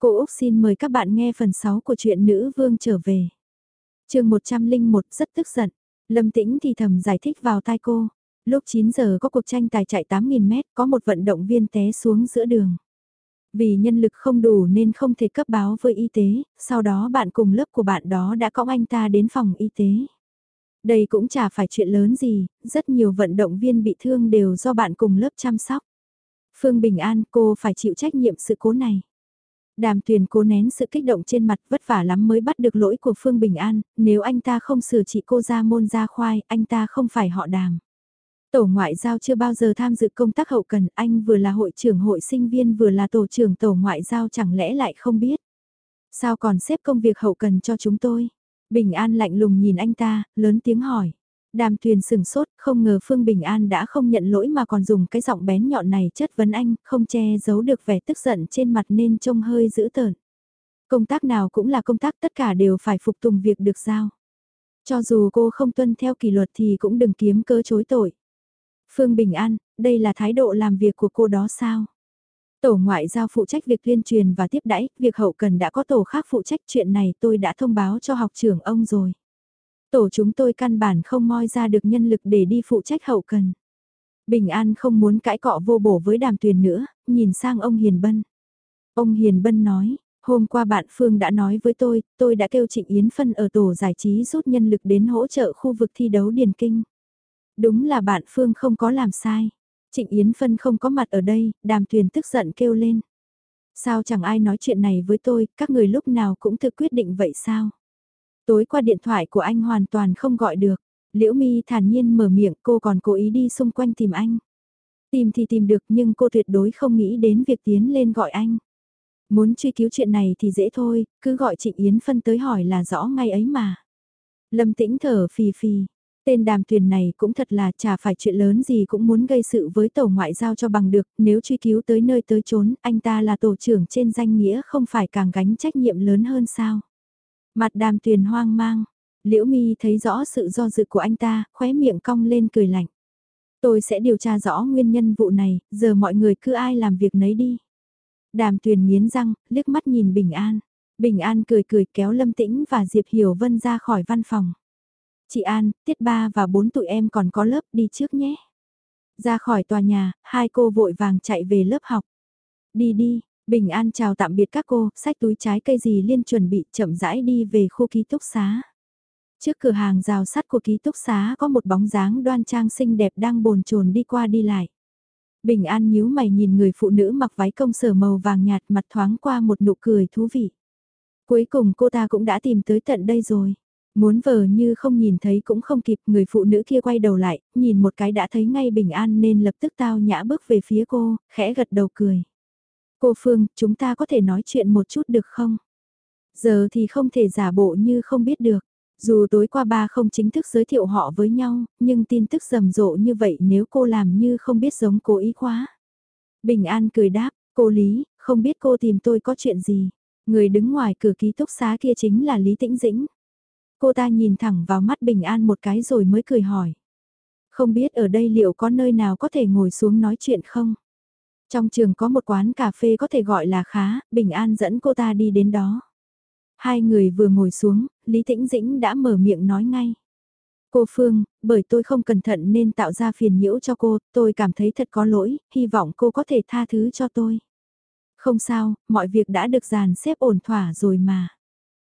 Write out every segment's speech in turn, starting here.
Cô Úc xin mời các bạn nghe phần 6 của truyện Nữ Vương trở về. chương 101 rất tức giận. Lâm Tĩnh thì thầm giải thích vào tai cô. Lúc 9 giờ có cuộc tranh tài chạy 8.000 mét, có một vận động viên té xuống giữa đường. Vì nhân lực không đủ nên không thể cấp báo với y tế, sau đó bạn cùng lớp của bạn đó đã cõng anh ta đến phòng y tế. Đây cũng chả phải chuyện lớn gì, rất nhiều vận động viên bị thương đều do bạn cùng lớp chăm sóc. Phương Bình An cô phải chịu trách nhiệm sự cố này. Đàm tuyền cố nén sự kích động trên mặt vất vả lắm mới bắt được lỗi của Phương Bình An, nếu anh ta không sửa trị cô ra môn ra khoai, anh ta không phải họ đàm. Tổ ngoại giao chưa bao giờ tham dự công tác hậu cần, anh vừa là hội trưởng hội sinh viên vừa là tổ trưởng tổ ngoại giao chẳng lẽ lại không biết. Sao còn xếp công việc hậu cần cho chúng tôi? Bình An lạnh lùng nhìn anh ta, lớn tiếng hỏi. Đàm tuyền sừng sốt, không ngờ Phương Bình An đã không nhận lỗi mà còn dùng cái giọng bén nhọn này chất vấn anh, không che giấu được vẻ tức giận trên mặt nên trông hơi dữ tợn. Công tác nào cũng là công tác tất cả đều phải phục tùng việc được giao. Cho dù cô không tuân theo kỷ luật thì cũng đừng kiếm cơ chối tội. Phương Bình An, đây là thái độ làm việc của cô đó sao? Tổ ngoại giao phụ trách việc tuyên truyền và tiếp đãi, việc hậu cần đã có tổ khác phụ trách chuyện này tôi đã thông báo cho học trưởng ông rồi. Tổ chúng tôi căn bản không moi ra được nhân lực để đi phụ trách hậu cần. Bình An không muốn cãi cọ vô bổ với đàm tuyền nữa, nhìn sang ông Hiền Bân. Ông Hiền Bân nói, hôm qua bạn Phương đã nói với tôi, tôi đã kêu Trịnh Yến Phân ở tổ giải trí rút nhân lực đến hỗ trợ khu vực thi đấu Điền Kinh. Đúng là bạn Phương không có làm sai. Trịnh Yến Phân không có mặt ở đây, đàm tuyền tức giận kêu lên. Sao chẳng ai nói chuyện này với tôi, các người lúc nào cũng tự quyết định vậy sao? Tối qua điện thoại của anh hoàn toàn không gọi được. Liễu Mi thản nhiên mở miệng cô còn cố ý đi xung quanh tìm anh. Tìm thì tìm được nhưng cô tuyệt đối không nghĩ đến việc tiến lên gọi anh. Muốn truy cứu chuyện này thì dễ thôi, cứ gọi Trịnh Yến Phân tới hỏi là rõ ngay ấy mà. Lâm tĩnh thở phì phì, tên đàm thuyền này cũng thật là chả phải chuyện lớn gì cũng muốn gây sự với tổ ngoại giao cho bằng được, nếu truy cứu tới nơi tới chốn, anh ta là tổ trưởng trên danh nghĩa không phải càng gánh trách nhiệm lớn hơn sao. Mặt đàm tuyền hoang mang, liễu mi thấy rõ sự do dự của anh ta, khóe miệng cong lên cười lạnh. Tôi sẽ điều tra rõ nguyên nhân vụ này, giờ mọi người cứ ai làm việc nấy đi. Đàm tuyền nghiến răng, liếc mắt nhìn Bình An. Bình An cười cười kéo Lâm Tĩnh và Diệp Hiểu Vân ra khỏi văn phòng. Chị An, tiết ba và bốn tụi em còn có lớp đi trước nhé. Ra khỏi tòa nhà, hai cô vội vàng chạy về lớp học. Đi đi, Bình An chào tạm biệt các cô, sách túi trái cây gì liên chuẩn bị chậm rãi đi về khu ký túc xá. Trước cửa hàng rào sắt của ký túc xá có một bóng dáng đoan trang xinh đẹp đang bồn chồn đi qua đi lại. Bình An nhíu mày nhìn người phụ nữ mặc váy công sở màu vàng nhạt mặt thoáng qua một nụ cười thú vị. Cuối cùng cô ta cũng đã tìm tới tận đây rồi. Muốn vờ như không nhìn thấy cũng không kịp người phụ nữ kia quay đầu lại, nhìn một cái đã thấy ngay Bình An nên lập tức tao nhã bước về phía cô, khẽ gật đầu cười. Cô Phương, chúng ta có thể nói chuyện một chút được không? Giờ thì không thể giả bộ như không biết được. Dù tối qua ba không chính thức giới thiệu họ với nhau, nhưng tin tức rầm rộ như vậy nếu cô làm như không biết giống cố ý quá. Bình An cười đáp, cô Lý, không biết cô tìm tôi có chuyện gì. Người đứng ngoài cửa ký túc xá kia chính là Lý Tĩnh Dĩnh. Cô ta nhìn thẳng vào mắt Bình An một cái rồi mới cười hỏi. Không biết ở đây liệu có nơi nào có thể ngồi xuống nói chuyện không? Trong trường có một quán cà phê có thể gọi là khá, Bình An dẫn cô ta đi đến đó. Hai người vừa ngồi xuống, Lý Tĩnh Dĩnh đã mở miệng nói ngay. Cô Phương, bởi tôi không cẩn thận nên tạo ra phiền nhiễu cho cô, tôi cảm thấy thật có lỗi, hy vọng cô có thể tha thứ cho tôi. Không sao, mọi việc đã được dàn xếp ổn thỏa rồi mà.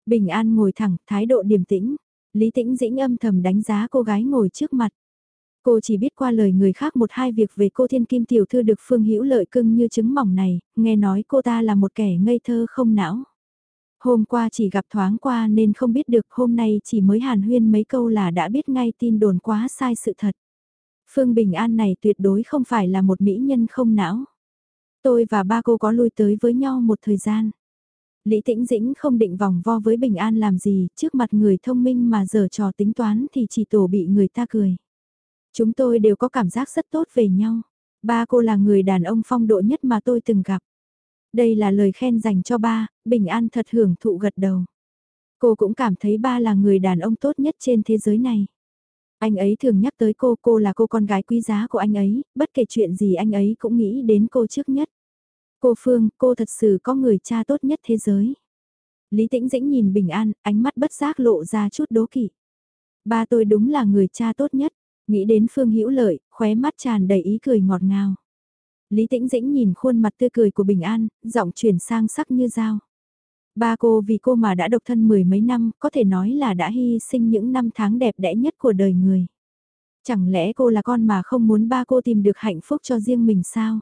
Bình An ngồi thẳng, thái độ điềm tĩnh. Lý Tĩnh Dĩnh âm thầm đánh giá cô gái ngồi trước mặt. Cô chỉ biết qua lời người khác một hai việc về cô thiên kim tiểu thư được Phương Hữu lợi cưng như trứng mỏng này, nghe nói cô ta là một kẻ ngây thơ không não. Hôm qua chỉ gặp thoáng qua nên không biết được hôm nay chỉ mới hàn huyên mấy câu là đã biết ngay tin đồn quá sai sự thật. Phương Bình An này tuyệt đối không phải là một mỹ nhân không não. Tôi và ba cô có lui tới với nhau một thời gian. Lý Tĩnh Dĩnh không định vòng vo với Bình An làm gì, trước mặt người thông minh mà giờ trò tính toán thì chỉ tổ bị người ta cười. Chúng tôi đều có cảm giác rất tốt về nhau. Ba cô là người đàn ông phong độ nhất mà tôi từng gặp. Đây là lời khen dành cho ba, Bình An thật hưởng thụ gật đầu. Cô cũng cảm thấy ba là người đàn ông tốt nhất trên thế giới này. Anh ấy thường nhắc tới cô, cô là cô con gái quý giá của anh ấy, bất kể chuyện gì anh ấy cũng nghĩ đến cô trước nhất. Cô Phương, cô thật sự có người cha tốt nhất thế giới. Lý Tĩnh Dĩnh nhìn Bình An, ánh mắt bất giác lộ ra chút đố kỵ. Ba tôi đúng là người cha tốt nhất, nghĩ đến Phương Hữu Lợi, khóe mắt tràn đầy ý cười ngọt ngào. Lý Tĩnh Dĩnh nhìn khuôn mặt tươi cười của Bình An, giọng chuyển sang sắc như dao. Ba cô vì cô mà đã độc thân mười mấy năm, có thể nói là đã hy sinh những năm tháng đẹp đẽ nhất của đời người. Chẳng lẽ cô là con mà không muốn ba cô tìm được hạnh phúc cho riêng mình sao?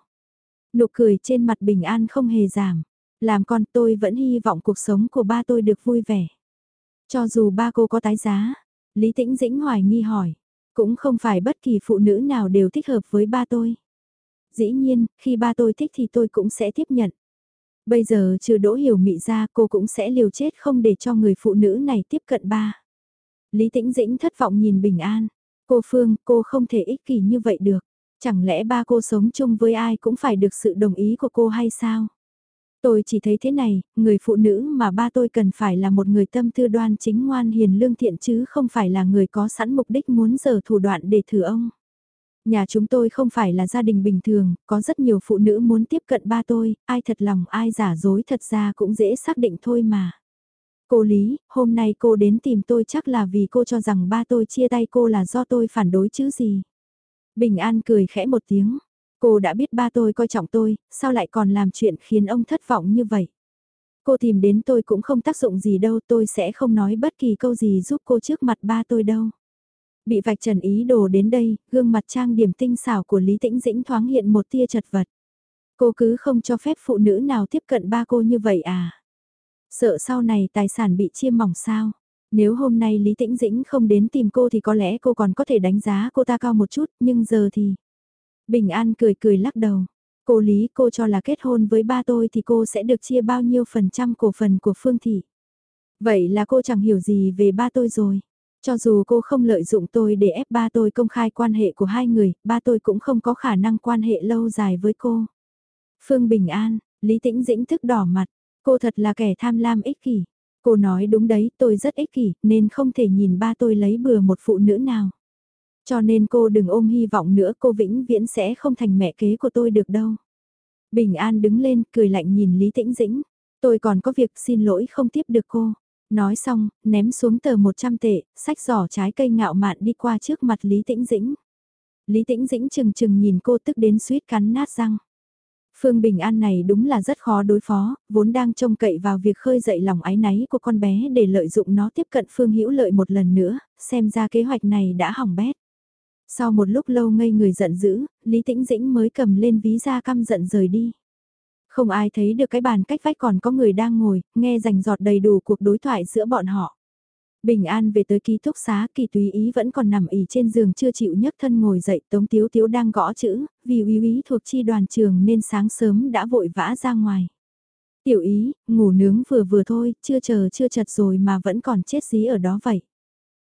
Nụ cười trên mặt Bình An không hề giảm. Làm con tôi vẫn hy vọng cuộc sống của ba tôi được vui vẻ. Cho dù ba cô có tái giá, Lý Tĩnh Dĩnh hoài nghi hỏi, cũng không phải bất kỳ phụ nữ nào đều thích hợp với ba tôi. Dĩ nhiên, khi ba tôi thích thì tôi cũng sẽ tiếp nhận. Bây giờ trừ đỗ hiểu mị ra cô cũng sẽ liều chết không để cho người phụ nữ này tiếp cận ba. Lý Tĩnh Dĩnh thất vọng nhìn Bình An. Cô Phương, cô không thể ích kỷ như vậy được. Chẳng lẽ ba cô sống chung với ai cũng phải được sự đồng ý của cô hay sao? Tôi chỉ thấy thế này, người phụ nữ mà ba tôi cần phải là một người tâm tư đoan chính ngoan hiền lương thiện chứ không phải là người có sẵn mục đích muốn giờ thủ đoạn để thử ông. Nhà chúng tôi không phải là gia đình bình thường, có rất nhiều phụ nữ muốn tiếp cận ba tôi, ai thật lòng ai giả dối thật ra cũng dễ xác định thôi mà. Cô Lý, hôm nay cô đến tìm tôi chắc là vì cô cho rằng ba tôi chia tay cô là do tôi phản đối chứ gì. Bình An cười khẽ một tiếng. Cô đã biết ba tôi coi trọng tôi, sao lại còn làm chuyện khiến ông thất vọng như vậy? Cô tìm đến tôi cũng không tác dụng gì đâu, tôi sẽ không nói bất kỳ câu gì giúp cô trước mặt ba tôi đâu. Bị vạch trần ý đồ đến đây, gương mặt trang điểm tinh xảo của Lý Tĩnh Dĩnh thoáng hiện một tia chật vật. Cô cứ không cho phép phụ nữ nào tiếp cận ba cô như vậy à? Sợ sau này tài sản bị chia mỏng sao? Nếu hôm nay Lý Tĩnh Dĩnh không đến tìm cô thì có lẽ cô còn có thể đánh giá cô ta cao một chút, nhưng giờ thì... Bình An cười cười lắc đầu. Cô Lý cô cho là kết hôn với ba tôi thì cô sẽ được chia bao nhiêu phần trăm cổ phần của Phương Thị. Vậy là cô chẳng hiểu gì về ba tôi rồi. Cho dù cô không lợi dụng tôi để ép ba tôi công khai quan hệ của hai người, ba tôi cũng không có khả năng quan hệ lâu dài với cô. Phương Bình An, Lý Tĩnh Dĩnh thức đỏ mặt, cô thật là kẻ tham lam ích kỷ. Cô nói đúng đấy, tôi rất ích kỷ, nên không thể nhìn ba tôi lấy bừa một phụ nữ nào. Cho nên cô đừng ôm hy vọng nữa, cô vĩnh viễn sẽ không thành mẹ kế của tôi được đâu. Bình An đứng lên, cười lạnh nhìn Lý Tĩnh Dĩnh. Tôi còn có việc xin lỗi không tiếp được cô. Nói xong, ném xuống tờ 100 tệ, sách giỏ trái cây ngạo mạn đi qua trước mặt Lý Tĩnh Dĩnh. Lý Tĩnh Dĩnh chừng chừng nhìn cô tức đến suýt cắn nát răng. Phương Bình An này đúng là rất khó đối phó, vốn đang trông cậy vào việc khơi dậy lòng ái náy của con bé để lợi dụng nó tiếp cận Phương Hữu Lợi một lần nữa, xem ra kế hoạch này đã hỏng bét. Sau một lúc lâu ngây người giận dữ, Lý Tĩnh Dĩnh mới cầm lên ví ra căm giận rời đi. Không ai thấy được cái bàn cách vách còn có người đang ngồi, nghe rành giọt đầy đủ cuộc đối thoại giữa bọn họ. Bình an về tới ký túc xá kỳ túy ý vẫn còn nằm ỉ trên giường chưa chịu nhấc thân ngồi dậy tống tiếu tiếu đang gõ chữ, vì uy ý thuộc chi đoàn trường nên sáng sớm đã vội vã ra ngoài. Tiểu ý, ngủ nướng vừa vừa thôi, chưa chờ chưa chật rồi mà vẫn còn chết dí ở đó vậy.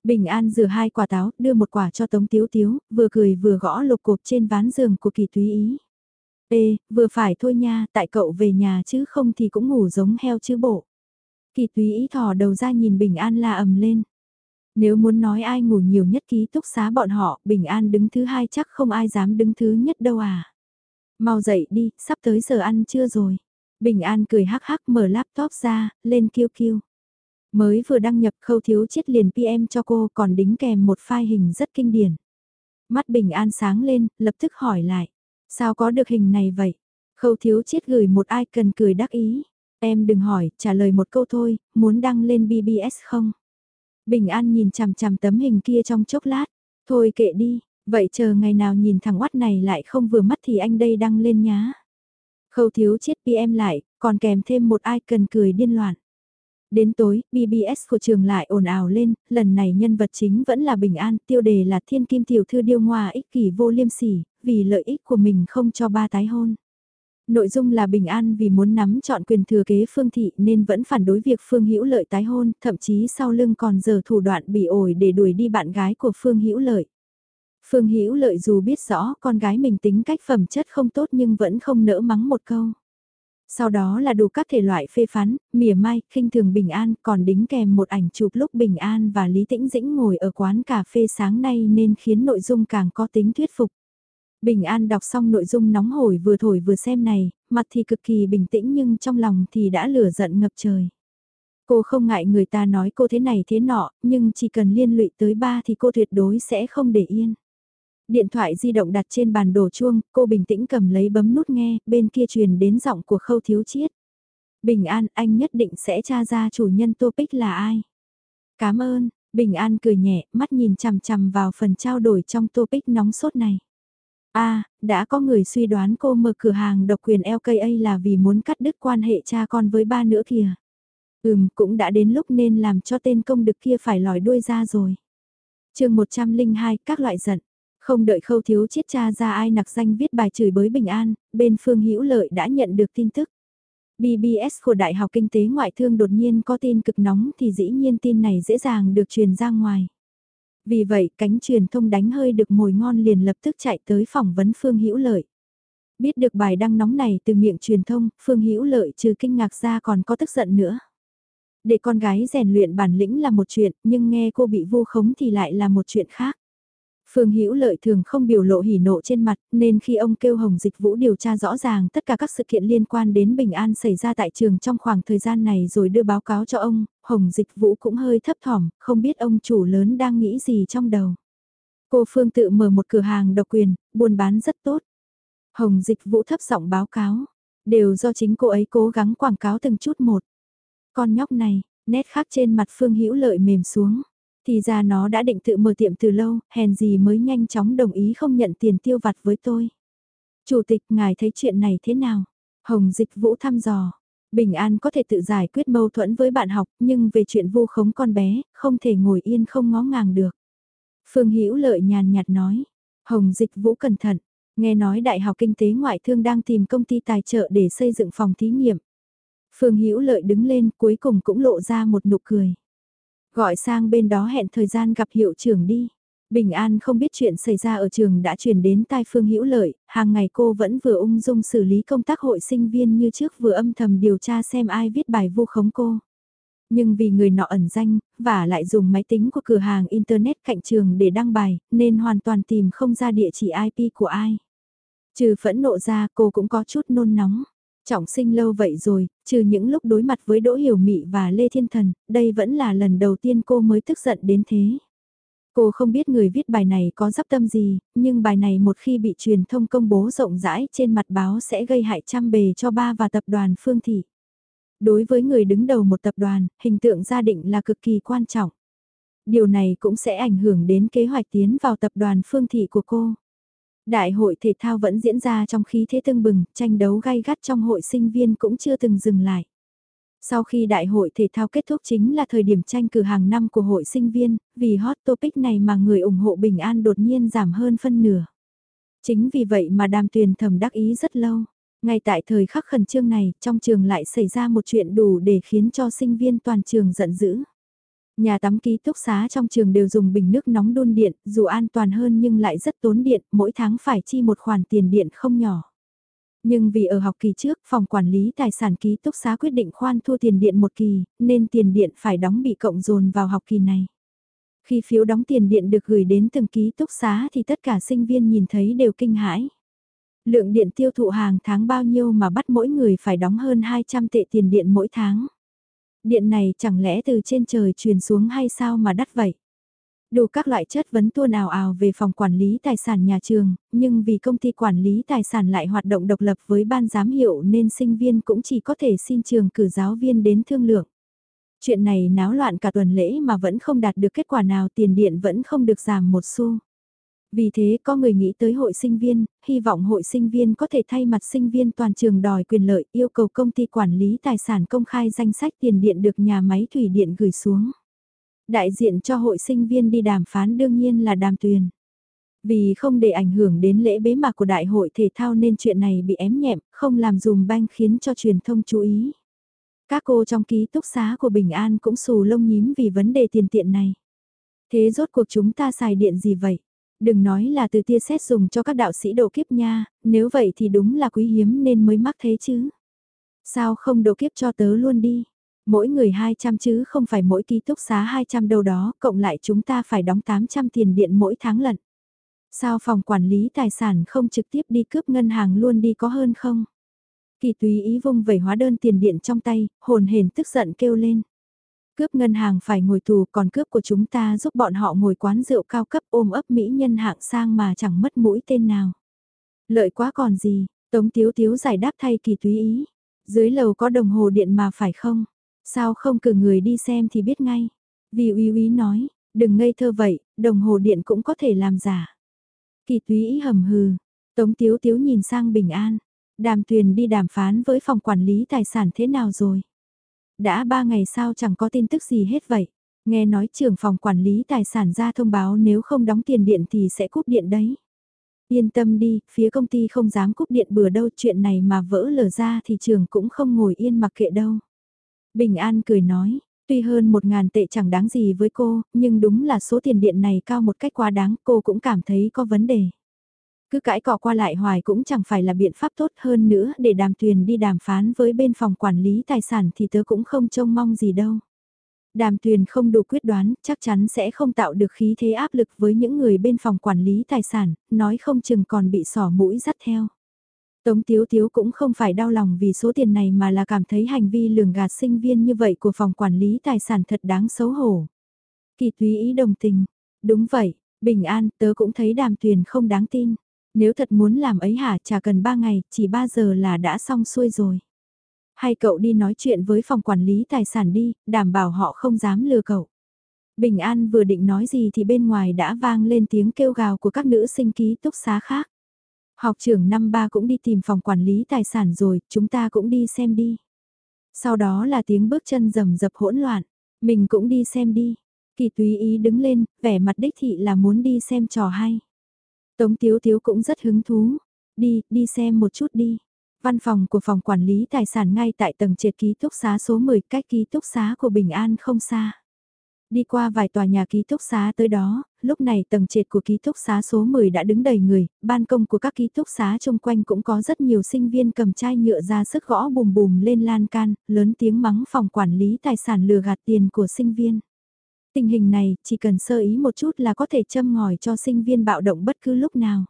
Bình An rửa hai quả táo, đưa một quả cho Tống Tiếu Tiếu, vừa cười vừa gõ lục cục trên ván giường của kỳ túy ý. Ê, vừa phải thôi nha, tại cậu về nhà chứ không thì cũng ngủ giống heo chứ bộ. Kỳ túy ý thò đầu ra nhìn Bình An la ầm lên. Nếu muốn nói ai ngủ nhiều nhất ký túc xá bọn họ, Bình An đứng thứ hai chắc không ai dám đứng thứ nhất đâu à. Mau dậy đi, sắp tới giờ ăn trưa rồi. Bình An cười hắc hắc mở laptop ra, lên kêu kêu. Mới vừa đăng nhập khâu thiếu chiết liền PM cho cô còn đính kèm một file hình rất kinh điển. Mắt Bình An sáng lên, lập tức hỏi lại. Sao có được hình này vậy? Khâu thiếu chiết gửi một ai cần cười đắc ý. Em đừng hỏi, trả lời một câu thôi, muốn đăng lên BBS không? Bình An nhìn chằm chằm tấm hình kia trong chốc lát. Thôi kệ đi, vậy chờ ngày nào nhìn thằng oát này lại không vừa mắt thì anh đây đăng lên nhá. Khâu thiếu chết PM lại, còn kèm thêm một ai cần cười điên loạn. Đến tối, BBS của trường lại ồn ào lên, lần này nhân vật chính vẫn là Bình An, tiêu đề là thiên kim tiểu thư điêu ngoa ích kỷ vô liêm sỉ, vì lợi ích của mình không cho ba tái hôn. Nội dung là Bình An vì muốn nắm chọn quyền thừa kế Phương Thị nên vẫn phản đối việc Phương Hữu Lợi tái hôn, thậm chí sau lưng còn giờ thủ đoạn bị ổi để đuổi đi bạn gái của Phương Hữu Lợi. Phương Hữu Lợi dù biết rõ con gái mình tính cách phẩm chất không tốt nhưng vẫn không nỡ mắng một câu. Sau đó là đủ các thể loại phê phán, mỉa mai, khinh thường Bình An, còn đính kèm một ảnh chụp lúc Bình An và Lý Tĩnh Dĩnh ngồi ở quán cà phê sáng nay nên khiến nội dung càng có tính thuyết phục. Bình An đọc xong nội dung nóng hổi vừa thổi vừa xem này, mặt thì cực kỳ bình tĩnh nhưng trong lòng thì đã lửa giận ngập trời. Cô không ngại người ta nói cô thế này thế nọ, nhưng chỉ cần liên lụy tới ba thì cô tuyệt đối sẽ không để yên. Điện thoại di động đặt trên bàn đổ chuông, cô bình tĩnh cầm lấy bấm nút nghe, bên kia truyền đến giọng của khâu thiếu chiết. Bình An, anh nhất định sẽ tra ra chủ nhân topic là ai. Cảm ơn, Bình An cười nhẹ, mắt nhìn chằm chằm vào phần trao đổi trong topic nóng sốt này. a à, đã có người suy đoán cô mở cửa hàng độc quyền LKA là vì muốn cắt đứt quan hệ cha con với ba nữa kìa. Ừm, cũng đã đến lúc nên làm cho tên công đực kia phải lòi đuôi ra rồi. chương 102, các loại giận. Không đợi khâu thiếu chiết cha ra ai nặc danh viết bài chửi bới bình an, bên phương hữu lợi đã nhận được tin tức. BBS của Đại học Kinh tế Ngoại thương đột nhiên có tin cực nóng thì dĩ nhiên tin này dễ dàng được truyền ra ngoài. Vì vậy cánh truyền thông đánh hơi được mồi ngon liền lập tức chạy tới phỏng vấn Phương Hữu Lợi. Biết được bài đăng nóng này từ miệng truyền thông, Phương Hữu Lợi trừ kinh ngạc ra còn có tức giận nữa. Để con gái rèn luyện bản lĩnh là một chuyện, nhưng nghe cô bị vu khống thì lại là một chuyện khác. Phương Hữu Lợi thường không biểu lộ hỉ nộ trên mặt, nên khi ông kêu Hồng Dịch Vũ điều tra rõ ràng tất cả các sự kiện liên quan đến Bình An xảy ra tại trường trong khoảng thời gian này rồi đưa báo cáo cho ông, Hồng Dịch Vũ cũng hơi thấp thỏm, không biết ông chủ lớn đang nghĩ gì trong đầu. Cô Phương tự mở một cửa hàng độc quyền, buôn bán rất tốt. Hồng Dịch Vũ thấp giọng báo cáo, đều do chính cô ấy cố gắng quảng cáo từng chút một. Con nhóc này, nét khác trên mặt Phương Hữu Lợi mềm xuống. Thì ra nó đã định tự mở tiệm từ lâu, hèn gì mới nhanh chóng đồng ý không nhận tiền tiêu vặt với tôi. Chủ tịch, ngài thấy chuyện này thế nào? Hồng Dịch Vũ thăm dò. Bình An có thể tự giải quyết mâu thuẫn với bạn học, nhưng về chuyện vu khống con bé, không thể ngồi yên không ngó ngàng được. Phương Hữu Lợi nhàn nhạt nói. Hồng Dịch Vũ cẩn thận, nghe nói Đại học Kinh tế Ngoại thương đang tìm công ty tài trợ để xây dựng phòng thí nghiệm. Phương Hữu Lợi đứng lên cuối cùng cũng lộ ra một nụ cười. Gọi sang bên đó hẹn thời gian gặp hiệu trưởng đi. Bình An không biết chuyện xảy ra ở trường đã truyền đến tai Phương Hữu Lợi, hàng ngày cô vẫn vừa ung dung xử lý công tác hội sinh viên như trước vừa âm thầm điều tra xem ai viết bài vu khống cô. Nhưng vì người nọ ẩn danh, và lại dùng máy tính của cửa hàng Internet cạnh trường để đăng bài, nên hoàn toàn tìm không ra địa chỉ IP của ai. Trừ phẫn nộ ra cô cũng có chút nôn nóng. Trọng sinh lâu vậy rồi, trừ những lúc đối mặt với Đỗ Hiểu Mị và Lê Thiên Thần, đây vẫn là lần đầu tiên cô mới tức giận đến thế. Cô không biết người viết bài này có dắp tâm gì, nhưng bài này một khi bị truyền thông công bố rộng rãi trên mặt báo sẽ gây hại trăm bề cho ba và tập đoàn Phương Thị. Đối với người đứng đầu một tập đoàn, hình tượng gia định là cực kỳ quan trọng. Điều này cũng sẽ ảnh hưởng đến kế hoạch tiến vào tập đoàn Phương Thị của cô. Đại hội thể thao vẫn diễn ra trong khí thế tưng bừng, tranh đấu gay gắt trong hội sinh viên cũng chưa từng dừng lại. Sau khi đại hội thể thao kết thúc chính là thời điểm tranh cử hàng năm của hội sinh viên, vì hot topic này mà người ủng hộ bình an đột nhiên giảm hơn phân nửa. Chính vì vậy mà đàm tuyền thầm đắc ý rất lâu. Ngay tại thời khắc khẩn trương này, trong trường lại xảy ra một chuyện đủ để khiến cho sinh viên toàn trường giận dữ. Nhà tắm ký túc xá trong trường đều dùng bình nước nóng đun điện, dù an toàn hơn nhưng lại rất tốn điện, mỗi tháng phải chi một khoản tiền điện không nhỏ. Nhưng vì ở học kỳ trước, phòng quản lý tài sản ký túc xá quyết định khoan thu tiền điện một kỳ, nên tiền điện phải đóng bị cộng dồn vào học kỳ này. Khi phiếu đóng tiền điện được gửi đến từng ký túc xá thì tất cả sinh viên nhìn thấy đều kinh hãi. Lượng điện tiêu thụ hàng tháng bao nhiêu mà bắt mỗi người phải đóng hơn 200 tệ tiền điện mỗi tháng. Điện này chẳng lẽ từ trên trời truyền xuống hay sao mà đắt vậy? Đủ các loại chất vấn tuôn ào ào về phòng quản lý tài sản nhà trường, nhưng vì công ty quản lý tài sản lại hoạt động độc lập với ban giám hiệu nên sinh viên cũng chỉ có thể xin trường cử giáo viên đến thương lượng. Chuyện này náo loạn cả tuần lễ mà vẫn không đạt được kết quả nào tiền điện vẫn không được giảm một xu. Vì thế có người nghĩ tới hội sinh viên, hy vọng hội sinh viên có thể thay mặt sinh viên toàn trường đòi quyền lợi yêu cầu công ty quản lý tài sản công khai danh sách tiền điện được nhà máy thủy điện gửi xuống. Đại diện cho hội sinh viên đi đàm phán đương nhiên là đàm tuyền. Vì không để ảnh hưởng đến lễ bế mạc của đại hội thể thao nên chuyện này bị ém nhẹm, không làm dùm banh khiến cho truyền thông chú ý. Các cô trong ký túc xá của Bình An cũng xù lông nhím vì vấn đề tiền tiện này. Thế rốt cuộc chúng ta xài điện gì vậy? Đừng nói là từ tia xét dùng cho các đạo sĩ độ kiếp nha, nếu vậy thì đúng là quý hiếm nên mới mắc thế chứ. Sao không độ kiếp cho tớ luôn đi? Mỗi người 200 chứ không phải mỗi ký túc xá 200 đâu đó, cộng lại chúng ta phải đóng 800 tiền điện mỗi tháng lận. Sao phòng quản lý tài sản không trực tiếp đi cướp ngân hàng luôn đi có hơn không? Kỳ túy ý vung vẩy hóa đơn tiền điện trong tay, hồn hển tức giận kêu lên. Cướp ngân hàng phải ngồi tù còn cướp của chúng ta giúp bọn họ ngồi quán rượu cao cấp ôm ấp mỹ nhân hạng sang mà chẳng mất mũi tên nào. Lợi quá còn gì, Tống Tiếu Tiếu giải đáp thay kỳ túy ý. Dưới lầu có đồng hồ điện mà phải không? Sao không cử người đi xem thì biết ngay. Vì uy uy nói, đừng ngây thơ vậy, đồng hồ điện cũng có thể làm giả. Kỳ túy ý hầm hừ, Tống Tiếu Tiếu nhìn sang Bình An. Đàm tuyền đi đàm phán với phòng quản lý tài sản thế nào rồi? Đã ba ngày sao chẳng có tin tức gì hết vậy? Nghe nói trưởng phòng quản lý tài sản ra thông báo nếu không đóng tiền điện thì sẽ cúp điện đấy. Yên tâm đi, phía công ty không dám cúp điện bừa đâu chuyện này mà vỡ lở ra thì trường cũng không ngồi yên mặc kệ đâu. Bình An cười nói, tuy hơn một ngàn tệ chẳng đáng gì với cô, nhưng đúng là số tiền điện này cao một cách quá đáng cô cũng cảm thấy có vấn đề. Cứ cãi cọ qua lại hoài cũng chẳng phải là biện pháp tốt hơn nữa để đàm tuyền đi đàm phán với bên phòng quản lý tài sản thì tớ cũng không trông mong gì đâu. Đàm tuyền không đủ quyết đoán, chắc chắn sẽ không tạo được khí thế áp lực với những người bên phòng quản lý tài sản, nói không chừng còn bị sỏ mũi dắt theo. Tống Tiếu Tiếu cũng không phải đau lòng vì số tiền này mà là cảm thấy hành vi lường gạt sinh viên như vậy của phòng quản lý tài sản thật đáng xấu hổ. Kỳ túy ý đồng tình. Đúng vậy, bình an, tớ cũng thấy đàm tuyền không đáng tin. Nếu thật muốn làm ấy hả, chả cần 3 ngày, chỉ 3 giờ là đã xong xuôi rồi. Hay cậu đi nói chuyện với phòng quản lý tài sản đi, đảm bảo họ không dám lừa cậu. Bình An vừa định nói gì thì bên ngoài đã vang lên tiếng kêu gào của các nữ sinh ký túc xá khác. Học trưởng năm ba cũng đi tìm phòng quản lý tài sản rồi, chúng ta cũng đi xem đi. Sau đó là tiếng bước chân rầm rập hỗn loạn, mình cũng đi xem đi. Kỳ túy ý đứng lên, vẻ mặt đích thị là muốn đi xem trò hay. Tống Tiếu Tiếu cũng rất hứng thú. Đi, đi xem một chút đi. Văn phòng của phòng quản lý tài sản ngay tại tầng trệt ký túc xá số 10 cách ký túc xá của Bình An không xa. Đi qua vài tòa nhà ký túc xá tới đó, lúc này tầng trệt của ký túc xá số 10 đã đứng đầy người, ban công của các ký túc xá chung quanh cũng có rất nhiều sinh viên cầm chai nhựa ra sức gõ bùm bùm lên lan can, lớn tiếng mắng phòng quản lý tài sản lừa gạt tiền của sinh viên. Tình hình này, chỉ cần sơ ý một chút là có thể châm ngòi cho sinh viên bạo động bất cứ lúc nào.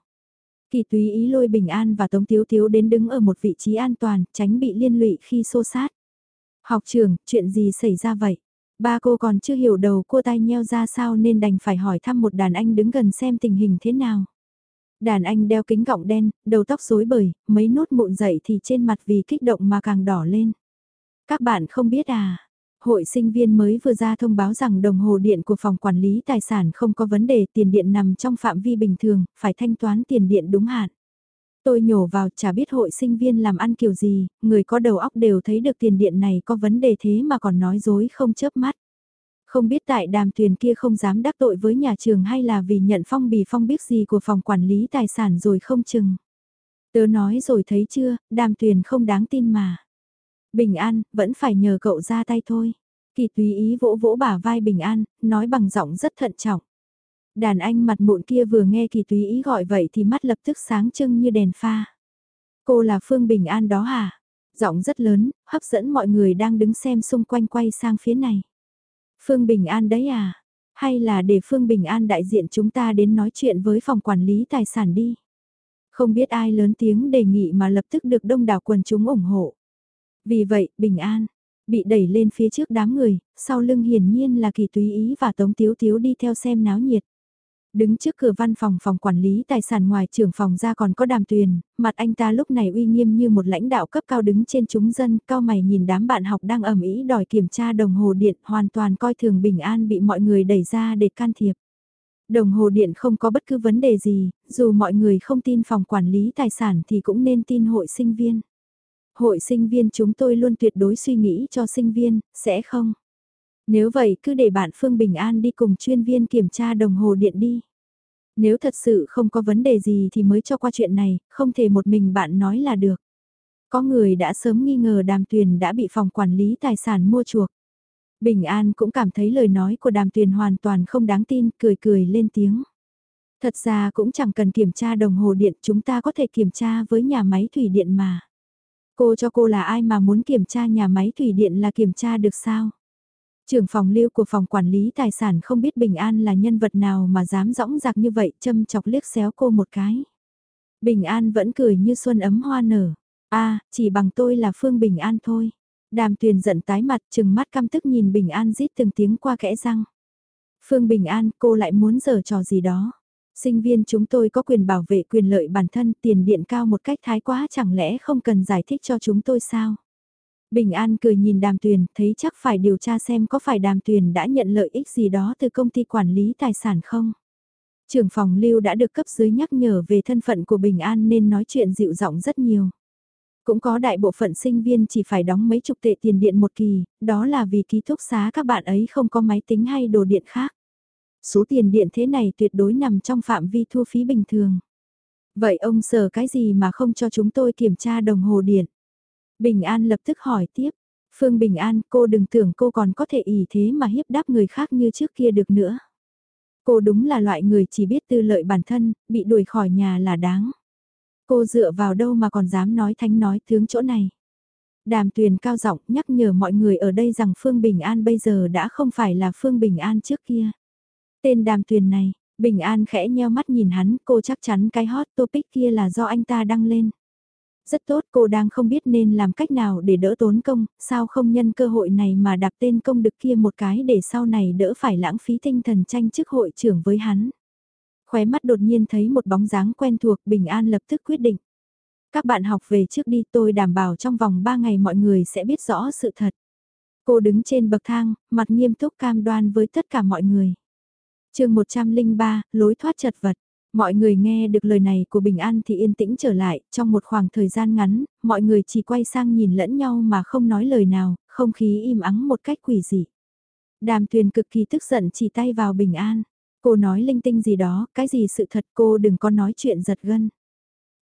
Kỳ túy ý lôi Bình An và Tống Tiếu Tiếu đến đứng ở một vị trí an toàn, tránh bị liên lụy khi xô sát. Học trường, chuyện gì xảy ra vậy? Ba cô còn chưa hiểu đầu cô tay nheo ra sao nên đành phải hỏi thăm một đàn anh đứng gần xem tình hình thế nào. Đàn anh đeo kính gọng đen, đầu tóc rối bời, mấy nốt mụn dậy thì trên mặt vì kích động mà càng đỏ lên. Các bạn không biết à, Hội sinh viên mới vừa ra thông báo rằng đồng hồ điện của phòng quản lý tài sản không có vấn đề tiền điện nằm trong phạm vi bình thường, phải thanh toán tiền điện đúng hạn. Tôi nhổ vào chả biết hội sinh viên làm ăn kiểu gì, người có đầu óc đều thấy được tiền điện này có vấn đề thế mà còn nói dối không chớp mắt. Không biết tại đàm tuyền kia không dám đắc tội với nhà trường hay là vì nhận phong bì phong biết gì của phòng quản lý tài sản rồi không chừng. Tớ nói rồi thấy chưa, đàm tuyền không đáng tin mà. Bình An, vẫn phải nhờ cậu ra tay thôi. Kỳ tùy ý vỗ vỗ bả vai Bình An, nói bằng giọng rất thận trọng. Đàn anh mặt mụn kia vừa nghe kỳ tùy ý gọi vậy thì mắt lập tức sáng trưng như đèn pha. Cô là Phương Bình An đó hả? Giọng rất lớn, hấp dẫn mọi người đang đứng xem xung quanh quay sang phía này. Phương Bình An đấy à? Hay là để Phương Bình An đại diện chúng ta đến nói chuyện với phòng quản lý tài sản đi? Không biết ai lớn tiếng đề nghị mà lập tức được đông đảo quần chúng ủng hộ. Vì vậy, bình an, bị đẩy lên phía trước đám người, sau lưng hiển nhiên là kỳ túy ý và tống tiếu tiếu đi theo xem náo nhiệt. Đứng trước cửa văn phòng phòng quản lý tài sản ngoài trưởng phòng ra còn có đàm tuyền, mặt anh ta lúc này uy nghiêm như một lãnh đạo cấp cao đứng trên chúng dân, cao mày nhìn đám bạn học đang ẩm ý đòi kiểm tra đồng hồ điện, hoàn toàn coi thường bình an bị mọi người đẩy ra để can thiệp. Đồng hồ điện không có bất cứ vấn đề gì, dù mọi người không tin phòng quản lý tài sản thì cũng nên tin hội sinh viên. Hội sinh viên chúng tôi luôn tuyệt đối suy nghĩ cho sinh viên, sẽ không? Nếu vậy cứ để bạn Phương Bình An đi cùng chuyên viên kiểm tra đồng hồ điện đi. Nếu thật sự không có vấn đề gì thì mới cho qua chuyện này, không thể một mình bạn nói là được. Có người đã sớm nghi ngờ đàm tuyền đã bị phòng quản lý tài sản mua chuộc. Bình An cũng cảm thấy lời nói của đàm tuyền hoàn toàn không đáng tin, cười cười lên tiếng. Thật ra cũng chẳng cần kiểm tra đồng hồ điện, chúng ta có thể kiểm tra với nhà máy thủy điện mà. Cô cho cô là ai mà muốn kiểm tra nhà máy thủy điện là kiểm tra được sao? Trưởng phòng lưu của phòng quản lý tài sản không biết Bình An là nhân vật nào mà dám dõng dạc như vậy, châm chọc liếc xéo cô một cái. Bình An vẫn cười như xuân ấm hoa nở. a chỉ bằng tôi là Phương Bình An thôi. Đàm tuyền giận tái mặt chừng mắt căm tức nhìn Bình An rít từng tiếng qua kẽ răng. Phương Bình An, cô lại muốn giở trò gì đó. Sinh viên chúng tôi có quyền bảo vệ quyền lợi bản thân tiền điện cao một cách thái quá chẳng lẽ không cần giải thích cho chúng tôi sao? Bình An cười nhìn đàm tuyền, thấy chắc phải điều tra xem có phải đàm tuyền đã nhận lợi ích gì đó từ công ty quản lý tài sản không? Trưởng phòng lưu đã được cấp dưới nhắc nhở về thân phận của Bình An nên nói chuyện dịu giọng rất nhiều. Cũng có đại bộ phận sinh viên chỉ phải đóng mấy chục tệ tiền điện một kỳ, đó là vì ký túc xá các bạn ấy không có máy tính hay đồ điện khác. Số tiền điện thế này tuyệt đối nằm trong phạm vi thu phí bình thường. Vậy ông sợ cái gì mà không cho chúng tôi kiểm tra đồng hồ điện? Bình An lập tức hỏi tiếp. Phương Bình An, cô đừng tưởng cô còn có thể ý thế mà hiếp đáp người khác như trước kia được nữa. Cô đúng là loại người chỉ biết tư lợi bản thân, bị đuổi khỏi nhà là đáng. Cô dựa vào đâu mà còn dám nói thánh nói tướng chỗ này. Đàm tuyền cao giọng nhắc nhở mọi người ở đây rằng Phương Bình An bây giờ đã không phải là Phương Bình An trước kia. Tên đàm tuyền này, Bình An khẽ nheo mắt nhìn hắn, cô chắc chắn cái hot topic kia là do anh ta đăng lên. Rất tốt cô đang không biết nên làm cách nào để đỡ tốn công, sao không nhân cơ hội này mà đạp tên công đực kia một cái để sau này đỡ phải lãng phí tinh thần tranh chức hội trưởng với hắn. Khóe mắt đột nhiên thấy một bóng dáng quen thuộc Bình An lập tức quyết định. Các bạn học về trước đi tôi đảm bảo trong vòng 3 ngày mọi người sẽ biết rõ sự thật. Cô đứng trên bậc thang, mặt nghiêm túc cam đoan với tất cả mọi người chương 103, lối thoát chật vật. Mọi người nghe được lời này của Bình An thì yên tĩnh trở lại, trong một khoảng thời gian ngắn, mọi người chỉ quay sang nhìn lẫn nhau mà không nói lời nào, không khí im ắng một cách quỷ dị. Đàm tuyền cực kỳ tức giận chỉ tay vào Bình An. Cô nói linh tinh gì đó, cái gì sự thật cô đừng có nói chuyện giật gân.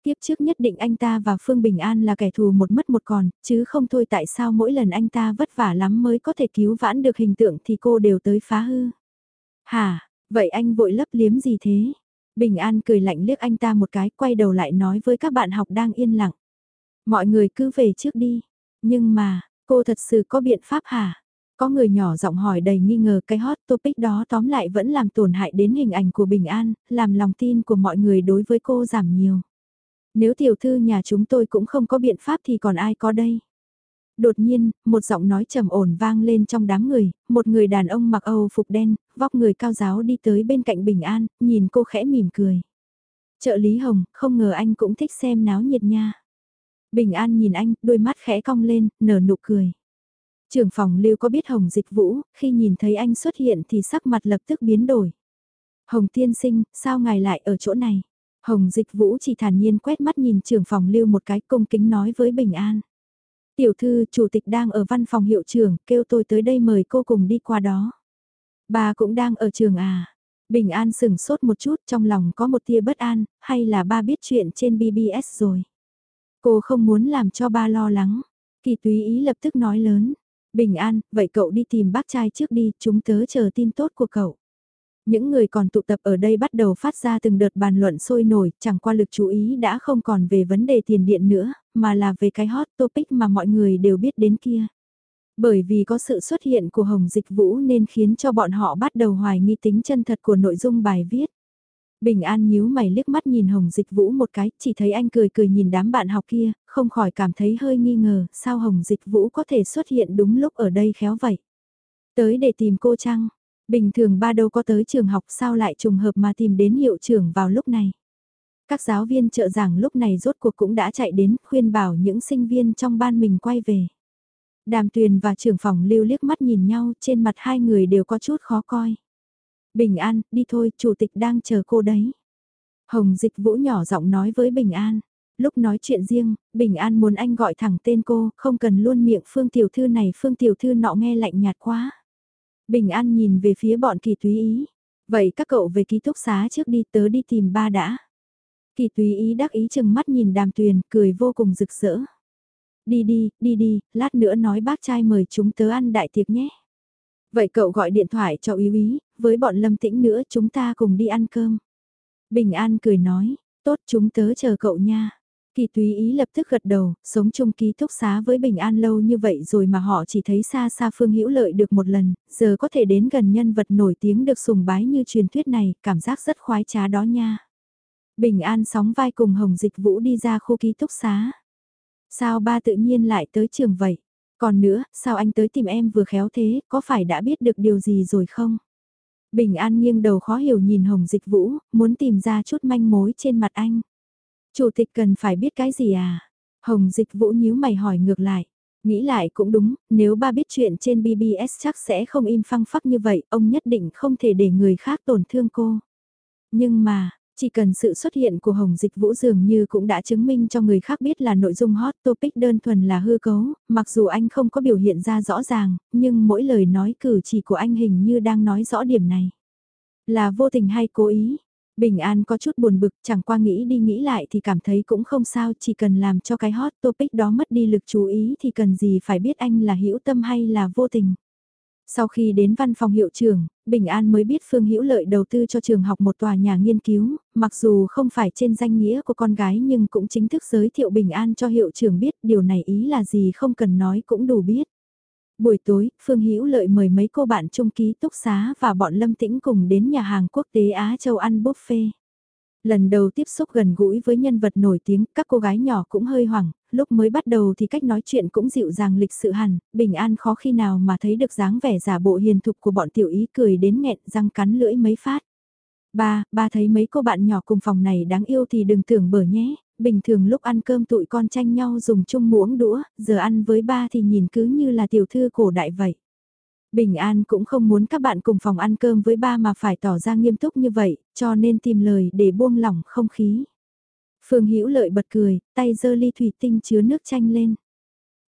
Tiếp trước nhất định anh ta và Phương Bình An là kẻ thù một mất một còn, chứ không thôi tại sao mỗi lần anh ta vất vả lắm mới có thể cứu vãn được hình tượng thì cô đều tới phá hư. Hả, vậy anh vội lấp liếm gì thế? Bình An cười lạnh liếc anh ta một cái, quay đầu lại nói với các bạn học đang yên lặng. Mọi người cứ về trước đi. Nhưng mà, cô thật sự có biện pháp hả? Có người nhỏ giọng hỏi đầy nghi ngờ cái hot topic đó tóm lại vẫn làm tổn hại đến hình ảnh của Bình An, làm lòng tin của mọi người đối với cô giảm nhiều. Nếu tiểu thư nhà chúng tôi cũng không có biện pháp thì còn ai có đây? Đột nhiên, một giọng nói trầm ổn vang lên trong đám người, một người đàn ông mặc Âu phục đen, vóc người cao giáo đi tới bên cạnh Bình An, nhìn cô khẽ mỉm cười. Trợ lý Hồng, không ngờ anh cũng thích xem náo nhiệt nha. Bình An nhìn anh, đôi mắt khẽ cong lên, nở nụ cười. Trưởng phòng lưu có biết Hồng Dịch Vũ, khi nhìn thấy anh xuất hiện thì sắc mặt lập tức biến đổi. Hồng tiên sinh, sao ngài lại ở chỗ này? Hồng Dịch Vũ chỉ thản nhiên quét mắt nhìn trưởng phòng lưu một cái công kính nói với Bình An. Tiểu thư, chủ tịch đang ở văn phòng hiệu trưởng, kêu tôi tới đây mời cô cùng đi qua đó. Bà cũng đang ở trường à? Bình An sừng sốt một chút trong lòng có một tia bất an, hay là ba biết chuyện trên BBS rồi? Cô không muốn làm cho ba lo lắng. Kỳ túy ý lập tức nói lớn. Bình An, vậy cậu đi tìm bác trai trước đi, chúng tớ chờ tin tốt của cậu. Những người còn tụ tập ở đây bắt đầu phát ra từng đợt bàn luận sôi nổi, chẳng qua lực chú ý đã không còn về vấn đề tiền điện nữa, mà là về cái hot topic mà mọi người đều biết đến kia. Bởi vì có sự xuất hiện của Hồng Dịch Vũ nên khiến cho bọn họ bắt đầu hoài nghi tính chân thật của nội dung bài viết. Bình An nhíu mày liếc mắt nhìn Hồng Dịch Vũ một cái, chỉ thấy anh cười cười nhìn đám bạn học kia, không khỏi cảm thấy hơi nghi ngờ, sao Hồng Dịch Vũ có thể xuất hiện đúng lúc ở đây khéo vậy. Tới để tìm cô Trăng, Bình thường ba đâu có tới trường học sao lại trùng hợp mà tìm đến hiệu trưởng vào lúc này. Các giáo viên trợ giảng lúc này rốt cuộc cũng đã chạy đến khuyên bảo những sinh viên trong ban mình quay về. Đàm tuyền và trưởng phòng lưu liếc mắt nhìn nhau trên mặt hai người đều có chút khó coi. Bình An, đi thôi, chủ tịch đang chờ cô đấy. Hồng Dịch Vũ nhỏ giọng nói với Bình An. Lúc nói chuyện riêng, Bình An muốn anh gọi thẳng tên cô, không cần luôn miệng Phương Tiểu Thư này Phương Tiểu Thư nọ nghe lạnh nhạt quá. Bình An nhìn về phía bọn kỳ túy ý. Vậy các cậu về ký túc xá trước đi tớ đi tìm ba đã. Kỳ túy ý đắc ý chừng mắt nhìn đàm tuyền, cười vô cùng rực rỡ. Đi đi, đi đi, lát nữa nói bác trai mời chúng tớ ăn đại tiệc nhé. Vậy cậu gọi điện thoại cho ý ý, với bọn lâm tĩnh nữa chúng ta cùng đi ăn cơm. Bình An cười nói, tốt chúng tớ chờ cậu nha. Kỳ túy ý lập tức gật đầu, sống chung ký túc xá với Bình An lâu như vậy rồi mà họ chỉ thấy xa xa Phương Hữu Lợi được một lần, giờ có thể đến gần nhân vật nổi tiếng được sùng bái như truyền thuyết này, cảm giác rất khoái trá đó nha. Bình An sóng vai cùng Hồng Dịch Vũ đi ra khu ký túc xá. Sao ba tự nhiên lại tới trường vậy? Còn nữa, sao anh tới tìm em vừa khéo thế, có phải đã biết được điều gì rồi không? Bình An nghiêng đầu khó hiểu nhìn Hồng Dịch Vũ, muốn tìm ra chút manh mối trên mặt anh. Chủ tịch cần phải biết cái gì à? Hồng Dịch Vũ nhíu mày hỏi ngược lại. Nghĩ lại cũng đúng, nếu ba biết chuyện trên BBS chắc sẽ không im phăng phắc như vậy, ông nhất định không thể để người khác tổn thương cô. Nhưng mà, chỉ cần sự xuất hiện của Hồng Dịch Vũ dường như cũng đã chứng minh cho người khác biết là nội dung hot topic đơn thuần là hư cấu, mặc dù anh không có biểu hiện ra rõ ràng, nhưng mỗi lời nói cử chỉ của anh hình như đang nói rõ điểm này. Là vô tình hay cố ý? Bình An có chút buồn bực, chẳng qua nghĩ đi nghĩ lại thì cảm thấy cũng không sao, chỉ cần làm cho cái hot topic đó mất đi lực chú ý thì cần gì phải biết anh là hữu tâm hay là vô tình. Sau khi đến văn phòng hiệu trưởng, Bình An mới biết Phương Hữu Lợi đầu tư cho trường học một tòa nhà nghiên cứu, mặc dù không phải trên danh nghĩa của con gái nhưng cũng chính thức giới thiệu Bình An cho hiệu trưởng biết điều này ý là gì không cần nói cũng đủ biết. Buổi tối, Phương Hữu Lợi mời mấy cô bạn trung ký túc xá và bọn Lâm Tĩnh cùng đến nhà hàng quốc tế Á Châu ăn buffet. Lần đầu tiếp xúc gần gũi với nhân vật nổi tiếng, các cô gái nhỏ cũng hơi hoảng, lúc mới bắt đầu thì cách nói chuyện cũng dịu dàng lịch sự hẳn, bình an khó khi nào mà thấy được dáng vẻ giả bộ hiền thục của bọn tiểu ý cười đến nghẹn răng cắn lưỡi mấy phát. Ba, ba thấy mấy cô bạn nhỏ cùng phòng này đáng yêu thì đừng tưởng bở nhé, bình thường lúc ăn cơm tụi con tranh nhau dùng chung muỗng đũa, giờ ăn với ba thì nhìn cứ như là tiểu thư cổ đại vậy. Bình An cũng không muốn các bạn cùng phòng ăn cơm với ba mà phải tỏ ra nghiêm túc như vậy, cho nên tìm lời để buông lỏng không khí. Phương Hữu Lợi bật cười, tay giơ ly thủy tinh chứa nước chanh lên.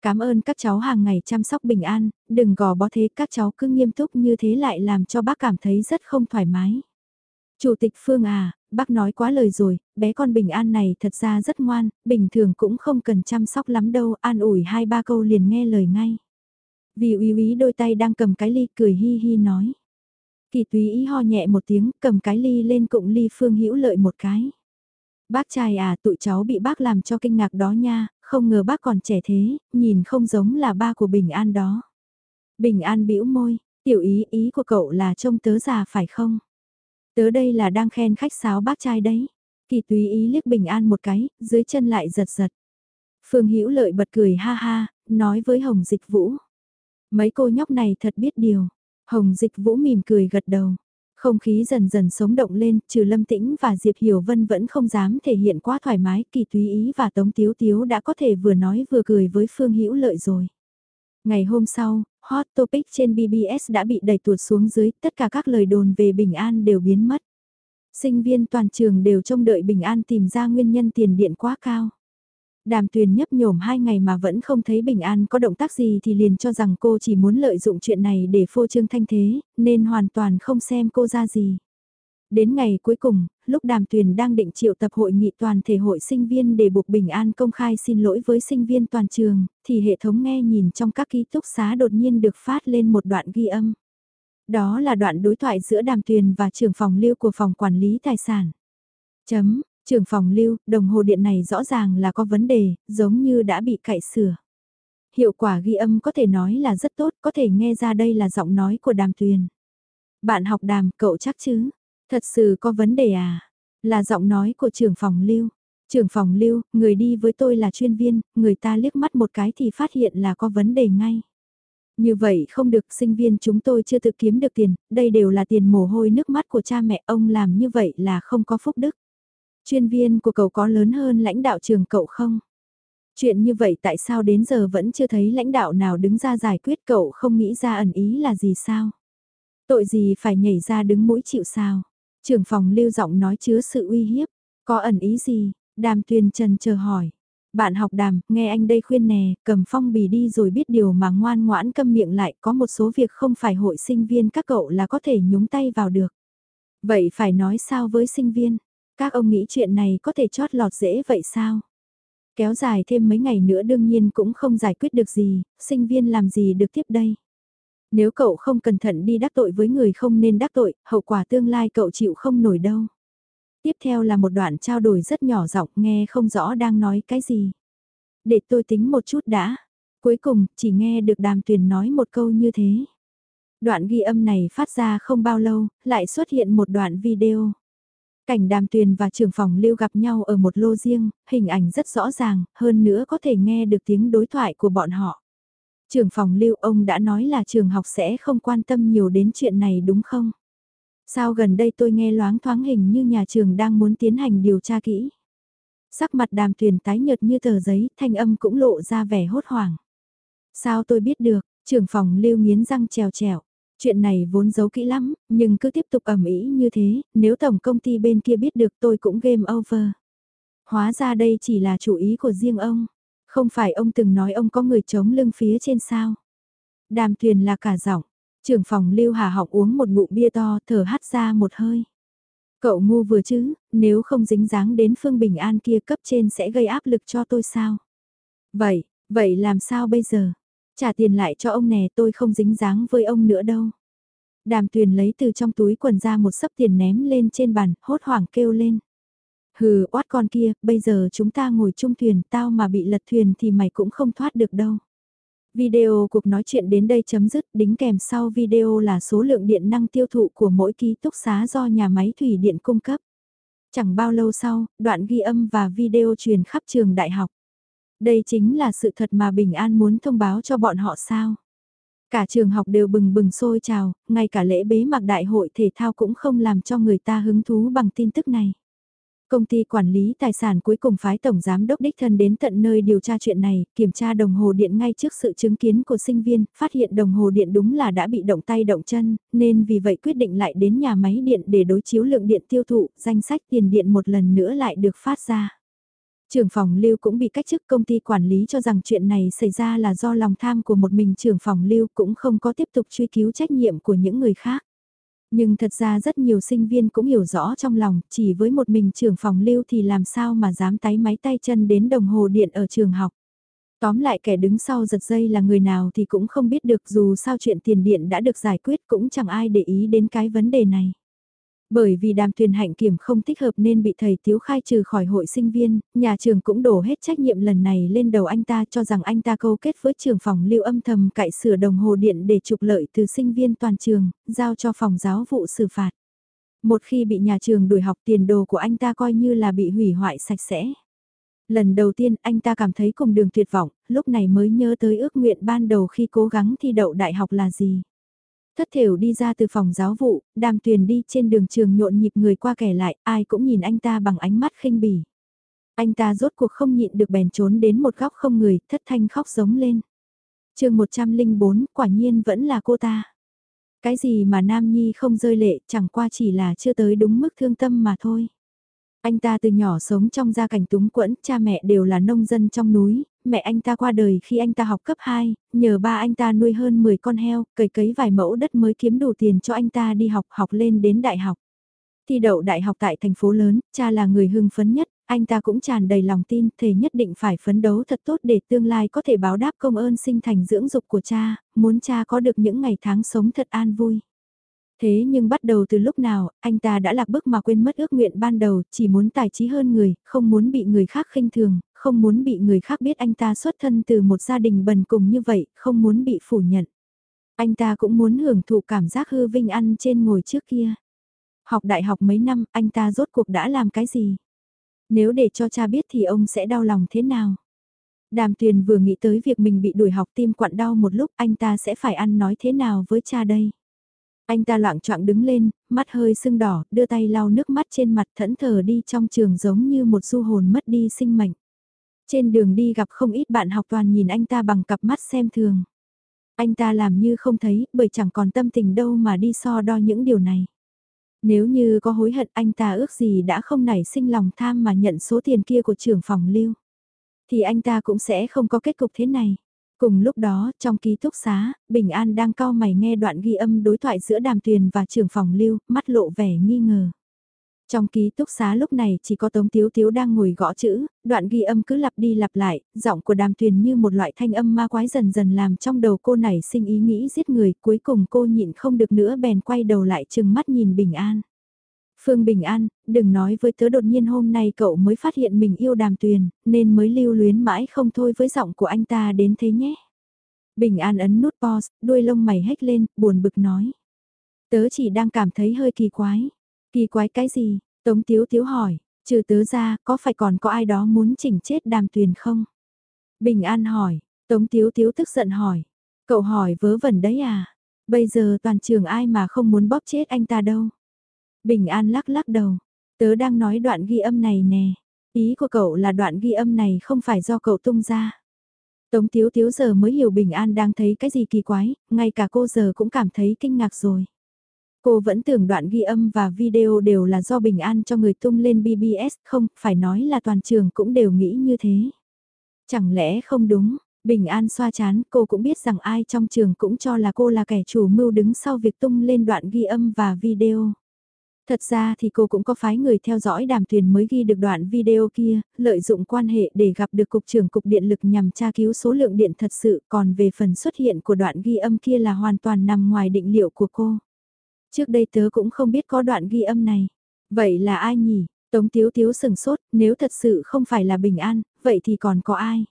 Cảm ơn các cháu hàng ngày chăm sóc bình an, đừng gò bó thế các cháu cứ nghiêm túc như thế lại làm cho bác cảm thấy rất không thoải mái. Chủ tịch Phương à, bác nói quá lời rồi, bé con bình an này thật ra rất ngoan, bình thường cũng không cần chăm sóc lắm đâu, an ủi hai ba câu liền nghe lời ngay. Vì uy úy đôi tay đang cầm cái ly cười hi hi nói. Kỳ túy ý ho nhẹ một tiếng cầm cái ly lên cụng ly phương hữu lợi một cái. Bác trai à tụi cháu bị bác làm cho kinh ngạc đó nha, không ngờ bác còn trẻ thế, nhìn không giống là ba của Bình An đó. Bình An bĩu môi, tiểu ý ý của cậu là trông tớ già phải không? Tớ đây là đang khen khách sáo bác trai đấy. Kỳ túy ý liếc Bình An một cái, dưới chân lại giật giật. Phương Hữu Lợi bật cười ha ha, nói với Hồng Dịch Vũ. Mấy cô nhóc này thật biết điều. Hồng Dịch Vũ mỉm cười gật đầu. Không khí dần dần sống động lên, trừ Lâm Tĩnh và Diệp Hiểu Vân vẫn không dám thể hiện quá thoải mái, kỳ túy ý và Tống Tiếu Tiếu đã có thể vừa nói vừa cười với Phương Hữu Lợi rồi. Ngày hôm sau, hot topic trên BBS đã bị đẩy tuột xuống dưới, tất cả các lời đồn về Bình An đều biến mất. Sinh viên toàn trường đều trông đợi Bình An tìm ra nguyên nhân tiền điện quá cao. Đàm tuyền nhấp nhổm hai ngày mà vẫn không thấy Bình An có động tác gì thì liền cho rằng cô chỉ muốn lợi dụng chuyện này để phô trương thanh thế, nên hoàn toàn không xem cô ra gì. Đến ngày cuối cùng, lúc đàm tuyền đang định triệu tập hội nghị toàn thể hội sinh viên để buộc Bình An công khai xin lỗi với sinh viên toàn trường, thì hệ thống nghe nhìn trong các ký túc xá đột nhiên được phát lên một đoạn ghi âm. Đó là đoạn đối thoại giữa đàm tuyền và trưởng phòng lưu của phòng quản lý tài sản. Chấm, trưởng phòng lưu, đồng hồ điện này rõ ràng là có vấn đề, giống như đã bị cậy sửa. Hiệu quả ghi âm có thể nói là rất tốt, có thể nghe ra đây là giọng nói của đàm tuyền. Bạn học đàm, cậu chắc chứ? Thật sự có vấn đề à? Là giọng nói của trưởng phòng lưu. Trưởng phòng lưu, người đi với tôi là chuyên viên, người ta liếc mắt một cái thì phát hiện là có vấn đề ngay. Như vậy không được, sinh viên chúng tôi chưa tự kiếm được tiền, đây đều là tiền mồ hôi nước mắt của cha mẹ ông làm như vậy là không có phúc đức. Chuyên viên của cậu có lớn hơn lãnh đạo trường cậu không? Chuyện như vậy tại sao đến giờ vẫn chưa thấy lãnh đạo nào đứng ra giải quyết cậu không nghĩ ra ẩn ý là gì sao? Tội gì phải nhảy ra đứng mũi chịu sao? Trưởng phòng lưu giọng nói chứa sự uy hiếp. Có ẩn ý gì? Đàm tuyền trần chờ hỏi. Bạn học đàm, nghe anh đây khuyên nè, cầm phong bì đi rồi biết điều mà ngoan ngoãn câm miệng lại có một số việc không phải hội sinh viên các cậu là có thể nhúng tay vào được. Vậy phải nói sao với sinh viên? Các ông nghĩ chuyện này có thể chót lọt dễ vậy sao? Kéo dài thêm mấy ngày nữa đương nhiên cũng không giải quyết được gì, sinh viên làm gì được tiếp đây? Nếu cậu không cẩn thận đi đắc tội với người không nên đắc tội, hậu quả tương lai cậu chịu không nổi đâu. Tiếp theo là một đoạn trao đổi rất nhỏ giọng nghe không rõ đang nói cái gì. Để tôi tính một chút đã. Cuối cùng, chỉ nghe được đàm tuyền nói một câu như thế. Đoạn ghi âm này phát ra không bao lâu, lại xuất hiện một đoạn video. Cảnh đàm tuyền và trưởng phòng lưu gặp nhau ở một lô riêng, hình ảnh rất rõ ràng, hơn nữa có thể nghe được tiếng đối thoại của bọn họ. Trưởng phòng lưu ông đã nói là trường học sẽ không quan tâm nhiều đến chuyện này đúng không? Sao gần đây tôi nghe loáng thoáng hình như nhà trường đang muốn tiến hành điều tra kỹ. Sắc mặt đàm tuyền tái nhợt như tờ giấy, thanh âm cũng lộ ra vẻ hốt hoảng. Sao tôi biết được, trưởng phòng lưu nghiến răng trèo trèo. Chuyện này vốn giấu kỹ lắm, nhưng cứ tiếp tục ẩm ý như thế, nếu tổng công ty bên kia biết được tôi cũng game over. Hóa ra đây chỉ là chủ ý của riêng ông. Không phải ông từng nói ông có người chống lưng phía trên sao. Đàm tuyền là cả giọng. Trưởng phòng lưu hà học uống một ngụm bia to thở hắt ra một hơi. Cậu ngu vừa chứ, nếu không dính dáng đến Phương Bình An kia cấp trên sẽ gây áp lực cho tôi sao? Vậy, vậy làm sao bây giờ? Trả tiền lại cho ông nè tôi không dính dáng với ông nữa đâu. Đàm tuyền lấy từ trong túi quần ra một sấp tiền ném lên trên bàn, hốt hoảng kêu lên. Hừ, oát con kia, bây giờ chúng ta ngồi chung thuyền, tao mà bị lật thuyền thì mày cũng không thoát được đâu. Video cuộc nói chuyện đến đây chấm dứt, đính kèm sau video là số lượng điện năng tiêu thụ của mỗi ký túc xá do nhà máy thủy điện cung cấp. Chẳng bao lâu sau, đoạn ghi âm và video truyền khắp trường đại học. Đây chính là sự thật mà Bình An muốn thông báo cho bọn họ sao. Cả trường học đều bừng bừng sôi trào, ngay cả lễ bế mạc đại hội thể thao cũng không làm cho người ta hứng thú bằng tin tức này. Công ty quản lý tài sản cuối cùng phái tổng giám đốc đích thân đến tận nơi điều tra chuyện này, kiểm tra đồng hồ điện ngay trước sự chứng kiến của sinh viên, phát hiện đồng hồ điện đúng là đã bị động tay động chân, nên vì vậy quyết định lại đến nhà máy điện để đối chiếu lượng điện tiêu thụ, danh sách tiền điện một lần nữa lại được phát ra. Trưởng phòng lưu cũng bị cách chức công ty quản lý cho rằng chuyện này xảy ra là do lòng tham của một mình trưởng phòng lưu cũng không có tiếp tục truy cứu trách nhiệm của những người khác. Nhưng thật ra rất nhiều sinh viên cũng hiểu rõ trong lòng, chỉ với một mình trưởng phòng lưu thì làm sao mà dám tái máy tay chân đến đồng hồ điện ở trường học. Tóm lại kẻ đứng sau giật dây là người nào thì cũng không biết được dù sao chuyện tiền điện đã được giải quyết cũng chẳng ai để ý đến cái vấn đề này. Bởi vì đàm thuyền hạnh kiểm không thích hợp nên bị thầy Tiếu khai trừ khỏi hội sinh viên, nhà trường cũng đổ hết trách nhiệm lần này lên đầu anh ta cho rằng anh ta câu kết với trường phòng lưu âm thầm cậy sửa đồng hồ điện để trục lợi từ sinh viên toàn trường, giao cho phòng giáo vụ xử phạt. Một khi bị nhà trường đuổi học tiền đồ của anh ta coi như là bị hủy hoại sạch sẽ. Lần đầu tiên anh ta cảm thấy cùng đường tuyệt vọng, lúc này mới nhớ tới ước nguyện ban đầu khi cố gắng thi đậu đại học là gì. Thất thểu đi ra từ phòng giáo vụ, đàm tuyền đi trên đường trường nhộn nhịp người qua kẻ lại, ai cũng nhìn anh ta bằng ánh mắt khinh bỉ. Anh ta rốt cuộc không nhịn được bèn trốn đến một góc không người, thất thanh khóc giống lên. chương 104, quả nhiên vẫn là cô ta. Cái gì mà Nam Nhi không rơi lệ, chẳng qua chỉ là chưa tới đúng mức thương tâm mà thôi. Anh ta từ nhỏ sống trong gia cảnh túng quẫn, cha mẹ đều là nông dân trong núi, mẹ anh ta qua đời khi anh ta học cấp 2, nhờ ba anh ta nuôi hơn 10 con heo, cấy cấy vài mẫu đất mới kiếm đủ tiền cho anh ta đi học học lên đến đại học. Thi đậu đại học tại thành phố lớn, cha là người hưng phấn nhất, anh ta cũng tràn đầy lòng tin, thề nhất định phải phấn đấu thật tốt để tương lai có thể báo đáp công ơn sinh thành dưỡng dục của cha, muốn cha có được những ngày tháng sống thật an vui. Thế nhưng bắt đầu từ lúc nào, anh ta đã lạc bước mà quên mất ước nguyện ban đầu, chỉ muốn tài trí hơn người, không muốn bị người khác khinh thường, không muốn bị người khác biết anh ta xuất thân từ một gia đình bần cùng như vậy, không muốn bị phủ nhận. Anh ta cũng muốn hưởng thụ cảm giác hư vinh ăn trên ngồi trước kia. Học đại học mấy năm, anh ta rốt cuộc đã làm cái gì? Nếu để cho cha biết thì ông sẽ đau lòng thế nào? Đàm tuyền vừa nghĩ tới việc mình bị đuổi học tim quặn đau một lúc anh ta sẽ phải ăn nói thế nào với cha đây? Anh ta loạn trọng đứng lên, mắt hơi sưng đỏ, đưa tay lau nước mắt trên mặt thẫn thờ đi trong trường giống như một du hồn mất đi sinh mệnh. Trên đường đi gặp không ít bạn học toàn nhìn anh ta bằng cặp mắt xem thường. Anh ta làm như không thấy, bởi chẳng còn tâm tình đâu mà đi so đo những điều này. Nếu như có hối hận anh ta ước gì đã không nảy sinh lòng tham mà nhận số tiền kia của trưởng phòng lưu. Thì anh ta cũng sẽ không có kết cục thế này. Cùng lúc đó, trong ký túc xá, Bình An đang cau mày nghe đoạn ghi âm đối thoại giữa đàm tuyền và trưởng phòng lưu, mắt lộ vẻ nghi ngờ. Trong ký túc xá lúc này chỉ có Tống Tiếu Tiếu đang ngồi gõ chữ, đoạn ghi âm cứ lặp đi lặp lại, giọng của đàm tuyền như một loại thanh âm ma quái dần dần làm trong đầu cô này sinh ý nghĩ giết người, cuối cùng cô nhịn không được nữa bèn quay đầu lại chừng mắt nhìn Bình An. Phương Bình An, đừng nói với tớ đột nhiên hôm nay cậu mới phát hiện mình yêu đàm tuyền, nên mới lưu luyến mãi không thôi với giọng của anh ta đến thế nhé. Bình An ấn nút pause, đuôi lông mày hét lên, buồn bực nói. Tớ chỉ đang cảm thấy hơi kỳ quái. Kỳ quái cái gì? Tống Tiếu Tiếu hỏi, trừ tớ ra, có phải còn có ai đó muốn chỉnh chết đàm tuyền không? Bình An hỏi, Tống Tiếu Tiếu tức giận hỏi. Cậu hỏi vớ vẩn đấy à? Bây giờ toàn trường ai mà không muốn bóp chết anh ta đâu? Bình An lắc lắc đầu. Tớ đang nói đoạn ghi âm này nè. Ý của cậu là đoạn ghi âm này không phải do cậu tung ra. Tống Tiếu Tiếu giờ mới hiểu Bình An đang thấy cái gì kỳ quái, ngay cả cô giờ cũng cảm thấy kinh ngạc rồi. Cô vẫn tưởng đoạn ghi âm và video đều là do Bình An cho người tung lên BBS, không, phải nói là toàn trường cũng đều nghĩ như thế. Chẳng lẽ không đúng, Bình An xoa chán, cô cũng biết rằng ai trong trường cũng cho là cô là kẻ chủ mưu đứng sau việc tung lên đoạn ghi âm và video. Thật ra thì cô cũng có phái người theo dõi đàm tuyền mới ghi được đoạn video kia, lợi dụng quan hệ để gặp được Cục trưởng Cục Điện lực nhằm tra cứu số lượng điện thật sự, còn về phần xuất hiện của đoạn ghi âm kia là hoàn toàn nằm ngoài định liệu của cô. Trước đây tớ cũng không biết có đoạn ghi âm này. Vậy là ai nhỉ? Tống Tiếu Tiếu sừng sốt, nếu thật sự không phải là Bình An, vậy thì còn có ai?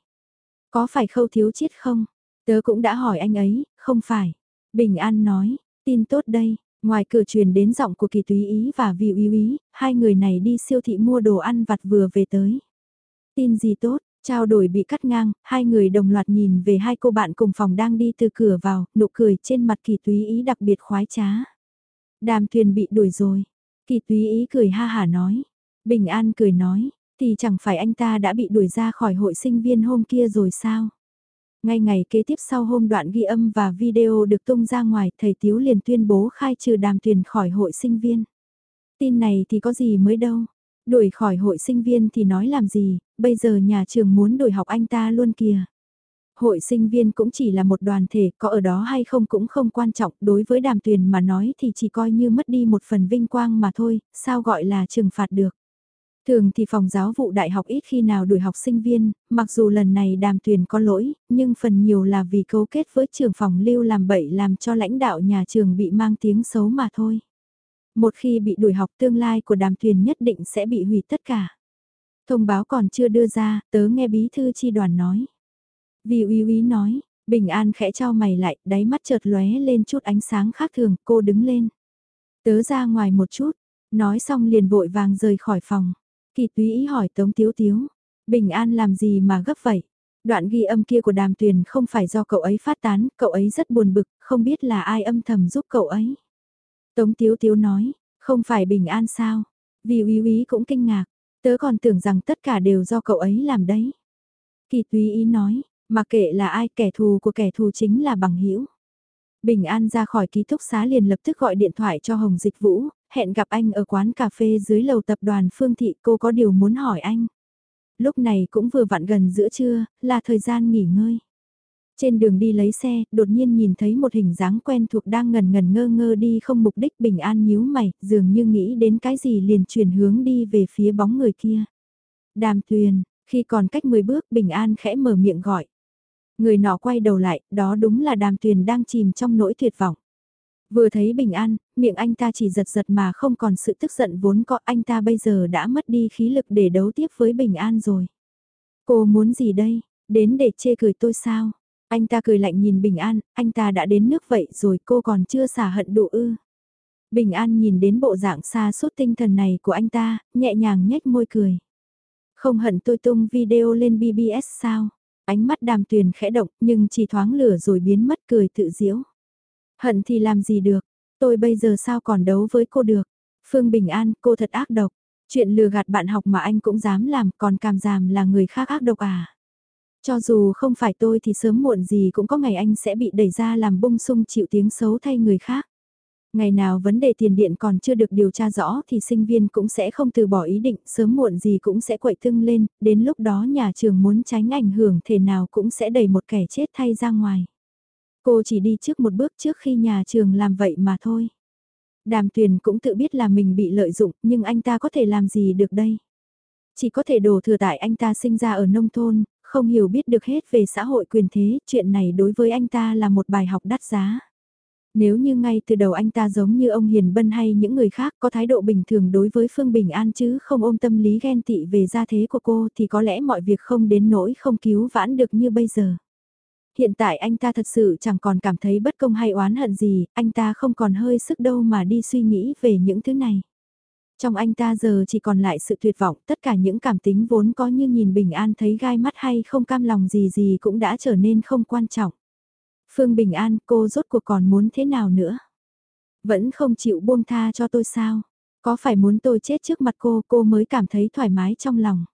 Có phải khâu thiếu chiết không? Tớ cũng đã hỏi anh ấy, không phải. Bình An nói, tin tốt đây, ngoài cửa truyền đến giọng của kỳ túy ý và Vì uy ý, hai người này đi siêu thị mua đồ ăn vặt vừa về tới. Tin gì tốt, trao đổi bị cắt ngang, hai người đồng loạt nhìn về hai cô bạn cùng phòng đang đi từ cửa vào, nụ cười trên mặt kỳ túy ý đặc biệt khoái trá. Đàm thuyền bị đuổi rồi. Kỳ túy ý cười ha hả nói. Bình an cười nói, thì chẳng phải anh ta đã bị đuổi ra khỏi hội sinh viên hôm kia rồi sao? Ngay ngày kế tiếp sau hôm đoạn ghi âm và video được tung ra ngoài, thầy Tiếu liền tuyên bố khai trừ đàm thuyền khỏi hội sinh viên. Tin này thì có gì mới đâu. Đuổi khỏi hội sinh viên thì nói làm gì, bây giờ nhà trường muốn đuổi học anh ta luôn kìa. Hội sinh viên cũng chỉ là một đoàn thể, có ở đó hay không cũng không quan trọng, đối với đàm tuyền mà nói thì chỉ coi như mất đi một phần vinh quang mà thôi, sao gọi là trừng phạt được. Thường thì phòng giáo vụ đại học ít khi nào đuổi học sinh viên, mặc dù lần này đàm tuyền có lỗi, nhưng phần nhiều là vì cấu kết với trường phòng lưu làm bậy làm cho lãnh đạo nhà trường bị mang tiếng xấu mà thôi. Một khi bị đuổi học tương lai của đàm tuyền nhất định sẽ bị hủy tất cả. Thông báo còn chưa đưa ra, tớ nghe bí thư chi đoàn nói. Vì uy uy nói, bình an khẽ cho mày lại, đáy mắt chợt lóe lên chút ánh sáng khác thường, cô đứng lên. Tớ ra ngoài một chút, nói xong liền vội vàng rời khỏi phòng. Kỳ túy ý hỏi Tống Tiếu Tiếu, bình an làm gì mà gấp vậy? Đoạn ghi âm kia của đàm tuyền không phải do cậu ấy phát tán, cậu ấy rất buồn bực, không biết là ai âm thầm giúp cậu ấy. Tống Tiếu Tiếu nói, không phải bình an sao? Vì uy uy cũng kinh ngạc, tớ còn tưởng rằng tất cả đều do cậu ấy làm đấy. Kỳ túy ý nói, mà kệ là ai kẻ thù của kẻ thù chính là bằng hữu Bình An ra khỏi ký túc xá liền lập tức gọi điện thoại cho Hồng Dịch Vũ, hẹn gặp anh ở quán cà phê dưới lầu tập đoàn Phương Thị cô có điều muốn hỏi anh. Lúc này cũng vừa vặn gần giữa trưa, là thời gian nghỉ ngơi. Trên đường đi lấy xe, đột nhiên nhìn thấy một hình dáng quen thuộc đang ngần ngần ngơ ngơ đi không mục đích bình an nhíu mày, dường như nghĩ đến cái gì liền chuyển hướng đi về phía bóng người kia. Đàm tuyền, khi còn cách 10 bước bình an khẽ mở miệng gọi. Người nọ quay đầu lại, đó đúng là đàm tuyền đang chìm trong nỗi tuyệt vọng. Vừa thấy bình an, miệng anh ta chỉ giật giật mà không còn sự tức giận vốn có anh ta bây giờ đã mất đi khí lực để đấu tiếp với bình an rồi. Cô muốn gì đây, đến để chê cười tôi sao? Anh ta cười lạnh nhìn bình an, anh ta đã đến nước vậy rồi cô còn chưa xả hận đủ ư. Bình an nhìn đến bộ dạng xa suốt tinh thần này của anh ta, nhẹ nhàng nhếch môi cười. Không hận tôi tung video lên BBS sao? Ánh mắt đàm tuyền khẽ động nhưng chỉ thoáng lửa rồi biến mất cười tự diễu. Hận thì làm gì được, tôi bây giờ sao còn đấu với cô được. Phương Bình An, cô thật ác độc. Chuyện lừa gạt bạn học mà anh cũng dám làm còn càm giảm là người khác ác độc à. Cho dù không phải tôi thì sớm muộn gì cũng có ngày anh sẽ bị đẩy ra làm bung sung chịu tiếng xấu thay người khác. Ngày nào vấn đề tiền điện còn chưa được điều tra rõ thì sinh viên cũng sẽ không từ bỏ ý định, sớm muộn gì cũng sẽ quậy thương lên, đến lúc đó nhà trường muốn tránh ảnh hưởng thể nào cũng sẽ đẩy một kẻ chết thay ra ngoài. Cô chỉ đi trước một bước trước khi nhà trường làm vậy mà thôi. Đàm tuyền cũng tự biết là mình bị lợi dụng, nhưng anh ta có thể làm gì được đây? Chỉ có thể đổ thừa tại anh ta sinh ra ở nông thôn, không hiểu biết được hết về xã hội quyền thế, chuyện này đối với anh ta là một bài học đắt giá. Nếu như ngay từ đầu anh ta giống như ông Hiền Bân hay những người khác có thái độ bình thường đối với Phương Bình An chứ không ôm tâm lý ghen tị về gia thế của cô thì có lẽ mọi việc không đến nỗi không cứu vãn được như bây giờ. Hiện tại anh ta thật sự chẳng còn cảm thấy bất công hay oán hận gì, anh ta không còn hơi sức đâu mà đi suy nghĩ về những thứ này. Trong anh ta giờ chỉ còn lại sự tuyệt vọng, tất cả những cảm tính vốn có như nhìn Bình An thấy gai mắt hay không cam lòng gì gì cũng đã trở nên không quan trọng. Phương Bình An, cô rốt cuộc còn muốn thế nào nữa? Vẫn không chịu buông tha cho tôi sao? Có phải muốn tôi chết trước mặt cô, cô mới cảm thấy thoải mái trong lòng?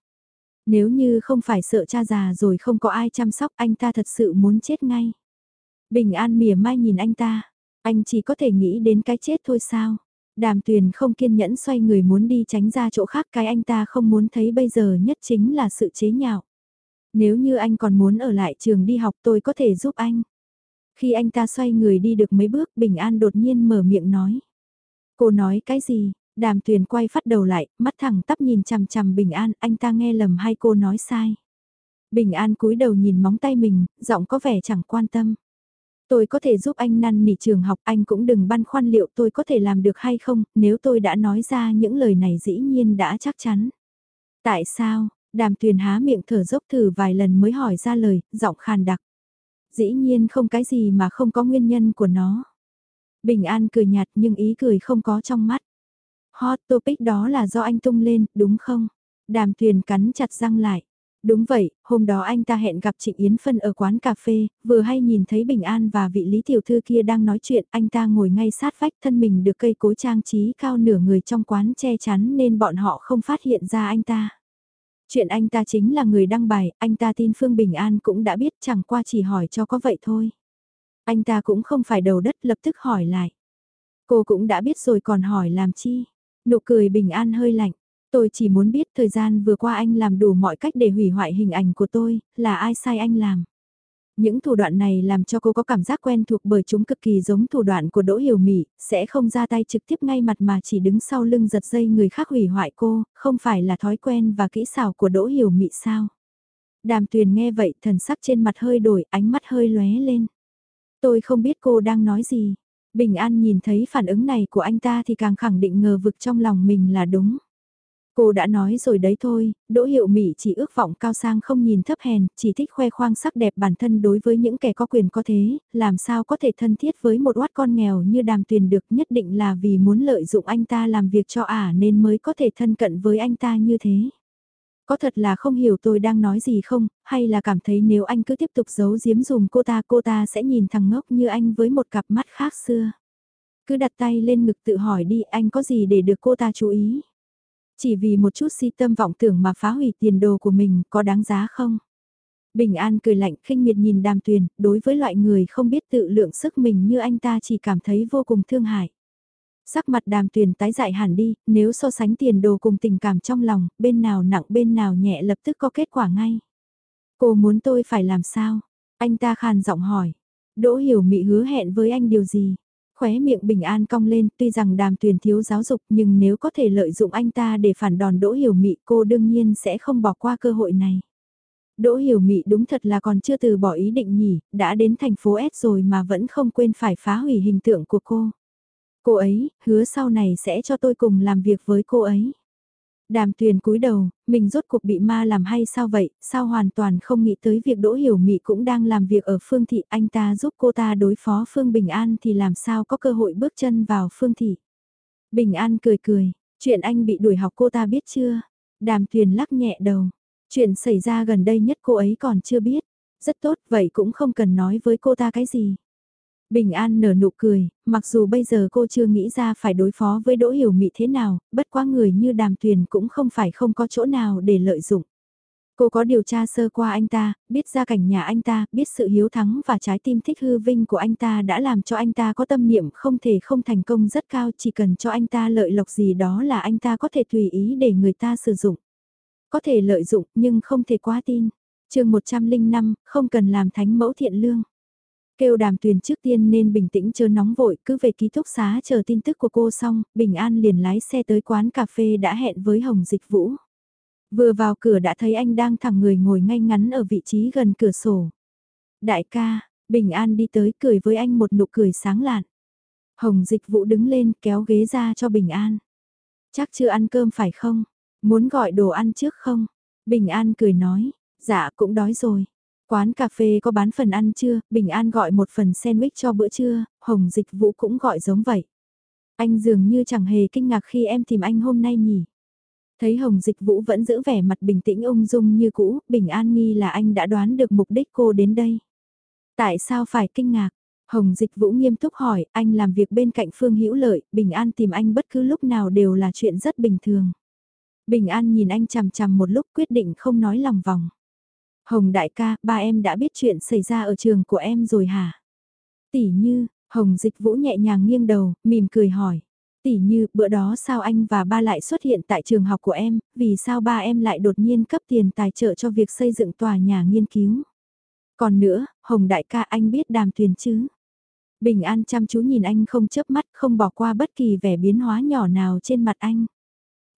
Nếu như không phải sợ cha già rồi không có ai chăm sóc anh ta thật sự muốn chết ngay. Bình An mỉa mai nhìn anh ta, anh chỉ có thể nghĩ đến cái chết thôi sao? Đàm tuyền không kiên nhẫn xoay người muốn đi tránh ra chỗ khác cái anh ta không muốn thấy bây giờ nhất chính là sự chế nhạo. Nếu như anh còn muốn ở lại trường đi học tôi có thể giúp anh. Khi anh ta xoay người đi được mấy bước Bình An đột nhiên mở miệng nói. Cô nói cái gì? Đàm tuyền quay phát đầu lại, mắt thẳng tắp nhìn chằm chằm Bình An, anh ta nghe lầm hay cô nói sai. Bình An cúi đầu nhìn móng tay mình, giọng có vẻ chẳng quan tâm. Tôi có thể giúp anh năn nỉ trường học, anh cũng đừng băn khoăn liệu tôi có thể làm được hay không, nếu tôi đã nói ra những lời này dĩ nhiên đã chắc chắn. Tại sao, đàm tuyền há miệng thở dốc thử vài lần mới hỏi ra lời, giọng khàn đặc. Dĩ nhiên không cái gì mà không có nguyên nhân của nó. Bình An cười nhạt nhưng ý cười không có trong mắt. Hot topic đó là do anh tung lên, đúng không? Đàm tuyền cắn chặt răng lại. Đúng vậy, hôm đó anh ta hẹn gặp Trịnh Yến Phân ở quán cà phê, vừa hay nhìn thấy Bình An và vị lý tiểu thư kia đang nói chuyện, anh ta ngồi ngay sát vách thân mình được cây cối trang trí cao nửa người trong quán che chắn nên bọn họ không phát hiện ra anh ta. Chuyện anh ta chính là người đăng bài, anh ta tin Phương Bình An cũng đã biết chẳng qua chỉ hỏi cho có vậy thôi. Anh ta cũng không phải đầu đất lập tức hỏi lại. Cô cũng đã biết rồi còn hỏi làm chi. Nụ cười Bình An hơi lạnh. Tôi chỉ muốn biết thời gian vừa qua anh làm đủ mọi cách để hủy hoại hình ảnh của tôi, là ai sai anh làm. Những thủ đoạn này làm cho cô có cảm giác quen thuộc bởi chúng cực kỳ giống thủ đoạn của Đỗ Hiểu Mỹ, sẽ không ra tay trực tiếp ngay mặt mà chỉ đứng sau lưng giật dây người khác hủy hoại cô, không phải là thói quen và kỹ xảo của Đỗ Hiểu Mỹ sao. Đàm tuyền nghe vậy thần sắc trên mặt hơi đổi, ánh mắt hơi lóe lên. Tôi không biết cô đang nói gì. Bình An nhìn thấy phản ứng này của anh ta thì càng khẳng định ngờ vực trong lòng mình là đúng. Cô đã nói rồi đấy thôi, Đỗ Hiệu Mỹ chỉ ước vọng cao sang không nhìn thấp hèn, chỉ thích khoe khoang sắc đẹp bản thân đối với những kẻ có quyền có thế, làm sao có thể thân thiết với một oát con nghèo như đàm tuyền được nhất định là vì muốn lợi dụng anh ta làm việc cho ả nên mới có thể thân cận với anh ta như thế. Có thật là không hiểu tôi đang nói gì không, hay là cảm thấy nếu anh cứ tiếp tục giấu giếm dùm cô ta cô ta sẽ nhìn thằng ngốc như anh với một cặp mắt khác xưa. Cứ đặt tay lên ngực tự hỏi đi anh có gì để được cô ta chú ý. Chỉ vì một chút si tâm vọng tưởng mà phá hủy tiền đồ của mình có đáng giá không? Bình An cười lạnh khinh miệt nhìn đàm tuyền, đối với loại người không biết tự lượng sức mình như anh ta chỉ cảm thấy vô cùng thương hại. Sắc mặt đàm tuyền tái dại hẳn đi, nếu so sánh tiền đồ cùng tình cảm trong lòng, bên nào nặng bên nào nhẹ lập tức có kết quả ngay. Cô muốn tôi phải làm sao? Anh ta khàn giọng hỏi. Đỗ hiểu mị hứa hẹn với anh điều gì? Khóe miệng bình an cong lên, tuy rằng đàm tuyền thiếu giáo dục nhưng nếu có thể lợi dụng anh ta để phản đòn đỗ hiểu mị cô đương nhiên sẽ không bỏ qua cơ hội này. Đỗ hiểu mị đúng thật là còn chưa từ bỏ ý định nhỉ, đã đến thành phố S rồi mà vẫn không quên phải phá hủy hình tượng của cô. Cô ấy, hứa sau này sẽ cho tôi cùng làm việc với cô ấy. Đàm tuyền cúi đầu, mình rốt cuộc bị ma làm hay sao vậy, sao hoàn toàn không nghĩ tới việc Đỗ Hiểu Mị cũng đang làm việc ở Phương Thị, anh ta giúp cô ta đối phó Phương Bình An thì làm sao có cơ hội bước chân vào Phương Thị. Bình An cười cười, chuyện anh bị đuổi học cô ta biết chưa? Đàm tuyền lắc nhẹ đầu, chuyện xảy ra gần đây nhất cô ấy còn chưa biết. Rất tốt, vậy cũng không cần nói với cô ta cái gì. Bình An nở nụ cười, mặc dù bây giờ cô chưa nghĩ ra phải đối phó với Đỗ Hiểu Mị thế nào, bất quá người như đàm tuyền cũng không phải không có chỗ nào để lợi dụng. Cô có điều tra sơ qua anh ta, biết ra cảnh nhà anh ta, biết sự hiếu thắng và trái tim thích hư vinh của anh ta đã làm cho anh ta có tâm niệm không thể không thành công rất cao chỉ cần cho anh ta lợi lộc gì đó là anh ta có thể tùy ý để người ta sử dụng. Có thể lợi dụng nhưng không thể quá tin. chương 105, không cần làm thánh mẫu thiện lương. Kêu đàm tuyền trước tiên nên bình tĩnh chớ nóng vội cứ về ký túc xá chờ tin tức của cô xong, Bình An liền lái xe tới quán cà phê đã hẹn với Hồng Dịch Vũ. Vừa vào cửa đã thấy anh đang thẳng người ngồi ngay ngắn ở vị trí gần cửa sổ. Đại ca, Bình An đi tới cười với anh một nụ cười sáng lạn. Hồng Dịch Vũ đứng lên kéo ghế ra cho Bình An. Chắc chưa ăn cơm phải không? Muốn gọi đồ ăn trước không? Bình An cười nói, dạ cũng đói rồi. Quán cà phê có bán phần ăn chưa? Bình An gọi một phần sandwich cho bữa trưa, Hồng Dịch Vũ cũng gọi giống vậy. Anh dường như chẳng hề kinh ngạc khi em tìm anh hôm nay nhỉ. Thấy Hồng Dịch Vũ vẫn giữ vẻ mặt bình tĩnh ung dung như cũ, Bình An nghi là anh đã đoán được mục đích cô đến đây. Tại sao phải kinh ngạc? Hồng Dịch Vũ nghiêm túc hỏi, anh làm việc bên cạnh Phương Hữu Lợi, Bình An tìm anh bất cứ lúc nào đều là chuyện rất bình thường. Bình An nhìn anh chằm chằm một lúc quyết định không nói lòng vòng. Hồng đại ca, ba em đã biết chuyện xảy ra ở trường của em rồi hả? Tỷ như, Hồng Dịch Vũ nhẹ nhàng nghiêng đầu, mỉm cười hỏi. Tỷ như, bữa đó sao anh và ba lại xuất hiện tại trường học của em, vì sao ba em lại đột nhiên cấp tiền tài trợ cho việc xây dựng tòa nhà nghiên cứu? Còn nữa, Hồng đại ca anh biết đàm tuyền chứ? Bình An chăm chú nhìn anh không chớp mắt, không bỏ qua bất kỳ vẻ biến hóa nhỏ nào trên mặt anh.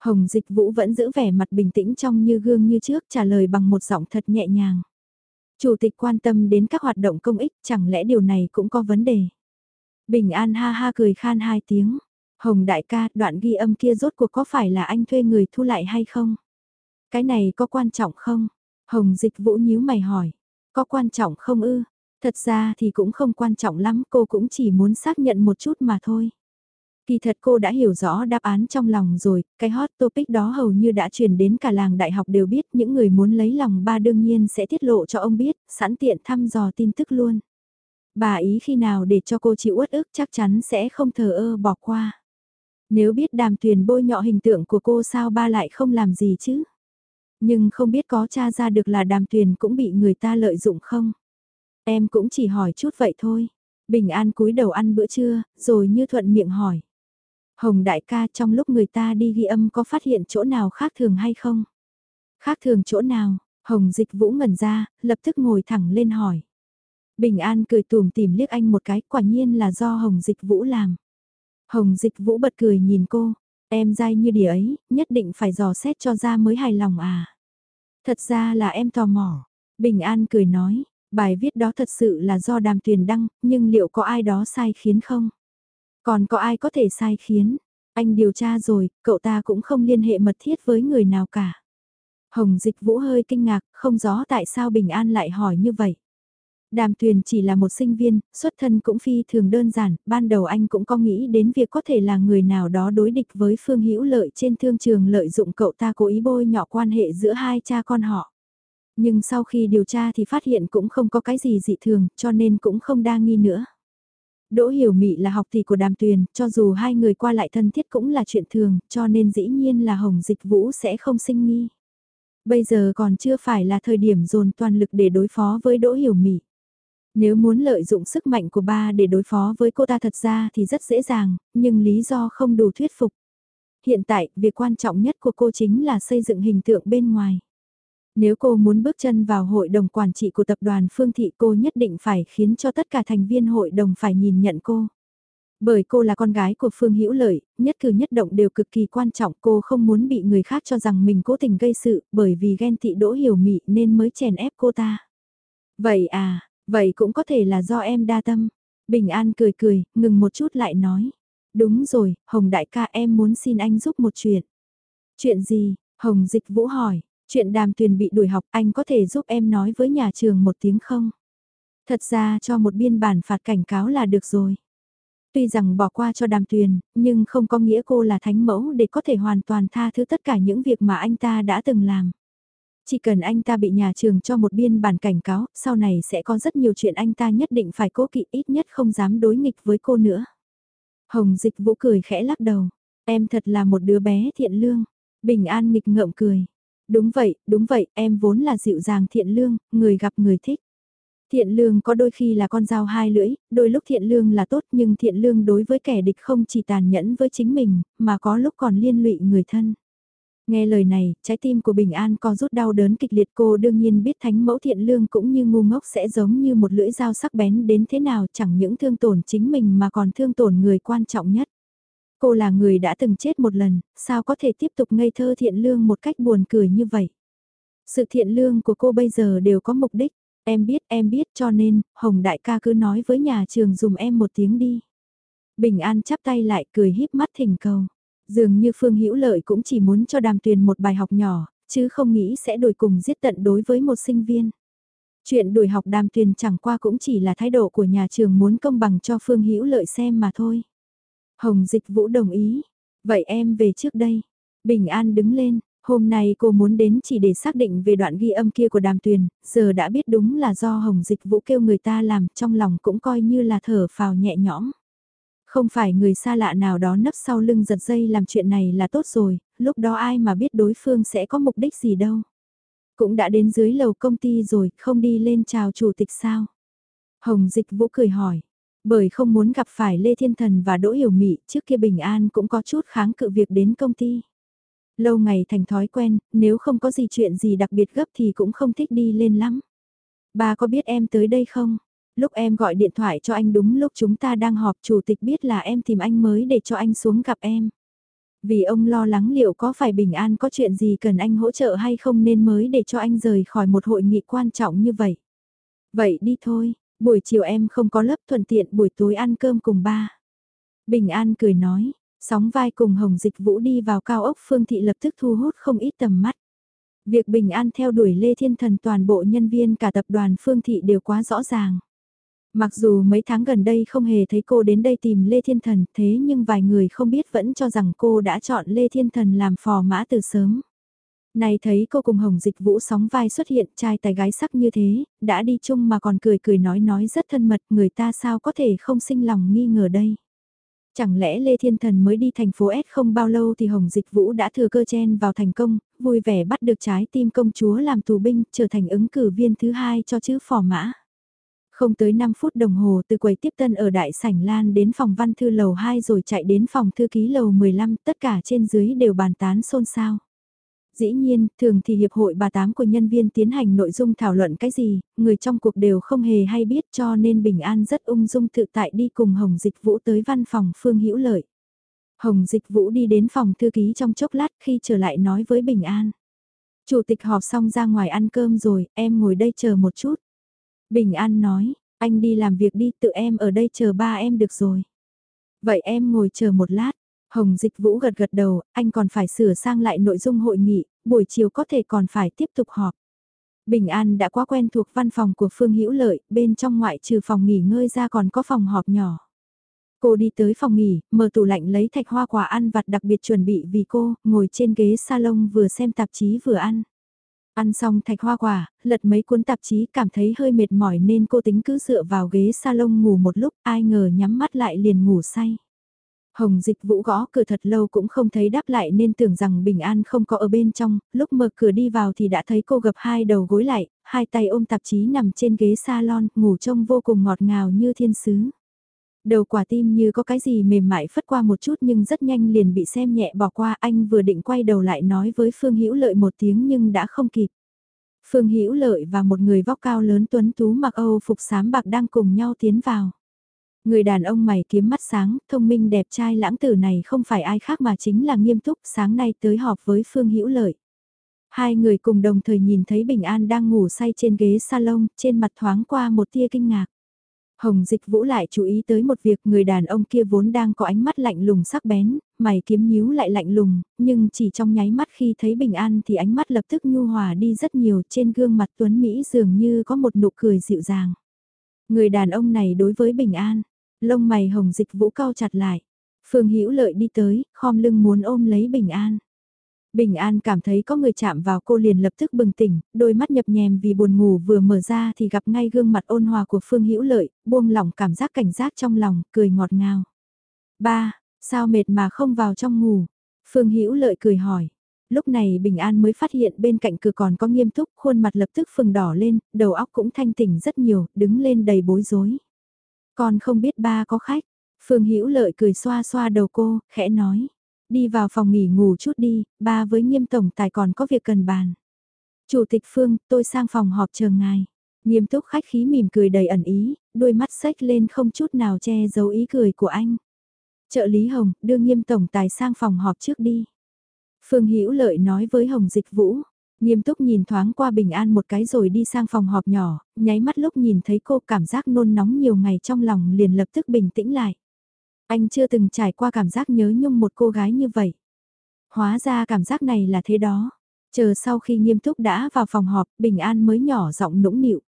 Hồng Dịch Vũ vẫn giữ vẻ mặt bình tĩnh trong như gương như trước trả lời bằng một giọng thật nhẹ nhàng. Chủ tịch quan tâm đến các hoạt động công ích, chẳng lẽ điều này cũng có vấn đề? Bình An ha ha cười khan hai tiếng. Hồng đại ca, đoạn ghi âm kia rốt cuộc có phải là anh thuê người thu lại hay không? Cái này có quan trọng không? Hồng Dịch Vũ nhíu mày hỏi. Có quan trọng không ư? Thật ra thì cũng không quan trọng lắm, cô cũng chỉ muốn xác nhận một chút mà thôi. Kỳ thật cô đã hiểu rõ đáp án trong lòng rồi, cái hot topic đó hầu như đã truyền đến cả làng đại học đều biết những người muốn lấy lòng ba đương nhiên sẽ tiết lộ cho ông biết, sẵn tiện thăm dò tin tức luôn. Bà ý khi nào để cho cô chịu uất ức chắc chắn sẽ không thờ ơ bỏ qua. Nếu biết đàm thuyền bôi nhọ hình tượng của cô sao ba lại không làm gì chứ? Nhưng không biết có tra ra được là đàm thuyền cũng bị người ta lợi dụng không? Em cũng chỉ hỏi chút vậy thôi. Bình an cúi đầu ăn bữa trưa, rồi như thuận miệng hỏi. Hồng đại ca trong lúc người ta đi ghi âm có phát hiện chỗ nào khác thường hay không? Khác thường chỗ nào? Hồng dịch vũ ngẩn ra, lập tức ngồi thẳng lên hỏi. Bình an cười tùm tìm liếc anh một cái, quả nhiên là do Hồng dịch vũ làm. Hồng dịch vũ bật cười nhìn cô, em dai như đỉa ấy, nhất định phải dò xét cho ra mới hài lòng à. Thật ra là em tò mò. Bình an cười nói, bài viết đó thật sự là do đàm tuyền đăng, nhưng liệu có ai đó sai khiến không? Còn có ai có thể sai khiến? Anh điều tra rồi, cậu ta cũng không liên hệ mật thiết với người nào cả. Hồng Dịch Vũ hơi kinh ngạc, không rõ tại sao Bình An lại hỏi như vậy. Đàm Tuyền chỉ là một sinh viên, xuất thân cũng phi thường đơn giản, ban đầu anh cũng có nghĩ đến việc có thể là người nào đó đối địch với Phương Hữu Lợi trên thương trường lợi dụng cậu ta cố ý bôi nhọ quan hệ giữa hai cha con họ. Nhưng sau khi điều tra thì phát hiện cũng không có cái gì dị thường, cho nên cũng không đa nghi nữa. Đỗ Hiểu Mị là học tỷ của Đàm Tuyền, cho dù hai người qua lại thân thiết cũng là chuyện thường, cho nên dĩ nhiên là Hồng Dịch Vũ sẽ không sinh nghi. Bây giờ còn chưa phải là thời điểm dồn toàn lực để đối phó với Đỗ Hiểu Mị. Nếu muốn lợi dụng sức mạnh của ba để đối phó với cô ta thật ra thì rất dễ dàng, nhưng lý do không đủ thuyết phục. Hiện tại, việc quan trọng nhất của cô chính là xây dựng hình tượng bên ngoài. Nếu cô muốn bước chân vào hội đồng quản trị của tập đoàn Phương Thị cô nhất định phải khiến cho tất cả thành viên hội đồng phải nhìn nhận cô. Bởi cô là con gái của Phương Hữu Lợi, nhất cử nhất động đều cực kỳ quan trọng cô không muốn bị người khác cho rằng mình cố tình gây sự bởi vì ghen thị đỗ hiểu mị nên mới chèn ép cô ta. Vậy à, vậy cũng có thể là do em đa tâm. Bình An cười cười, ngừng một chút lại nói. Đúng rồi, Hồng đại ca em muốn xin anh giúp một chuyện. Chuyện gì? Hồng Dịch Vũ hỏi. Chuyện đàm tuyền bị đuổi học anh có thể giúp em nói với nhà trường một tiếng không? Thật ra cho một biên bản phạt cảnh cáo là được rồi. Tuy rằng bỏ qua cho đàm tuyền, nhưng không có nghĩa cô là thánh mẫu để có thể hoàn toàn tha thứ tất cả những việc mà anh ta đã từng làm. Chỉ cần anh ta bị nhà trường cho một biên bản cảnh cáo, sau này sẽ có rất nhiều chuyện anh ta nhất định phải cố kỵ ít nhất không dám đối nghịch với cô nữa. Hồng dịch vũ cười khẽ lắc đầu. Em thật là một đứa bé thiện lương. Bình an nghịch ngợm cười. Đúng vậy, đúng vậy, em vốn là dịu dàng thiện lương, người gặp người thích. Thiện lương có đôi khi là con dao hai lưỡi, đôi lúc thiện lương là tốt nhưng thiện lương đối với kẻ địch không chỉ tàn nhẫn với chính mình, mà có lúc còn liên lụy người thân. Nghe lời này, trái tim của Bình An co rút đau đớn kịch liệt cô đương nhiên biết thánh mẫu thiện lương cũng như ngu ngốc sẽ giống như một lưỡi dao sắc bén đến thế nào chẳng những thương tổn chính mình mà còn thương tổn người quan trọng nhất. Cô là người đã từng chết một lần, sao có thể tiếp tục ngây thơ thiện lương một cách buồn cười như vậy? Sự thiện lương của cô bây giờ đều có mục đích. Em biết, em biết cho nên, Hồng Đại ca cứ nói với nhà trường dùm em một tiếng đi. Bình An chắp tay lại cười híp mắt thỉnh cầu. Dường như Phương Hữu Lợi cũng chỉ muốn cho đàm tuyền một bài học nhỏ, chứ không nghĩ sẽ đổi cùng giết tận đối với một sinh viên. Chuyện đuổi học đàm tuyền chẳng qua cũng chỉ là thái độ của nhà trường muốn công bằng cho Phương Hữu Lợi xem mà thôi. Hồng Dịch Vũ đồng ý. Vậy em về trước đây. Bình An đứng lên, hôm nay cô muốn đến chỉ để xác định về đoạn ghi âm kia của đàm tuyền, giờ đã biết đúng là do Hồng Dịch Vũ kêu người ta làm, trong lòng cũng coi như là thở phào nhẹ nhõm. Không phải người xa lạ nào đó nấp sau lưng giật dây làm chuyện này là tốt rồi, lúc đó ai mà biết đối phương sẽ có mục đích gì đâu. Cũng đã đến dưới lầu công ty rồi, không đi lên chào chủ tịch sao? Hồng Dịch Vũ cười hỏi. Bởi không muốn gặp phải Lê Thiên Thần và Đỗ Hiểu Mị, trước kia Bình An cũng có chút kháng cự việc đến công ty. Lâu ngày thành thói quen, nếu không có gì chuyện gì đặc biệt gấp thì cũng không thích đi lên lắm. Bà có biết em tới đây không? Lúc em gọi điện thoại cho anh đúng lúc chúng ta đang họp chủ tịch biết là em tìm anh mới để cho anh xuống gặp em. Vì ông lo lắng liệu có phải bình an có chuyện gì cần anh hỗ trợ hay không nên mới để cho anh rời khỏi một hội nghị quan trọng như vậy. Vậy đi thôi, buổi chiều em không có lớp thuận tiện buổi tối ăn cơm cùng ba. Bình an cười nói, sóng vai cùng Hồng Dịch Vũ đi vào cao ốc Phương Thị lập tức thu hút không ít tầm mắt. Việc Bình An theo đuổi Lê Thiên Thần toàn bộ nhân viên cả tập đoàn Phương Thị đều quá rõ ràng. Mặc dù mấy tháng gần đây không hề thấy cô đến đây tìm Lê Thiên Thần thế nhưng vài người không biết vẫn cho rằng cô đã chọn Lê Thiên Thần làm phò mã từ sớm. Này thấy cô cùng Hồng Dịch Vũ sóng vai xuất hiện trai tài gái sắc như thế, đã đi chung mà còn cười cười nói nói rất thân mật người ta sao có thể không sinh lòng nghi ngờ đây. Chẳng lẽ Lê Thiên Thần mới đi thành phố S không bao lâu thì Hồng Dịch Vũ đã thừa cơ chen vào thành công, vui vẻ bắt được trái tim công chúa làm tù binh, trở thành ứng cử viên thứ hai cho chữ phò mã. Không tới 5 phút đồng hồ từ quầy tiếp tân ở đại sảnh lan đến phòng văn thư lầu 2 rồi chạy đến phòng thư ký lầu 15, tất cả trên dưới đều bàn tán xôn xao. Dĩ nhiên, thường thì hiệp hội bà tám của nhân viên tiến hành nội dung thảo luận cái gì, người trong cuộc đều không hề hay biết cho nên Bình An rất ung dung tự tại đi cùng Hồng Dịch Vũ tới văn phòng Phương Hữu Lợi. Hồng Dịch Vũ đi đến phòng thư ký trong chốc lát khi trở lại nói với Bình An. Chủ tịch họp xong ra ngoài ăn cơm rồi, em ngồi đây chờ một chút. Bình An nói, anh đi làm việc đi tự em ở đây chờ ba em được rồi. Vậy em ngồi chờ một lát. Hồng Dịch Vũ gật gật đầu, anh còn phải sửa sang lại nội dung hội nghị, buổi chiều có thể còn phải tiếp tục họp. Bình An đã quá quen thuộc văn phòng của Phương Hữu Lợi, bên trong ngoại trừ phòng nghỉ ngơi ra còn có phòng họp nhỏ. Cô đi tới phòng nghỉ, mở tủ lạnh lấy thạch hoa quả ăn vặt đặc biệt chuẩn bị vì cô, ngồi trên ghế salon vừa xem tạp chí vừa ăn. Ăn xong thạch hoa quả, lật mấy cuốn tạp chí cảm thấy hơi mệt mỏi nên cô tính cứ dựa vào ghế salon ngủ một lúc, ai ngờ nhắm mắt lại liền ngủ say. Hồng dịch vũ gõ cửa thật lâu cũng không thấy đáp lại nên tưởng rằng bình an không có ở bên trong, lúc mở cửa đi vào thì đã thấy cô gập hai đầu gối lại, hai tay ôm tạp chí nằm trên ghế salon, ngủ trông vô cùng ngọt ngào như thiên sứ. Đầu quả tim như có cái gì mềm mại phất qua một chút nhưng rất nhanh liền bị xem nhẹ bỏ qua anh vừa định quay đầu lại nói với Phương Hữu Lợi một tiếng nhưng đã không kịp. Phương Hữu Lợi và một người vóc cao lớn tuấn tú mặc Âu phục xám bạc đang cùng nhau tiến vào. Người đàn ông mày kiếm mắt sáng, thông minh đẹp trai lãng tử này không phải ai khác mà chính là nghiêm túc sáng nay tới họp với Phương Hữu Lợi. Hai người cùng đồng thời nhìn thấy Bình An đang ngủ say trên ghế salon, trên mặt thoáng qua một tia kinh ngạc. Hồng Dịch Vũ lại chú ý tới một việc người đàn ông kia vốn đang có ánh mắt lạnh lùng sắc bén, mày kiếm nhíu lại lạnh lùng, nhưng chỉ trong nháy mắt khi thấy Bình An thì ánh mắt lập tức nhu hòa đi rất nhiều trên gương mặt Tuấn Mỹ dường như có một nụ cười dịu dàng. Người đàn ông này đối với Bình An, lông mày Hồng Dịch Vũ cao chặt lại. Phương Hữu Lợi đi tới, khom lưng muốn ôm lấy Bình An. Bình An cảm thấy có người chạm vào cô liền lập tức bừng tỉnh, đôi mắt nhập nhèm vì buồn ngủ vừa mở ra thì gặp ngay gương mặt ôn hòa của Phương Hữu Lợi, buông lỏng cảm giác cảnh giác trong lòng, cười ngọt ngào. Ba, sao mệt mà không vào trong ngủ? Phương Hữu Lợi cười hỏi. Lúc này Bình An mới phát hiện bên cạnh cửa còn có nghiêm túc, khuôn mặt lập tức phừng đỏ lên, đầu óc cũng thanh tỉnh rất nhiều, đứng lên đầy bối rối. Con không biết ba có khách. Phương Hữu Lợi cười xoa xoa đầu cô, khẽ nói đi vào phòng nghỉ ngủ chút đi, ba với nghiêm tổng tài còn có việc cần bàn. Chủ tịch Phương, tôi sang phòng họp chờ ngài. Nghiêm túc khách khí mỉm cười đầy ẩn ý, đôi mắt sách lên không chút nào che giấu ý cười của anh. Trợ lý Hồng, đưa nghiêm tổng tài sang phòng họp trước đi. Phương Hữu Lợi nói với Hồng Dịch Vũ. Nghiêm túc nhìn thoáng qua bình an một cái rồi đi sang phòng họp nhỏ, nháy mắt lúc nhìn thấy cô cảm giác nôn nóng nhiều ngày trong lòng liền lập tức bình tĩnh lại. Anh chưa từng trải qua cảm giác nhớ nhung một cô gái như vậy. Hóa ra cảm giác này là thế đó. Chờ sau khi nghiêm túc đã vào phòng họp, Bình An mới nhỏ giọng nũng nịu.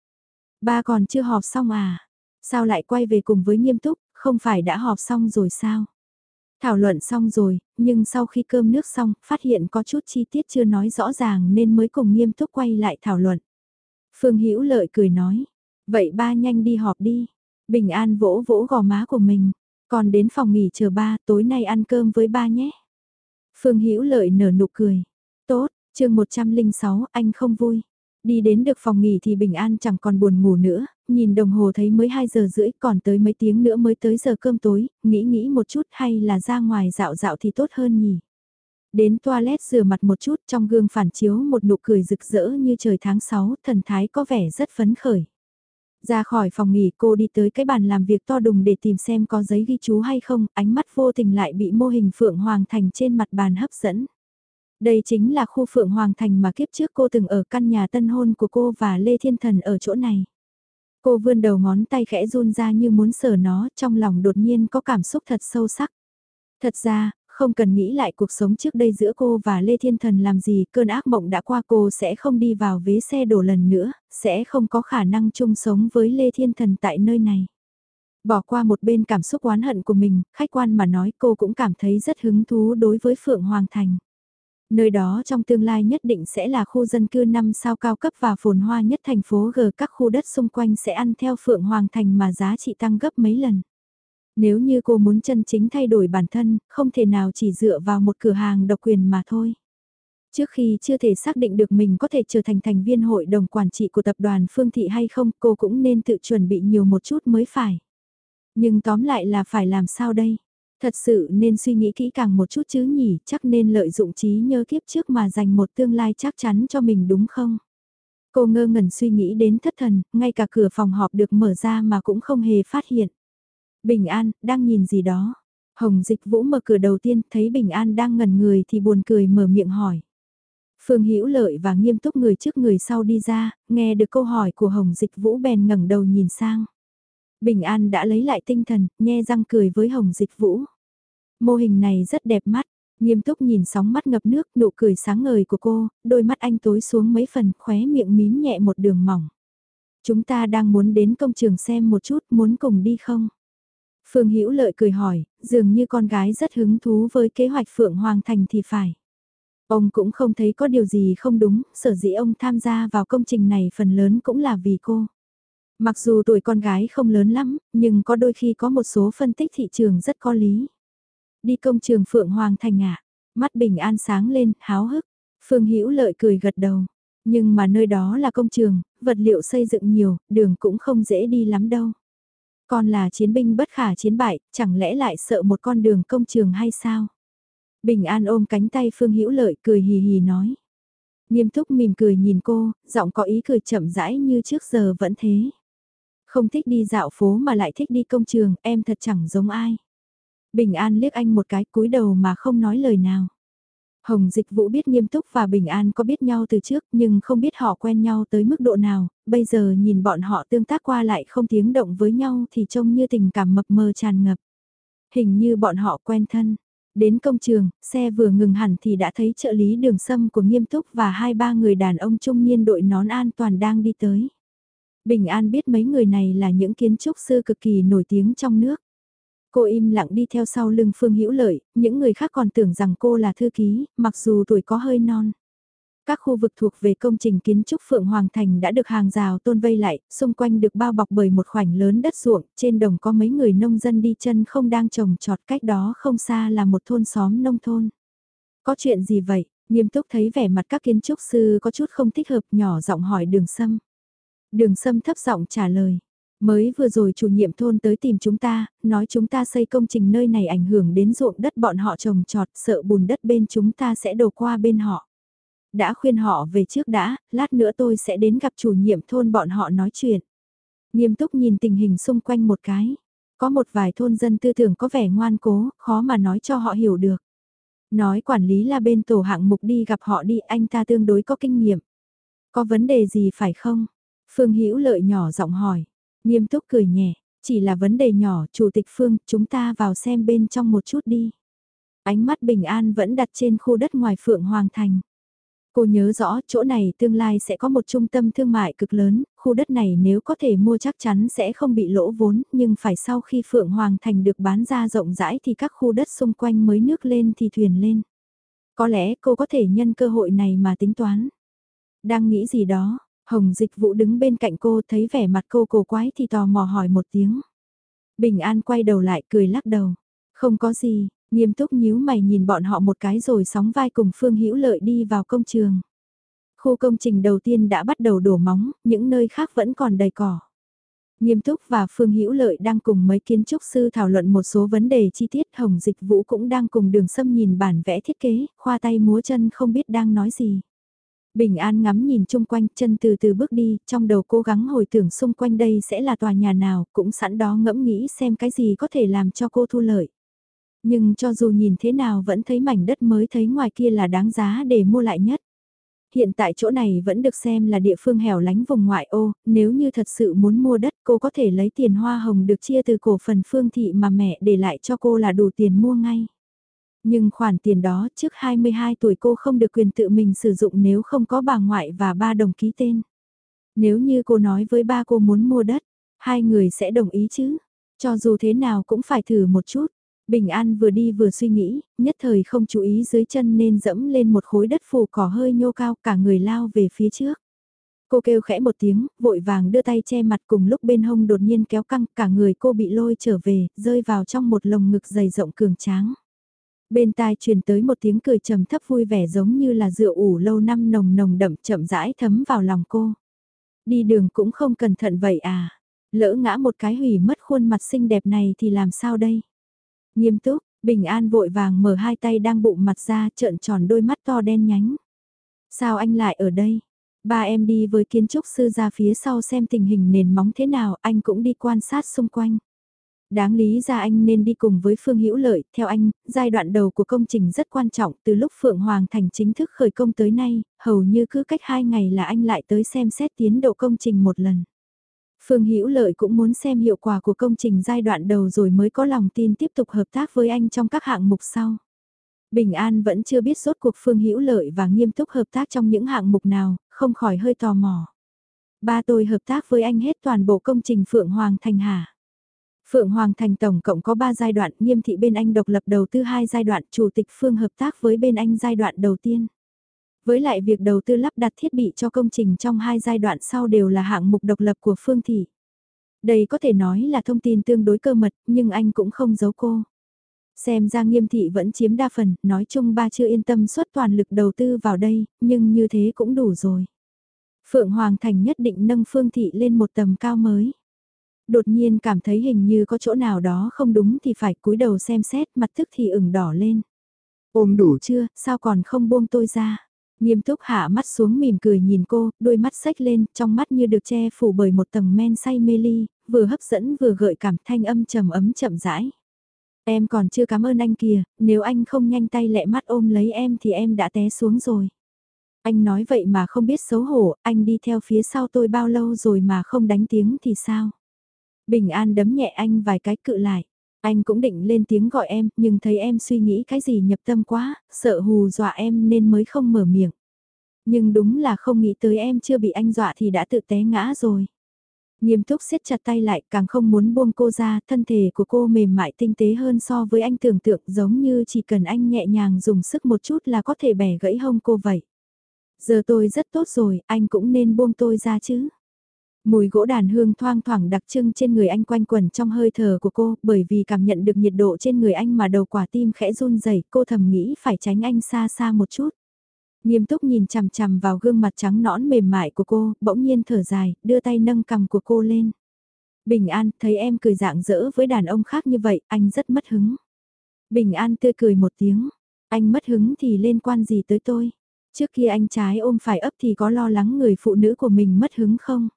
Ba còn chưa họp xong à? Sao lại quay về cùng với nghiêm túc, không phải đã họp xong rồi sao? Thảo luận xong rồi, nhưng sau khi cơm nước xong, phát hiện có chút chi tiết chưa nói rõ ràng nên mới cùng nghiêm túc quay lại thảo luận. Phương Hữu Lợi cười nói, vậy ba nhanh đi họp đi. Bình An vỗ vỗ gò má của mình, còn đến phòng nghỉ chờ ba, tối nay ăn cơm với ba nhé. Phương Hữu Lợi nở nụ cười. Tốt, chương 106, anh không vui. Đi đến được phòng nghỉ thì Bình An chẳng còn buồn ngủ nữa, nhìn đồng hồ thấy mới 2 giờ rưỡi còn tới mấy tiếng nữa mới tới giờ cơm tối, nghĩ nghĩ một chút hay là ra ngoài dạo dạo thì tốt hơn nhỉ. Đến toilet rửa mặt một chút trong gương phản chiếu một nụ cười rực rỡ như trời tháng 6, thần thái có vẻ rất phấn khởi. Ra khỏi phòng nghỉ cô đi tới cái bàn làm việc to đùng để tìm xem có giấy ghi chú hay không, ánh mắt vô tình lại bị mô hình Phượng Hoàng Thành trên mặt bàn hấp dẫn. Đây chính là khu Phượng Hoàng Thành mà kiếp trước cô từng ở căn nhà tân hôn của cô và Lê Thiên Thần ở chỗ này. Cô vươn đầu ngón tay khẽ run ra như muốn sờ nó, trong lòng đột nhiên có cảm xúc thật sâu sắc. Thật ra, không cần nghĩ lại cuộc sống trước đây giữa cô và Lê Thiên Thần làm gì, cơn ác mộng đã qua cô sẽ không đi vào vế xe đổ lần nữa, sẽ không có khả năng chung sống với Lê Thiên Thần tại nơi này. Bỏ qua một bên cảm xúc oán hận của mình, khách quan mà nói cô cũng cảm thấy rất hứng thú đối với Phượng Hoàng Thành. Nơi đó trong tương lai nhất định sẽ là khu dân cư năm sao cao cấp và phồn hoa nhất thành phố G các khu đất xung quanh sẽ ăn theo Phượng Hoàng Thành mà giá trị tăng gấp mấy lần. Nếu như cô muốn chân chính thay đổi bản thân, không thể nào chỉ dựa vào một cửa hàng độc quyền mà thôi. Trước khi chưa thể xác định được mình có thể trở thành thành viên hội đồng quản trị của tập đoàn Phương Thị hay không, cô cũng nên tự chuẩn bị nhiều một chút mới phải. Nhưng tóm lại là phải làm sao đây? Thật sự nên suy nghĩ kỹ càng một chút chứ nhỉ, chắc nên lợi dụng trí nhớ kiếp trước mà dành một tương lai chắc chắn cho mình đúng không? Cô ngơ ngẩn suy nghĩ đến thất thần, ngay cả cửa phòng họp được mở ra mà cũng không hề phát hiện. Bình An, đang nhìn gì đó? Hồng Dịch Vũ mở cửa đầu tiên, thấy Bình An đang ngẩn người thì buồn cười mở miệng hỏi. Phương Hữu Lợi và nghiêm túc người trước người sau đi ra, nghe được câu hỏi của Hồng Dịch Vũ bèn ngẩng đầu nhìn sang. Bình An đã lấy lại tinh thần, nhe răng cười với Hồng Dịch Vũ. Mô hình này rất đẹp mắt, nghiêm túc nhìn sóng mắt ngập nước, nụ cười sáng ngời của cô, đôi mắt anh tối xuống mấy phần, khóe miệng mím nhẹ một đường mỏng. Chúng ta đang muốn đến công trường xem một chút, muốn cùng đi không? Phương Hữu Lợi cười hỏi, dường như con gái rất hứng thú với kế hoạch Phượng Hoàng Thành thì phải. Ông cũng không thấy có điều gì không đúng, sở dĩ ông tham gia vào công trình này phần lớn cũng là vì cô. Mặc dù tuổi con gái không lớn lắm, nhưng có đôi khi có một số phân tích thị trường rất có lý. Đi công trường Phượng Hoàng Thành ạ, mắt bình an sáng lên, háo hức. Phương Hữu Lợi cười gật đầu. Nhưng mà nơi đó là công trường, vật liệu xây dựng nhiều, đường cũng không dễ đi lắm đâu. Con là chiến binh bất khả chiến bại, chẳng lẽ lại sợ một con đường công trường hay sao? Bình An ôm cánh tay Phương Hữu Lợi cười hì hì nói. Nghiêm túc mỉm cười nhìn cô, giọng có ý cười chậm rãi như trước giờ vẫn thế. Không thích đi dạo phố mà lại thích đi công trường, em thật chẳng giống ai. Bình An liếc anh một cái cúi đầu mà không nói lời nào. Hồng Dịch Vũ biết nghiêm túc và Bình An có biết nhau từ trước nhưng không biết họ quen nhau tới mức độ nào, bây giờ nhìn bọn họ tương tác qua lại không tiếng động với nhau thì trông như tình cảm mập mờ tràn ngập. Hình như bọn họ quen thân. Đến công trường, xe vừa ngừng hẳn thì đã thấy trợ lý đường sâm của nghiêm túc và hai ba người đàn ông trung niên đội nón an toàn đang đi tới. Bình An biết mấy người này là những kiến trúc sư cực kỳ nổi tiếng trong nước. Cô im lặng đi theo sau lưng Phương Hữu Lợi, những người khác còn tưởng rằng cô là thư ký, mặc dù tuổi có hơi non. Các khu vực thuộc về công trình kiến trúc Phượng Hoàng Thành đã được hàng rào tôn vây lại, xung quanh được bao bọc bởi một khoảnh lớn đất ruộng, trên đồng có mấy người nông dân đi chân không đang trồng trọt cách đó không xa là một thôn xóm nông thôn. Có chuyện gì vậy? Nghiêm túc thấy vẻ mặt các kiến trúc sư có chút không thích hợp nhỏ giọng hỏi đường sâm. Đường sâm thấp giọng trả lời. Mới vừa rồi chủ nhiệm thôn tới tìm chúng ta, nói chúng ta xây công trình nơi này ảnh hưởng đến ruộng đất bọn họ trồng trọt, sợ bùn đất bên chúng ta sẽ đổ qua bên họ. Đã khuyên họ về trước đã, lát nữa tôi sẽ đến gặp chủ nhiệm thôn bọn họ nói chuyện. Nghiêm túc nhìn tình hình xung quanh một cái. Có một vài thôn dân tư tưởng có vẻ ngoan cố, khó mà nói cho họ hiểu được. Nói quản lý là bên tổ hạng mục đi gặp họ đi, anh ta tương đối có kinh nghiệm. Có vấn đề gì phải không? Phương Hữu lợi nhỏ giọng hỏi. Nghiêm túc cười nhẹ, Chỉ là vấn đề nhỏ, Chủ tịch Phương, chúng ta vào xem bên trong một chút đi. Ánh mắt bình an vẫn đặt trên khu đất ngoài Phượng Hoàng Thành. Cô nhớ rõ chỗ này tương lai sẽ có một trung tâm thương mại cực lớn, khu đất này nếu có thể mua chắc chắn sẽ không bị lỗ vốn, nhưng phải sau khi Phượng Hoàng Thành được bán ra rộng rãi thì các khu đất xung quanh mới nước lên thì thuyền lên. Có lẽ cô có thể nhân cơ hội này mà tính toán. Đang nghĩ gì đó, Hồng Dịch Vũ đứng bên cạnh cô thấy vẻ mặt cô cổ quái thì tò mò hỏi một tiếng. Bình An quay đầu lại cười lắc đầu. Không có gì, nghiêm túc nhíu mày nhìn bọn họ một cái rồi sóng vai cùng Phương Hữu Lợi đi vào công trường. Khu công trình đầu tiên đã bắt đầu đổ móng, những nơi khác vẫn còn đầy cỏ. Nghiêm túc và Phương Hữu Lợi đang cùng mấy kiến trúc sư thảo luận một số vấn đề chi tiết, Hồng Dịch Vũ cũng đang cùng Đường Sâm nhìn bản vẽ thiết kế, khoa tay múa chân không biết đang nói gì. Bình An ngắm nhìn chung quanh, chân từ từ bước đi, trong đầu cố gắng hồi tưởng xung quanh đây sẽ là tòa nhà nào, cũng sẵn đó ngẫm nghĩ xem cái gì có thể làm cho cô thu lợi. Nhưng cho dù nhìn thế nào vẫn thấy mảnh đất mới thấy ngoài kia là đáng giá để mua lại nhất. Hiện tại chỗ này vẫn được xem là địa phương hẻo lánh vùng ngoại ô, nếu như thật sự muốn mua đất cô có thể lấy tiền hoa hồng được chia từ cổ phần phương thị mà mẹ để lại cho cô là đủ tiền mua ngay. Nhưng khoản tiền đó trước 22 tuổi cô không được quyền tự mình sử dụng nếu không có bà ngoại và ba đồng ký tên. Nếu như cô nói với ba cô muốn mua đất, hai người sẽ đồng ý chứ. Cho dù thế nào cũng phải thử một chút. Bình An vừa đi vừa suy nghĩ, nhất thời không chú ý dưới chân nên dẫm lên một khối đất phủ cỏ hơi nhô cao cả người lao về phía trước. Cô kêu khẽ một tiếng, vội vàng đưa tay che mặt cùng lúc bên hông đột nhiên kéo căng cả người cô bị lôi trở về, rơi vào trong một lồng ngực dày rộng cường tráng. Bên tai truyền tới một tiếng cười trầm thấp vui vẻ giống như là rượu ủ lâu năm nồng nồng đậm chậm rãi thấm vào lòng cô. Đi đường cũng không cẩn thận vậy à, lỡ ngã một cái hủy mất khuôn mặt xinh đẹp này thì làm sao đây? Nghiêm túc, bình an vội vàng mở hai tay đang bụng mặt ra trợn tròn đôi mắt to đen nhánh. Sao anh lại ở đây? Ba em đi với kiến trúc sư ra phía sau xem tình hình nền móng thế nào, anh cũng đi quan sát xung quanh. Đáng lý ra anh nên đi cùng với Phương Hữu Lợi, theo anh, giai đoạn đầu của công trình rất quan trọng, từ lúc Phượng Hoàng Thành chính thức khởi công tới nay, hầu như cứ cách 2 ngày là anh lại tới xem xét tiến độ công trình một lần. Phương Hữu Lợi cũng muốn xem hiệu quả của công trình giai đoạn đầu rồi mới có lòng tin tiếp tục hợp tác với anh trong các hạng mục sau. Bình An vẫn chưa biết rốt cuộc Phương Hữu Lợi và nghiêm túc hợp tác trong những hạng mục nào, không khỏi hơi tò mò. Ba tôi hợp tác với anh hết toàn bộ công trình Phượng Hoàng Thành hả? Phượng Hoàng Thành tổng cộng có 3 giai đoạn, nghiêm thị bên anh độc lập đầu tư 2 giai đoạn, chủ tịch Phương hợp tác với bên anh giai đoạn đầu tiên. Với lại việc đầu tư lắp đặt thiết bị cho công trình trong hai giai đoạn sau đều là hạng mục độc lập của Phương Thị. Đây có thể nói là thông tin tương đối cơ mật, nhưng anh cũng không giấu cô. Xem ra nghiêm thị vẫn chiếm đa phần, nói chung ba chưa yên tâm suốt toàn lực đầu tư vào đây, nhưng như thế cũng đủ rồi. Phượng Hoàng Thành nhất định nâng Phương Thị lên một tầm cao mới. Đột nhiên cảm thấy hình như có chỗ nào đó không đúng thì phải cúi đầu xem xét mặt thức thì ửng đỏ lên. Ôm đủ chưa, sao còn không buông tôi ra? Nghiêm túc hạ mắt xuống mỉm cười nhìn cô, đôi mắt sách lên, trong mắt như được che phủ bởi một tầng men say mê ly, vừa hấp dẫn vừa gợi cảm thanh âm trầm ấm chậm rãi. Em còn chưa cảm ơn anh kìa, nếu anh không nhanh tay lẹ mắt ôm lấy em thì em đã té xuống rồi. Anh nói vậy mà không biết xấu hổ, anh đi theo phía sau tôi bao lâu rồi mà không đánh tiếng thì sao? Bình an đấm nhẹ anh vài cái cự lại. Anh cũng định lên tiếng gọi em, nhưng thấy em suy nghĩ cái gì nhập tâm quá, sợ hù dọa em nên mới không mở miệng. Nhưng đúng là không nghĩ tới em chưa bị anh dọa thì đã tự té ngã rồi. Nghiêm túc siết chặt tay lại, càng không muốn buông cô ra, thân thể của cô mềm mại tinh tế hơn so với anh tưởng tượng giống như chỉ cần anh nhẹ nhàng dùng sức một chút là có thể bẻ gãy hông cô vậy. Giờ tôi rất tốt rồi, anh cũng nên buông tôi ra chứ. Mùi gỗ đàn hương thoang thoảng đặc trưng trên người anh quanh quẩn trong hơi thở của cô, bởi vì cảm nhận được nhiệt độ trên người anh mà đầu quả tim khẽ run rẩy, cô thầm nghĩ phải tránh anh xa xa một chút. Nghiêm túc nhìn chằm chằm vào gương mặt trắng nõn mềm mại của cô, bỗng nhiên thở dài, đưa tay nâng cằm của cô lên. Bình An, thấy em cười dạng dỡ với đàn ông khác như vậy, anh rất mất hứng. Bình An tươi cười một tiếng, anh mất hứng thì liên quan gì tới tôi? Trước kia anh trái ôm phải ấp thì có lo lắng người phụ nữ của mình mất hứng không?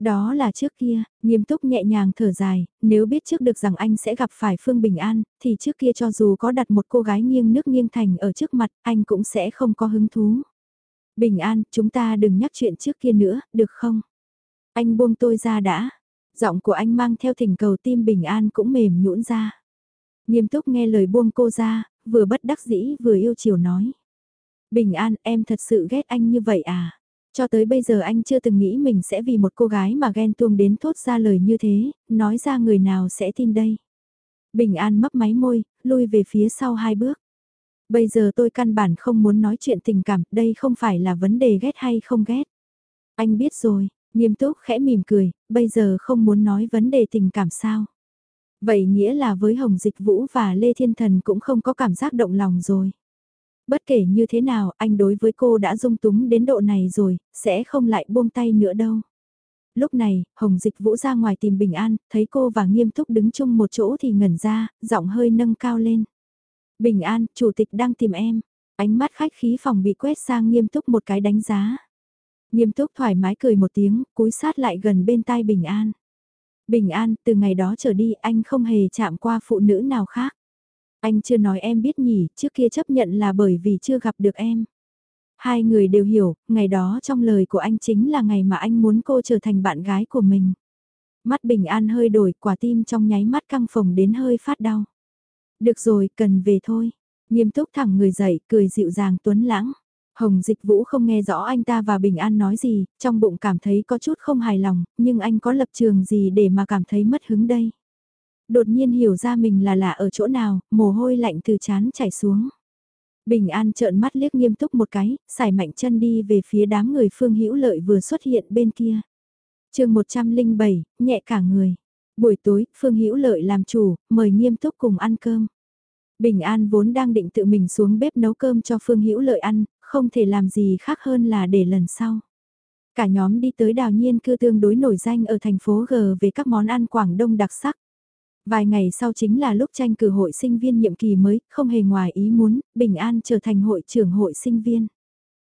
Đó là trước kia, nghiêm túc nhẹ nhàng thở dài, nếu biết trước được rằng anh sẽ gặp phải Phương Bình An, thì trước kia cho dù có đặt một cô gái nghiêng nước nghiêng thành ở trước mặt, anh cũng sẽ không có hứng thú. Bình An, chúng ta đừng nhắc chuyện trước kia nữa, được không? Anh buông tôi ra đã. Giọng của anh mang theo thỉnh cầu tim bình an cũng mềm nhũn ra. Nghiêm túc nghe lời buông cô ra, vừa bất đắc dĩ vừa yêu chiều nói. Bình an, em thật sự ghét anh như vậy à? Cho tới bây giờ anh chưa từng nghĩ mình sẽ vì một cô gái mà ghen tuông đến thốt ra lời như thế, nói ra người nào sẽ tin đây. Bình an mấp máy môi, lui về phía sau hai bước. Bây giờ tôi căn bản không muốn nói chuyện tình cảm, đây không phải là vấn đề ghét hay không ghét. Anh biết rồi, nghiêm túc khẽ mỉm cười, bây giờ không muốn nói vấn đề tình cảm sao. Vậy nghĩa là với Hồng Dịch Vũ và Lê Thiên Thần cũng không có cảm giác động lòng rồi. Bất kể như thế nào, anh đối với cô đã dung túng đến độ này rồi, sẽ không lại buông tay nữa đâu. Lúc này, Hồng Dịch Vũ ra ngoài tìm Bình An, thấy cô và nghiêm túc đứng chung một chỗ thì ngẩn ra, giọng hơi nâng cao lên. Bình An, chủ tịch đang tìm em. Ánh mắt khách khí phòng bị quét sang nghiêm túc một cái đánh giá. Nghiêm túc thoải mái cười một tiếng, cúi sát lại gần bên tai Bình An. Bình An, từ ngày đó trở đi anh không hề chạm qua phụ nữ nào khác. Anh chưa nói em biết nhỉ, trước kia chấp nhận là bởi vì chưa gặp được em. Hai người đều hiểu, ngày đó trong lời của anh chính là ngày mà anh muốn cô trở thành bạn gái của mình. Mắt Bình An hơi đổi, quả tim trong nháy mắt căng phồng đến hơi phát đau. Được rồi, cần về thôi. Nghiêm túc thẳng người dậy, cười dịu dàng tuấn lãng. Hồng Dịch Vũ không nghe rõ anh ta và Bình An nói gì, trong bụng cảm thấy có chút không hài lòng, nhưng anh có lập trường gì để mà cảm thấy mất hứng đây. Đột nhiên hiểu ra mình là lạ ở chỗ nào, mồ hôi lạnh từ chán chảy xuống. Bình An trợn mắt liếc nghiêm túc một cái, xài mạnh chân đi về phía đám người Phương Hữu Lợi vừa xuất hiện bên kia. chương 107, nhẹ cả người. Buổi tối, Phương Hữu Lợi làm chủ, mời nghiêm túc cùng ăn cơm. Bình An vốn đang định tự mình xuống bếp nấu cơm cho Phương Hữu Lợi ăn, không thể làm gì khác hơn là để lần sau. Cả nhóm đi tới đào nhiên cư tương đối nổi danh ở thành phố G về các món ăn Quảng Đông đặc sắc. Vài ngày sau chính là lúc tranh cử hội sinh viên nhiệm kỳ mới, không hề ngoài ý muốn, Bình An trở thành hội trưởng hội sinh viên.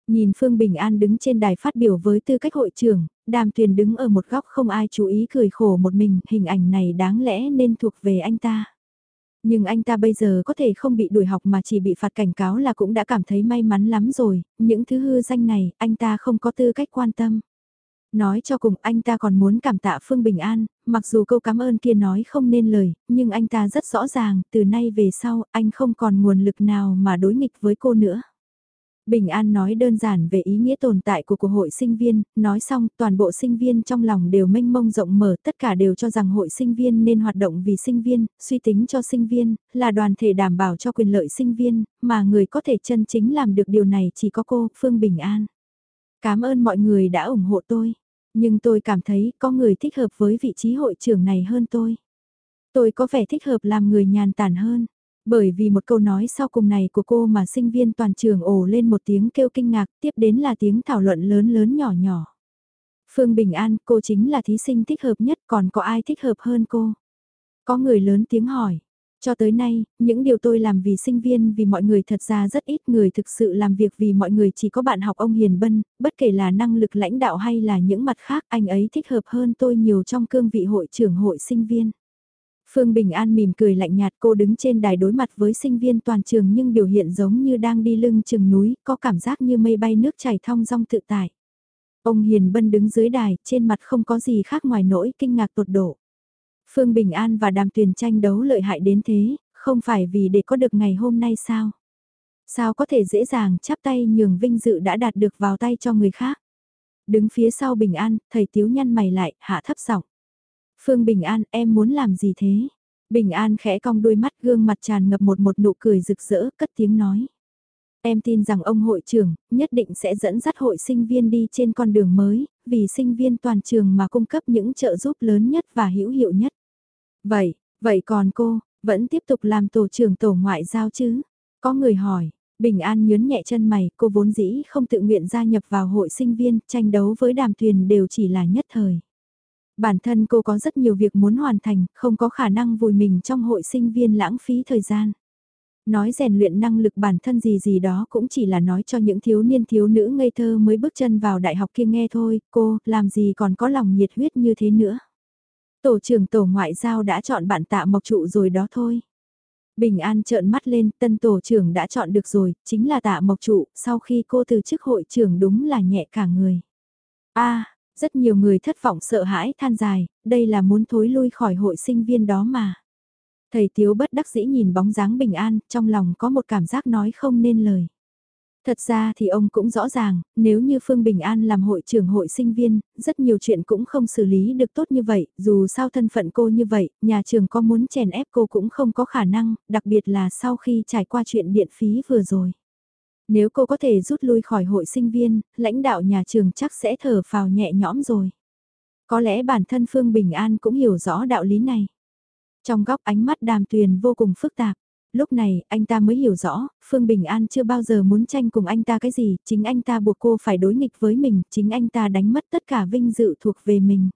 Nhìn Phương Bình An đứng trên đài phát biểu với tư cách hội trưởng, đàm tuyền đứng ở một góc không ai chú ý cười khổ một mình, hình ảnh này đáng lẽ nên thuộc về anh ta. Nhưng anh ta bây giờ có thể không bị đuổi học mà chỉ bị phạt cảnh cáo là cũng đã cảm thấy may mắn lắm rồi, những thứ hư danh này anh ta không có tư cách quan tâm. Nói cho cùng anh ta còn muốn cảm tạ Phương Bình An, mặc dù câu cảm ơn kia nói không nên lời, nhưng anh ta rất rõ ràng, từ nay về sau, anh không còn nguồn lực nào mà đối nghịch với cô nữa. Bình An nói đơn giản về ý nghĩa tồn tại của cuộc hội sinh viên, nói xong toàn bộ sinh viên trong lòng đều mênh mông rộng mở, tất cả đều cho rằng hội sinh viên nên hoạt động vì sinh viên, suy tính cho sinh viên, là đoàn thể đảm bảo cho quyền lợi sinh viên, mà người có thể chân chính làm được điều này chỉ có cô, Phương Bình An. Cảm ơn mọi người đã ủng hộ tôi, nhưng tôi cảm thấy có người thích hợp với vị trí hội trưởng này hơn tôi. Tôi có vẻ thích hợp làm người nhàn tản hơn. Bởi vì một câu nói sau cùng này của cô mà sinh viên toàn trường ồ lên một tiếng kêu kinh ngạc, tiếp đến là tiếng thảo luận lớn lớn nhỏ nhỏ. Phương Bình An, cô chính là thí sinh thích hợp nhất, còn có ai thích hợp hơn cô? Có người lớn tiếng hỏi. Cho tới nay, những điều tôi làm vì sinh viên vì mọi người thật ra rất ít người thực sự làm việc vì mọi người chỉ có bạn học ông Hiền Bân, bất kể là năng lực lãnh đạo hay là những mặt khác anh ấy thích hợp hơn tôi nhiều trong cương vị hội trưởng hội sinh viên. Phương Bình An mỉm cười lạnh nhạt cô đứng trên đài đối mặt với sinh viên toàn trường nhưng biểu hiện giống như đang đi lưng chừng núi, có cảm giác như mây bay nước chảy thong dong tự tại. Ông Hiền Bân đứng dưới đài, trên mặt không có gì khác ngoài nỗi kinh ngạc tột độ. Phương Bình An và Đàm Tuyền tranh đấu lợi hại đến thế, không phải vì để có được ngày hôm nay sao? Sao có thể dễ dàng chắp tay nhường vinh dự đã đạt được vào tay cho người khác? Đứng phía sau Bình An, thầy Tiếu nhăn mày lại, hạ thấp giọng. Phương Bình An, em muốn làm gì thế? Bình An khẽ cong đôi mắt gương mặt tràn ngập một một nụ cười rực rỡ, cất tiếng nói. Em tin rằng ông hội trưởng, nhất định sẽ dẫn dắt hội sinh viên đi trên con đường mới, vì sinh viên toàn trường mà cung cấp những trợ giúp lớn nhất và hữu hiệu nhất. Vậy, vậy còn cô, vẫn tiếp tục làm tổ trưởng tổ ngoại giao chứ? Có người hỏi, Bình An nhớn nhẹ chân mày, cô vốn dĩ không tự nguyện gia nhập vào hội sinh viên, tranh đấu với đàm thuyền đều chỉ là nhất thời. Bản thân cô có rất nhiều việc muốn hoàn thành, không có khả năng vùi mình trong hội sinh viên lãng phí thời gian. Nói rèn luyện năng lực bản thân gì gì đó cũng chỉ là nói cho những thiếu niên thiếu nữ ngây thơ mới bước chân vào đại học kia nghe thôi, cô, làm gì còn có lòng nhiệt huyết như thế nữa. Tổ trưởng tổ ngoại giao đã chọn bạn tạ mộc trụ rồi đó thôi. Bình An trợn mắt lên, tân tổ trưởng đã chọn được rồi, chính là tạ mộc trụ, sau khi cô từ chức hội trưởng đúng là nhẹ cả người. a Rất nhiều người thất vọng sợ hãi than dài, đây là muốn thối lui khỏi hội sinh viên đó mà. Thầy Tiếu bất đắc dĩ nhìn bóng dáng bình an, trong lòng có một cảm giác nói không nên lời. Thật ra thì ông cũng rõ ràng, nếu như Phương Bình An làm hội trưởng hội sinh viên, rất nhiều chuyện cũng không xử lý được tốt như vậy, dù sao thân phận cô như vậy, nhà trường có muốn chèn ép cô cũng không có khả năng, đặc biệt là sau khi trải qua chuyện điện phí vừa rồi. Nếu cô có thể rút lui khỏi hội sinh viên, lãnh đạo nhà trường chắc sẽ thở phào nhẹ nhõm rồi. Có lẽ bản thân Phương Bình An cũng hiểu rõ đạo lý này. Trong góc ánh mắt đàm tuyền vô cùng phức tạp lúc này anh ta mới hiểu rõ, Phương Bình An chưa bao giờ muốn tranh cùng anh ta cái gì, chính anh ta buộc cô phải đối nghịch với mình, chính anh ta đánh mất tất cả vinh dự thuộc về mình.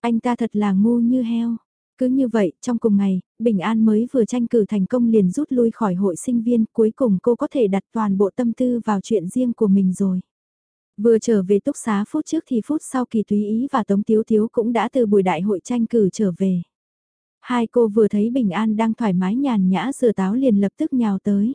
Anh ta thật là ngu như heo. Cứ như vậy, trong cùng ngày, Bình An mới vừa tranh cử thành công liền rút lui khỏi hội sinh viên, cuối cùng cô có thể đặt toàn bộ tâm tư vào chuyện riêng của mình rồi. Vừa trở về túc xá phút trước thì phút sau kỳ túy ý và Tống Tiếu Tiếu cũng đã từ buổi đại hội tranh cử trở về. Hai cô vừa thấy Bình An đang thoải mái nhàn nhã sửa táo liền lập tức nhào tới.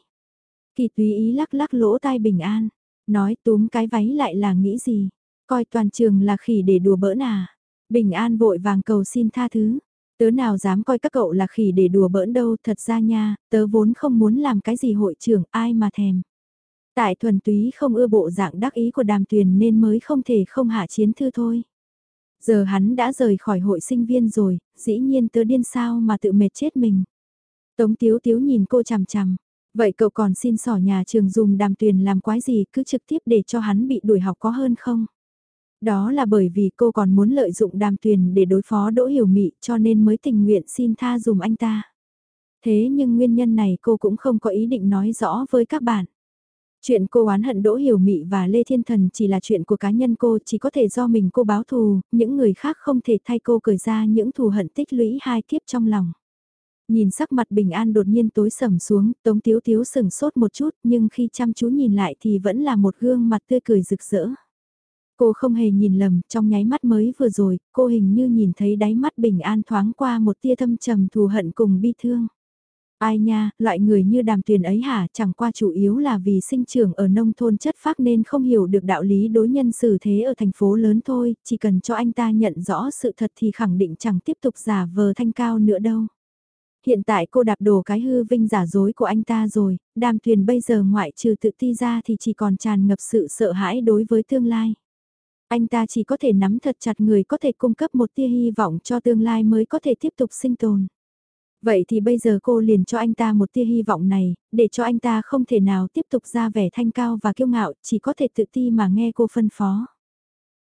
Kỳ túy ý lắc lắc lỗ tai Bình An, nói túm cái váy lại là nghĩ gì, coi toàn trường là khỉ để đùa bỡn à. Bình An vội vàng cầu xin tha thứ, tớ nào dám coi các cậu là khỉ để đùa bỡn đâu, thật ra nha, tớ vốn không muốn làm cái gì hội trưởng, ai mà thèm. Tại thuần túy không ưa bộ dạng đắc ý của đàm tuyền nên mới không thể không hạ chiến thư thôi. Giờ hắn đã rời khỏi hội sinh viên rồi, dĩ nhiên tớ điên sao mà tự mệt chết mình. Tống Tiếu Tiếu nhìn cô chằm chằm. Vậy cậu còn xin sỏ nhà trường dùng đàm tuyền làm quái gì cứ trực tiếp để cho hắn bị đuổi học có hơn không? Đó là bởi vì cô còn muốn lợi dụng đàm tuyền để đối phó đỗ hiểu mị cho nên mới tình nguyện xin tha dùm anh ta. Thế nhưng nguyên nhân này cô cũng không có ý định nói rõ với các bạn. Chuyện cô oán hận Đỗ Hiểu Mị và Lê Thiên Thần chỉ là chuyện của cá nhân cô, chỉ có thể do mình cô báo thù, những người khác không thể thay cô cởi ra những thù hận tích lũy hai kiếp trong lòng. Nhìn sắc mặt bình an đột nhiên tối sầm xuống, Tống Tiếu Tiếu sừng sốt một chút nhưng khi chăm chú nhìn lại thì vẫn là một gương mặt tươi cười rực rỡ. Cô không hề nhìn lầm, trong nháy mắt mới vừa rồi, cô hình như nhìn thấy đáy mắt bình an thoáng qua một tia thâm trầm thù hận cùng bi thương. Ai nha, loại người như đàm tuyền ấy hả, chẳng qua chủ yếu là vì sinh trưởng ở nông thôn chất phác nên không hiểu được đạo lý đối nhân xử thế ở thành phố lớn thôi, chỉ cần cho anh ta nhận rõ sự thật thì khẳng định chẳng tiếp tục giả vờ thanh cao nữa đâu. Hiện tại cô đạp đổ cái hư vinh giả dối của anh ta rồi, đàm tuyền bây giờ ngoại trừ tự ti ra thì chỉ còn tràn ngập sự sợ hãi đối với tương lai. Anh ta chỉ có thể nắm thật chặt người có thể cung cấp một tia hy vọng cho tương lai mới có thể tiếp tục sinh tồn. Vậy thì bây giờ cô liền cho anh ta một tia hy vọng này, để cho anh ta không thể nào tiếp tục ra vẻ thanh cao và kiêu ngạo, chỉ có thể tự ti mà nghe cô phân phó.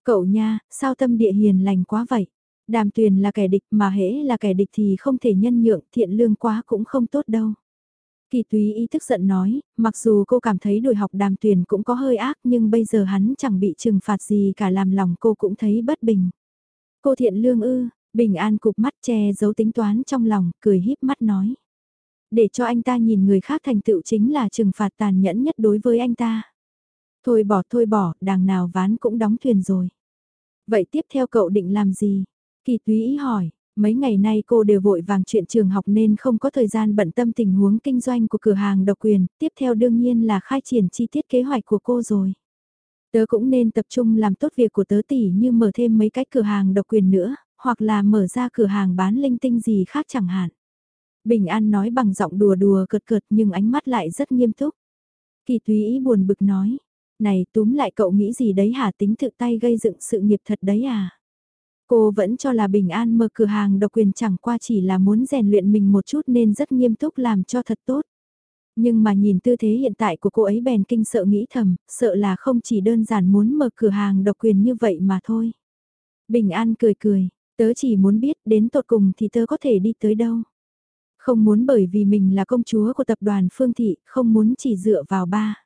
Cậu nha, sao tâm địa hiền lành quá vậy? Đàm tuyền là kẻ địch mà hễ là kẻ địch thì không thể nhân nhượng thiện lương quá cũng không tốt đâu. Kỳ túy ý thức giận nói, mặc dù cô cảm thấy đuổi học đàm tuyền cũng có hơi ác nhưng bây giờ hắn chẳng bị trừng phạt gì cả làm lòng cô cũng thấy bất bình. Cô thiện lương ư, Bình An cục mắt che giấu tính toán trong lòng, cười híp mắt nói. Để cho anh ta nhìn người khác thành tựu chính là trừng phạt tàn nhẫn nhất đối với anh ta. Thôi bỏ thôi bỏ, đằng nào ván cũng đóng thuyền rồi. Vậy tiếp theo cậu định làm gì? Kỳ túy ý hỏi, mấy ngày nay cô đều vội vàng chuyện trường học nên không có thời gian bận tâm tình huống kinh doanh của cửa hàng độc quyền, tiếp theo đương nhiên là khai triển chi tiết kế hoạch của cô rồi. Tớ cũng nên tập trung làm tốt việc của tớ tỉ như mở thêm mấy cái cửa hàng độc quyền nữa, hoặc là mở ra cửa hàng bán linh tinh gì khác chẳng hạn. Bình An nói bằng giọng đùa đùa cợt cợt nhưng ánh mắt lại rất nghiêm túc. Kỳ túy ý buồn bực nói, này túm lại cậu nghĩ gì đấy hả tính tự tay gây dựng sự nghiệp thật đấy à? Cô vẫn cho là Bình An mở cửa hàng độc quyền chẳng qua chỉ là muốn rèn luyện mình một chút nên rất nghiêm túc làm cho thật tốt. Nhưng mà nhìn tư thế hiện tại của cô ấy bèn kinh sợ nghĩ thầm, sợ là không chỉ đơn giản muốn mở cửa hàng độc quyền như vậy mà thôi. Bình An cười cười, Tớ chỉ muốn biết đến tột cùng thì tớ có thể đi tới đâu. Không muốn bởi vì mình là công chúa của tập đoàn Phương Thị, không muốn chỉ dựa vào ba.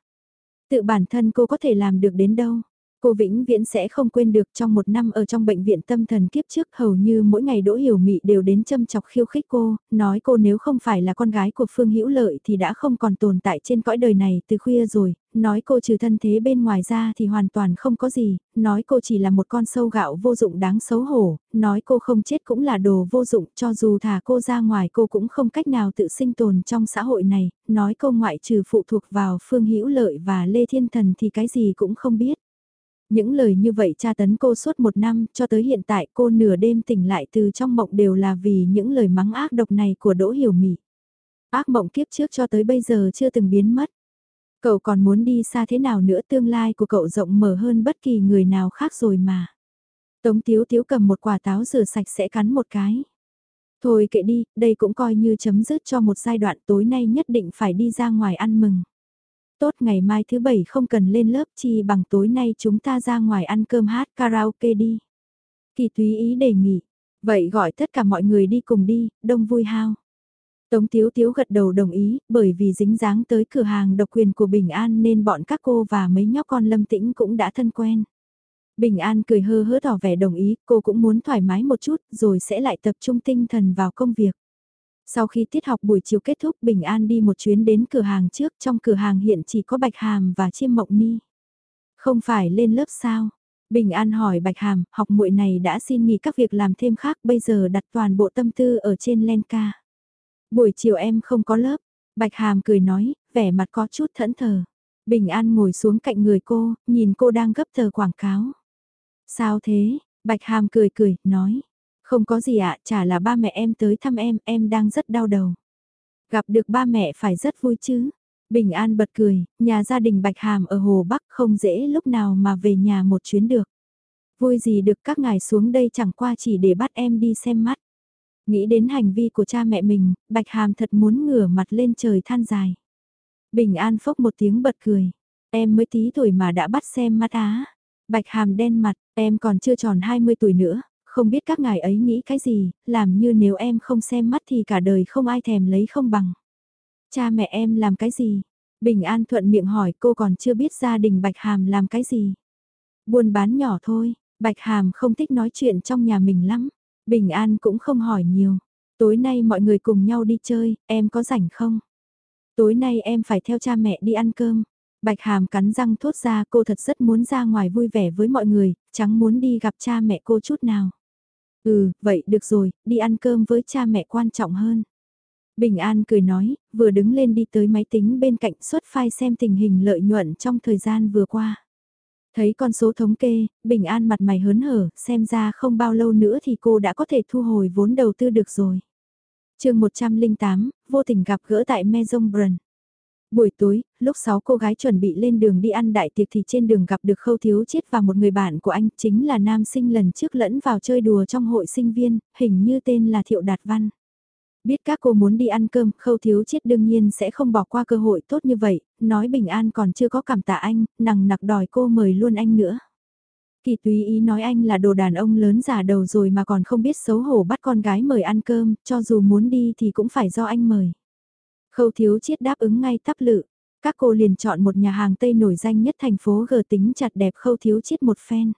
Tự bản thân cô có thể làm được đến đâu. Cô vĩnh viễn sẽ không quên được trong một năm ở trong bệnh viện tâm thần kiếp trước hầu như mỗi ngày Đỗ Hiểu Mị đều đến châm chọc khiêu khích cô, nói cô nếu không phải là con gái của Phương Hữu Lợi thì đã không còn tồn tại trên cõi đời này từ khuya rồi, nói cô trừ thân thế bên ngoài ra thì hoàn toàn không có gì, nói cô chỉ là một con sâu gạo vô dụng đáng xấu hổ, nói cô không chết cũng là đồ vô dụng cho dù thả cô ra ngoài cô cũng không cách nào tự sinh tồn trong xã hội này, nói cô ngoại trừ phụ thuộc vào Phương Hữu Lợi và Lê Thiên Thần thì cái gì cũng không biết. Những lời như vậy tra tấn cô suốt một năm cho tới hiện tại cô nửa đêm tỉnh lại từ trong mộng đều là vì những lời mắng ác độc này của Đỗ Hiểu Mị. Ác mộng kiếp trước cho tới bây giờ chưa từng biến mất. Cậu còn muốn đi xa thế nào nữa tương lai của cậu rộng mở hơn bất kỳ người nào khác rồi mà. Tống Tiếu Tiếu cầm một quả táo rửa sạch sẽ cắn một cái. Thôi kệ đi, đây cũng coi như chấm dứt cho một giai đoạn tối nay nhất định phải đi ra ngoài ăn mừng. Tốt ngày mai thứ bảy không cần lên lớp chi bằng tối nay chúng ta ra ngoài ăn cơm hát karaoke đi. Kỳ túy ý đề nghị, vậy gọi tất cả mọi người đi cùng đi, đông vui hao. Tống Tiếu Tiếu gật đầu đồng ý, bởi vì dính dáng tới cửa hàng độc quyền của Bình An nên bọn các cô và mấy nhóc con lâm tĩnh cũng đã thân quen. Bình An cười hơ hớ tỏ vẻ đồng ý, cô cũng muốn thoải mái một chút, rồi sẽ lại tập trung tinh thần vào công việc. Sau khi tiết học buổi chiều kết thúc Bình An đi một chuyến đến cửa hàng trước, trong cửa hàng hiện chỉ có Bạch Hàm và Chiêm Mộng Ni. Không phải lên lớp sao? Bình An hỏi Bạch Hàm, học muội này đã xin nghỉ các việc làm thêm khác, bây giờ đặt toàn bộ tâm tư ở trên Lenka. Buổi chiều em không có lớp, Bạch Hàm cười nói, vẻ mặt có chút thẫn thờ. Bình An ngồi xuống cạnh người cô, nhìn cô đang gấp tờ quảng cáo. Sao thế? Bạch Hàm cười cười, nói. Không có gì ạ, chả là ba mẹ em tới thăm em, em đang rất đau đầu. Gặp được ba mẹ phải rất vui chứ. Bình An bật cười, nhà gia đình Bạch Hàm ở Hồ Bắc không dễ lúc nào mà về nhà một chuyến được. Vui gì được các ngài xuống đây chẳng qua chỉ để bắt em đi xem mắt. Nghĩ đến hành vi của cha mẹ mình, Bạch Hàm thật muốn ngửa mặt lên trời than dài. Bình An phốc một tiếng bật cười. Em mới tí tuổi mà đã bắt xem mắt á. Bạch Hàm đen mặt, em còn chưa tròn 20 tuổi nữa, không biết các ngài ấy nghĩ cái gì, làm như nếu em không xem mắt thì cả đời không ai thèm lấy không bằng. Cha mẹ em làm cái gì? Bình An thuận miệng hỏi cô còn chưa biết gia đình Bạch Hàm làm cái gì. Buôn bán nhỏ thôi, Bạch Hàm không thích nói chuyện trong nhà mình lắm. Bình An cũng không hỏi nhiều. Tối nay mọi người cùng nhau đi chơi, em có rảnh không? Tối nay em phải theo cha mẹ đi ăn cơm. Bạch Hàm cắn răng thốt ra cô thật rất muốn ra ngoài vui vẻ với mọi người, chẳng muốn đi gặp cha mẹ cô chút nào. Ừ, vậy được rồi, đi ăn cơm với cha mẹ quan trọng hơn. Bình An cười nói, vừa đứng lên đi tới máy tính bên cạnh xuất file xem tình hình lợi nhuận trong thời gian vừa qua. Thấy con số thống kê, Bình An mặt mày hớn hở, xem ra không bao lâu nữa thì cô đã có thể thu hồi vốn đầu tư được rồi. chương 108, vô tình gặp gỡ tại Maison Brun. Buổi tối, lúc 6 cô gái chuẩn bị lên đường đi ăn đại tiệc thì trên đường gặp được Khâu Thiếu Chiết và một người bạn của anh chính là nam sinh lần trước lẫn vào chơi đùa trong hội sinh viên, hình như tên là Thiệu Đạt Văn. Biết các cô muốn đi ăn cơm, Khâu Thiếu Chiết đương nhiên sẽ không bỏ qua cơ hội tốt như vậy, nói bình an còn chưa có cảm tạ anh, nằng nặc đòi cô mời luôn anh nữa. Kỳ túy ý nói anh là đồ đàn ông lớn giả đầu rồi mà còn không biết xấu hổ bắt con gái mời ăn cơm, cho dù muốn đi thì cũng phải do anh mời. Khâu thiếu chiết đáp ứng ngay tắp lự. Các cô liền chọn một nhà hàng Tây nổi danh nhất thành phố gờ tính chặt đẹp khâu thiếu chiết một phen.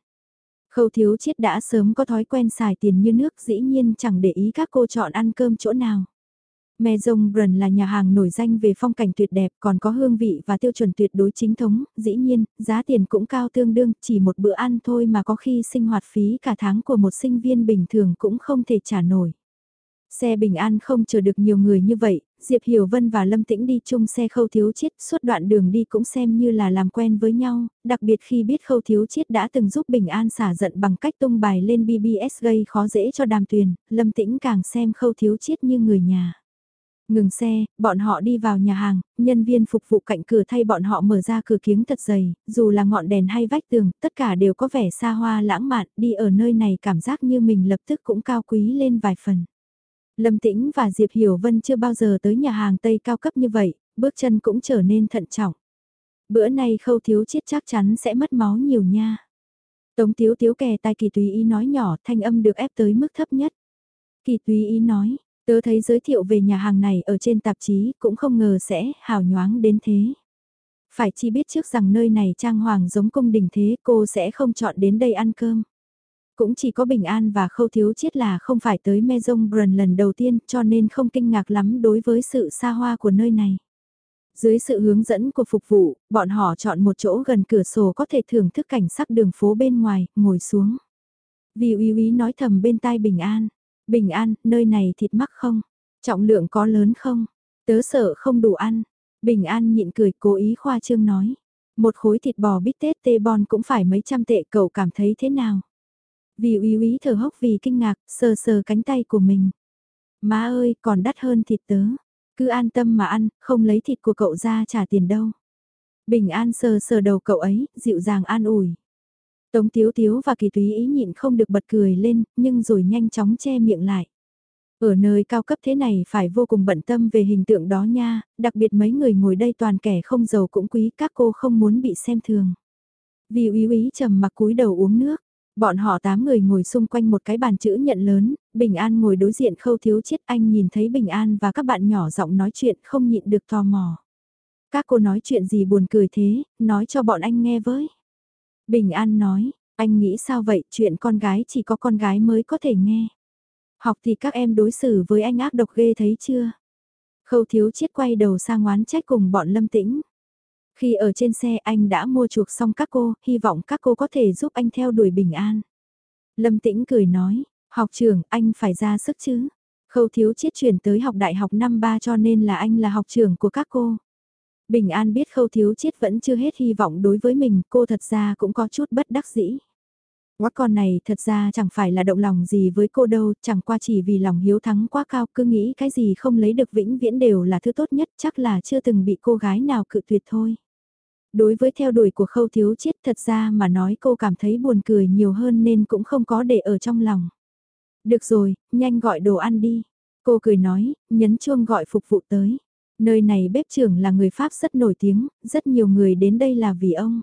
Khâu thiếu chiết đã sớm có thói quen xài tiền như nước dĩ nhiên chẳng để ý các cô chọn ăn cơm chỗ nào. Maison Brun là nhà hàng nổi danh về phong cảnh tuyệt đẹp còn có hương vị và tiêu chuẩn tuyệt đối chính thống, dĩ nhiên, giá tiền cũng cao tương đương, chỉ một bữa ăn thôi mà có khi sinh hoạt phí cả tháng của một sinh viên bình thường cũng không thể trả nổi. Xe bình an không chờ được nhiều người như vậy, Diệp Hiểu Vân và Lâm Tĩnh đi chung xe khâu thiếu chiết suốt đoạn đường đi cũng xem như là làm quen với nhau, đặc biệt khi biết khâu thiếu chiết đã từng giúp bình an xả giận bằng cách tung bài lên BBS gây khó dễ cho đàm tuyền, Lâm Tĩnh càng xem khâu thiếu chiết như người nhà. Ngừng xe, bọn họ đi vào nhà hàng, nhân viên phục vụ cạnh cửa thay bọn họ mở ra cửa kiếng thật dày, dù là ngọn đèn hay vách tường, tất cả đều có vẻ xa hoa lãng mạn, đi ở nơi này cảm giác như mình lập tức cũng cao quý lên vài phần. Lâm Tĩnh và Diệp Hiểu Vân chưa bao giờ tới nhà hàng Tây cao cấp như vậy, bước chân cũng trở nên thận trọng. Bữa nay khâu thiếu chiết chắc chắn sẽ mất máu nhiều nha. Tống tiếu tiếu kè tai kỳ tùy ý nói nhỏ thanh âm được ép tới mức thấp nhất. Kỳ tùy ý nói, tớ thấy giới thiệu về nhà hàng này ở trên tạp chí cũng không ngờ sẽ hào nhoáng đến thế. Phải chi biết trước rằng nơi này trang hoàng giống cung đình thế cô sẽ không chọn đến đây ăn cơm. Cũng chỉ có Bình An và Khâu Thiếu Chiết là không phải tới Maison Brun lần đầu tiên cho nên không kinh ngạc lắm đối với sự xa hoa của nơi này. Dưới sự hướng dẫn của phục vụ, bọn họ chọn một chỗ gần cửa sổ có thể thưởng thức cảnh sắc đường phố bên ngoài, ngồi xuống. Vì uy uy nói thầm bên tai Bình An. Bình An, nơi này thịt mắc không? Trọng lượng có lớn không? Tớ sợ không đủ ăn. Bình An nhịn cười cố ý khoa trương nói. Một khối thịt bò bít tết tê bon cũng phải mấy trăm tệ cậu cảm thấy thế nào? Vì uy uy thở hốc vì kinh ngạc, sờ sờ cánh tay của mình. Má ơi, còn đắt hơn thịt tớ. Cứ an tâm mà ăn, không lấy thịt của cậu ra trả tiền đâu. Bình an sờ sờ đầu cậu ấy, dịu dàng an ủi. Tống Tiếu Tiếu và Kỳ Túy ý nhịn không được bật cười lên, nhưng rồi nhanh chóng che miệng lại. Ở nơi cao cấp thế này phải vô cùng bận tâm về hình tượng đó nha, đặc biệt mấy người ngồi đây toàn kẻ không giàu cũng quý các cô không muốn bị xem thường. Vì úy úy trầm mặc cúi đầu uống nước, bọn họ tám người ngồi xung quanh một cái bàn chữ nhận lớn, Bình An ngồi đối diện khâu thiếu chết anh nhìn thấy Bình An và các bạn nhỏ giọng nói chuyện không nhịn được tò mò. Các cô nói chuyện gì buồn cười thế, nói cho bọn anh nghe với. Bình An nói, anh nghĩ sao vậy, chuyện con gái chỉ có con gái mới có thể nghe. Học thì các em đối xử với anh ác độc ghê thấy chưa? Khâu thiếu chiết quay đầu sang oán trách cùng bọn lâm tĩnh. Khi ở trên xe anh đã mua chuộc xong các cô, hy vọng các cô có thể giúp anh theo đuổi bình an. Lâm tĩnh cười nói, học trưởng anh phải ra sức chứ. Khâu thiếu chiết chuyển tới học đại học năm ba cho nên là anh là học trưởng của các cô. Bình An biết khâu thiếu chiết vẫn chưa hết hy vọng đối với mình, cô thật ra cũng có chút bất đắc dĩ. Quát con này thật ra chẳng phải là động lòng gì với cô đâu, chẳng qua chỉ vì lòng hiếu thắng quá cao cứ nghĩ cái gì không lấy được vĩnh viễn đều là thứ tốt nhất chắc là chưa từng bị cô gái nào cự tuyệt thôi. Đối với theo đuổi của khâu thiếu chiết thật ra mà nói cô cảm thấy buồn cười nhiều hơn nên cũng không có để ở trong lòng. Được rồi, nhanh gọi đồ ăn đi. Cô cười nói, nhấn chuông gọi phục vụ tới. Nơi này bếp trưởng là người Pháp rất nổi tiếng, rất nhiều người đến đây là vì ông.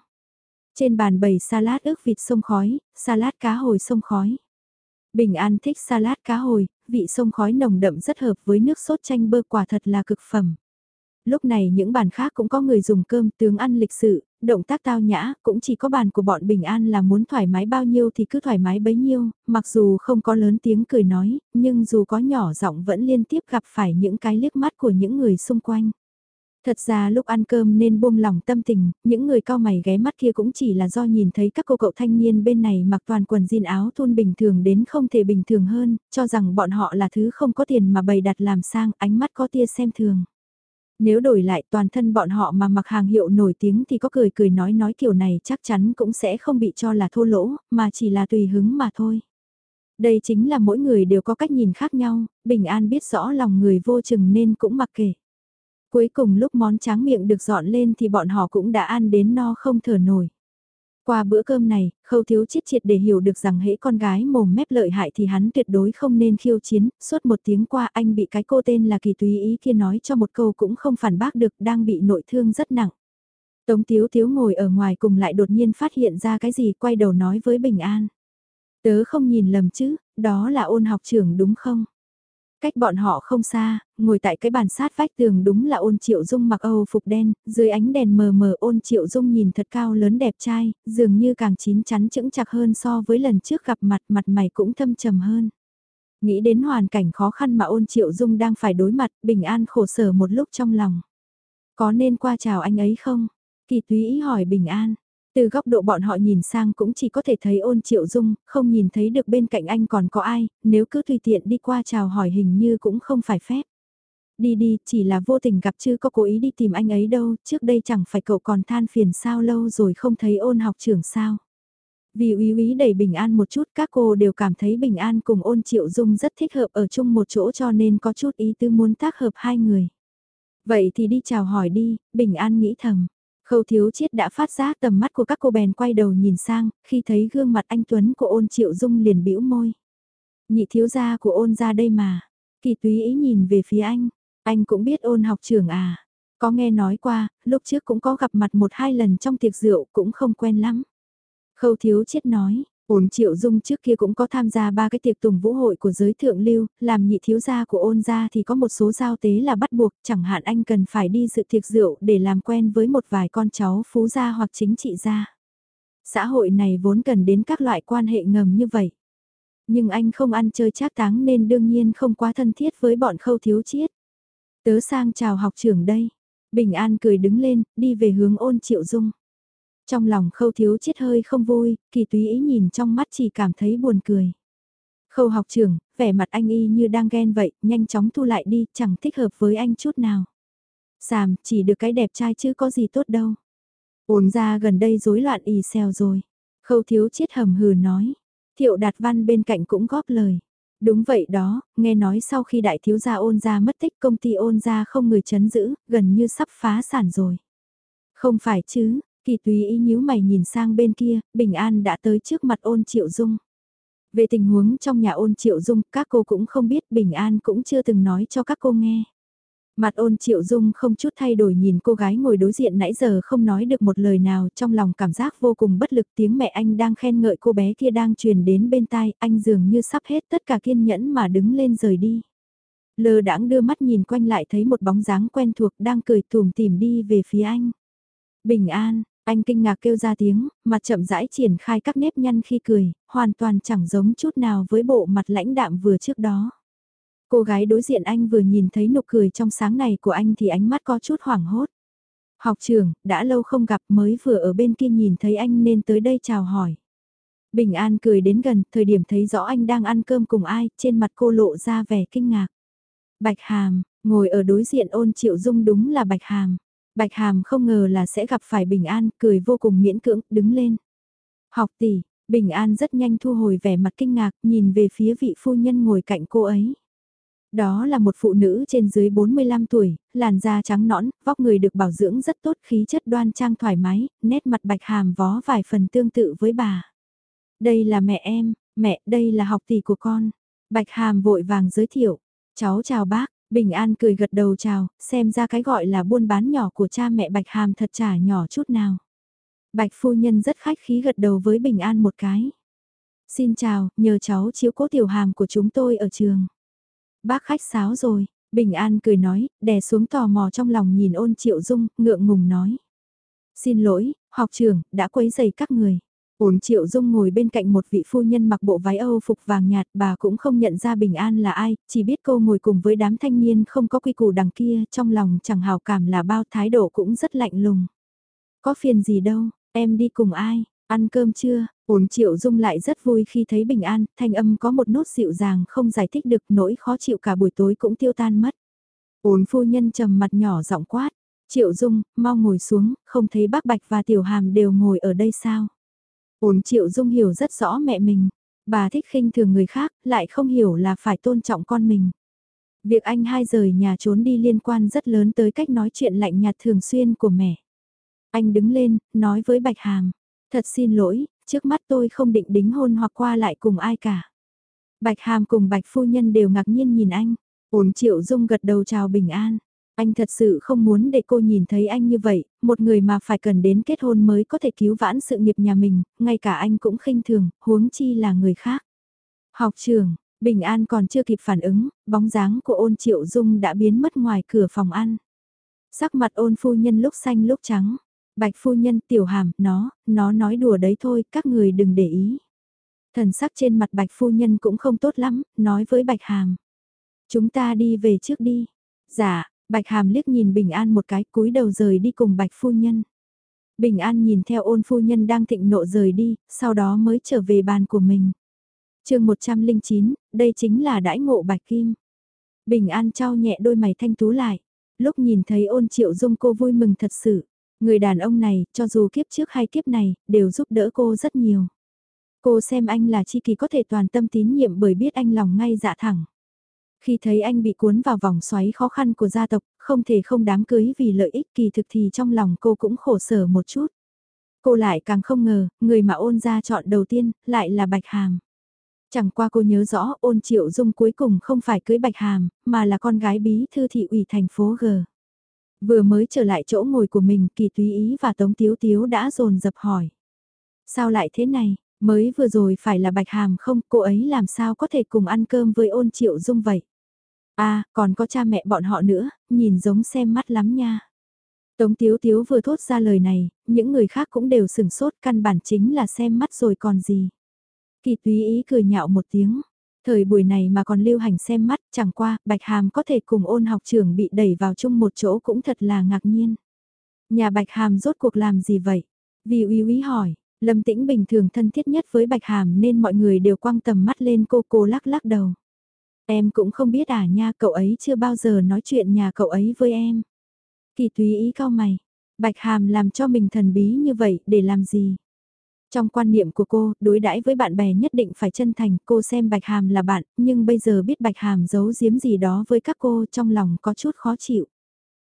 Trên bàn bày salad ướp vịt sông khói, salad cá hồi sông khói. Bình An thích salad cá hồi, vị sông khói nồng đậm rất hợp với nước sốt chanh bơ quả thật là cực phẩm. Lúc này những bàn khác cũng có người dùng cơm tướng ăn lịch sự, động tác tao nhã, cũng chỉ có bàn của bọn Bình An là muốn thoải mái bao nhiêu thì cứ thoải mái bấy nhiêu, mặc dù không có lớn tiếng cười nói, nhưng dù có nhỏ giọng vẫn liên tiếp gặp phải những cái liếc mắt của những người xung quanh. Thật ra lúc ăn cơm nên buông lòng tâm tình, những người cao mày ghé mắt kia cũng chỉ là do nhìn thấy các cô cậu thanh niên bên này mặc toàn quần jean áo thun bình thường đến không thể bình thường hơn, cho rằng bọn họ là thứ không có tiền mà bày đặt làm sang, ánh mắt có tia xem thường. Nếu đổi lại toàn thân bọn họ mà mặc hàng hiệu nổi tiếng thì có cười cười nói nói kiểu này chắc chắn cũng sẽ không bị cho là thô lỗ, mà chỉ là tùy hứng mà thôi. Đây chính là mỗi người đều có cách nhìn khác nhau, Bình An biết rõ lòng người vô chừng nên cũng mặc kệ. Cuối cùng lúc món tráng miệng được dọn lên thì bọn họ cũng đã ăn đến no không thở nổi. Qua bữa cơm này, khâu thiếu chiết triệt để hiểu được rằng hễ con gái mồm mép lợi hại thì hắn tuyệt đối không nên khiêu chiến, suốt một tiếng qua anh bị cái cô tên là kỳ túy ý kia nói cho một câu cũng không phản bác được đang bị nội thương rất nặng. Tống Tiếu Tiếu ngồi ở ngoài cùng lại đột nhiên phát hiện ra cái gì quay đầu nói với Bình An. Tớ không nhìn lầm chứ, đó là ôn học trưởng đúng không? Cách bọn họ không xa, ngồi tại cái bàn sát vách tường đúng là ôn triệu dung mặc Âu phục đen, dưới ánh đèn mờ mờ ôn triệu dung nhìn thật cao lớn đẹp trai, dường như càng chín chắn chững chặt hơn so với lần trước gặp mặt mặt mày cũng thâm trầm hơn. Nghĩ đến hoàn cảnh khó khăn mà ôn triệu dung đang phải đối mặt, bình an khổ sở một lúc trong lòng. Có nên qua chào anh ấy không? Kỳ túy hỏi bình an. Từ góc độ bọn họ nhìn sang cũng chỉ có thể thấy ôn triệu dung, không nhìn thấy được bên cạnh anh còn có ai, nếu cứ tùy tiện đi qua chào hỏi hình như cũng không phải phép. Đi đi, chỉ là vô tình gặp chứ có cố ý đi tìm anh ấy đâu, trước đây chẳng phải cậu còn than phiền sao lâu rồi không thấy ôn học trưởng sao. Vì úy úy đầy bình an một chút các cô đều cảm thấy bình an cùng ôn triệu dung rất thích hợp ở chung một chỗ cho nên có chút ý tư muốn tác hợp hai người. Vậy thì đi chào hỏi đi, bình an nghĩ thầm. Khâu thiếu chiết đã phát giác tầm mắt của các cô bèn quay đầu nhìn sang, khi thấy gương mặt anh Tuấn của ôn triệu dung liền bĩu môi. Nhị thiếu gia của ôn ra đây mà. Kỳ túy ý nhìn về phía anh, anh cũng biết ôn học trưởng à. Có nghe nói qua, lúc trước cũng có gặp mặt một hai lần trong tiệc rượu cũng không quen lắm. Khâu thiếu chiết nói, Ôn Triệu Dung trước kia cũng có tham gia ba cái tiệc tùng vũ hội của giới thượng lưu, làm nhị thiếu gia của ôn gia thì có một số giao tế là bắt buộc, chẳng hạn anh cần phải đi dự tiệc rượu để làm quen với một vài con cháu phú gia hoặc chính trị gia. Xã hội này vốn cần đến các loại quan hệ ngầm như vậy. Nhưng anh không ăn chơi trác táng nên đương nhiên không quá thân thiết với bọn khâu thiếu chiết. Tớ sang chào học trưởng đây. Bình An cười đứng lên, đi về hướng ôn Triệu Dung. Trong lòng khâu thiếu chết hơi không vui, kỳ túy ý nhìn trong mắt chỉ cảm thấy buồn cười. Khâu học trưởng, vẻ mặt anh y như đang ghen vậy, nhanh chóng thu lại đi, chẳng thích hợp với anh chút nào. Sàm, chỉ được cái đẹp trai chứ có gì tốt đâu. Ôn ra gần đây rối loạn y xèo rồi. Khâu thiếu chiết hầm hừ nói. Thiệu đạt văn bên cạnh cũng góp lời. Đúng vậy đó, nghe nói sau khi đại thiếu gia ôn ra mất tích công ty ôn ra không người chấn giữ, gần như sắp phá sản rồi. Không phải chứ, kỳ túy ý nhíu mày nhìn sang bên kia, bình an đã tới trước mặt ôn triệu dung. Về tình huống trong nhà ôn triệu dung, các cô cũng không biết, bình an cũng chưa từng nói cho các cô nghe. Mặt ôn triệu dung không chút thay đổi nhìn cô gái ngồi đối diện nãy giờ không nói được một lời nào trong lòng cảm giác vô cùng bất lực tiếng mẹ anh đang khen ngợi cô bé kia đang truyền đến bên tai anh dường như sắp hết tất cả kiên nhẫn mà đứng lên rời đi. Lơ đãng đưa mắt nhìn quanh lại thấy một bóng dáng quen thuộc đang cười thùm tìm đi về phía anh. Bình an, anh kinh ngạc kêu ra tiếng, mặt chậm rãi triển khai các nếp nhăn khi cười, hoàn toàn chẳng giống chút nào với bộ mặt lãnh đạm vừa trước đó. Cô gái đối diện anh vừa nhìn thấy nụ cười trong sáng này của anh thì ánh mắt có chút hoảng hốt. Học trưởng đã lâu không gặp mới vừa ở bên kia nhìn thấy anh nên tới đây chào hỏi. Bình An cười đến gần, thời điểm thấy rõ anh đang ăn cơm cùng ai, trên mặt cô lộ ra vẻ kinh ngạc. Bạch Hàm, ngồi ở đối diện ôn triệu dung đúng là Bạch Hàm. Bạch Hàm không ngờ là sẽ gặp phải Bình An, cười vô cùng miễn cưỡng, đứng lên. Học tỷ, Bình An rất nhanh thu hồi vẻ mặt kinh ngạc, nhìn về phía vị phu nhân ngồi cạnh cô ấy. Đó là một phụ nữ trên dưới 45 tuổi, làn da trắng nõn, vóc người được bảo dưỡng rất tốt khí chất đoan trang thoải mái, nét mặt bạch hàm vó vài phần tương tự với bà. Đây là mẹ em, mẹ, đây là học tỷ của con. Bạch hàm vội vàng giới thiệu, cháu chào bác, Bình An cười gật đầu chào, xem ra cái gọi là buôn bán nhỏ của cha mẹ Bạch Hàm thật chả nhỏ chút nào. Bạch phu nhân rất khách khí gật đầu với Bình An một cái. Xin chào, nhờ cháu chiếu cố tiểu hàm của chúng tôi ở trường. Bác khách sáo rồi, Bình An cười nói, đè xuống tò mò trong lòng nhìn ôn triệu dung, ngượng ngùng nói. Xin lỗi, học trưởng, đã quấy giày các người. Ôn triệu dung ngồi bên cạnh một vị phu nhân mặc bộ váy Âu phục vàng nhạt, bà cũng không nhận ra Bình An là ai, chỉ biết cô ngồi cùng với đám thanh niên không có quy củ đằng kia, trong lòng chẳng hào cảm là bao thái độ cũng rất lạnh lùng. Có phiền gì đâu, em đi cùng ai, ăn cơm chưa, ổn triệu dung lại rất vui khi thấy bình an, thanh âm có một nốt dịu dàng không giải thích được nỗi khó chịu cả buổi tối cũng tiêu tan mất. ổn phu nhân trầm mặt nhỏ giọng quát, triệu dung, mau ngồi xuống, không thấy bác Bạch và tiểu hàm đều ngồi ở đây sao ổn triệu dung hiểu rất rõ mẹ mình, bà thích khinh thường người khác, lại không hiểu là phải tôn trọng con mình. Việc anh hai rời nhà trốn đi liên quan rất lớn tới cách nói chuyện lạnh nhạt thường xuyên của mẹ. Anh đứng lên, nói với Bạch Hàm, thật xin lỗi, trước mắt tôi không định đính hôn hoặc qua lại cùng ai cả. Bạch Hàm cùng Bạch Phu Nhân đều ngạc nhiên nhìn anh, ổn triệu dung gật đầu chào bình an. Anh thật sự không muốn để cô nhìn thấy anh như vậy, một người mà phải cần đến kết hôn mới có thể cứu vãn sự nghiệp nhà mình, ngay cả anh cũng khinh thường, huống chi là người khác. Học trường, Bình An còn chưa kịp phản ứng, bóng dáng của ôn triệu dung đã biến mất ngoài cửa phòng ăn. Sắc mặt ôn phu nhân lúc xanh lúc trắng, Bạch phu nhân tiểu hàm, nó, nó nói đùa đấy thôi, các người đừng để ý. Thần sắc trên mặt bạch phu nhân cũng không tốt lắm, nói với bạch hàm. Chúng ta đi về trước đi. Dạ, bạch hàm liếc nhìn bình an một cái cúi đầu rời đi cùng bạch phu nhân. Bình an nhìn theo ôn phu nhân đang thịnh nộ rời đi, sau đó mới trở về bàn của mình. chương 109, đây chính là đãi ngộ bạch kim. Bình an trao nhẹ đôi mày thanh tú lại. Lúc nhìn thấy ôn triệu dung cô vui mừng thật sự. Người đàn ông này, cho dù kiếp trước hay kiếp này, đều giúp đỡ cô rất nhiều. Cô xem anh là chi kỳ có thể toàn tâm tín nhiệm bởi biết anh lòng ngay dạ thẳng. Khi thấy anh bị cuốn vào vòng xoáy khó khăn của gia tộc, không thể không đám cưới vì lợi ích kỳ thực thì trong lòng cô cũng khổ sở một chút. Cô lại càng không ngờ, người mà ôn ra chọn đầu tiên, lại là Bạch Hàm. Chẳng qua cô nhớ rõ ôn triệu dung cuối cùng không phải cưới Bạch Hàm, mà là con gái bí thư thị ủy thành phố G. Vừa mới trở lại chỗ ngồi của mình, kỳ túy ý và tống tiếu tiếu đã dồn dập hỏi. Sao lại thế này, mới vừa rồi phải là bạch hàm không, cô ấy làm sao có thể cùng ăn cơm với ôn triệu dung vậy? À, còn có cha mẹ bọn họ nữa, nhìn giống xem mắt lắm nha. Tống Tiếu Tiếu vừa thốt ra lời này, những người khác cũng đều sừng sốt căn bản chính là xem mắt rồi còn gì. Kỳ túy ý cười nhạo một tiếng, Thời buổi này mà còn lưu hành xem mắt, chẳng qua, Bạch Hàm có thể cùng ôn học trưởng bị đẩy vào chung một chỗ cũng thật là ngạc nhiên. Nhà Bạch Hàm rốt cuộc làm gì vậy? Vì uy uy hỏi, Lâm Tĩnh bình thường thân thiết nhất với Bạch Hàm nên mọi người đều quăng tầm mắt lên cô cô lắc lắc đầu. Em cũng không biết à nha, cậu ấy chưa bao giờ nói chuyện nhà cậu ấy với em. Kỳ túy ý cao mày. Bạch Hàm làm cho mình thần bí như vậy để làm gì? Trong quan niệm của cô, đối đãi với bạn bè nhất định phải chân thành, cô xem Bạch Hàm là bạn, nhưng bây giờ biết Bạch Hàm giấu giếm gì đó với các cô trong lòng có chút khó chịu.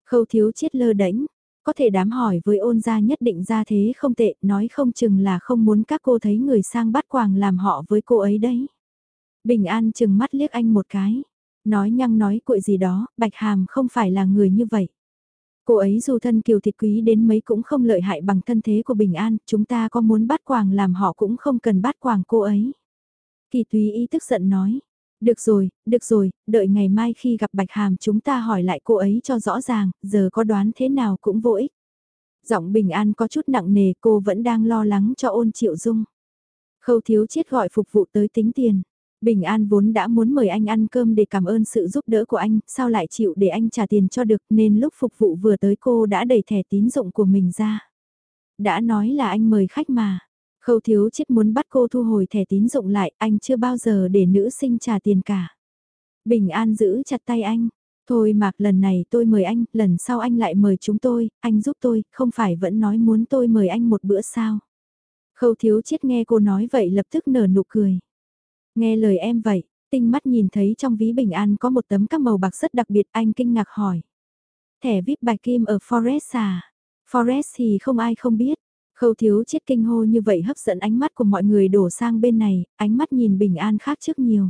Khâu thiếu chết lơ đễnh, có thể đám hỏi với ôn gia nhất định ra thế không tệ, nói không chừng là không muốn các cô thấy người sang bắt quàng làm họ với cô ấy đấy. Bình An chừng mắt liếc anh một cái, nói nhăng nói cuội gì đó, Bạch Hàm không phải là người như vậy. Cô ấy dù thân kiều thịt quý đến mấy cũng không lợi hại bằng thân thế của Bình An, chúng ta có muốn bắt quàng làm họ cũng không cần bắt quàng cô ấy. Kỳ Thúy ý tức giận nói, được rồi, được rồi, đợi ngày mai khi gặp Bạch Hàm chúng ta hỏi lại cô ấy cho rõ ràng, giờ có đoán thế nào cũng vô ích. Giọng Bình An có chút nặng nề cô vẫn đang lo lắng cho ôn triệu dung. Khâu thiếu chiết gọi phục vụ tới tính tiền. Bình An vốn đã muốn mời anh ăn cơm để cảm ơn sự giúp đỡ của anh, sao lại chịu để anh trả tiền cho được nên lúc phục vụ vừa tới cô đã đẩy thẻ tín dụng của mình ra. Đã nói là anh mời khách mà. Khâu thiếu chết muốn bắt cô thu hồi thẻ tín dụng lại, anh chưa bao giờ để nữ sinh trả tiền cả. Bình An giữ chặt tay anh. Thôi Mạc lần này tôi mời anh, lần sau anh lại mời chúng tôi, anh giúp tôi, không phải vẫn nói muốn tôi mời anh một bữa sao. Khâu thiếu chết nghe cô nói vậy lập tức nở nụ cười. Nghe lời em vậy, tinh mắt nhìn thấy trong ví bình an có một tấm các màu bạc rất đặc biệt anh kinh ngạc hỏi. Thẻ VIP bạch kim ở Forest à? Forest thì không ai không biết. Khâu thiếu chết kinh hô như vậy hấp dẫn ánh mắt của mọi người đổ sang bên này, ánh mắt nhìn Bình An khác trước nhiều.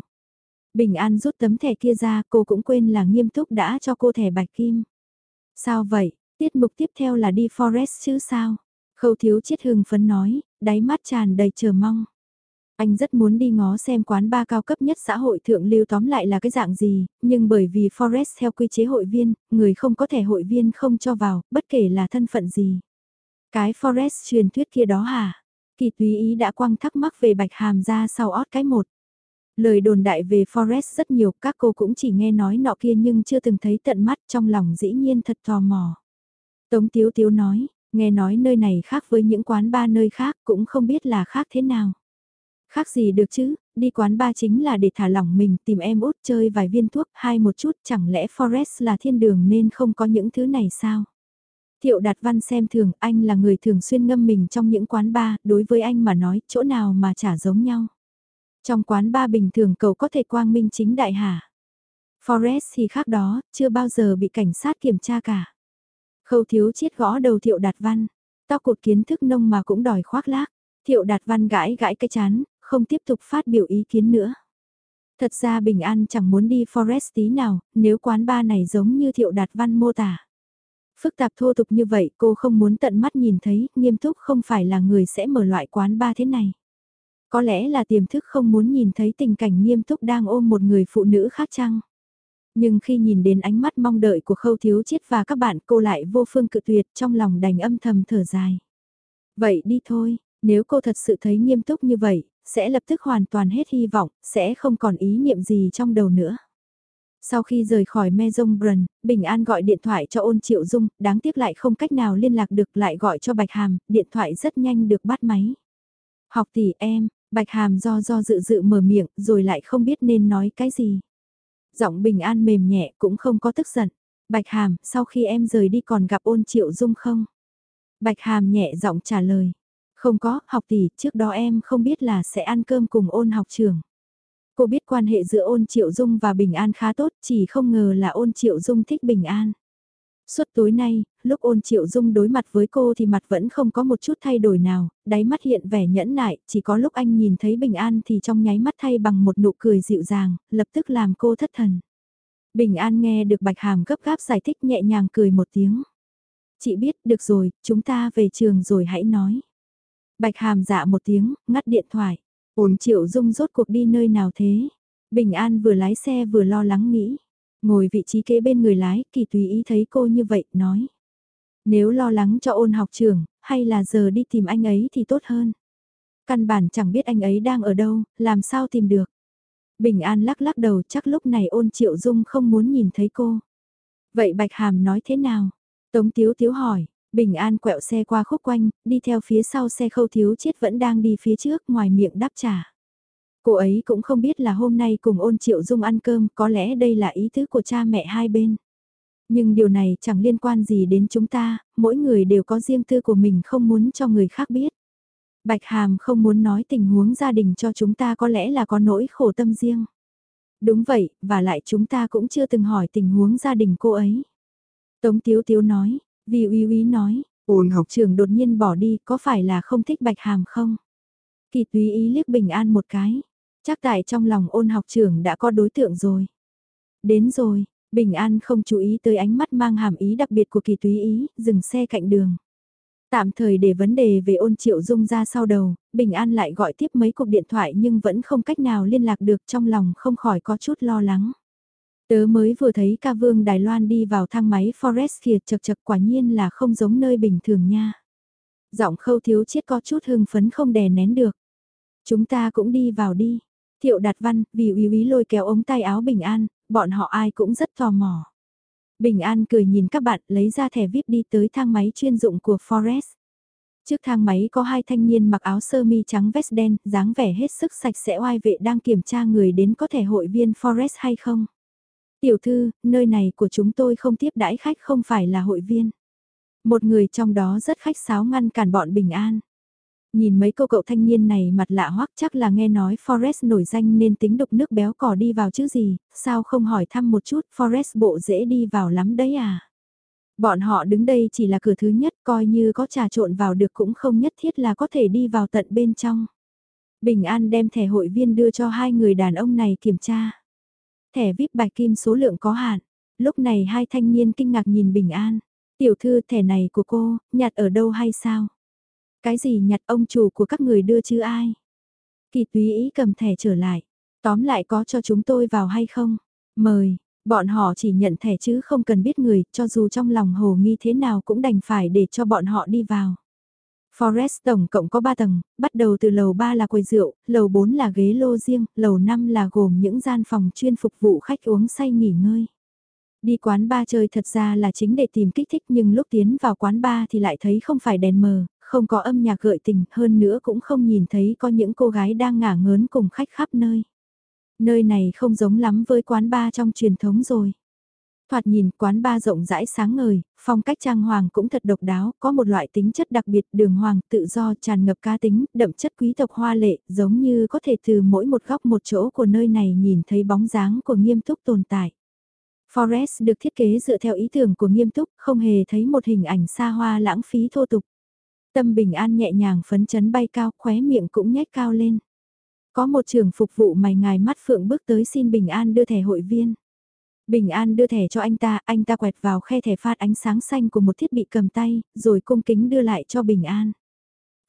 Bình An rút tấm thẻ kia ra, cô cũng quên là nghiêm túc đã cho cô thẻ bạch kim. Sao vậy, tiết mục tiếp theo là đi Forest chứ sao? Khâu thiếu chết hưng phấn nói, đáy mắt tràn đầy chờ mong. Anh rất muốn đi ngó xem quán ba cao cấp nhất xã hội thượng lưu tóm lại là cái dạng gì, nhưng bởi vì Forest theo quy chế hội viên, người không có thẻ hội viên không cho vào, bất kể là thân phận gì. Cái Forest truyền thuyết kia đó hả? Kỳ túy ý đã quăng thắc mắc về bạch hàm ra sau ót cái một. Lời đồn đại về Forest rất nhiều, các cô cũng chỉ nghe nói nọ kia nhưng chưa từng thấy tận mắt trong lòng dĩ nhiên thật tò mò. Tống Tiếu Tiếu nói, nghe nói nơi này khác với những quán ba nơi khác cũng không biết là khác thế nào. Khác gì được chứ, đi quán ba chính là để thả lỏng mình tìm em út chơi vài viên thuốc hay một chút chẳng lẽ Forest là thiên đường nên không có những thứ này sao? Thiệu Đạt Văn xem thường anh là người thường xuyên ngâm mình trong những quán ba đối với anh mà nói chỗ nào mà chả giống nhau. Trong quán ba bình thường cậu có thể quang minh chính đại hả? Forest thì khác đó, chưa bao giờ bị cảnh sát kiểm tra cả. Khâu thiếu chiết gõ đầu Thiệu Đạt Văn, tao cột kiến thức nông mà cũng đòi khoác lác. Thiệu Đạt Văn gãi gãi cái chán, không tiếp tục phát biểu ý kiến nữa. Thật ra Bình An chẳng muốn đi Forest tí nào, nếu quán bar này giống như Thiệu Đạt Văn mô tả. Phức tạp thô tục như vậy cô không muốn tận mắt nhìn thấy, nghiêm túc không phải là người sẽ mở loại quán bar thế này. Có lẽ là tiềm thức không muốn nhìn thấy tình cảnh nghiêm túc đang ôm một người phụ nữ khác chăng? Nhưng khi nhìn đến ánh mắt mong đợi của khâu thiếu chiết và các bạn cô lại vô phương cự tuyệt trong lòng đành âm thầm thở dài. Vậy đi thôi, nếu cô thật sự thấy nghiêm túc như vậy, sẽ lập tức hoàn toàn hết hy vọng, sẽ không còn ý niệm gì trong đầu nữa. Sau khi rời khỏi Maison Brun, Bình An gọi điện thoại cho ôn triệu dung, đáng tiếc lại không cách nào liên lạc được lại gọi cho Bạch Hàm, điện thoại rất nhanh được bắt máy. Học tỷ em, Bạch Hàm do do dự dự mở miệng rồi lại không biết nên nói cái gì. Giọng Bình An mềm nhẹ cũng không có tức giận. Bạch Hàm, sau khi em rời đi còn gặp ôn triệu dung không? Bạch Hàm nhẹ giọng trả lời. Không có, học tỷ, trước đó em không biết là sẽ ăn cơm cùng ôn học trường. Cô biết quan hệ giữa ôn triệu dung và bình an khá tốt, chỉ không ngờ là ôn triệu dung thích bình an. Suốt tối nay, lúc ôn triệu dung đối mặt với cô thì mặt vẫn không có một chút thay đổi nào, đáy mắt hiện vẻ nhẫn nại, chỉ có lúc anh nhìn thấy bình an thì trong nháy mắt thay bằng một nụ cười dịu dàng, lập tức làm cô thất thần. Bình an nghe được bạch hàm gấp gáp giải thích nhẹ nhàng cười một tiếng. Chị biết, được rồi, chúng ta về trường rồi hãy nói. Bạch hàm dạ một tiếng, ngắt điện thoại. Ổn triệu dung rốt cuộc đi nơi nào thế? Bình An vừa lái xe vừa lo lắng nghĩ. Ngồi vị trí kế bên người lái, kỳ tùy ý thấy cô như vậy, nói. Nếu lo lắng cho ôn học trường, hay là giờ đi tìm anh ấy thì tốt hơn. Căn bản chẳng biết anh ấy đang ở đâu, làm sao tìm được. Bình An lắc lắc đầu chắc lúc này ôn triệu dung không muốn nhìn thấy cô. Vậy Bạch Hàm nói thế nào? Tống Tiếu Tiếu hỏi, Bình An quẹo xe qua khúc quanh, đi theo phía sau xe khâu thiếu chết vẫn đang đi phía trước ngoài miệng đáp trả. Cô ấy cũng không biết là hôm nay cùng ôn triệu dung ăn cơm, có lẽ đây là ý tứ của cha mẹ hai bên. Nhưng điều này chẳng liên quan gì đến chúng ta, mỗi người đều có riêng tư của mình không muốn cho người khác biết. Bạch Hàm không muốn nói tình huống gia đình cho chúng ta có lẽ là có nỗi khổ tâm riêng. Đúng vậy, và lại chúng ta cũng chưa từng hỏi tình huống gia đình cô ấy. Tống Tiếu Tiếu nói, vì uy uy nói, ôn học trường đột nhiên bỏ đi có phải là không thích Bạch Hàm không? Kỳ túy ý liếc bình an một cái. Chắc tại trong lòng ôn học trưởng đã có đối tượng rồi. Đến rồi, Bình An không chú ý tới ánh mắt mang hàm ý đặc biệt của kỳ túy ý, dừng xe cạnh đường. Tạm thời để vấn đề về ôn triệu dung ra sau đầu, Bình An lại gọi tiếp mấy cuộc điện thoại nhưng vẫn không cách nào liên lạc được trong lòng không khỏi có chút lo lắng. Tớ mới vừa thấy ca vương Đài Loan đi vào thang máy Forest kìa chật chật quả nhiên là không giống nơi bình thường nha. Giọng khâu thiếu chết có chút hưng phấn không đè nén được. Chúng ta cũng đi vào đi. Thiệu Đạt Văn, vì uy úy lôi kéo ống tay áo Bình An, bọn họ ai cũng rất tò mò. Bình An cười nhìn các bạn lấy ra thẻ VIP đi tới thang máy chuyên dụng của Forest. Trước thang máy có hai thanh niên mặc áo sơ mi trắng vest đen, dáng vẻ hết sức sạch sẽ oai vệ đang kiểm tra người đến có thể hội viên Forest hay không. Tiểu thư, nơi này của chúng tôi không tiếp đãi khách không phải là hội viên. Một người trong đó rất khách sáo ngăn cản bọn Bình An. Nhìn mấy cô cậu thanh niên này mặt lạ hoắc chắc là nghe nói Forest nổi danh nên tính đục nước béo cỏ đi vào chứ gì, sao không hỏi thăm một chút Forest bộ dễ đi vào lắm đấy à. Bọn họ đứng đây chỉ là cửa thứ nhất coi như có trà trộn vào được cũng không nhất thiết là có thể đi vào tận bên trong. Bình An đem thẻ hội viên đưa cho hai người đàn ông này kiểm tra. Thẻ VIP bạch kim số lượng có hạn. Lúc này hai thanh niên kinh ngạc nhìn Bình An. Tiểu thư thẻ này của cô, nhặt ở đâu hay sao? Cái gì nhặt ông chủ của các người đưa chứ ai? Kỳ túy ý cầm thẻ trở lại. Tóm lại có cho chúng tôi vào hay không? Mời, bọn họ chỉ nhận thẻ chứ không cần biết người, cho dù trong lòng hồ nghi thế nào cũng đành phải để cho bọn họ đi vào. Forest tổng cộng có 3 tầng, bắt đầu từ lầu 3 là quầy rượu, lầu 4 là ghế lô riêng, lầu 5 là gồm những gian phòng chuyên phục vụ khách uống say nghỉ ngơi. Đi quán bar chơi thật ra là chính để tìm kích thích nhưng lúc tiến vào quán bar thì lại thấy không phải đèn mờ, không có âm nhạc gợi tình, hơn nữa cũng không nhìn thấy có những cô gái đang ngả ngớn cùng khách khắp nơi. Nơi này không giống lắm với quán bar trong truyền thống rồi. Thoạt nhìn quán ba rộng rãi sáng ngời, phong cách trang hoàng cũng thật độc đáo, có một loại tính chất đặc biệt đường hoàng tự do tràn ngập ca tính, đậm chất quý tộc hoa lệ, giống như có thể từ mỗi một góc một chỗ của nơi này nhìn thấy bóng dáng của nghiêm túc tồn tại. Forest được thiết kế dựa theo ý tưởng của nghiêm túc, không hề thấy một hình ảnh xa hoa lãng phí thô tục. Tâm bình an nhẹ nhàng phấn chấn bay cao, khóe miệng cũng nhếch cao lên. Có một trường phục vụ mày ngài mắt phượng bước tới xin bình an đưa thẻ hội viên. Bình An đưa thẻ cho anh ta, anh ta quẹt vào khe thẻ phát ánh sáng xanh của một thiết bị cầm tay, rồi cung kính đưa lại cho Bình An.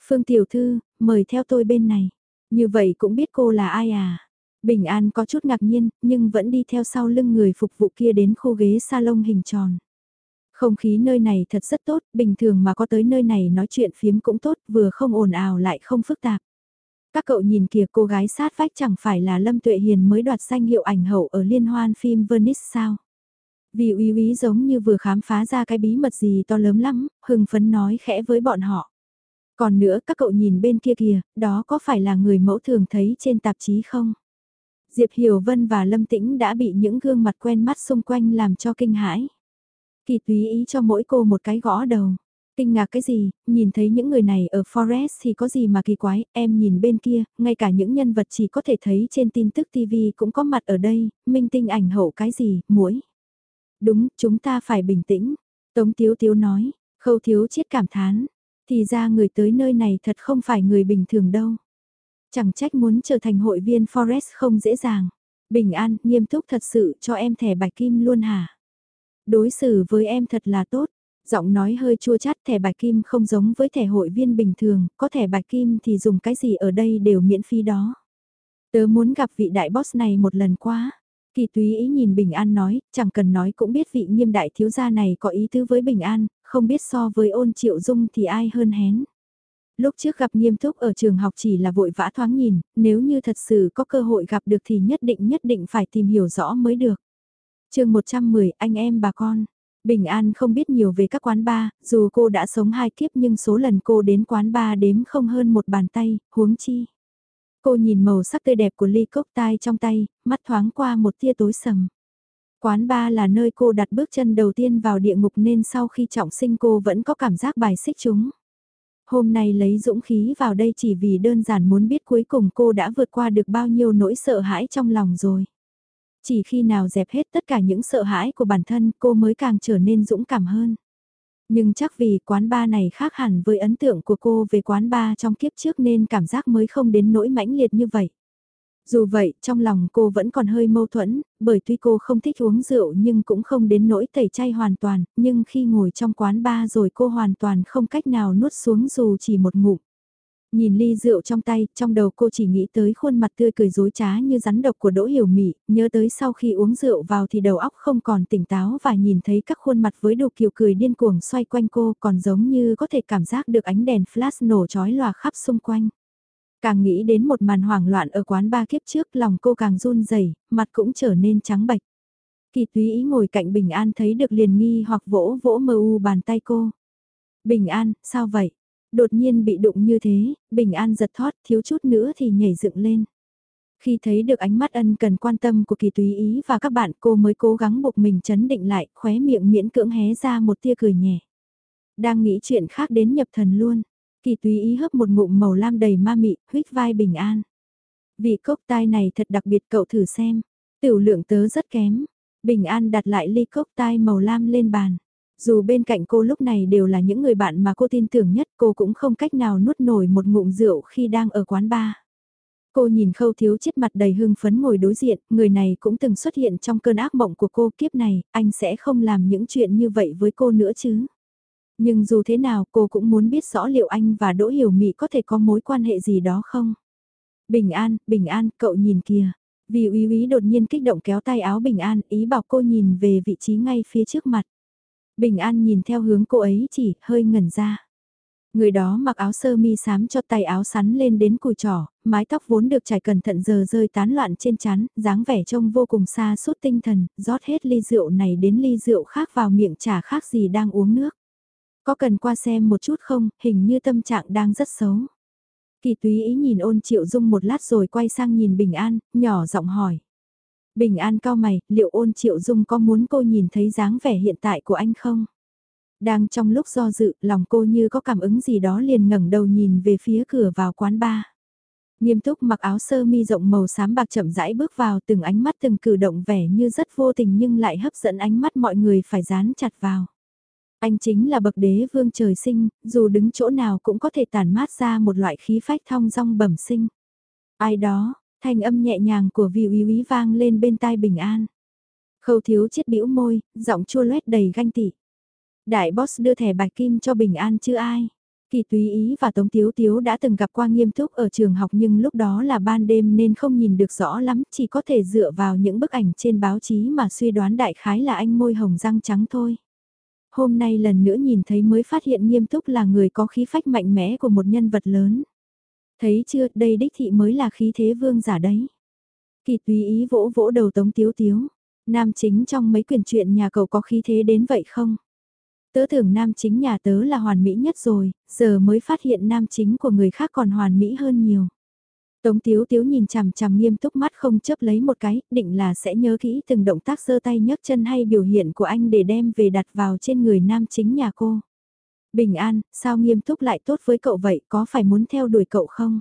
Phương Tiểu Thư, mời theo tôi bên này. Như vậy cũng biết cô là ai à? Bình An có chút ngạc nhiên, nhưng vẫn đi theo sau lưng người phục vụ kia đến khu ghế salon hình tròn. Không khí nơi này thật rất tốt, bình thường mà có tới nơi này nói chuyện phiếm cũng tốt, vừa không ồn ào lại không phức tạp. Các cậu nhìn kìa cô gái sát vách chẳng phải là Lâm Tuệ Hiền mới đoạt danh hiệu ảnh hậu ở liên hoan phim Venice sao? Vì uy uy giống như vừa khám phá ra cái bí mật gì to lớn lắm, hưng phấn nói khẽ với bọn họ. Còn nữa các cậu nhìn bên kia kìa, đó có phải là người mẫu thường thấy trên tạp chí không? Diệp Hiểu Vân và Lâm Tĩnh đã bị những gương mặt quen mắt xung quanh làm cho kinh hãi. Kỳ túy ý cho mỗi cô một cái gõ đầu. Kinh ngạc cái gì, nhìn thấy những người này ở Forest thì có gì mà kỳ quái, em nhìn bên kia, ngay cả những nhân vật chỉ có thể thấy trên tin tức TV cũng có mặt ở đây, minh tinh ảnh hậu cái gì, mũi. Đúng, chúng ta phải bình tĩnh. Tống Tiếu Tiếu nói, khâu thiếu chiết cảm thán. Thì ra người tới nơi này thật không phải người bình thường đâu. Chẳng trách muốn trở thành hội viên Forest không dễ dàng. Bình an, nghiêm túc thật sự cho em thẻ bạch kim luôn hả? Đối xử với em thật là tốt. Giọng nói hơi chua chát thẻ bạch kim không giống với thẻ hội viên bình thường, có thẻ bạch kim thì dùng cái gì ở đây đều miễn phí đó. Tớ muốn gặp vị đại boss này một lần quá. Kỳ túy ý nhìn Bình An nói, chẳng cần nói cũng biết vị nghiêm đại thiếu gia này có ý tứ với Bình An, không biết so với ôn triệu dung thì ai hơn hén. Lúc trước gặp nghiêm túc ở trường học chỉ là vội vã thoáng nhìn, nếu như thật sự có cơ hội gặp được thì nhất định nhất định phải tìm hiểu rõ mới được. chương 110 anh em bà con. Bình An không biết nhiều về các quán bar, dù cô đã sống hai kiếp nhưng số lần cô đến quán bar đếm không hơn một bàn tay, huống chi. Cô nhìn màu sắc tươi đẹp của ly cốc tai trong tay, mắt thoáng qua một tia tối sầm. Quán bar là nơi cô đặt bước chân đầu tiên vào địa ngục nên sau khi trọng sinh cô vẫn có cảm giác bài xích chúng. Hôm nay lấy dũng khí vào đây chỉ vì đơn giản muốn biết cuối cùng cô đã vượt qua được bao nhiêu nỗi sợ hãi trong lòng rồi. Chỉ khi nào dẹp hết tất cả những sợ hãi của bản thân cô mới càng trở nên dũng cảm hơn. Nhưng chắc vì quán bar này khác hẳn với ấn tượng của cô về quán bar trong kiếp trước nên cảm giác mới không đến nỗi mãnh liệt như vậy. Dù vậy, trong lòng cô vẫn còn hơi mâu thuẫn, bởi tuy cô không thích uống rượu nhưng cũng không đến nỗi tẩy chay hoàn toàn, nhưng khi ngồi trong quán bar rồi cô hoàn toàn không cách nào nuốt xuống dù chỉ một ngụm. Nhìn ly rượu trong tay, trong đầu cô chỉ nghĩ tới khuôn mặt tươi cười dối trá như rắn độc của Đỗ Hiểu Mị, nhớ tới sau khi uống rượu vào thì đầu óc không còn tỉnh táo và nhìn thấy các khuôn mặt với đồ kiều cười điên cuồng xoay quanh cô còn giống như có thể cảm giác được ánh đèn flash nổ chói lòa khắp xung quanh. Càng nghĩ đến một màn hoảng loạn ở quán ba kiếp trước lòng cô càng run rẩy mặt cũng trở nên trắng bệch. Kỳ túy ý ngồi cạnh Bình An thấy được liền nghi hoặc vỗ vỗ mơ u bàn tay cô. Bình An, sao vậy? Đột nhiên bị đụng như thế, Bình An giật thoát, thiếu chút nữa thì nhảy dựng lên. Khi thấy được ánh mắt ân cần quan tâm của kỳ túy ý và các bạn cô mới cố gắng buộc mình chấn định lại, khóe miệng miễn cưỡng hé ra một tia cười nhẹ. Đang nghĩ chuyện khác đến nhập thần luôn. Kỳ túy ý hấp một ngụm màu lam đầy ma mị, huyết vai bình an. Vị cốc tai này thật đặc biệt cậu thử xem. Tiểu lượng tớ rất kém. Bình an đặt lại ly cốc tai màu lam lên bàn. Dù bên cạnh cô lúc này đều là những người bạn mà cô tin tưởng nhất cô cũng không cách nào nuốt nổi một ngụm rượu khi đang ở quán bar. Cô nhìn khâu thiếu chết mặt đầy hưng phấn ngồi đối diện, người này cũng từng xuất hiện trong cơn ác mộng của cô kiếp này, anh sẽ không làm những chuyện như vậy với cô nữa chứ. Nhưng dù thế nào cô cũng muốn biết rõ liệu anh và Đỗ Hiểu Mị có thể có mối quan hệ gì đó không? Bình an, bình an, cậu nhìn kìa. Vì úy úy đột nhiên kích động kéo tay áo bình an, ý bảo cô nhìn về vị trí ngay phía trước mặt. Bình an nhìn theo hướng cô ấy chỉ, hơi ngẩn ra. Người đó mặc áo sơ mi xám cho tay áo sắn lên đến cùi trỏ, mái tóc vốn được trải cẩn thận giờ rơi tán loạn trên chán, dáng vẻ trông vô cùng xa suốt tinh thần, rót hết ly rượu này đến ly rượu khác vào miệng chả khác gì đang uống nước. Có cần qua xem một chút không, hình như tâm trạng đang rất xấu. Kỳ túy ý nhìn ôn triệu dung một lát rồi quay sang nhìn Bình An, nhỏ giọng hỏi. Bình An cao mày, liệu ôn triệu dung có muốn cô nhìn thấy dáng vẻ hiện tại của anh không? Đang trong lúc do dự, lòng cô như có cảm ứng gì đó liền ngẩng đầu nhìn về phía cửa vào quán bar. Nghiêm túc mặc áo sơ mi rộng màu xám bạc chậm rãi bước vào từng ánh mắt từng cử động vẻ như rất vô tình nhưng lại hấp dẫn ánh mắt mọi người phải dán chặt vào. Anh chính là bậc đế vương trời sinh, dù đứng chỗ nào cũng có thể tản mát ra một loại khí phách thong dong bẩm sinh. Ai đó, thanh âm nhẹ nhàng của vị Uy úy vang lên bên tai bình an. Khâu thiếu chết bĩu môi, giọng chua loét đầy ganh tị. Đại boss đưa thẻ bạch kim cho bình an chứ ai. Kỳ túy ý và Tống Tiếu Tiếu đã từng gặp qua nghiêm túc ở trường học nhưng lúc đó là ban đêm nên không nhìn được rõ lắm, chỉ có thể dựa vào những bức ảnh trên báo chí mà suy đoán đại khái là anh môi hồng răng trắng thôi hôm nay lần nữa nhìn thấy mới phát hiện nghiêm túc là người có khí phách mạnh mẽ của một nhân vật lớn. Thấy chưa, đây đích thị mới là khí thế vương giả đấy. Kỳ tùy ý vỗ vỗ đầu tống tiếu tiếu. Nam chính trong mấy quyển truyện nhà cậu có khí thế đến vậy không? Tớ tưởng nam chính nhà tớ là hoàn mỹ nhất rồi, giờ mới phát hiện nam chính của người khác còn hoàn mỹ hơn nhiều. Tống Tiếu Tiếu nhìn chằm chằm nghiêm túc mắt không chấp lấy một cái, định là sẽ nhớ kỹ từng động tác giơ tay nhấc chân hay biểu hiện của anh để đem về đặt vào trên người nam chính nhà cô. Bình an, sao nghiêm túc lại tốt với cậu vậy, có phải muốn theo đuổi cậu không?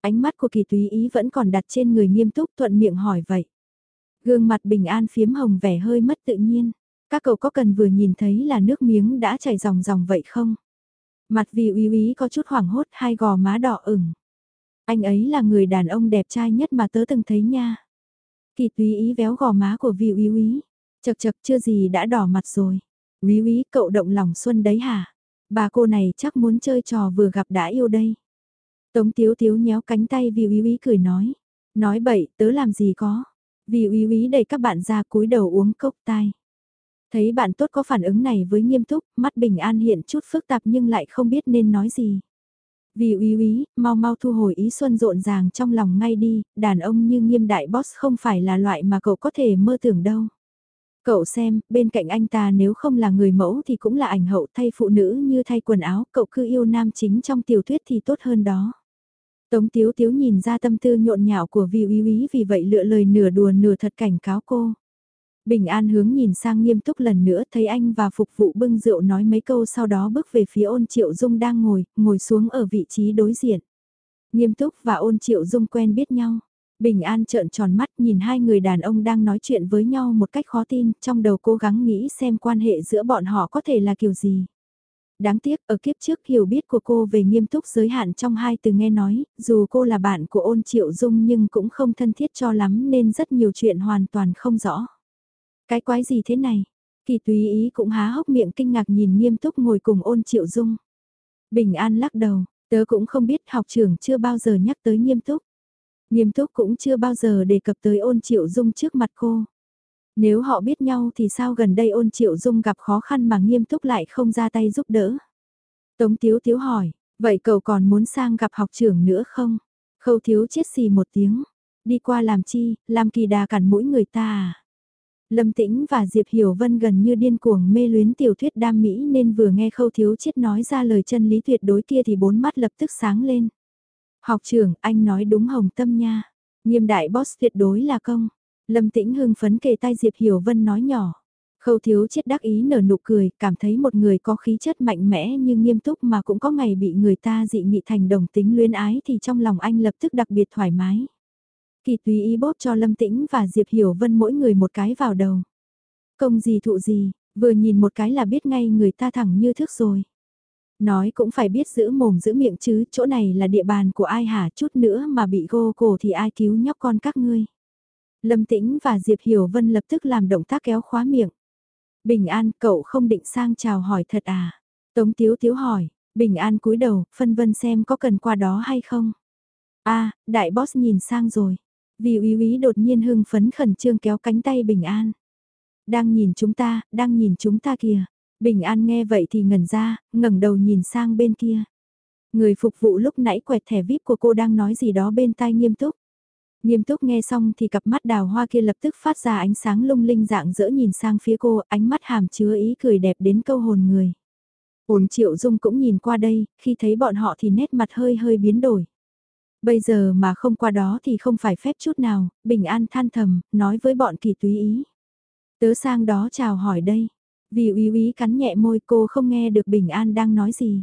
Ánh mắt của kỳ túy ý vẫn còn đặt trên người nghiêm túc thuận miệng hỏi vậy. Gương mặt bình an phiếm hồng vẻ hơi mất tự nhiên. Các cậu có cần vừa nhìn thấy là nước miếng đã chảy ròng ròng vậy không? Mặt vì uy uy có chút hoảng hốt hai gò má đỏ ửng. Anh ấy là người đàn ông đẹp trai nhất mà tớ từng thấy nha. Kỳ túy ý véo gò má của vị Uy úy. Chật chật chưa gì đã đỏ mặt rồi. Uy úy cậu động lòng xuân đấy hả? Bà cô này chắc muốn chơi trò vừa gặp đã yêu đây. Tống tiếu tiếu nhéo cánh tay vì úy úy cười nói. Nói bậy tớ làm gì có. Vì úy úy đẩy các bạn ra cúi đầu uống cốc tai. Thấy bạn tốt có phản ứng này với nghiêm túc, mắt bình an hiện chút phức tạp nhưng lại không biết nên nói gì. Vì uy uy, mau mau thu hồi ý xuân rộn ràng trong lòng ngay đi, đàn ông như nghiêm đại boss không phải là loại mà cậu có thể mơ tưởng đâu. Cậu xem, bên cạnh anh ta nếu không là người mẫu thì cũng là ảnh hậu thay phụ nữ như thay quần áo, cậu cứ yêu nam chính trong tiểu thuyết thì tốt hơn đó. Tống Tiếu Tiếu nhìn ra tâm tư nhộn nhạo của Vi Uy Uy vì vậy lựa lời nửa đùa nửa thật cảnh cáo cô. Bình An hướng nhìn sang nghiêm túc lần nữa thấy anh và phục vụ bưng rượu nói mấy câu sau đó bước về phía ôn triệu dung đang ngồi, ngồi xuống ở vị trí đối diện. Nghiêm túc và ôn triệu dung quen biết nhau. Bình An trợn tròn mắt nhìn hai người đàn ông đang nói chuyện với nhau một cách khó tin, trong đầu cố gắng nghĩ xem quan hệ giữa bọn họ có thể là kiểu gì. Đáng tiếc, ở kiếp trước hiểu biết của cô về nghiêm túc giới hạn trong hai từ nghe nói, dù cô là bạn của ôn triệu dung nhưng cũng không thân thiết cho lắm nên rất nhiều chuyện hoàn toàn không rõ. Cái quái gì thế này? Kỳ túy ý cũng há hốc miệng kinh ngạc nhìn nghiêm túc ngồi cùng ôn triệu dung. Bình an lắc đầu, tớ cũng không biết học trưởng chưa bao giờ nhắc tới nghiêm túc. Nghiêm túc cũng chưa bao giờ đề cập tới ôn triệu dung trước mặt cô. Nếu họ biết nhau thì sao gần đây ôn triệu dung gặp khó khăn mà nghiêm túc lại không ra tay giúp đỡ. Tống Tiếu Tiếu hỏi, vậy cậu còn muốn sang gặp học trưởng nữa không? Khâu Thiếu chết xì một tiếng, đi qua làm chi, làm kỳ đà cản mũi người ta à? Lâm Tĩnh và Diệp Hiểu Vân gần như điên cuồng mê luyến tiểu thuyết đam mỹ nên vừa nghe Khâu Thiếu Chiết nói ra lời chân lý tuyệt đối kia thì bốn mắt lập tức sáng lên. Học trưởng, anh nói đúng hồng tâm nha. Nghiêm đại boss tuyệt đối là công. Lâm Tĩnh hưng phấn kề tai Diệp Hiểu Vân nói nhỏ. Khâu Thiếu chết đắc ý nở nụ cười, cảm thấy một người có khí chất mạnh mẽ nhưng nghiêm túc mà cũng có ngày bị người ta dị nghị thành đồng tính luyến ái thì trong lòng anh lập tức đặc biệt thoải mái. Kỳ tùy ý bóp cho Lâm Tĩnh và Diệp Hiểu Vân mỗi người một cái vào đầu. Công gì thụ gì, vừa nhìn một cái là biết ngay người ta thẳng như thước rồi. Nói cũng phải biết giữ mồm giữ miệng chứ, chỗ này là địa bàn của ai hả chút nữa mà bị gô cổ thì ai cứu nhóc con các ngươi. Lâm Tĩnh và Diệp Hiểu Vân lập tức làm động tác kéo khóa miệng. Bình An, cậu không định sang chào hỏi thật à? Tống Tiếu Tiếu hỏi, Bình An cúi đầu, phân vân xem có cần qua đó hay không? a đại boss nhìn sang rồi. Vì úy úy đột nhiên hưng phấn khẩn trương kéo cánh tay Bình An. Đang nhìn chúng ta, đang nhìn chúng ta kìa. Bình An nghe vậy thì ngẩn ra, ngẩng đầu nhìn sang bên kia. Người phục vụ lúc nãy quẹt thẻ VIP của cô đang nói gì đó bên tai nghiêm túc. Nghiêm túc nghe xong thì cặp mắt đào hoa kia lập tức phát ra ánh sáng lung linh dạng dỡ nhìn sang phía cô, ánh mắt hàm chứa ý cười đẹp đến câu hồn người. Ổn triệu dung cũng nhìn qua đây, khi thấy bọn họ thì nét mặt hơi hơi biến đổi. Bây giờ mà không qua đó thì không phải phép chút nào, bình an than thầm, nói với bọn kỳ túy ý. Tớ sang đó chào hỏi đây. Vì úy úy cắn nhẹ môi cô không nghe được bình an đang nói gì.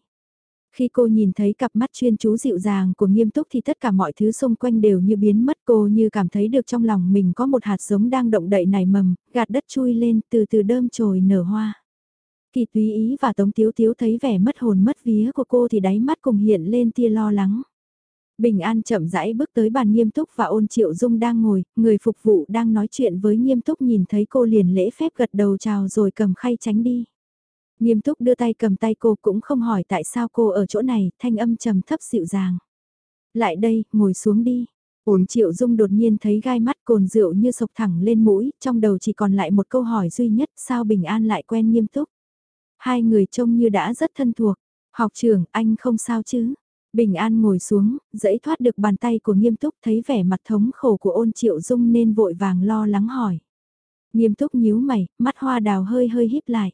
Khi cô nhìn thấy cặp mắt chuyên chú dịu dàng của nghiêm túc thì tất cả mọi thứ xung quanh đều như biến mất cô như cảm thấy được trong lòng mình có một hạt giống đang động đậy nảy mầm, gạt đất chui lên từ từ đơm trồi nở hoa. Kỳ túy ý và tống tiếu tiếu thấy vẻ mất hồn mất vía của cô thì đáy mắt cùng hiện lên tia lo lắng. Bình An chậm rãi bước tới bàn nghiêm túc và ôn triệu dung đang ngồi, người phục vụ đang nói chuyện với nghiêm túc nhìn thấy cô liền lễ phép gật đầu chào rồi cầm khay tránh đi. Nghiêm túc đưa tay cầm tay cô cũng không hỏi tại sao cô ở chỗ này, thanh âm trầm thấp dịu dàng. Lại đây, ngồi xuống đi. Ôn triệu dung đột nhiên thấy gai mắt cồn rượu như sộc thẳng lên mũi, trong đầu chỉ còn lại một câu hỏi duy nhất sao Bình An lại quen nghiêm túc. Hai người trông như đã rất thân thuộc. Học trưởng, anh không sao chứ? Bình An ngồi xuống, dẫy thoát được bàn tay của nghiêm túc thấy vẻ mặt thống khổ của ôn triệu dung nên vội vàng lo lắng hỏi. Nghiêm túc nhíu mày, mắt hoa đào hơi hơi híp lại.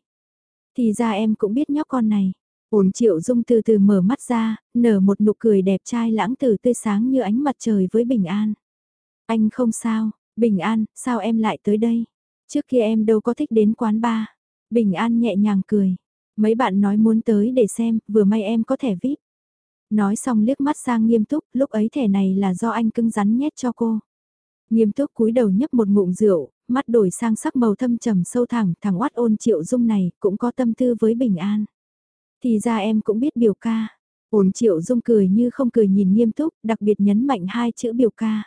Thì ra em cũng biết nhóc con này. Ôn triệu dung từ từ mở mắt ra, nở một nụ cười đẹp trai lãng tử tươi sáng như ánh mặt trời với Bình An. Anh không sao, Bình An, sao em lại tới đây? Trước kia em đâu có thích đến quán bar. Bình An nhẹ nhàng cười. Mấy bạn nói muốn tới để xem, vừa may em có thẻ VIP. Nói xong liếc mắt sang nghiêm túc, lúc ấy thẻ này là do anh cưng rắn nhét cho cô. Nghiêm túc cúi đầu nhấp một ngụm rượu, mắt đổi sang sắc màu thâm trầm sâu thẳng, thằng oát ôn triệu dung này cũng có tâm tư với bình an. Thì ra em cũng biết biểu ca. Ôn triệu dung cười như không cười nhìn nghiêm túc, đặc biệt nhấn mạnh hai chữ biểu ca.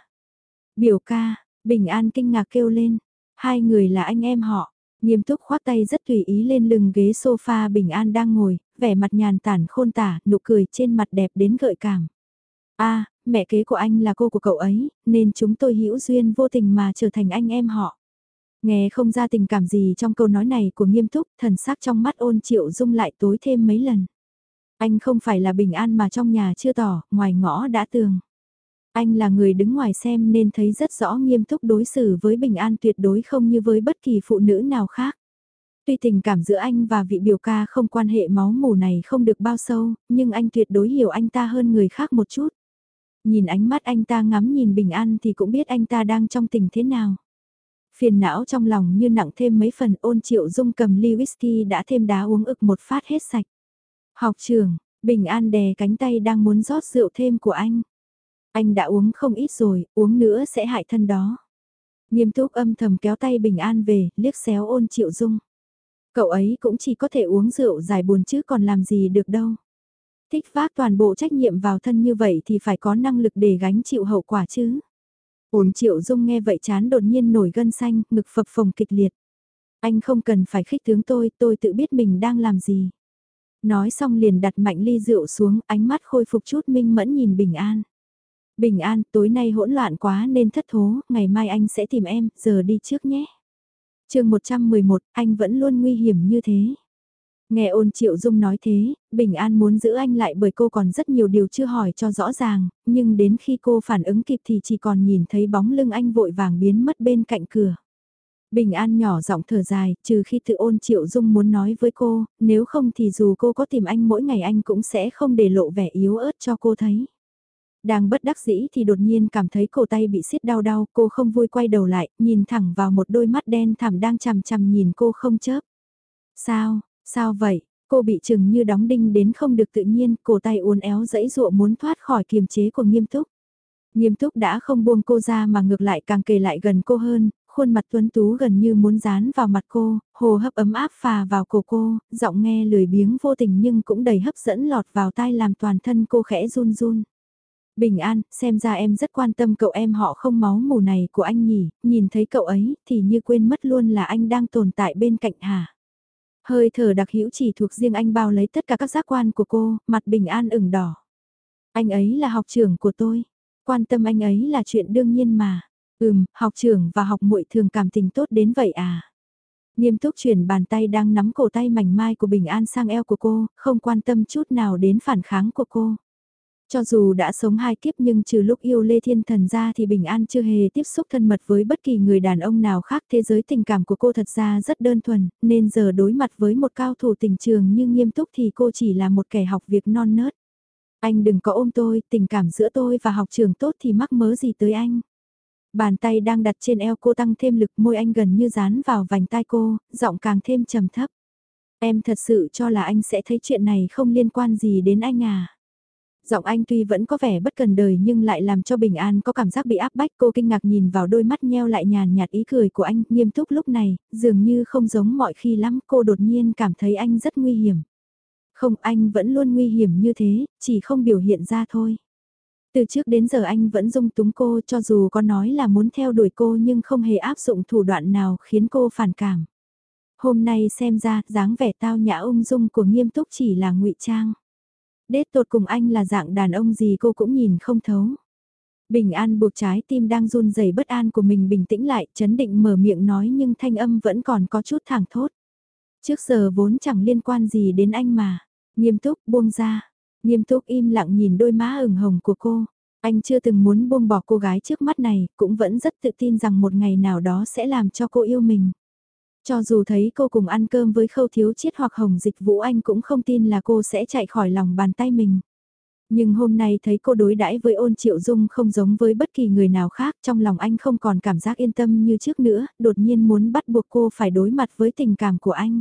Biểu ca, bình an kinh ngạc kêu lên. Hai người là anh em họ. Nghiêm túc khoác tay rất tùy ý lên lưng ghế sofa bình an đang ngồi, vẻ mặt nhàn tản khôn tả, nụ cười trên mặt đẹp đến gợi cảm. a mẹ kế của anh là cô của cậu ấy, nên chúng tôi hữu duyên vô tình mà trở thành anh em họ. Nghe không ra tình cảm gì trong câu nói này của nghiêm túc, thần sắc trong mắt ôn triệu dung lại tối thêm mấy lần. Anh không phải là bình an mà trong nhà chưa tỏ, ngoài ngõ đã tường. Anh là người đứng ngoài xem nên thấy rất rõ nghiêm túc đối xử với bình an tuyệt đối không như với bất kỳ phụ nữ nào khác. Tuy tình cảm giữa anh và vị biểu ca không quan hệ máu mủ này không được bao sâu, nhưng anh tuyệt đối hiểu anh ta hơn người khác một chút. Nhìn ánh mắt anh ta ngắm nhìn bình an thì cũng biết anh ta đang trong tình thế nào. Phiền não trong lòng như nặng thêm mấy phần ôn triệu dung cầm ly whisky đã thêm đá uống ực một phát hết sạch. Học trường, Bình An đè cánh tay đang muốn rót rượu thêm của anh. Anh đã uống không ít rồi, uống nữa sẽ hại thân đó. Nghiêm túc âm thầm kéo tay Bình An về, liếc xéo ôn triệu dung. Cậu ấy cũng chỉ có thể uống rượu giải buồn chứ còn làm gì được đâu. Thích vác toàn bộ trách nhiệm vào thân như vậy thì phải có năng lực để gánh chịu hậu quả chứ. Ôn triệu dung nghe vậy chán đột nhiên nổi gân xanh, ngực phập phồng kịch liệt. Anh không cần phải khích tướng tôi, tôi tự biết mình đang làm gì. Nói xong liền đặt mạnh ly rượu xuống, ánh mắt khôi phục chút minh mẫn nhìn Bình An. Bình An, tối nay hỗn loạn quá nên thất thố, ngày mai anh sẽ tìm em, giờ đi trước nhé chương 111, anh vẫn luôn nguy hiểm như thế. Nghe ôn triệu dung nói thế, Bình An muốn giữ anh lại bởi cô còn rất nhiều điều chưa hỏi cho rõ ràng, nhưng đến khi cô phản ứng kịp thì chỉ còn nhìn thấy bóng lưng anh vội vàng biến mất bên cạnh cửa. Bình An nhỏ giọng thở dài, trừ khi tự ôn triệu dung muốn nói với cô, nếu không thì dù cô có tìm anh mỗi ngày anh cũng sẽ không để lộ vẻ yếu ớt cho cô thấy. Đang bất đắc dĩ thì đột nhiên cảm thấy cổ tay bị xiết đau đau, cô không vui quay đầu lại, nhìn thẳng vào một đôi mắt đen thẳm đang chằm chằm nhìn cô không chớp. Sao, sao vậy? Cô bị chừng như đóng đinh đến không được tự nhiên, cổ tay uốn éo dẫy dụa muốn thoát khỏi kiềm chế của nghiêm túc. Nghiêm túc đã không buông cô ra mà ngược lại càng kề lại gần cô hơn, khuôn mặt tuấn tú gần như muốn dán vào mặt cô, hồ hấp ấm áp phà vào cổ cô, giọng nghe lười biếng vô tình nhưng cũng đầy hấp dẫn lọt vào tai làm toàn thân cô khẽ run run. Bình an, xem ra em rất quan tâm cậu em họ không máu mù này của anh nhỉ, nhìn thấy cậu ấy thì như quên mất luôn là anh đang tồn tại bên cạnh hả. Hơi thở đặc hữu chỉ thuộc riêng anh bao lấy tất cả các giác quan của cô, mặt bình an ửng đỏ. Anh ấy là học trưởng của tôi, quan tâm anh ấy là chuyện đương nhiên mà. Ừm, học trưởng và học muội thường cảm tình tốt đến vậy à? Nghiêm túc chuyển bàn tay đang nắm cổ tay mảnh mai của Bình An sang eo của cô, không quan tâm chút nào đến phản kháng của cô. Cho dù đã sống hai kiếp nhưng trừ lúc yêu Lê Thiên Thần ra thì Bình An chưa hề tiếp xúc thân mật với bất kỳ người đàn ông nào khác. Thế giới tình cảm của cô thật ra rất đơn thuần, nên giờ đối mặt với một cao thủ tình trường như nghiêm túc thì cô chỉ là một kẻ học việc non nớt. Anh đừng có ôm tôi, tình cảm giữa tôi và học trường tốt thì mắc mớ gì tới anh. Bàn tay đang đặt trên eo cô tăng thêm lực môi anh gần như dán vào vành tai cô, giọng càng thêm trầm thấp. Em thật sự cho là anh sẽ thấy chuyện này không liên quan gì đến anh à. Giọng anh tuy vẫn có vẻ bất cần đời nhưng lại làm cho Bình An có cảm giác bị áp bách cô kinh ngạc nhìn vào đôi mắt nheo lại nhàn nhạt ý cười của anh nghiêm túc lúc này, dường như không giống mọi khi lắm cô đột nhiên cảm thấy anh rất nguy hiểm. Không anh vẫn luôn nguy hiểm như thế, chỉ không biểu hiện ra thôi. Từ trước đến giờ anh vẫn dung túng cô cho dù có nói là muốn theo đuổi cô nhưng không hề áp dụng thủ đoạn nào khiến cô phản cảm. Hôm nay xem ra dáng vẻ tao nhã ung dung của nghiêm túc chỉ là ngụy trang. Đết tột cùng anh là dạng đàn ông gì cô cũng nhìn không thấu. Bình an buộc trái tim đang run rẩy bất an của mình bình tĩnh lại, chấn định mở miệng nói nhưng thanh âm vẫn còn có chút thẳng thốt. Trước giờ vốn chẳng liên quan gì đến anh mà. Nghiêm túc buông ra. Nghiêm túc im lặng nhìn đôi má ửng hồng của cô. Anh chưa từng muốn buông bỏ cô gái trước mắt này, cũng vẫn rất tự tin rằng một ngày nào đó sẽ làm cho cô yêu mình. Cho dù thấy cô cùng ăn cơm với khâu thiếu chiết hoặc hồng dịch vũ anh cũng không tin là cô sẽ chạy khỏi lòng bàn tay mình. Nhưng hôm nay thấy cô đối đãi với ôn triệu dung không giống với bất kỳ người nào khác trong lòng anh không còn cảm giác yên tâm như trước nữa, đột nhiên muốn bắt buộc cô phải đối mặt với tình cảm của anh.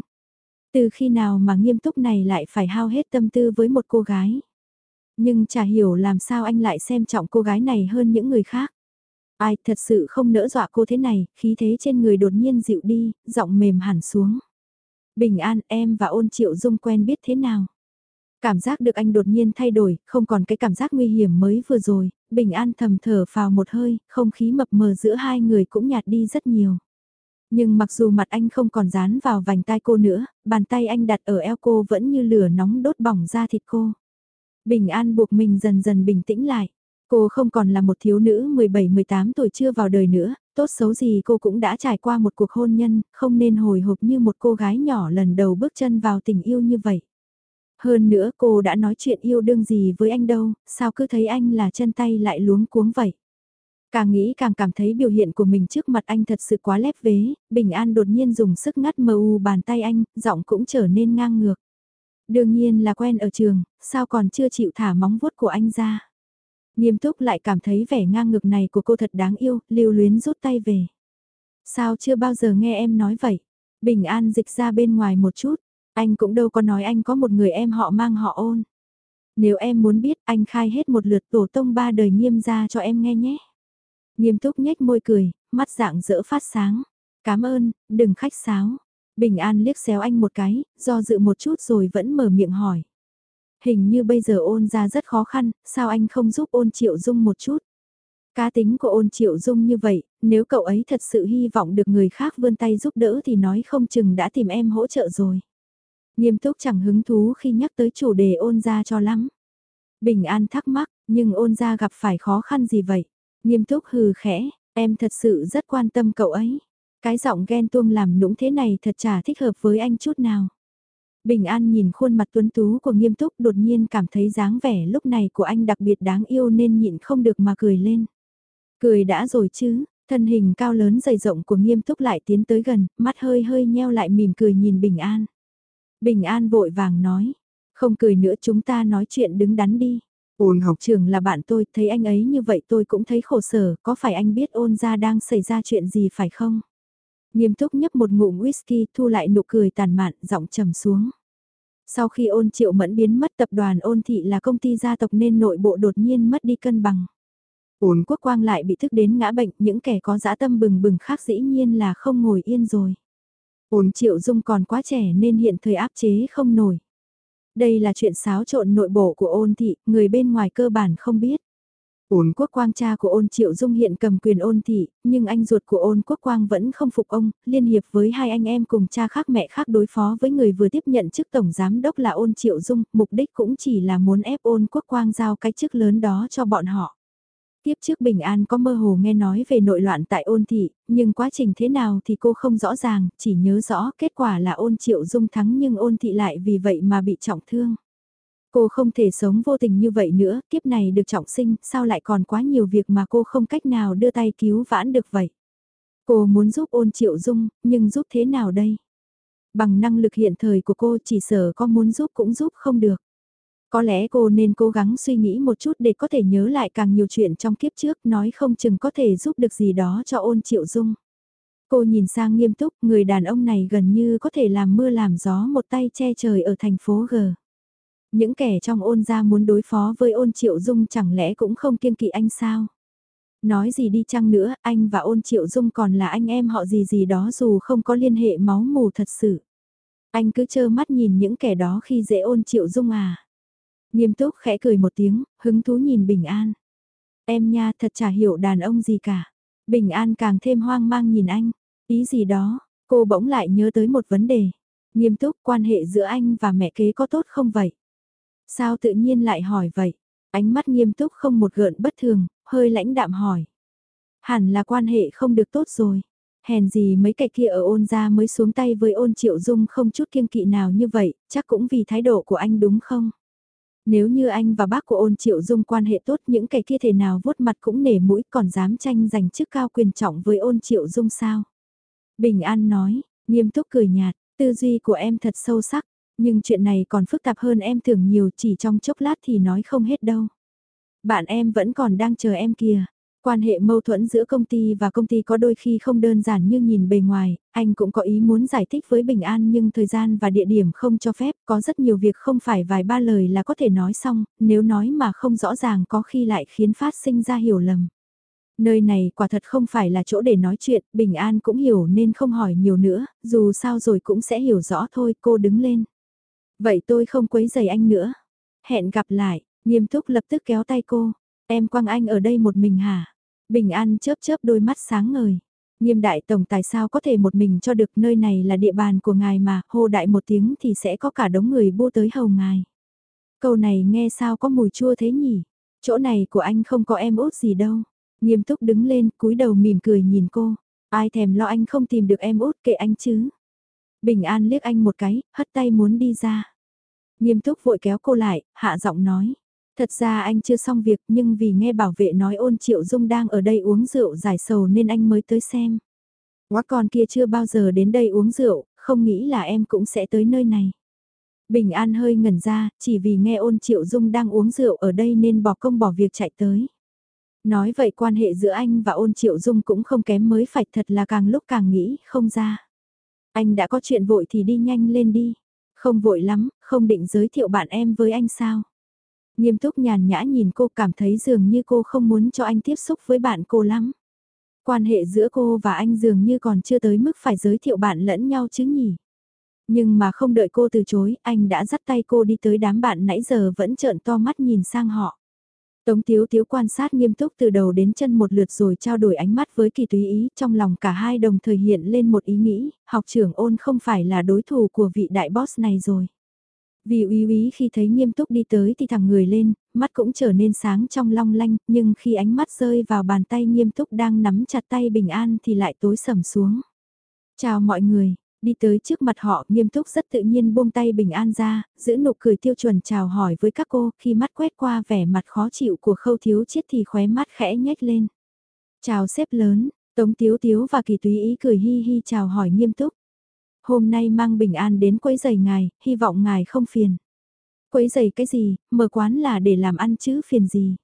Từ khi nào mà nghiêm túc này lại phải hao hết tâm tư với một cô gái. Nhưng chả hiểu làm sao anh lại xem trọng cô gái này hơn những người khác. Ai thật sự không nỡ dọa cô thế này, khí thế trên người đột nhiên dịu đi, giọng mềm hẳn xuống. Bình an em và ôn triệu dung quen biết thế nào? Cảm giác được anh đột nhiên thay đổi, không còn cái cảm giác nguy hiểm mới vừa rồi, bình an thầm thở vào một hơi, không khí mập mờ giữa hai người cũng nhạt đi rất nhiều. Nhưng mặc dù mặt anh không còn dán vào vành tai cô nữa, bàn tay anh đặt ở eo cô vẫn như lửa nóng đốt bỏng ra thịt cô. Bình an buộc mình dần dần bình tĩnh lại. Cô không còn là một thiếu nữ 17-18 tuổi chưa vào đời nữa, tốt xấu gì cô cũng đã trải qua một cuộc hôn nhân, không nên hồi hộp như một cô gái nhỏ lần đầu bước chân vào tình yêu như vậy. Hơn nữa cô đã nói chuyện yêu đương gì với anh đâu, sao cứ thấy anh là chân tay lại luống cuống vậy. Càng nghĩ càng cảm thấy biểu hiện của mình trước mặt anh thật sự quá lép vế, Bình An đột nhiên dùng sức ngắt mờ u bàn tay anh, giọng cũng trở nên ngang ngược. Đương nhiên là quen ở trường, sao còn chưa chịu thả móng vuốt của anh ra. Nghiêm túc lại cảm thấy vẻ ngang ngược này của cô thật đáng yêu, lưu luyến rút tay về. Sao chưa bao giờ nghe em nói vậy? Bình An dịch ra bên ngoài một chút, anh cũng đâu có nói anh có một người em họ mang họ ôn. Nếu em muốn biết anh khai hết một lượt tổ tông ba đời nghiêm ra cho em nghe nhé. Nghiêm túc nhếch môi cười, mắt dạng dỡ phát sáng. Cảm ơn, đừng khách sáo. Bình An liếc xéo anh một cái, do dự một chút rồi vẫn mở miệng hỏi. Hình như bây giờ ôn ra rất khó khăn, sao anh không giúp ôn triệu dung một chút? Cá tính của ôn triệu dung như vậy, nếu cậu ấy thật sự hy vọng được người khác vươn tay giúp đỡ thì nói không chừng đã tìm em hỗ trợ rồi. Nghiêm túc chẳng hứng thú khi nhắc tới chủ đề ôn ra cho lắm. Bình an thắc mắc, nhưng ôn ra gặp phải khó khăn gì vậy? Nghiêm túc hừ khẽ, em thật sự rất quan tâm cậu ấy. Cái giọng ghen tuông làm nũng thế này thật chả thích hợp với anh chút nào. Bình An nhìn khuôn mặt tuấn tú của nghiêm túc đột nhiên cảm thấy dáng vẻ lúc này của anh đặc biệt đáng yêu nên nhịn không được mà cười lên. Cười đã rồi chứ, thân hình cao lớn dày rộng của nghiêm túc lại tiến tới gần, mắt hơi hơi nheo lại mỉm cười nhìn Bình An. Bình An vội vàng nói, không cười nữa chúng ta nói chuyện đứng đắn đi. Ôn học trường là bạn tôi, thấy anh ấy như vậy tôi cũng thấy khổ sở, có phải anh biết ôn ra đang xảy ra chuyện gì phải không? Nghiêm túc nhấp một ngụm whisky thu lại nụ cười tàn mạn, giọng trầm xuống. Sau khi ôn triệu mẫn biến mất tập đoàn ôn thị là công ty gia tộc nên nội bộ đột nhiên mất đi cân bằng. Ôn quốc quang lại bị thức đến ngã bệnh, những kẻ có dã tâm bừng bừng khác dĩ nhiên là không ngồi yên rồi. Ôn triệu dung còn quá trẻ nên hiện thời áp chế không nổi. Đây là chuyện xáo trộn nội bộ của ôn thị, người bên ngoài cơ bản không biết. Ôn quốc quang cha của ôn triệu dung hiện cầm quyền ôn thị, nhưng anh ruột của ôn quốc quang vẫn không phục ông, liên hiệp với hai anh em cùng cha khác mẹ khác đối phó với người vừa tiếp nhận chức tổng giám đốc là ôn triệu dung, mục đích cũng chỉ là muốn ép ôn quốc quang giao cái chức lớn đó cho bọn họ. Tiếp trước Bình An có mơ hồ nghe nói về nội loạn tại ôn thị, nhưng quá trình thế nào thì cô không rõ ràng, chỉ nhớ rõ kết quả là ôn triệu dung thắng nhưng ôn thị lại vì vậy mà bị trọng thương. Cô không thể sống vô tình như vậy nữa, kiếp này được trọng sinh, sao lại còn quá nhiều việc mà cô không cách nào đưa tay cứu vãn được vậy. Cô muốn giúp ôn triệu dung, nhưng giúp thế nào đây? Bằng năng lực hiện thời của cô chỉ sợ có muốn giúp cũng giúp không được. Có lẽ cô nên cố gắng suy nghĩ một chút để có thể nhớ lại càng nhiều chuyện trong kiếp trước nói không chừng có thể giúp được gì đó cho ôn triệu dung. Cô nhìn sang nghiêm túc, người đàn ông này gần như có thể làm mưa làm gió một tay che trời ở thành phố G. Những kẻ trong ôn gia muốn đối phó với ôn triệu dung chẳng lẽ cũng không kiêng kỵ anh sao? Nói gì đi chăng nữa, anh và ôn triệu dung còn là anh em họ gì gì đó dù không có liên hệ máu mù thật sự. Anh cứ trơ mắt nhìn những kẻ đó khi dễ ôn triệu dung à. Nghiêm túc khẽ cười một tiếng, hứng thú nhìn Bình An. Em nha thật chả hiểu đàn ông gì cả. Bình An càng thêm hoang mang nhìn anh. Ý gì đó, cô bỗng lại nhớ tới một vấn đề. Nghiêm túc quan hệ giữa anh và mẹ kế có tốt không vậy? Sao tự nhiên lại hỏi vậy? Ánh mắt nghiêm túc không một gợn bất thường, hơi lãnh đạm hỏi. Hẳn là quan hệ không được tốt rồi. Hèn gì mấy cái kia ở ôn ra mới xuống tay với ôn triệu dung không chút kiêng kỵ nào như vậy, chắc cũng vì thái độ của anh đúng không? Nếu như anh và bác của ôn triệu dung quan hệ tốt những kẻ kia thể nào vuốt mặt cũng nể mũi còn dám tranh giành chức cao quyền trọng với ôn triệu dung sao? Bình An nói, nghiêm túc cười nhạt, tư duy của em thật sâu sắc, nhưng chuyện này còn phức tạp hơn em tưởng nhiều chỉ trong chốc lát thì nói không hết đâu. Bạn em vẫn còn đang chờ em kìa. Quan hệ mâu thuẫn giữa công ty và công ty có đôi khi không đơn giản như nhìn bề ngoài, anh cũng có ý muốn giải thích với Bình An nhưng thời gian và địa điểm không cho phép, có rất nhiều việc không phải vài ba lời là có thể nói xong, nếu nói mà không rõ ràng có khi lại khiến phát sinh ra hiểu lầm. Nơi này quả thật không phải là chỗ để nói chuyện, Bình An cũng hiểu nên không hỏi nhiều nữa, dù sao rồi cũng sẽ hiểu rõ thôi, cô đứng lên. Vậy tôi không quấy giày anh nữa. Hẹn gặp lại, nghiêm túc lập tức kéo tay cô. Em quăng anh ở đây một mình hả? Bình An chớp chớp đôi mắt sáng ngời. Nghiêm đại tổng tài sao có thể một mình cho được nơi này là địa bàn của ngài mà, hô đại một tiếng thì sẽ có cả đống người bu tới hầu ngài. Câu này nghe sao có mùi chua thế nhỉ? Chỗ này của anh không có em út gì đâu. Nghiêm túc đứng lên, cúi đầu mỉm cười nhìn cô. Ai thèm lo anh không tìm được em út kệ anh chứ. Bình An liếc anh một cái, hất tay muốn đi ra. Nghiêm túc vội kéo cô lại, hạ giọng nói. Thật ra anh chưa xong việc nhưng vì nghe bảo vệ nói ôn triệu dung đang ở đây uống rượu giải sầu nên anh mới tới xem. Quá con kia chưa bao giờ đến đây uống rượu, không nghĩ là em cũng sẽ tới nơi này. Bình An hơi ngẩn ra, chỉ vì nghe ôn triệu dung đang uống rượu ở đây nên bỏ công bỏ việc chạy tới. Nói vậy quan hệ giữa anh và ôn triệu dung cũng không kém mới phải thật là càng lúc càng nghĩ không ra. Anh đã có chuyện vội thì đi nhanh lên đi. Không vội lắm, không định giới thiệu bạn em với anh sao. Nghiêm túc nhàn nhã nhìn cô cảm thấy dường như cô không muốn cho anh tiếp xúc với bạn cô lắm. Quan hệ giữa cô và anh dường như còn chưa tới mức phải giới thiệu bạn lẫn nhau chứ nhỉ. Nhưng mà không đợi cô từ chối, anh đã dắt tay cô đi tới đám bạn nãy giờ vẫn trợn to mắt nhìn sang họ. Tống Tiếu Tiếu quan sát nghiêm túc từ đầu đến chân một lượt rồi trao đổi ánh mắt với kỳ túy ý trong lòng cả hai đồng thời hiện lên một ý nghĩ, học trưởng ôn không phải là đối thủ của vị đại boss này rồi. Vì uy uy khi thấy nghiêm túc đi tới thì thẳng người lên, mắt cũng trở nên sáng trong long lanh, nhưng khi ánh mắt rơi vào bàn tay nghiêm túc đang nắm chặt tay bình an thì lại tối sầm xuống. Chào mọi người, đi tới trước mặt họ nghiêm túc rất tự nhiên buông tay bình an ra, giữ nụ cười tiêu chuẩn chào hỏi với các cô khi mắt quét qua vẻ mặt khó chịu của khâu thiếu chiết thì khóe mắt khẽ nhếch lên. Chào xếp lớn, Tống Tiếu Tiếu và Kỳ Túy Ý cười hi hi chào hỏi nghiêm túc. Hôm nay mang bình an đến quấy giày ngài, hy vọng ngài không phiền. Quấy giày cái gì, mở quán là để làm ăn chứ phiền gì.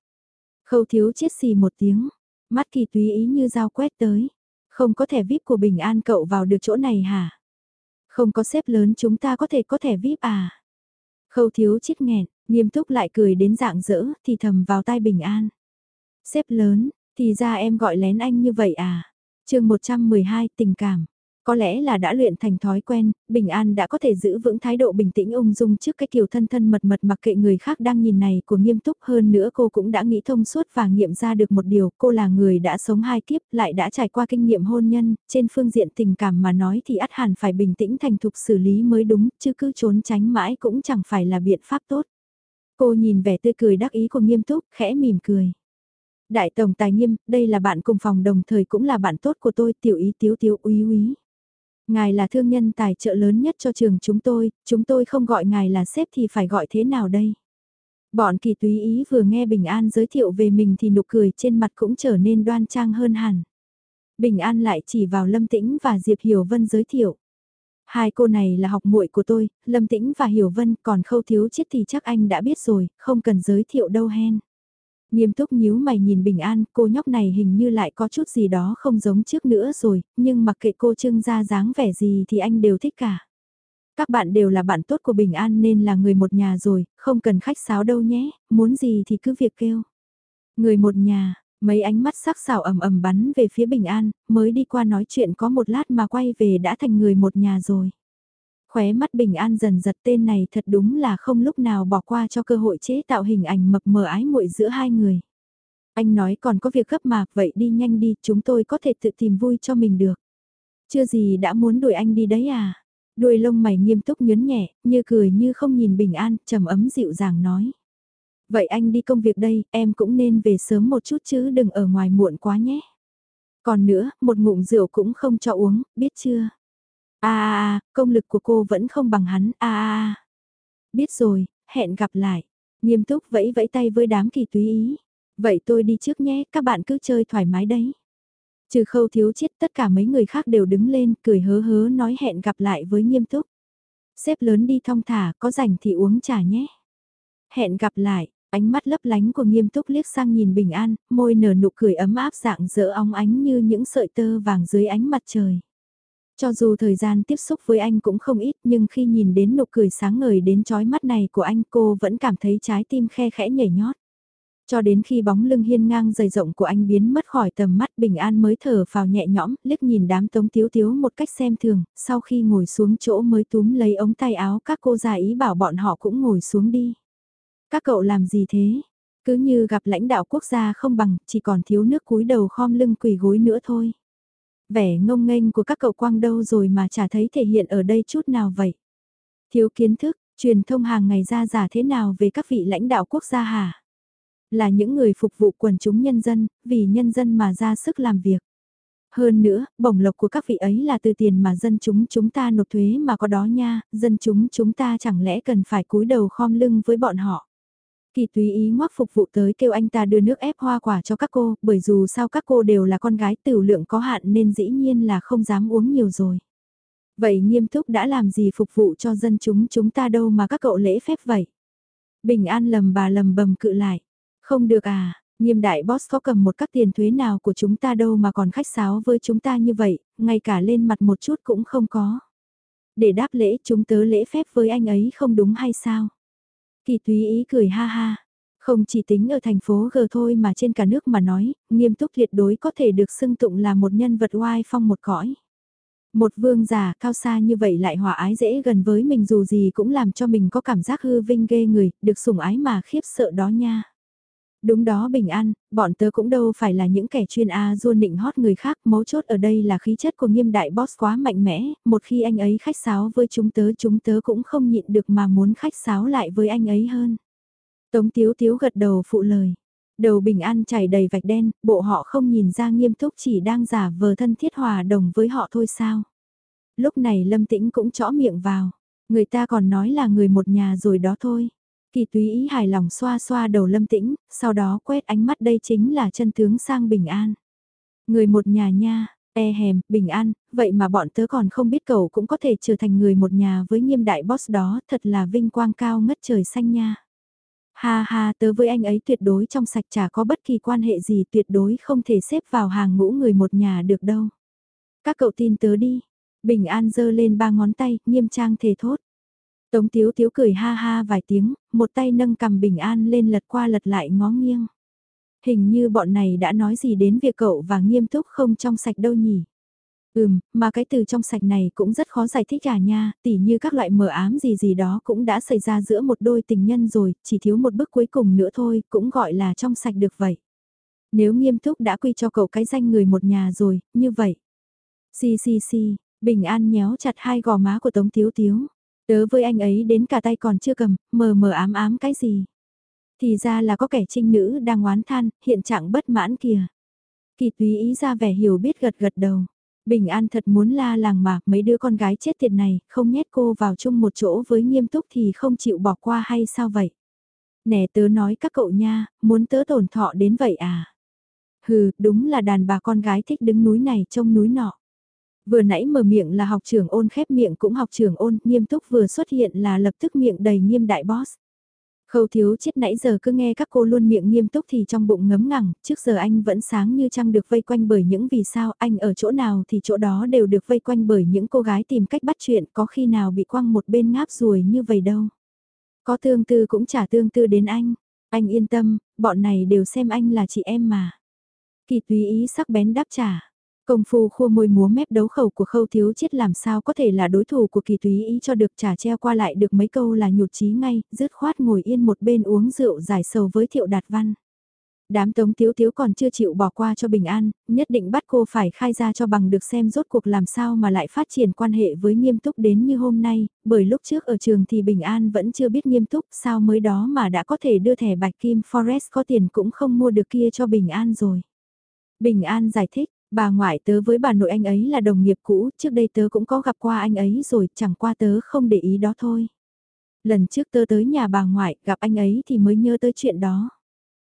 Khâu thiếu chết xì một tiếng, mắt kỳ túy ý như dao quét tới. Không có thẻ VIP của bình an cậu vào được chỗ này hả? Không có xếp lớn chúng ta có thể có thẻ VIP à? Khâu thiếu chết nghẹn, nghiêm túc lại cười đến dạng dỡ thì thầm vào tai bình an. Xếp lớn, thì ra em gọi lén anh như vậy à? chương 112 tình cảm. Có lẽ là đã luyện thành thói quen, Bình An đã có thể giữ vững thái độ bình tĩnh ung dung trước cái kiểu thân thân mật mật mặc kệ người khác đang nhìn này của nghiêm túc hơn nữa cô cũng đã nghĩ thông suốt và nghiệm ra được một điều, cô là người đã sống hai kiếp lại đã trải qua kinh nghiệm hôn nhân, trên phương diện tình cảm mà nói thì ắt hẳn phải bình tĩnh thành thục xử lý mới đúng, chứ cứ trốn tránh mãi cũng chẳng phải là biện pháp tốt. Cô nhìn vẻ tươi cười đắc ý của nghiêm túc, khẽ mỉm cười. Đại Tổng Tài Nghiêm, đây là bạn cùng phòng đồng thời cũng là bạn tốt của tôi, tiểu ý tiếu tiếu úy úy. Ngài là thương nhân tài trợ lớn nhất cho trường chúng tôi, chúng tôi không gọi ngài là sếp thì phải gọi thế nào đây? Bọn kỳ túy ý vừa nghe Bình An giới thiệu về mình thì nụ cười trên mặt cũng trở nên đoan trang hơn hẳn. Bình An lại chỉ vào Lâm Tĩnh và Diệp Hiểu Vân giới thiệu. Hai cô này là học muội của tôi, Lâm Tĩnh và Hiểu Vân, còn khâu thiếu chết thì chắc anh đã biết rồi, không cần giới thiệu đâu hen. Nghiêm túc nhíu mày nhìn bình an, cô nhóc này hình như lại có chút gì đó không giống trước nữa rồi, nhưng mặc kệ cô trưng ra dáng vẻ gì thì anh đều thích cả. Các bạn đều là bạn tốt của Bình An nên là người một nhà rồi, không cần khách sáo đâu nhé, muốn gì thì cứ việc kêu. Người một nhà, mấy ánh mắt sắc sảo ầm ầm bắn về phía Bình An, mới đi qua nói chuyện có một lát mà quay về đã thành người một nhà rồi. Khóe mắt bình an dần giật tên này thật đúng là không lúc nào bỏ qua cho cơ hội chế tạo hình ảnh mập mờ ái muội giữa hai người. Anh nói còn có việc gấp mà, vậy đi nhanh đi, chúng tôi có thể tự tìm vui cho mình được. Chưa gì đã muốn đuổi anh đi đấy à? Đuôi lông mày nghiêm túc nhớn nhẹ, như cười như không nhìn bình an, trầm ấm dịu dàng nói. Vậy anh đi công việc đây, em cũng nên về sớm một chút chứ đừng ở ngoài muộn quá nhé. Còn nữa, một ngụm rượu cũng không cho uống, biết chưa? A a công lực của cô vẫn không bằng hắn, a a Biết rồi, hẹn gặp lại. Nghiêm túc vẫy vẫy tay với đám kỳ túy ý. Vậy tôi đi trước nhé, các bạn cứ chơi thoải mái đấy. Trừ khâu thiếu chết tất cả mấy người khác đều đứng lên, cười hớ hớ nói hẹn gặp lại với nghiêm túc. Xếp lớn đi thong thả, có rảnh thì uống trà nhé. Hẹn gặp lại, ánh mắt lấp lánh của nghiêm túc liếc sang nhìn bình an, môi nở nụ cười ấm áp dạng dỡ óng ánh như những sợi tơ vàng dưới ánh mặt trời. Cho dù thời gian tiếp xúc với anh cũng không ít nhưng khi nhìn đến nụ cười sáng ngời đến chói mắt này của anh cô vẫn cảm thấy trái tim khe khẽ nhảy nhót. Cho đến khi bóng lưng hiên ngang dày rộng của anh biến mất khỏi tầm mắt bình an mới thở vào nhẹ nhõm, liếc nhìn đám tống tiếu tiếu một cách xem thường, sau khi ngồi xuống chỗ mới túm lấy ống tay áo các cô già ý bảo bọn họ cũng ngồi xuống đi. Các cậu làm gì thế? Cứ như gặp lãnh đạo quốc gia không bằng, chỉ còn thiếu nước cúi đầu khom lưng quỳ gối nữa thôi vẻ ngông nghênh của các cậu quang đâu rồi mà chả thấy thể hiện ở đây chút nào vậy. Thiếu kiến thức, truyền thông hàng ngày ra giả thế nào về các vị lãnh đạo quốc gia hả? Là những người phục vụ quần chúng nhân dân, vì nhân dân mà ra sức làm việc. Hơn nữa, bổng lộc của các vị ấy là từ tiền mà dân chúng chúng ta nộp thuế mà có đó nha, dân chúng chúng ta chẳng lẽ cần phải cúi đầu khom lưng với bọn họ. Kỳ tùy ý ngoắc phục vụ tới kêu anh ta đưa nước ép hoa quả cho các cô, bởi dù sao các cô đều là con gái tiểu lượng có hạn nên dĩ nhiên là không dám uống nhiều rồi. Vậy nghiêm túc đã làm gì phục vụ cho dân chúng chúng ta đâu mà các cậu lễ phép vậy? Bình an lầm bà lầm bầm cự lại. Không được à, Nghiêm đại boss có cầm một các tiền thuế nào của chúng ta đâu mà còn khách sáo với chúng ta như vậy, ngay cả lên mặt một chút cũng không có. Để đáp lễ chúng tớ lễ phép với anh ấy không đúng hay sao? Kỳ túy ý cười ha ha. Không chỉ tính ở thành phố G thôi mà trên cả nước mà nói, nghiêm túc tuyệt đối có thể được xưng tụng là một nhân vật oai phong một cõi. Một vương giả cao xa như vậy lại hòa ái dễ gần với mình dù gì cũng làm cho mình có cảm giác hư vinh ghê người, được sủng ái mà khiếp sợ đó nha. Đúng đó bình an, bọn tớ cũng đâu phải là những kẻ chuyên A du nịnh hót người khác, mấu chốt ở đây là khí chất của nghiêm đại boss quá mạnh mẽ, một khi anh ấy khách sáo với chúng tớ chúng tớ cũng không nhịn được mà muốn khách sáo lại với anh ấy hơn. Tống Tiếu Tiếu gật đầu phụ lời. Đầu bình an chảy đầy vạch đen, bộ họ không nhìn ra nghiêm túc chỉ đang giả vờ thân thiết hòa đồng với họ thôi sao. Lúc này Lâm Tĩnh cũng chõ miệng vào, người ta còn nói là người một nhà rồi đó thôi. Kỳ túy ý hài lòng xoa xoa đầu Lâm Tĩnh, sau đó quét ánh mắt đây chính là chân tướng sang bình an. Người một nhà nha, e hèm, bình an, vậy mà bọn tớ còn không biết cậu cũng có thể trở thành người một nhà với nghiêm đại boss đó, thật là vinh quang cao ngất trời xanh nha. Ha ha tớ với anh ấy tuyệt đối trong sạch chả có bất kỳ quan hệ gì tuyệt đối không thể xếp vào hàng ngũ người một nhà được đâu. Các cậu tin tớ đi. Bình An giơ lên ba ngón tay, nghiêm trang thề thốt. Tống Tiếu Tiếu cười ha ha vài tiếng, một tay nâng cầm Bình An lên lật qua lật lại ngó nghiêng. Hình như bọn này đã nói gì đến việc cậu và nghiêm túc không trong sạch đâu nhỉ. Ừm, mà cái từ trong sạch này cũng rất khó giải thích cả nha, tỉ như các loại mờ ám gì gì đó cũng đã xảy ra giữa một đôi tình nhân rồi, chỉ thiếu một bước cuối cùng nữa thôi, cũng gọi là trong sạch được vậy. Nếu nghiêm túc đã quy cho cậu cái danh người một nhà rồi, như vậy. Xì xì xì, bình an nhéo chặt hai gò má của Tống Tiếu Tiếu. Tớ với anh ấy đến cả tay còn chưa cầm, mờ mờ ám ám cái gì. Thì ra là có kẻ trinh nữ đang oán than, hiện trạng bất mãn kìa. Kỳ túy ý ra vẻ hiểu biết gật gật đầu. Bình An thật muốn la làng mà mấy đứa con gái chết tiệt này, không nhét cô vào chung một chỗ với nghiêm túc thì không chịu bỏ qua hay sao vậy? Nè tớ nói các cậu nha, muốn tớ tổn thọ đến vậy à? Hừ, đúng là đàn bà con gái thích đứng núi này trông núi nọ. Vừa nãy mở miệng là học trưởng ôn khép miệng cũng học trưởng ôn, nghiêm túc vừa xuất hiện là lập tức miệng đầy nghiêm đại boss. Khâu thiếu chết nãy giờ cứ nghe các cô luôn miệng nghiêm túc thì trong bụng ngấm ngẳng, trước giờ anh vẫn sáng như trăng được vây quanh bởi những vì sao anh ở chỗ nào thì chỗ đó đều được vây quanh bởi những cô gái tìm cách bắt chuyện có khi nào bị quăng một bên ngáp ruồi như vậy đâu. Có tương tư cũng chả tương tư đến anh, anh yên tâm, bọn này đều xem anh là chị em mà. Kỳ tùy ý sắc bén đáp trả. Công phu khua môi múa mép đấu khẩu của khâu thiếu chết làm sao có thể là đối thủ của kỳ túy ý cho được trả treo qua lại được mấy câu là nhụt chí ngay, dứt khoát ngồi yên một bên uống rượu giải sầu với thiệu đạt văn. Đám tống thiếu thiếu còn chưa chịu bỏ qua cho bình an, nhất định bắt cô phải khai ra cho bằng được xem rốt cuộc làm sao mà lại phát triển quan hệ với nghiêm túc đến như hôm nay, bởi lúc trước ở trường thì bình an vẫn chưa biết nghiêm túc sao mới đó mà đã có thể đưa thẻ bạch kim Forest có tiền cũng không mua được kia cho bình an rồi. Bình an giải thích, Bà ngoại tớ với bà nội anh ấy là đồng nghiệp cũ, trước đây tớ cũng có gặp qua anh ấy rồi, chẳng qua tớ không để ý đó thôi. Lần trước tớ tới nhà bà ngoại, gặp anh ấy thì mới nhớ tới chuyện đó.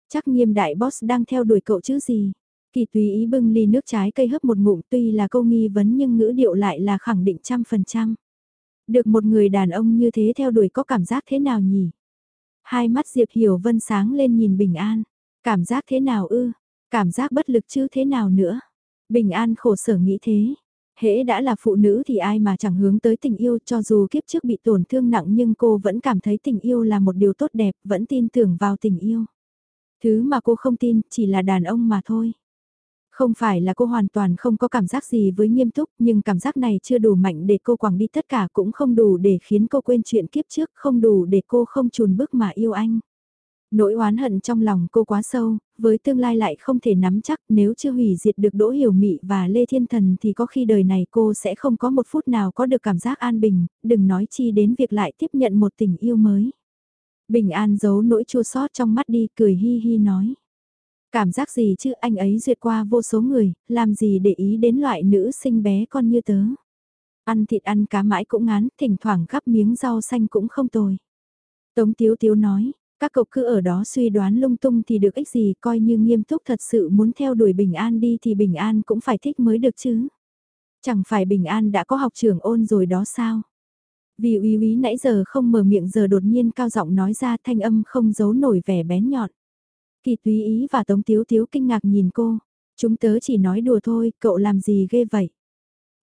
Chắc nghiêm đại boss đang theo đuổi cậu chứ gì. Kỳ tùy ý bưng ly nước trái cây hấp một ngụm tuy là câu nghi vấn nhưng ngữ điệu lại là khẳng định trăm phần trăm. Được một người đàn ông như thế theo đuổi có cảm giác thế nào nhỉ? Hai mắt Diệp Hiểu Vân sáng lên nhìn bình an. Cảm giác thế nào ư? Cảm giác bất lực chứ thế nào nữa? Bình an khổ sở nghĩ thế. Hễ đã là phụ nữ thì ai mà chẳng hướng tới tình yêu cho dù kiếp trước bị tổn thương nặng nhưng cô vẫn cảm thấy tình yêu là một điều tốt đẹp, vẫn tin tưởng vào tình yêu. Thứ mà cô không tin chỉ là đàn ông mà thôi. Không phải là cô hoàn toàn không có cảm giác gì với nghiêm túc, nhưng cảm giác này chưa đủ mạnh để cô quẳng đi tất cả cũng không đủ để khiến cô quên chuyện kiếp trước, không đủ để cô không chùn bước mà yêu anh. Nỗi oán hận trong lòng cô quá sâu, với tương lai lại không thể nắm chắc nếu chưa hủy diệt được Đỗ Hiểu Mị và Lê Thiên Thần thì có khi đời này cô sẽ không có một phút nào có được cảm giác an bình, đừng nói chi đến việc lại tiếp nhận một tình yêu mới. Bình an giấu nỗi chua xót trong mắt đi cười hi hi nói. Cảm giác gì chứ anh ấy duyệt qua vô số người, làm gì để ý đến loại nữ sinh bé con như tớ. Ăn thịt ăn cá mãi cũng ngán, thỉnh thoảng gắp miếng rau xanh cũng không tồi. Tống Tiếu Tiếu nói, các cậu cứ ở đó suy đoán lung tung thì được ích gì coi như nghiêm túc thật sự muốn theo đuổi bình an đi thì bình an cũng phải thích mới được chứ. Chẳng phải bình an đã có học trường ôn rồi đó sao? Vì uy uy nãy giờ không mở miệng giờ đột nhiên cao giọng nói ra thanh âm không giấu nổi vẻ bén nhọn. Kỳ túy ý và Tống Tiếu Tiếu kinh ngạc nhìn cô. Chúng tớ chỉ nói đùa thôi, cậu làm gì ghê vậy?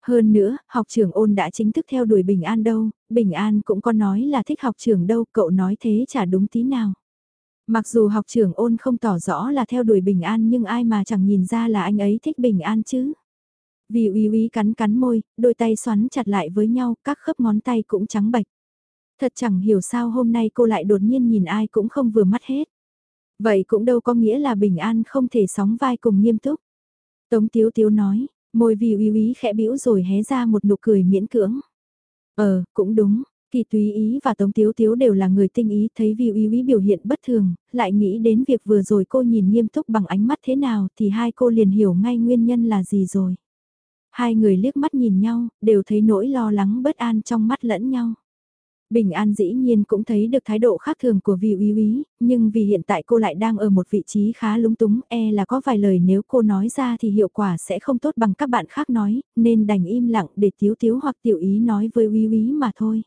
Hơn nữa, học trưởng ôn đã chính thức theo đuổi Bình An đâu, Bình An cũng có nói là thích học trưởng đâu, cậu nói thế chả đúng tí nào. Mặc dù học trưởng ôn không tỏ rõ là theo đuổi Bình An nhưng ai mà chẳng nhìn ra là anh ấy thích Bình An chứ. Vì uy uy cắn cắn môi, đôi tay xoắn chặt lại với nhau, các khớp ngón tay cũng trắng bạch Thật chẳng hiểu sao hôm nay cô lại đột nhiên nhìn ai cũng không vừa mắt hết. Vậy cũng đâu có nghĩa là Bình An không thể sóng vai cùng nghiêm túc. Tống Tiếu Tiếu nói, môi vì uy uy khẽ bĩu rồi hé ra một nụ cười miễn cưỡng. Ờ, cũng đúng, Kỳ Túy Ý và Tống Tiếu Tiếu đều là người tinh ý thấy vì uy uy biểu hiện bất thường, lại nghĩ đến việc vừa rồi cô nhìn nghiêm túc bằng ánh mắt thế nào thì hai cô liền hiểu ngay nguyên nhân là gì rồi. Hai người liếc mắt nhìn nhau, đều thấy nỗi lo lắng bất an trong mắt lẫn nhau. Bình An dĩ nhiên cũng thấy được thái độ khác thường của vị uy uy, nhưng vì hiện tại cô lại đang ở một vị trí khá lúng túng, e là có vài lời nếu cô nói ra thì hiệu quả sẽ không tốt bằng các bạn khác nói, nên đành im lặng để tiếu tiếu hoặc tiểu ý nói với uy uy mà thôi.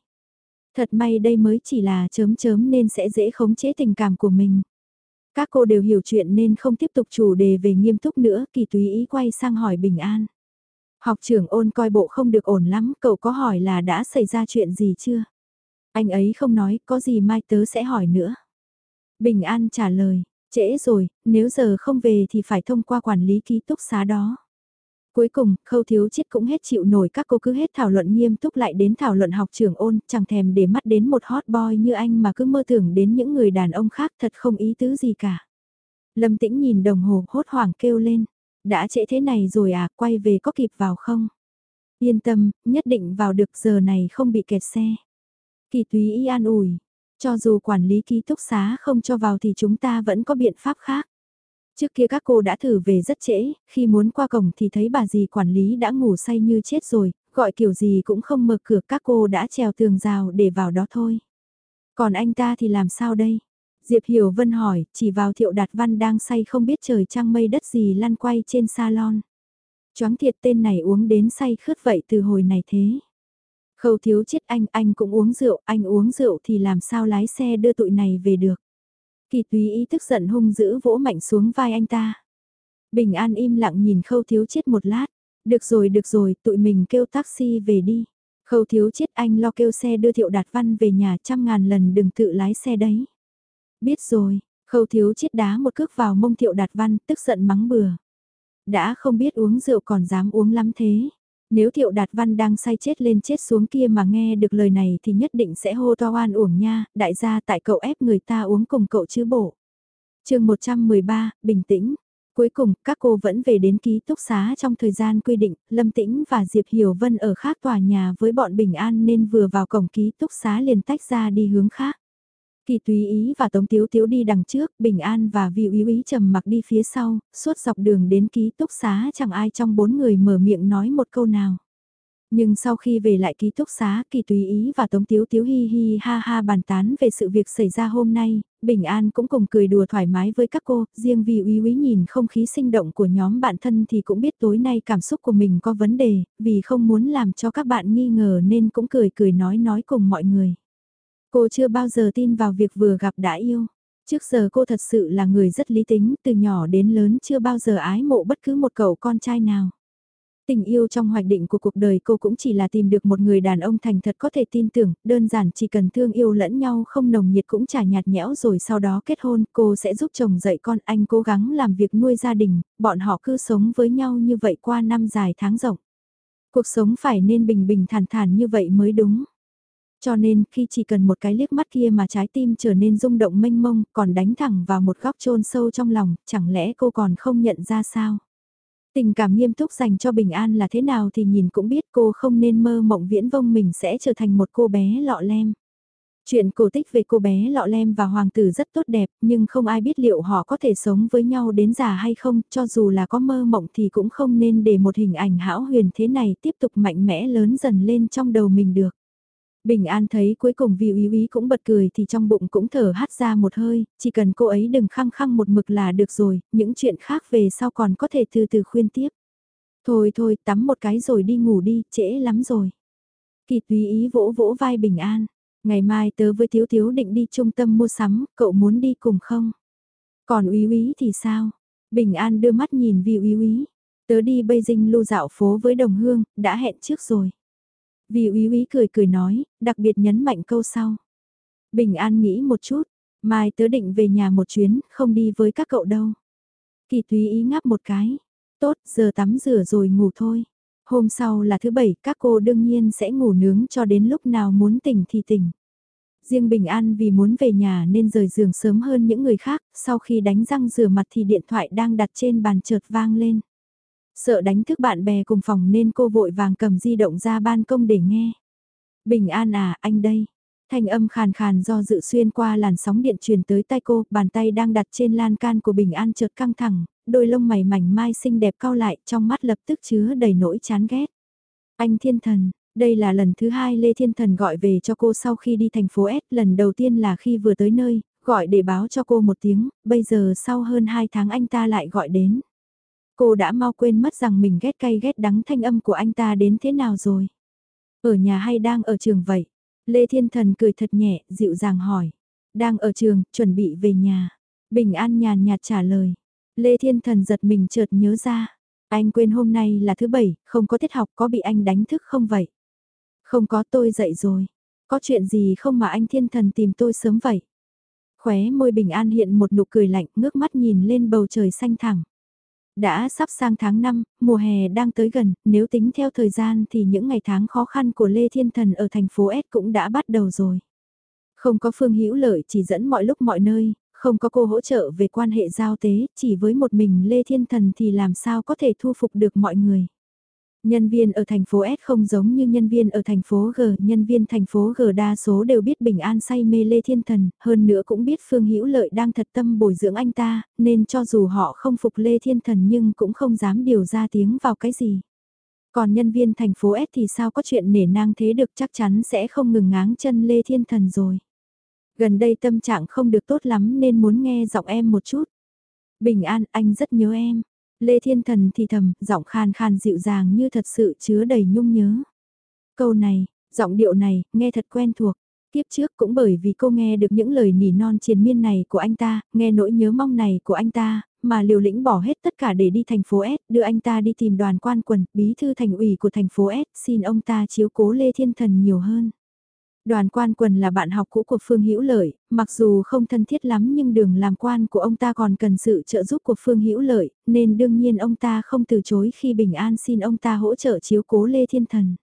Thật may đây mới chỉ là chớm chớm nên sẽ dễ khống chế tình cảm của mình. Các cô đều hiểu chuyện nên không tiếp tục chủ đề về nghiêm túc nữa, kỳ túy ý quay sang hỏi Bình An. Học trưởng ôn coi bộ không được ổn lắm, cậu có hỏi là đã xảy ra chuyện gì chưa? Anh ấy không nói, có gì mai tớ sẽ hỏi nữa. Bình An trả lời, trễ rồi, nếu giờ không về thì phải thông qua quản lý ký túc xá đó. Cuối cùng, khâu thiếu chết cũng hết chịu nổi các cô cứ hết thảo luận nghiêm túc lại đến thảo luận học trưởng ôn, chẳng thèm để mắt đến một hot boy như anh mà cứ mơ tưởng đến những người đàn ông khác thật không ý tứ gì cả. Lâm tĩnh nhìn đồng hồ hốt hoảng kêu lên, đã trễ thế này rồi à, quay về có kịp vào không? Yên tâm, nhất định vào được giờ này không bị kẹt xe. Kỳ túy y an ủi, cho dù quản lý ký túc xá không cho vào thì chúng ta vẫn có biện pháp khác. Trước kia các cô đã thử về rất trễ, khi muốn qua cổng thì thấy bà dì quản lý đã ngủ say như chết rồi, gọi kiểu gì cũng không mở cửa các cô đã trèo tường rào để vào đó thôi. Còn anh ta thì làm sao đây? Diệp Hiểu Vân hỏi, chỉ vào thiệu đạt văn đang say không biết trời trăng mây đất gì lăn quay trên salon. Choáng thiệt tên này uống đến say khướt vậy từ hồi này thế. Khâu thiếu chết anh, anh cũng uống rượu, anh uống rượu thì làm sao lái xe đưa tụi này về được. Kỳ túy ý tức giận hung dữ vỗ mạnh xuống vai anh ta. Bình an im lặng nhìn khâu thiếu chết một lát. Được rồi được rồi, tụi mình kêu taxi về đi. Khâu thiếu chết anh lo kêu xe đưa thiệu đạt văn về nhà trăm ngàn lần đừng tự lái xe đấy. Biết rồi, khâu thiếu chết đá một cước vào mông thiệu đạt văn tức giận mắng bừa. Đã không biết uống rượu còn dám uống lắm thế. Nếu Thiệu Đạt Văn đang say chết lên chết xuống kia mà nghe được lời này thì nhất định sẽ hô to oan uổng nha, đại gia tại cậu ép người ta uống cùng cậu chứ bộ. chương 113, bình tĩnh. Cuối cùng, các cô vẫn về đến ký túc xá trong thời gian quy định, Lâm Tĩnh và Diệp Hiểu Vân ở khác tòa nhà với bọn Bình An nên vừa vào cổng ký túc xá liền tách ra đi hướng khác. Kỳ Túy Ý và Tống Tiếu Tiếu đi đằng trước, Bình An và Vi Úy Úy trầm mặc đi phía sau, suốt dọc đường đến ký túc xá chẳng ai trong bốn người mở miệng nói một câu nào. Nhưng sau khi về lại ký túc xá, Kỳ Túy Ý và Tống Tiếu Tiếu hi hi ha ha bàn tán về sự việc xảy ra hôm nay, Bình An cũng cùng cười đùa thoải mái với các cô, riêng vì uy uy nhìn không khí sinh động của nhóm bạn thân thì cũng biết tối nay cảm xúc của mình có vấn đề, vì không muốn làm cho các bạn nghi ngờ nên cũng cười cười nói nói cùng mọi người. Cô chưa bao giờ tin vào việc vừa gặp đã yêu. Trước giờ cô thật sự là người rất lý tính, từ nhỏ đến lớn chưa bao giờ ái mộ bất cứ một cậu con trai nào. Tình yêu trong hoạch định của cuộc đời cô cũng chỉ là tìm được một người đàn ông thành thật có thể tin tưởng, đơn giản chỉ cần thương yêu lẫn nhau không nồng nhiệt cũng chả nhạt nhẽo rồi sau đó kết hôn, cô sẽ giúp chồng dạy con anh cố gắng làm việc nuôi gia đình, bọn họ cứ sống với nhau như vậy qua năm dài tháng rộng. Cuộc sống phải nên bình bình thản thản như vậy mới đúng. Cho nên khi chỉ cần một cái liếc mắt kia mà trái tim trở nên rung động mênh mông còn đánh thẳng vào một góc chôn sâu trong lòng, chẳng lẽ cô còn không nhận ra sao? Tình cảm nghiêm túc dành cho Bình An là thế nào thì nhìn cũng biết cô không nên mơ mộng viễn vông mình sẽ trở thành một cô bé lọ lem. Chuyện cổ tích về cô bé lọ lem và hoàng tử rất tốt đẹp nhưng không ai biết liệu họ có thể sống với nhau đến già hay không, cho dù là có mơ mộng thì cũng không nên để một hình ảnh hão huyền thế này tiếp tục mạnh mẽ lớn dần lên trong đầu mình được. Bình An thấy cuối cùng vì úy úy cũng bật cười thì trong bụng cũng thở hắt ra một hơi, chỉ cần cô ấy đừng khăng khăng một mực là được rồi, những chuyện khác về sau còn có thể từ từ khuyên tiếp. Thôi thôi, tắm một cái rồi đi ngủ đi, trễ lắm rồi. Kỳ túy ý vỗ vỗ vai Bình An, ngày mai tớ với Tiếu Tiếu định đi trung tâm mua sắm, cậu muốn đi cùng không? Còn úy úy thì sao? Bình An đưa mắt nhìn vì úy úy. Tớ đi Beijing lưu dạo phố với đồng hương, đã hẹn trước rồi. Vì úy úy cười cười nói, đặc biệt nhấn mạnh câu sau. Bình An nghĩ một chút, mai tớ định về nhà một chuyến, không đi với các cậu đâu. Kỳ túy ý ngáp một cái. Tốt, giờ tắm rửa rồi ngủ thôi. Hôm sau là thứ bảy, các cô đương nhiên sẽ ngủ nướng cho đến lúc nào muốn tỉnh thì tỉnh. Riêng Bình An vì muốn về nhà nên rời giường sớm hơn những người khác, sau khi đánh răng rửa mặt thì điện thoại đang đặt trên bàn chợt vang lên. Sợ đánh thức bạn bè cùng phòng nên cô vội vàng cầm di động ra ban công để nghe. Bình An à, anh đây. Thanh âm khàn khàn do dự xuyên qua làn sóng điện truyền tới tay cô, bàn tay đang đặt trên lan can của Bình An chợt căng thẳng, đôi lông mày mảnh mai xinh đẹp cao lại, trong mắt lập tức chứa đầy nỗi chán ghét. Anh thiên thần, đây là lần thứ hai Lê Thiên Thần gọi về cho cô sau khi đi thành phố S, lần đầu tiên là khi vừa tới nơi, gọi để báo cho cô một tiếng, bây giờ sau hơn hai tháng anh ta lại gọi đến. Cô đã mau quên mất rằng mình ghét cay ghét đắng thanh âm của anh ta đến thế nào rồi. Ở nhà hay đang ở trường vậy? Lê Thiên Thần cười thật nhẹ, dịu dàng hỏi. Đang ở trường, chuẩn bị về nhà. Bình An nhàn nhạt trả lời. Lê Thiên Thần giật mình chợt nhớ ra. Anh quên hôm nay là thứ bảy, không có tiết học có bị anh đánh thức không vậy? Không có tôi dậy rồi. Có chuyện gì không mà anh Thiên Thần tìm tôi sớm vậy? Khóe môi Bình An hiện một nụ cười lạnh ngước mắt nhìn lên bầu trời xanh thẳng. Đã sắp sang tháng 5, mùa hè đang tới gần, nếu tính theo thời gian thì những ngày tháng khó khăn của Lê Thiên Thần ở thành phố S cũng đã bắt đầu rồi. Không có Phương Hữu Lợi chỉ dẫn mọi lúc mọi nơi, không có cô hỗ trợ về quan hệ giao tế, chỉ với một mình Lê Thiên Thần thì làm sao có thể thu phục được mọi người. Nhân viên ở thành phố S không giống như nhân viên ở thành phố G, nhân viên thành phố G đa số đều biết bình an say mê Lê Thiên Thần, hơn nữa cũng biết Phương Hữu Lợi đang thật tâm bồi dưỡng anh ta, nên cho dù họ không phục Lê Thiên Thần nhưng cũng không dám điều ra tiếng vào cái gì. Còn nhân viên thành phố S thì sao có chuyện nể nang thế được chắc chắn sẽ không ngừng ngáng chân Lê Thiên Thần rồi. Gần đây tâm trạng không được tốt lắm nên muốn nghe giọng em một chút. Bình an, anh rất nhớ em. Lê Thiên Thần thì thầm, giọng khan khan dịu dàng như thật sự chứa đầy nhung nhớ. Câu này, giọng điệu này, nghe thật quen thuộc. Tiếp trước cũng bởi vì cô nghe được những lời nỉ non triền miên này của anh ta, nghe nỗi nhớ mong này của anh ta, mà liều lĩnh bỏ hết tất cả để đi thành phố S, đưa anh ta đi tìm đoàn quan quần, bí thư thành ủy của thành phố S, xin ông ta chiếu cố Lê Thiên Thần nhiều hơn. Đoàn quan quần là bạn học cũ của Phương Hữu Lợi, mặc dù không thân thiết lắm nhưng đường làm quan của ông ta còn cần sự trợ giúp của Phương Hữu Lợi, nên đương nhiên ông ta không từ chối khi Bình An xin ông ta hỗ trợ chiếu cố Lê Thiên Thần.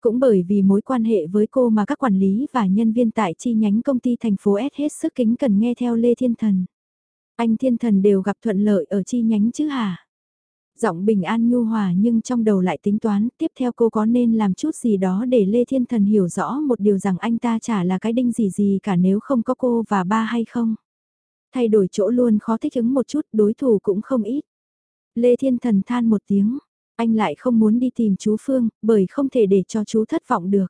Cũng bởi vì mối quan hệ với cô mà các quản lý và nhân viên tại chi nhánh công ty thành phố S hết sức kính cần nghe theo Lê Thiên Thần. Anh Thiên Thần đều gặp thuận lợi ở chi nhánh chứ hả? Giọng bình an nhu hòa nhưng trong đầu lại tính toán, tiếp theo cô có nên làm chút gì đó để Lê Thiên Thần hiểu rõ một điều rằng anh ta chả là cái đinh gì gì cả nếu không có cô và ba hay không. Thay đổi chỗ luôn khó thích ứng một chút, đối thủ cũng không ít. Lê Thiên Thần than một tiếng, anh lại không muốn đi tìm chú Phương, bởi không thể để cho chú thất vọng được.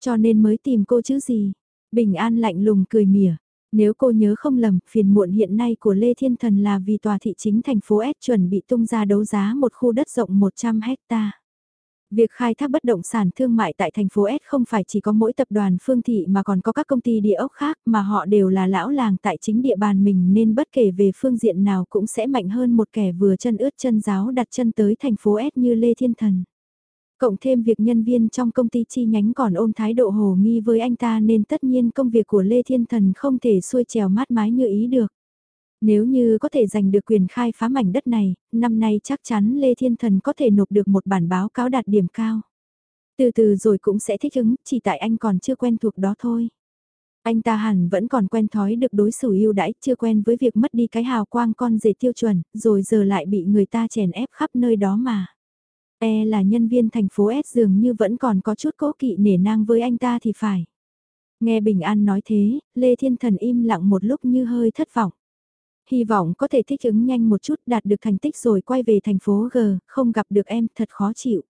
Cho nên mới tìm cô chứ gì. Bình An lạnh lùng cười mỉa, nếu cô nhớ không lầm, phiền muộn hiện nay của Lê Thiên Thần là vì tòa thị chính thành phố S chuẩn bị tung ra đấu giá một khu đất rộng 100 hecta. Việc khai thác bất động sản thương mại tại thành phố S không phải chỉ có mỗi tập đoàn phương thị mà còn có các công ty địa ốc khác mà họ đều là lão làng tại chính địa bàn mình nên bất kể về phương diện nào cũng sẽ mạnh hơn một kẻ vừa chân ướt chân giáo đặt chân tới thành phố S như Lê Thiên Thần. Cộng thêm việc nhân viên trong công ty chi nhánh còn ôm thái độ hồ nghi với anh ta nên tất nhiên công việc của Lê Thiên Thần không thể xuôi trèo mát mái như ý được. Nếu như có thể giành được quyền khai phá mảnh đất này, năm nay chắc chắn Lê Thiên Thần có thể nộp được một bản báo cáo đạt điểm cao. Từ từ rồi cũng sẽ thích ứng, chỉ tại anh còn chưa quen thuộc đó thôi. Anh ta hẳn vẫn còn quen thói được đối xử yêu đãi, chưa quen với việc mất đi cái hào quang con rể tiêu chuẩn, rồi giờ lại bị người ta chèn ép khắp nơi đó mà. E là nhân viên thành phố S dường như vẫn còn có chút cố kỵ nể nang với anh ta thì phải. Nghe Bình An nói thế, Lê Thiên Thần im lặng một lúc như hơi thất vọng. Hy vọng có thể thích ứng nhanh một chút đạt được thành tích rồi quay về thành phố G, không gặp được em thật khó chịu.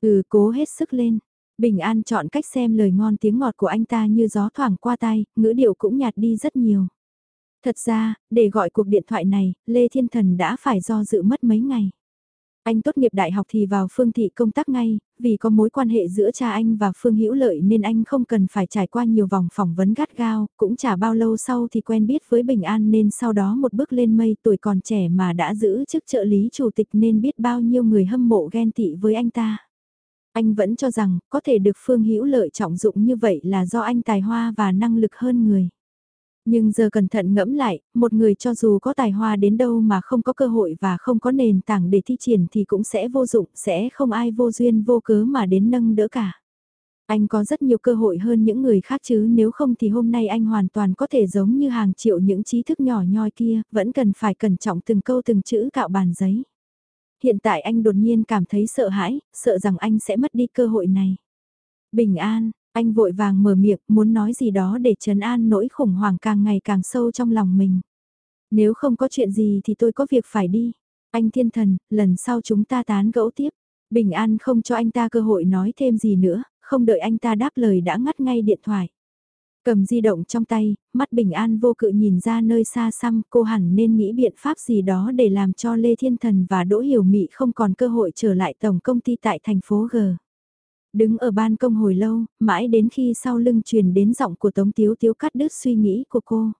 Ừ cố hết sức lên. Bình An chọn cách xem lời ngon tiếng ngọt của anh ta như gió thoảng qua tay, ngữ điệu cũng nhạt đi rất nhiều. Thật ra, để gọi cuộc điện thoại này, Lê Thiên Thần đã phải do dự mất mấy ngày. Anh tốt nghiệp đại học thì vào Phương Thị công tác ngay, vì có mối quan hệ giữa cha anh và Phương Hữu Lợi nên anh không cần phải trải qua nhiều vòng phỏng vấn gắt gao, cũng chả bao lâu sau thì quen biết với Bình An nên sau đó một bước lên mây tuổi còn trẻ mà đã giữ chức trợ lý chủ tịch nên biết bao nhiêu người hâm mộ ghen tị với anh ta. Anh vẫn cho rằng có thể được Phương Hữu Lợi trọng dụng như vậy là do anh tài hoa và năng lực hơn người. Nhưng giờ cẩn thận ngẫm lại, một người cho dù có tài hoa đến đâu mà không có cơ hội và không có nền tảng để thi triển thì cũng sẽ vô dụng, sẽ không ai vô duyên vô cớ mà đến nâng đỡ cả. Anh có rất nhiều cơ hội hơn những người khác chứ nếu không thì hôm nay anh hoàn toàn có thể giống như hàng triệu những trí thức nhỏ nhoi kia, vẫn cần phải cẩn trọng từng câu từng chữ cạo bàn giấy. Hiện tại anh đột nhiên cảm thấy sợ hãi, sợ rằng anh sẽ mất đi cơ hội này. Bình an, anh vội vàng mở miệng muốn nói gì đó để trấn an nỗi khủng hoảng càng ngày càng sâu trong lòng mình. Nếu không có chuyện gì thì tôi có việc phải đi. Anh thiên thần, lần sau chúng ta tán gẫu tiếp. Bình an không cho anh ta cơ hội nói thêm gì nữa, không đợi anh ta đáp lời đã ngắt ngay điện thoại. Cầm di động trong tay, mắt bình an vô cự nhìn ra nơi xa xăm cô hẳn nên nghĩ biện pháp gì đó để làm cho Lê Thiên Thần và Đỗ Hiểu Mị không còn cơ hội trở lại tổng công ty tại thành phố G. Đứng ở ban công hồi lâu, mãi đến khi sau lưng truyền đến giọng của Tống Tiếu Tiếu cắt đứt suy nghĩ của cô.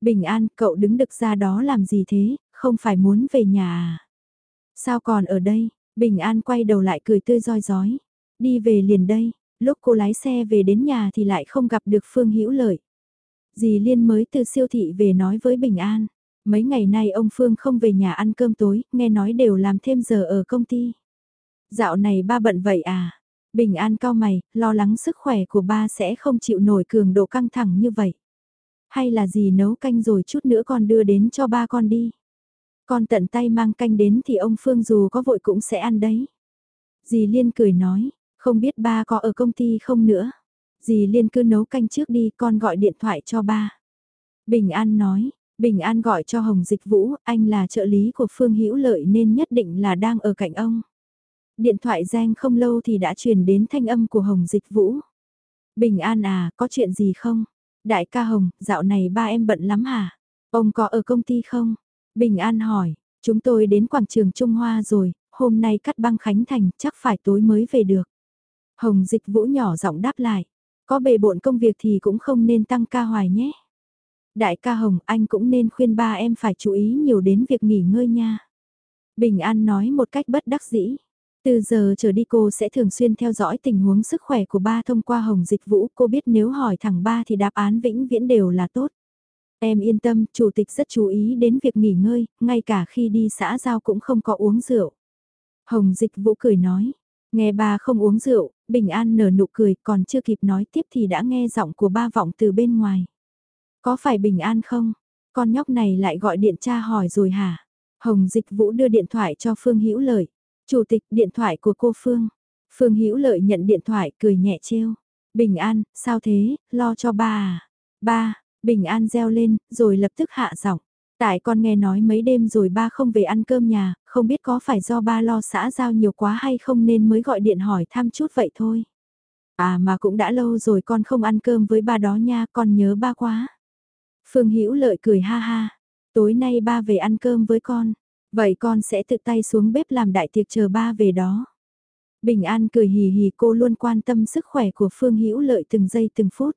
Bình an, cậu đứng đực ra đó làm gì thế, không phải muốn về nhà à? Sao còn ở đây? Bình an quay đầu lại cười tươi roi rói. Đi về liền đây, lúc cô lái xe về đến nhà thì lại không gặp được Phương Hữu Lợi. Dì Liên mới từ siêu thị về nói với Bình An. Mấy ngày nay ông Phương không về nhà ăn cơm tối, nghe nói đều làm thêm giờ ở công ty. Dạo này ba bận vậy à? Bình an cao mày, lo lắng sức khỏe của ba sẽ không chịu nổi cường độ căng thẳng như vậy. Hay là gì nấu canh rồi chút nữa con đưa đến cho ba con đi. Con tận tay mang canh đến thì ông Phương dù có vội cũng sẽ ăn đấy. Dì Liên cười nói, không biết ba có ở công ty không nữa. Dì Liên cứ nấu canh trước đi con gọi điện thoại cho ba. Bình An nói, Bình An gọi cho Hồng Dịch Vũ, anh là trợ lý của Phương Hữu Lợi nên nhất định là đang ở cạnh ông. Điện thoại reng không lâu thì đã truyền đến thanh âm của Hồng Dịch Vũ. Bình an à, có chuyện gì không? Đại ca Hồng, dạo này ba em bận lắm hả? Ông có ở công ty không? Bình an hỏi, chúng tôi đến quảng trường Trung Hoa rồi, hôm nay cắt băng Khánh Thành, chắc phải tối mới về được. Hồng Dịch Vũ nhỏ giọng đáp lại, có bề bộn công việc thì cũng không nên tăng ca hoài nhé. Đại ca Hồng, anh cũng nên khuyên ba em phải chú ý nhiều đến việc nghỉ ngơi nha. Bình An nói một cách bất đắc dĩ. Từ giờ trở đi cô sẽ thường xuyên theo dõi tình huống sức khỏe của ba thông qua Hồng Dịch Vũ. Cô biết nếu hỏi thẳng ba thì đáp án vĩnh viễn đều là tốt. Em yên tâm, chủ tịch rất chú ý đến việc nghỉ ngơi, ngay cả khi đi xã giao cũng không có uống rượu. Hồng Dịch Vũ cười nói, nghe ba không uống rượu, bình an nở nụ cười, còn chưa kịp nói tiếp thì đã nghe giọng của ba vọng từ bên ngoài. Có phải bình an không? Con nhóc này lại gọi điện tra hỏi rồi hả? Hồng Dịch Vũ đưa điện thoại cho Phương Hữu Lợi. Chủ tịch điện thoại của cô Phương. Phương Hữu Lợi nhận điện thoại cười nhẹ trêu. Bình an, sao thế, lo cho ba à? Ba, Bình an reo lên, rồi lập tức hạ giọng. Tại con nghe nói mấy đêm rồi ba không về ăn cơm nhà, không biết có phải do ba lo xã giao nhiều quá hay không nên mới gọi điện hỏi thăm chút vậy thôi. À mà cũng đã lâu rồi con không ăn cơm với ba đó nha, con nhớ ba quá. Phương Hữu Lợi cười ha ha. Tối nay ba về ăn cơm với con. Vậy con sẽ tự tay xuống bếp làm đại tiệc chờ ba về đó. Bình An cười hì hì cô luôn quan tâm sức khỏe của Phương Hữu Lợi từng giây từng phút.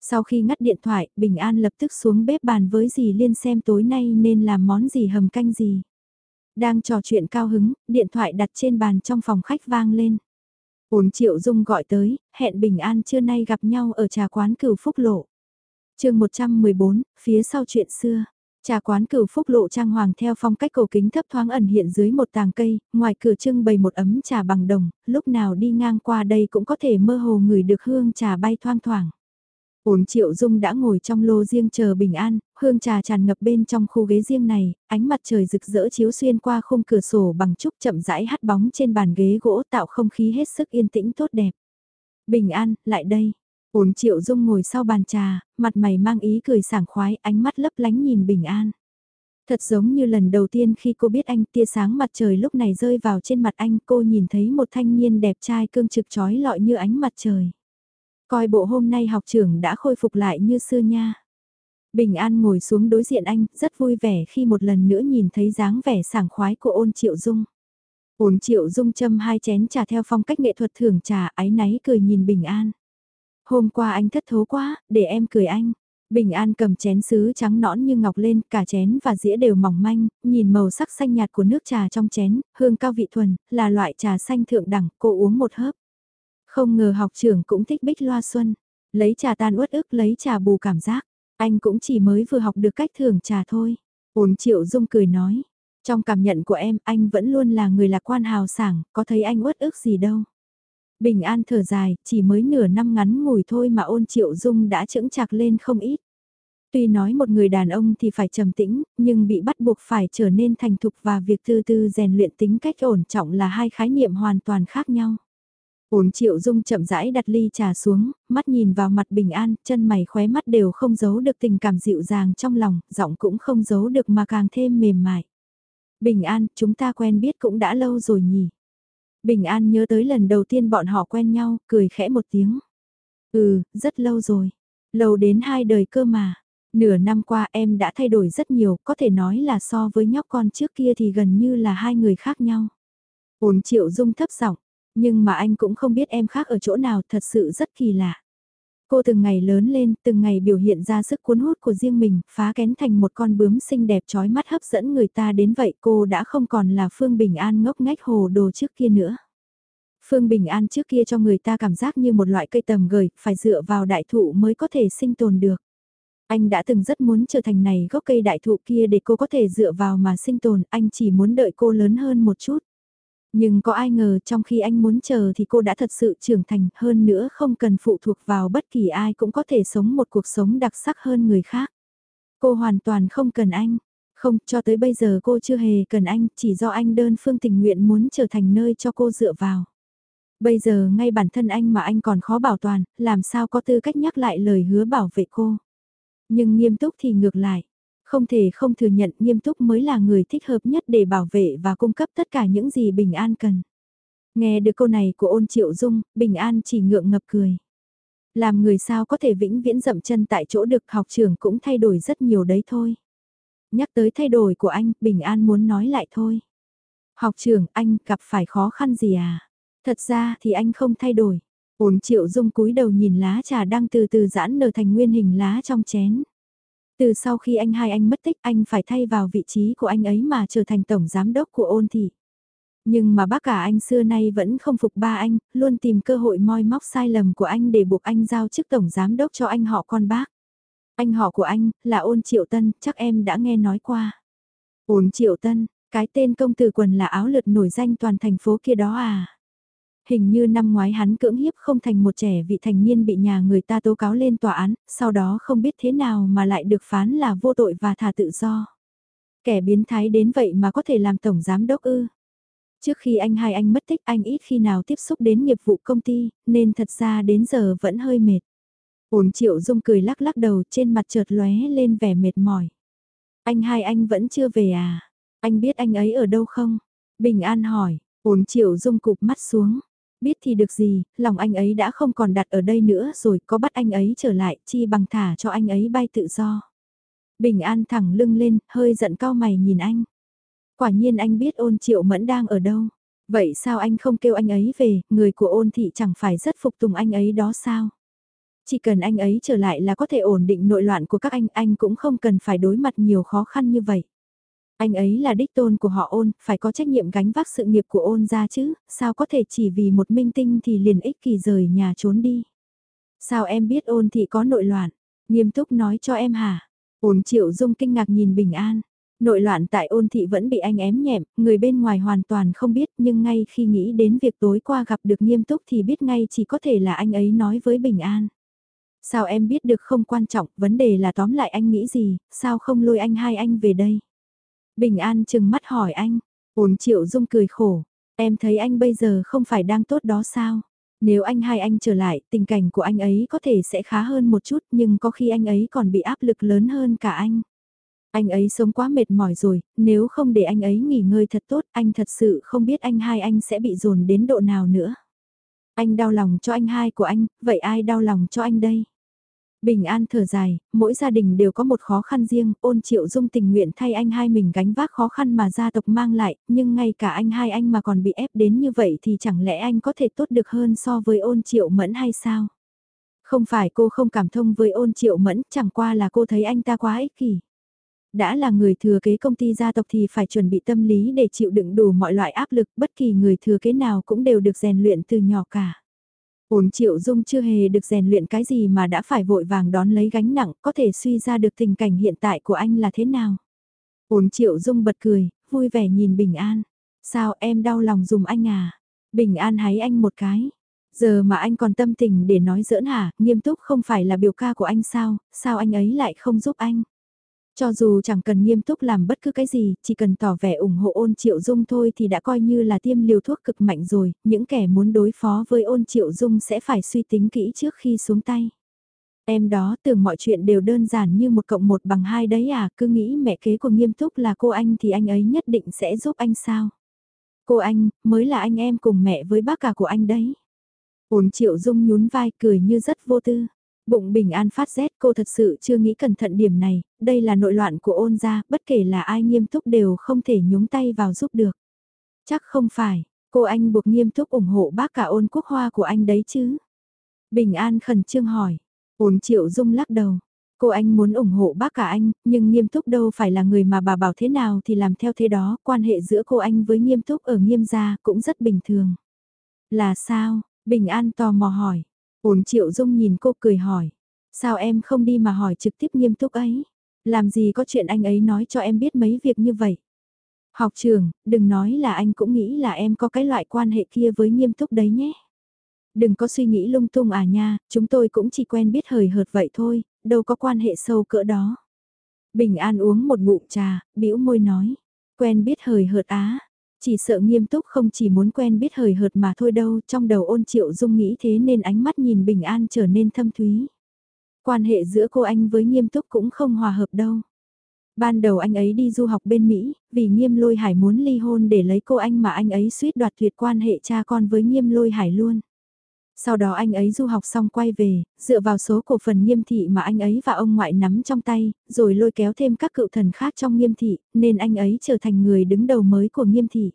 Sau khi ngắt điện thoại, Bình An lập tức xuống bếp bàn với dì Liên xem tối nay nên làm món gì hầm canh gì. Đang trò chuyện cao hứng, điện thoại đặt trên bàn trong phòng khách vang lên. Ổn Triệu Dung gọi tới, hẹn Bình An trưa nay gặp nhau ở trà quán cửu phúc lộ. chương 114, phía sau chuyện xưa. Trà quán cửu phúc lộ trang hoàng theo phong cách cổ kính thấp thoáng ẩn hiện dưới một tàng cây, ngoài cửa trưng bày một ấm trà bằng đồng, lúc nào đi ngang qua đây cũng có thể mơ hồ ngửi được hương trà bay thoang thoảng. Ổn triệu dung đã ngồi trong lô riêng chờ bình an, hương trà tràn ngập bên trong khu ghế riêng này, ánh mặt trời rực rỡ chiếu xuyên qua khung cửa sổ bằng trúc chậm rãi hắt bóng trên bàn ghế gỗ tạo không khí hết sức yên tĩnh tốt đẹp. Bình an, lại đây. Ổn triệu dung ngồi sau bàn trà, mặt mày mang ý cười sảng khoái, ánh mắt lấp lánh nhìn bình an. Thật giống như lần đầu tiên khi cô biết anh tia sáng mặt trời lúc này rơi vào trên mặt anh cô nhìn thấy một thanh niên đẹp trai cương trực trói lọi như ánh mặt trời. Coi bộ hôm nay học trưởng đã khôi phục lại như xưa nha. Bình An ngồi xuống đối diện anh, rất vui vẻ khi một lần nữa nhìn thấy dáng vẻ sảng khoái của ôn triệu dung. Ôn triệu dung châm hai chén trà theo phong cách nghệ thuật thưởng trà ái náy cười nhìn Bình An. Hôm qua anh thất thố quá, để em cười anh. Bình An cầm chén sứ trắng nõn như ngọc lên, cả chén và dĩa đều mỏng manh, nhìn màu sắc xanh nhạt của nước trà trong chén, hương cao vị thuần, là loại trà xanh thượng đẳng, cô uống một hớp. Không ngờ học trưởng cũng thích bích loa xuân, lấy trà tan uất ức lấy trà bù cảm giác, anh cũng chỉ mới vừa học được cách thưởng trà thôi. Ôn triệu dung cười nói, trong cảm nhận của em anh vẫn luôn là người lạc quan hào sảng, có thấy anh uất ức gì đâu. Bình an thở dài, chỉ mới nửa năm ngắn ngủi thôi mà ôn triệu dung đã chững chạc lên không ít. Tuy nói một người đàn ông thì phải trầm tĩnh, nhưng bị bắt buộc phải trở nên thành thục và việc từ từ rèn luyện tính cách ổn trọng là hai khái niệm hoàn toàn khác nhau. Ổn triệu dung chậm rãi đặt ly trà xuống, mắt nhìn vào mặt bình an, chân mày khóe mắt đều không giấu được tình cảm dịu dàng trong lòng, giọng cũng không giấu được mà càng thêm mềm mại. Bình an, chúng ta quen biết cũng đã lâu rồi nhỉ. Bình an nhớ tới lần đầu tiên bọn họ quen nhau, cười khẽ một tiếng. Ừ, rất lâu rồi. Lâu đến hai đời cơ mà. Nửa năm qua em đã thay đổi rất nhiều, có thể nói là so với nhóc con trước kia thì gần như là hai người khác nhau. Ổn triệu dung thấp giọng nhưng mà anh cũng không biết em khác ở chỗ nào thật sự rất kỳ lạ. Cô từng ngày lớn lên, từng ngày biểu hiện ra sức cuốn hút của riêng mình, phá kén thành một con bướm xinh đẹp trói mắt hấp dẫn người ta đến vậy cô đã không còn là Phương Bình An ngốc ngách hồ đồ trước kia nữa. Phương Bình An trước kia cho người ta cảm giác như một loại cây tầm gời, phải dựa vào đại thụ mới có thể sinh tồn được. Anh đã từng rất muốn trở thành này gốc cây đại thụ kia để cô có thể dựa vào mà sinh tồn, anh chỉ muốn đợi cô lớn hơn một chút. Nhưng có ai ngờ trong khi anh muốn chờ thì cô đã thật sự trưởng thành hơn nữa không cần phụ thuộc vào bất kỳ ai cũng có thể sống một cuộc sống đặc sắc hơn người khác. Cô hoàn toàn không cần anh. Không, cho tới bây giờ cô chưa hề cần anh, chỉ do anh đơn phương tình nguyện muốn trở thành nơi cho cô dựa vào. Bây giờ ngay bản thân anh mà anh còn khó bảo toàn, làm sao có tư cách nhắc lại lời hứa bảo vệ cô. Nhưng nghiêm túc thì ngược lại không thể không thừa nhận nghiêm túc mới là người thích hợp nhất để bảo vệ và cung cấp tất cả những gì Bình An cần. Nghe được câu này của ôn triệu dung, Bình An chỉ ngượng ngập cười. Làm người sao có thể vĩnh viễn dậm chân tại chỗ được học trưởng cũng thay đổi rất nhiều đấy thôi. Nhắc tới thay đổi của anh, Bình An muốn nói lại thôi. Học trưởng, anh gặp phải khó khăn gì à? Thật ra thì anh không thay đổi. Ôn triệu dung cúi đầu nhìn lá trà đang từ từ giãn nở thành nguyên hình lá trong chén. Từ sau khi anh hai anh mất tích anh phải thay vào vị trí của anh ấy mà trở thành tổng giám đốc của ôn thị. Nhưng mà bác cả anh xưa nay vẫn không phục ba anh, luôn tìm cơ hội moi móc sai lầm của anh để buộc anh giao chức tổng giám đốc cho anh họ con bác. Anh họ của anh, là ôn triệu tân, chắc em đã nghe nói qua. Ôn triệu tân, cái tên công tử quần là áo lượt nổi danh toàn thành phố kia đó à? Hình như năm ngoái hắn cưỡng hiếp không thành một trẻ vị thành niên bị nhà người ta tố cáo lên tòa án, sau đó không biết thế nào mà lại được phán là vô tội và thả tự do. Kẻ biến thái đến vậy mà có thể làm tổng giám đốc ư. Trước khi anh hai anh mất tích anh ít khi nào tiếp xúc đến nghiệp vụ công ty, nên thật ra đến giờ vẫn hơi mệt. Ổn triệu dung cười lắc lắc đầu trên mặt chợt lóe lên vẻ mệt mỏi. Anh hai anh vẫn chưa về à? Anh biết anh ấy ở đâu không? Bình An hỏi, ổn triệu dung cụp mắt xuống. Biết thì được gì, lòng anh ấy đã không còn đặt ở đây nữa rồi, có bắt anh ấy trở lại, chi bằng thả cho anh ấy bay tự do. Bình An thẳng lưng lên, hơi giận cao mày nhìn anh. Quả nhiên anh biết ôn triệu mẫn đang ở đâu. Vậy sao anh không kêu anh ấy về, người của ôn thị chẳng phải rất phục tùng anh ấy đó sao? Chỉ cần anh ấy trở lại là có thể ổn định nội loạn của các anh, anh cũng không cần phải đối mặt nhiều khó khăn như vậy. Anh ấy là đích tôn của họ ôn, phải có trách nhiệm gánh vác sự nghiệp của ôn ra chứ, sao có thể chỉ vì một minh tinh thì liền ích kỳ rời nhà trốn đi. Sao em biết ôn thị có nội loạn? Nghiêm túc nói cho em hả? Ôn triệu dung kinh ngạc nhìn bình an. Nội loạn tại ôn thị vẫn bị anh ém nhẹm, người bên ngoài hoàn toàn không biết nhưng ngay khi nghĩ đến việc tối qua gặp được nghiêm túc thì biết ngay chỉ có thể là anh ấy nói với bình an. Sao em biết được không quan trọng, vấn đề là tóm lại anh nghĩ gì, sao không lôi anh hai anh về đây? Bình An chừng mắt hỏi anh, ổn triệu dung cười khổ, em thấy anh bây giờ không phải đang tốt đó sao? Nếu anh hai anh trở lại, tình cảnh của anh ấy có thể sẽ khá hơn một chút nhưng có khi anh ấy còn bị áp lực lớn hơn cả anh. Anh ấy sống quá mệt mỏi rồi, nếu không để anh ấy nghỉ ngơi thật tốt, anh thật sự không biết anh hai anh sẽ bị dồn đến độ nào nữa. Anh đau lòng cho anh hai của anh, vậy ai đau lòng cho anh đây? Bình an thở dài, mỗi gia đình đều có một khó khăn riêng, ôn triệu dung tình nguyện thay anh hai mình gánh vác khó khăn mà gia tộc mang lại, nhưng ngay cả anh hai anh mà còn bị ép đến như vậy thì chẳng lẽ anh có thể tốt được hơn so với ôn triệu mẫn hay sao? Không phải cô không cảm thông với ôn triệu mẫn, chẳng qua là cô thấy anh ta quá ích kỷ. Đã là người thừa kế công ty gia tộc thì phải chuẩn bị tâm lý để chịu đựng đủ mọi loại áp lực, bất kỳ người thừa kế nào cũng đều được rèn luyện từ nhỏ cả. Ổn triệu dung chưa hề được rèn luyện cái gì mà đã phải vội vàng đón lấy gánh nặng, có thể suy ra được tình cảnh hiện tại của anh là thế nào. Ổn triệu dung bật cười, vui vẻ nhìn Bình An. Sao em đau lòng dùng anh à? Bình An hái anh một cái. Giờ mà anh còn tâm tình để nói giỡn hả, nghiêm túc không phải là biểu ca của anh sao, sao anh ấy lại không giúp anh? Cho dù chẳng cần nghiêm túc làm bất cứ cái gì, chỉ cần tỏ vẻ ủng hộ ôn triệu dung thôi thì đã coi như là tiêm liều thuốc cực mạnh rồi, những kẻ muốn đối phó với ôn triệu dung sẽ phải suy tính kỹ trước khi xuống tay. Em đó tưởng mọi chuyện đều đơn giản như một cộng một bằng hai đấy à, cứ nghĩ mẹ kế của nghiêm túc là cô anh thì anh ấy nhất định sẽ giúp anh sao. Cô anh, mới là anh em cùng mẹ với bác cả của anh đấy. Ôn triệu dung nhún vai cười như rất vô tư. Bụng bình an phát rét cô thật sự chưa nghĩ cẩn thận điểm này, đây là nội loạn của ôn gia, bất kể là ai nghiêm túc đều không thể nhúng tay vào giúp được. Chắc không phải, cô anh buộc nghiêm túc ủng hộ bác cả ôn quốc hoa của anh đấy chứ. Bình an khẩn trương hỏi, ôn triệu dung lắc đầu. Cô anh muốn ủng hộ bác cả anh, nhưng nghiêm túc đâu phải là người mà bà bảo thế nào thì làm theo thế đó, quan hệ giữa cô anh với nghiêm túc ở nghiêm gia cũng rất bình thường. Là sao? Bình an tò mò hỏi. Ôn triệu dung nhìn cô cười hỏi. Sao em không đi mà hỏi trực tiếp nghiêm túc ấy? Làm gì có chuyện anh ấy nói cho em biết mấy việc như vậy? Học trường, đừng nói là anh cũng nghĩ là em có cái loại quan hệ kia với nghiêm túc đấy nhé. Đừng có suy nghĩ lung tung à nha, chúng tôi cũng chỉ quen biết hời hợt vậy thôi, đâu có quan hệ sâu cỡ đó. Bình An uống một ngụm trà, bĩu môi nói, quen biết hời hợt á, chỉ sợ nghiêm túc không chỉ muốn quen biết hời hợt mà thôi đâu, trong đầu ôn triệu dung nghĩ thế nên ánh mắt nhìn bình an trở nên thâm thúy. Quan hệ giữa cô anh với nghiêm túc cũng không hòa hợp đâu. Ban đầu anh ấy đi du học bên Mỹ, vì nghiêm lôi hải muốn ly hôn để lấy cô anh mà anh ấy suýt đoạt tuyệt quan hệ cha con với nghiêm lôi hải luôn. Sau đó anh ấy du học xong quay về, dựa vào số cổ phần nghiêm thị mà anh ấy và ông ngoại nắm trong tay, rồi lôi kéo thêm các cựu thần khác trong nghiêm thị, nên anh ấy trở thành người đứng đầu mới của nghiêm thị.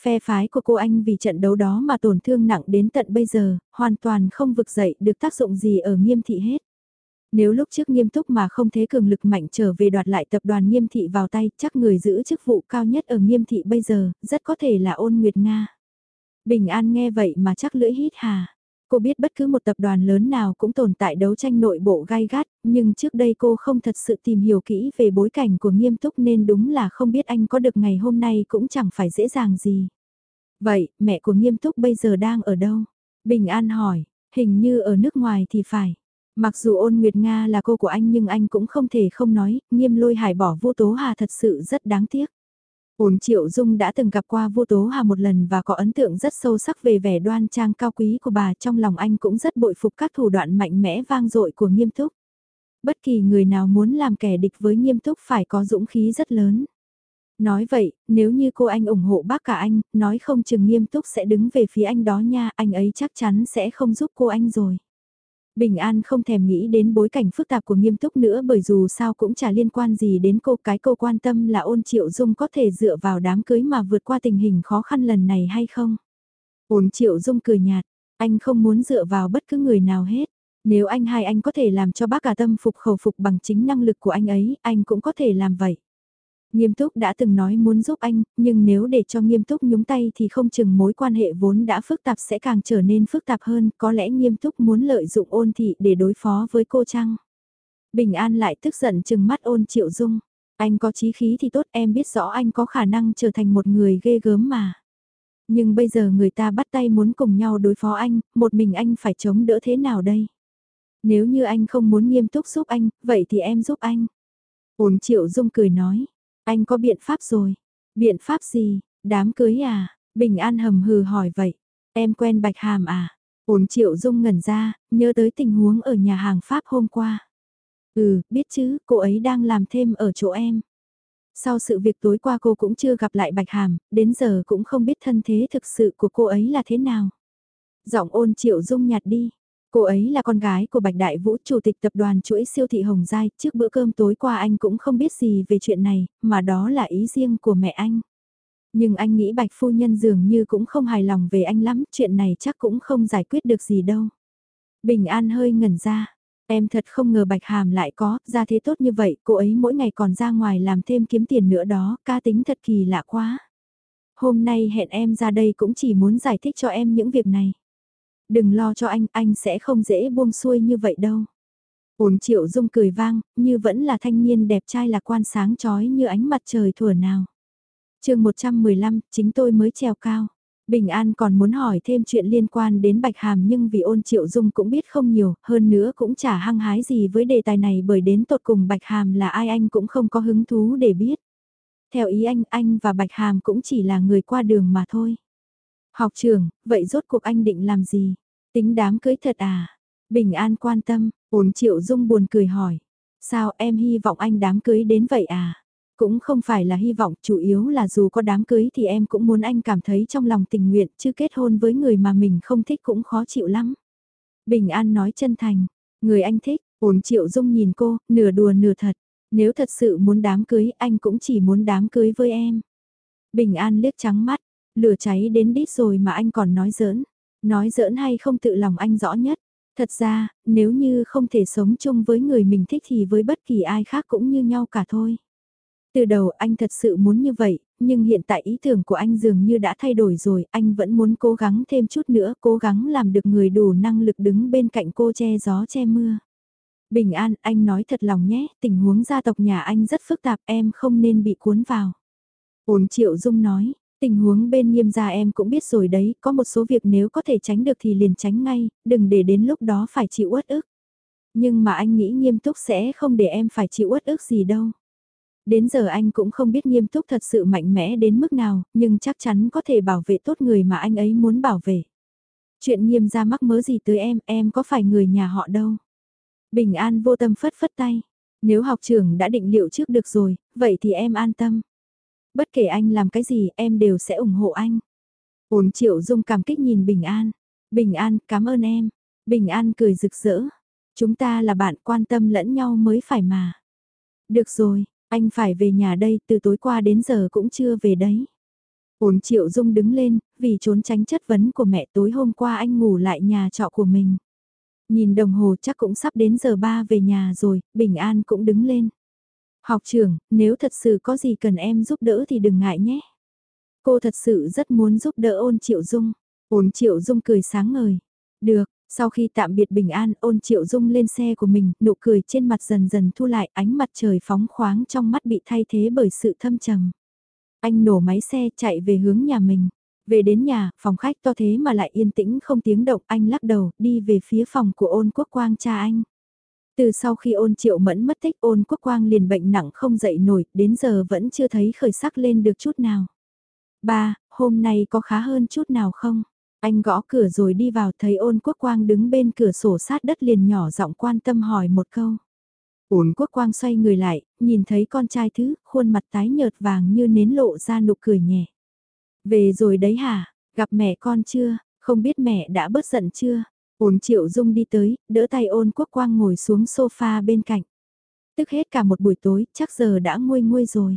Phe phái của cô anh vì trận đấu đó mà tổn thương nặng đến tận bây giờ, hoàn toàn không vực dậy được tác dụng gì ở nghiêm thị hết. Nếu lúc trước nghiêm túc mà không thế cường lực mạnh trở về đoạt lại tập đoàn nghiêm thị vào tay, chắc người giữ chức vụ cao nhất ở nghiêm thị bây giờ, rất có thể là ôn nguyệt Nga. Bình An nghe vậy mà chắc lưỡi hít hà. Cô biết bất cứ một tập đoàn lớn nào cũng tồn tại đấu tranh nội bộ gai gắt, nhưng trước đây cô không thật sự tìm hiểu kỹ về bối cảnh của nghiêm túc nên đúng là không biết anh có được ngày hôm nay cũng chẳng phải dễ dàng gì. Vậy, mẹ của nghiêm túc bây giờ đang ở đâu? Bình An hỏi, hình như ở nước ngoài thì phải. Mặc dù ôn Nguyệt Nga là cô của anh nhưng anh cũng không thể không nói, nghiêm lôi hải bỏ vô tố hà thật sự rất đáng tiếc. Ôn Triệu Dung đã từng gặp qua Vu Tố Hà một lần và có ấn tượng rất sâu sắc về vẻ đoan trang cao quý của bà trong lòng anh cũng rất bội phục các thủ đoạn mạnh mẽ vang dội của nghiêm túc. Bất kỳ người nào muốn làm kẻ địch với nghiêm túc phải có dũng khí rất lớn. Nói vậy, nếu như cô anh ủng hộ bác cả anh, nói không chừng nghiêm túc sẽ đứng về phía anh đó nha, anh ấy chắc chắn sẽ không giúp cô anh rồi. Bình An không thèm nghĩ đến bối cảnh phức tạp của nghiêm túc nữa bởi dù sao cũng chả liên quan gì đến cô cái cô quan tâm là ôn triệu dung có thể dựa vào đám cưới mà vượt qua tình hình khó khăn lần này hay không. Ôn triệu dung cười nhạt, anh không muốn dựa vào bất cứ người nào hết. Nếu anh hai anh có thể làm cho bác cả tâm phục khẩu phục bằng chính năng lực của anh ấy, anh cũng có thể làm vậy. Nghiêm túc đã từng nói muốn giúp anh, nhưng nếu để cho nghiêm túc nhúng tay thì không chừng mối quan hệ vốn đã phức tạp sẽ càng trở nên phức tạp hơn, có lẽ nghiêm túc muốn lợi dụng ôn thị để đối phó với cô Trăng. Bình An lại tức giận chừng mắt ôn triệu dung. Anh có chí khí thì tốt em biết rõ anh có khả năng trở thành một người ghê gớm mà. Nhưng bây giờ người ta bắt tay muốn cùng nhau đối phó anh, một mình anh phải chống đỡ thế nào đây? Nếu như anh không muốn nghiêm túc giúp anh, vậy thì em giúp anh. Ôn triệu dung cười nói, anh có biện pháp rồi. Biện pháp gì? Đám cưới à? Bình An hầm hừ hỏi vậy. Em quen Bạch Hàm à? Ôn triệu dung ngẩn ra, nhớ tới tình huống ở nhà hàng Pháp hôm qua. Ừ, biết chứ, cô ấy đang làm thêm ở chỗ em. Sau sự việc tối qua cô cũng chưa gặp lại Bạch Hàm, đến giờ cũng không biết thân thế thực sự của cô ấy là thế nào. Giọng ôn triệu dung nhạt đi. Cô ấy là con gái của Bạch Đại Vũ, chủ tịch tập đoàn chuỗi siêu thị Hồng Giai, trước bữa cơm tối qua anh cũng không biết gì về chuyện này, mà đó là ý riêng của mẹ anh. Nhưng anh nghĩ Bạch Phu Nhân dường như cũng không hài lòng về anh lắm, chuyện này chắc cũng không giải quyết được gì đâu. Bình An hơi ngẩn ra, em thật không ngờ Bạch Hàm lại có, ra thế tốt như vậy, cô ấy mỗi ngày còn ra ngoài làm thêm kiếm tiền nữa đó, ca tính thật kỳ lạ quá. Hôm nay hẹn em ra đây cũng chỉ muốn giải thích cho em những việc này. Đừng lo cho anh, anh sẽ không dễ buông xuôi như vậy đâu. Ổn triệu dung cười vang, như vẫn là thanh niên đẹp trai lạc quan sáng chói như ánh mặt trời thuở nào. chương 115, chính tôi mới trèo cao. Bình An còn muốn hỏi thêm chuyện liên quan đến Bạch Hàm nhưng vì ôn triệu dung cũng biết không nhiều, hơn nữa cũng chả hăng hái gì với đề tài này bởi đến tột cùng Bạch Hàm là ai anh cũng không có hứng thú để biết. Theo ý anh, anh và Bạch Hàm cũng chỉ là người qua đường mà thôi. Học trưởng, vậy rốt cuộc anh định làm gì? Tính đám cưới thật à? Bình An quan tâm, ổn triệu dung buồn cười hỏi. Sao em hy vọng anh đám cưới đến vậy à? Cũng không phải là hy vọng, chủ yếu là dù có đám cưới thì em cũng muốn anh cảm thấy trong lòng tình nguyện, chứ kết hôn với người mà mình không thích cũng khó chịu lắm. Bình An nói chân thành, người anh thích, ổn triệu dung nhìn cô, nửa đùa nửa thật. Nếu thật sự muốn đám cưới, anh cũng chỉ muốn đám cưới với em. Bình An liếc trắng mắt, lửa cháy đến đít rồi mà anh còn nói giỡn. Nói giỡn hay không tự lòng anh rõ nhất. Thật ra, nếu như không thể sống chung với người mình thích thì với bất kỳ ai khác cũng như nhau cả thôi. Từ đầu anh thật sự muốn như vậy, nhưng hiện tại ý tưởng của anh dường như đã thay đổi rồi, anh vẫn muốn cố gắng thêm chút nữa, cố gắng làm được người đủ năng lực đứng bên cạnh cô che gió che mưa. Bình an, anh nói thật lòng nhé, tình huống gia tộc nhà anh rất phức tạp, em không nên bị cuốn vào. Ổn Triệu Dung nói, tình huống bên nghiêm gia em cũng biết rồi đấy, có một số việc nếu có thể tránh được thì liền tránh ngay, đừng để đến lúc đó phải chịu uất ức. Nhưng mà anh nghĩ nghiêm túc sẽ không để em phải chịu uất ức gì đâu. Đến giờ anh cũng không biết nghiêm túc thật sự mạnh mẽ đến mức nào, nhưng chắc chắn có thể bảo vệ tốt người mà anh ấy muốn bảo vệ. Chuyện nghiêm gia mắc mớ gì tới em, em có phải người nhà họ đâu. Bình an vô tâm phất phất tay. Nếu học trưởng đã định liệu trước được rồi, vậy thì em an tâm. Bất kể anh làm cái gì em đều sẽ ủng hộ anh. Ôn triệu dung cảm kích nhìn Bình An. Bình An, cảm ơn em. Bình An cười rực rỡ. Chúng ta là bạn quan tâm lẫn nhau mới phải mà. Được rồi, anh phải về nhà đây, từ tối qua đến giờ cũng chưa về đấy. Ổn triệu dung đứng lên, vì trốn tránh chất vấn của mẹ tối hôm qua anh ngủ lại nhà trọ của mình. Nhìn đồng hồ chắc cũng sắp đến giờ ba về nhà rồi, Bình An cũng đứng lên. Học trưởng, nếu thật sự có gì cần em giúp đỡ thì đừng ngại nhé. Cô thật sự rất muốn giúp đỡ ôn triệu dung. Ôn triệu dung cười sáng ngời. Được, sau khi tạm biệt bình an ôn triệu dung lên xe của mình, nụ cười trên mặt dần dần thu lại ánh mặt trời phóng khoáng trong mắt bị thay thế bởi sự thâm trầm. Anh nổ máy xe chạy về hướng nhà mình. Về đến nhà, phòng khách to thế mà lại yên tĩnh không tiếng động, anh lắc đầu, đi về phía phòng của ôn quốc quang cha anh. Từ sau khi ôn triệu mẫn mất tích ôn quốc quang liền bệnh nặng không dậy nổi, đến giờ vẫn chưa thấy khởi sắc lên được chút nào. Ba, hôm nay có khá hơn chút nào không? Anh gõ cửa rồi đi vào thấy ôn quốc quang đứng bên cửa sổ sát đất liền nhỏ giọng quan tâm hỏi một câu. Ôn quốc quang xoay người lại, nhìn thấy con trai thứ, khuôn mặt tái nhợt vàng như nến lộ ra nụ cười nhẹ. Về rồi đấy hả, gặp mẹ con chưa, không biết mẹ đã bớt giận chưa? Ôn triệu dung đi tới, đỡ tay ôn quốc quang ngồi xuống sofa bên cạnh. Tức hết cả một buổi tối, chắc giờ đã nguôi nguôi rồi.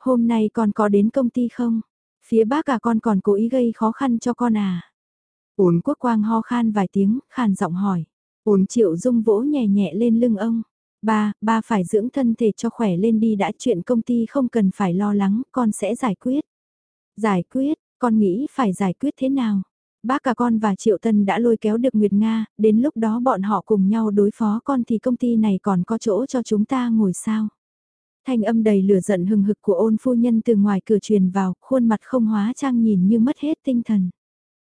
Hôm nay con có đến công ty không? Phía bác cả con còn cố ý gây khó khăn cho con à? Ôn quốc quang ho khan vài tiếng, khàn giọng hỏi. Ôn triệu dung vỗ nhẹ nhẹ lên lưng ông. Ba, ba phải dưỡng thân thể cho khỏe lên đi đã chuyện công ty không cần phải lo lắng, con sẽ giải quyết. Giải quyết, con nghĩ phải giải quyết thế nào? Bác cả con và Triệu Tân đã lôi kéo được Nguyệt Nga, đến lúc đó bọn họ cùng nhau đối phó con thì công ty này còn có chỗ cho chúng ta ngồi sao? Thanh âm đầy lửa giận hừng hực của ôn phu nhân từ ngoài cửa truyền vào, khuôn mặt không hóa trang nhìn như mất hết tinh thần.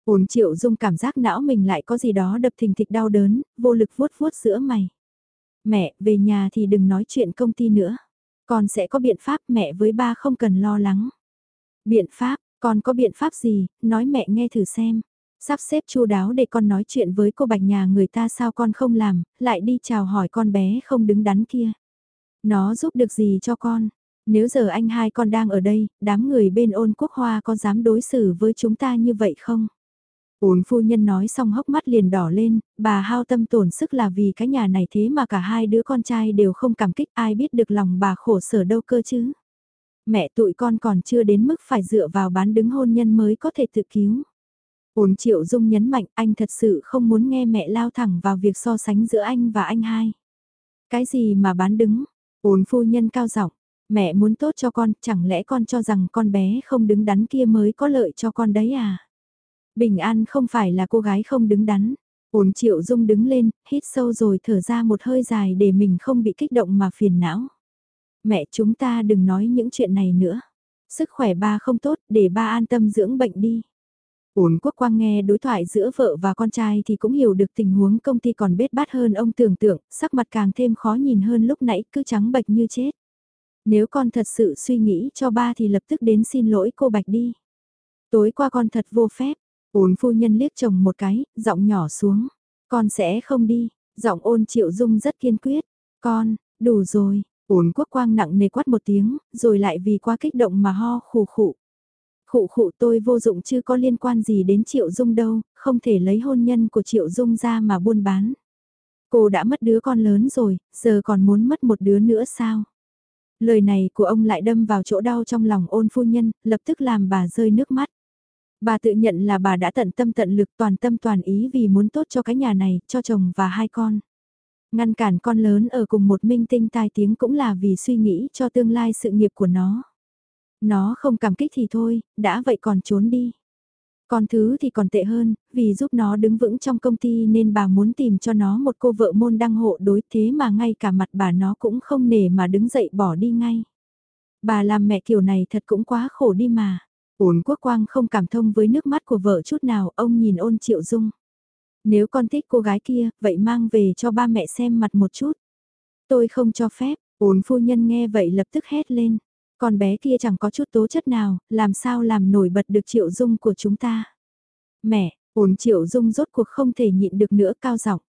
Ôn triệu dung cảm giác não mình lại có gì đó đập thình thịch đau đớn, vô lực vuốt vuốt giữa mày. Mẹ, về nhà thì đừng nói chuyện công ty nữa. Con sẽ có biện pháp mẹ với ba không cần lo lắng. Biện pháp, con có biện pháp gì, nói mẹ nghe thử xem. Sắp xếp chu đáo để con nói chuyện với cô bạch nhà người ta sao con không làm, lại đi chào hỏi con bé không đứng đắn kia. Nó giúp được gì cho con? Nếu giờ anh hai con đang ở đây, đám người bên ôn quốc hoa có dám đối xử với chúng ta như vậy không? Ôn phu nhân nói xong hốc mắt liền đỏ lên, bà hao tâm tổn sức là vì cái nhà này thế mà cả hai đứa con trai đều không cảm kích ai biết được lòng bà khổ sở đâu cơ chứ. Mẹ tụi con còn chưa đến mức phải dựa vào bán đứng hôn nhân mới có thể tự cứu. Ôn triệu dung nhấn mạnh anh thật sự không muốn nghe mẹ lao thẳng vào việc so sánh giữa anh và anh hai. Cái gì mà bán đứng? Ôn phu nhân cao giọng mẹ muốn tốt cho con, chẳng lẽ con cho rằng con bé không đứng đắn kia mới có lợi cho con đấy à? Bình An không phải là cô gái không đứng đắn. Ôn triệu dung đứng lên, hít sâu rồi thở ra một hơi dài để mình không bị kích động mà phiền não. Mẹ chúng ta đừng nói những chuyện này nữa. Sức khỏe ba không tốt, để ba an tâm dưỡng bệnh đi. Uốn quốc quang nghe đối thoại giữa vợ và con trai thì cũng hiểu được tình huống công ty còn bết bát hơn ông tưởng tượng, sắc mặt càng thêm khó nhìn hơn lúc nãy cứ trắng bệch như chết. Nếu con thật sự suy nghĩ cho ba thì lập tức đến xin lỗi cô Bạch đi. Tối qua con thật vô phép, ôn phu nhân liếc chồng một cái, giọng nhỏ xuống. Con sẽ không đi, giọng ôn triệu dung rất kiên quyết. Con, đủ rồi, ôn quốc quang nặng nề quát một tiếng, rồi lại vì quá kích động mà ho khủ khụ. Khụ khụ tôi vô dụng chứ có liên quan gì đến Triệu Dung đâu, không thể lấy hôn nhân của Triệu Dung ra mà buôn bán. Cô đã mất đứa con lớn rồi, giờ còn muốn mất một đứa nữa sao? Lời này của ông lại đâm vào chỗ đau trong lòng ôn phu nhân, lập tức làm bà rơi nước mắt. Bà tự nhận là bà đã tận tâm tận lực toàn tâm toàn ý vì muốn tốt cho cái nhà này, cho chồng và hai con. Ngăn cản con lớn ở cùng một minh tinh tai tiếng cũng là vì suy nghĩ cho tương lai sự nghiệp của nó. Nó không cảm kích thì thôi, đã vậy còn trốn đi. Còn thứ thì còn tệ hơn, vì giúp nó đứng vững trong công ty nên bà muốn tìm cho nó một cô vợ môn đăng hộ đối thế mà ngay cả mặt bà nó cũng không nể mà đứng dậy bỏ đi ngay. Bà làm mẹ kiểu này thật cũng quá khổ đi mà. Ôn quốc quang không cảm thông với nước mắt của vợ chút nào, ông nhìn ôn triệu dung. Nếu con thích cô gái kia, vậy mang về cho ba mẹ xem mặt một chút. Tôi không cho phép, ôn phu nhân nghe vậy lập tức hét lên. Con bé kia chẳng có chút tố chất nào, làm sao làm nổi bật được triệu dung của chúng ta. Mẹ, ổn triệu dung rốt cuộc không thể nhịn được nữa cao giọng.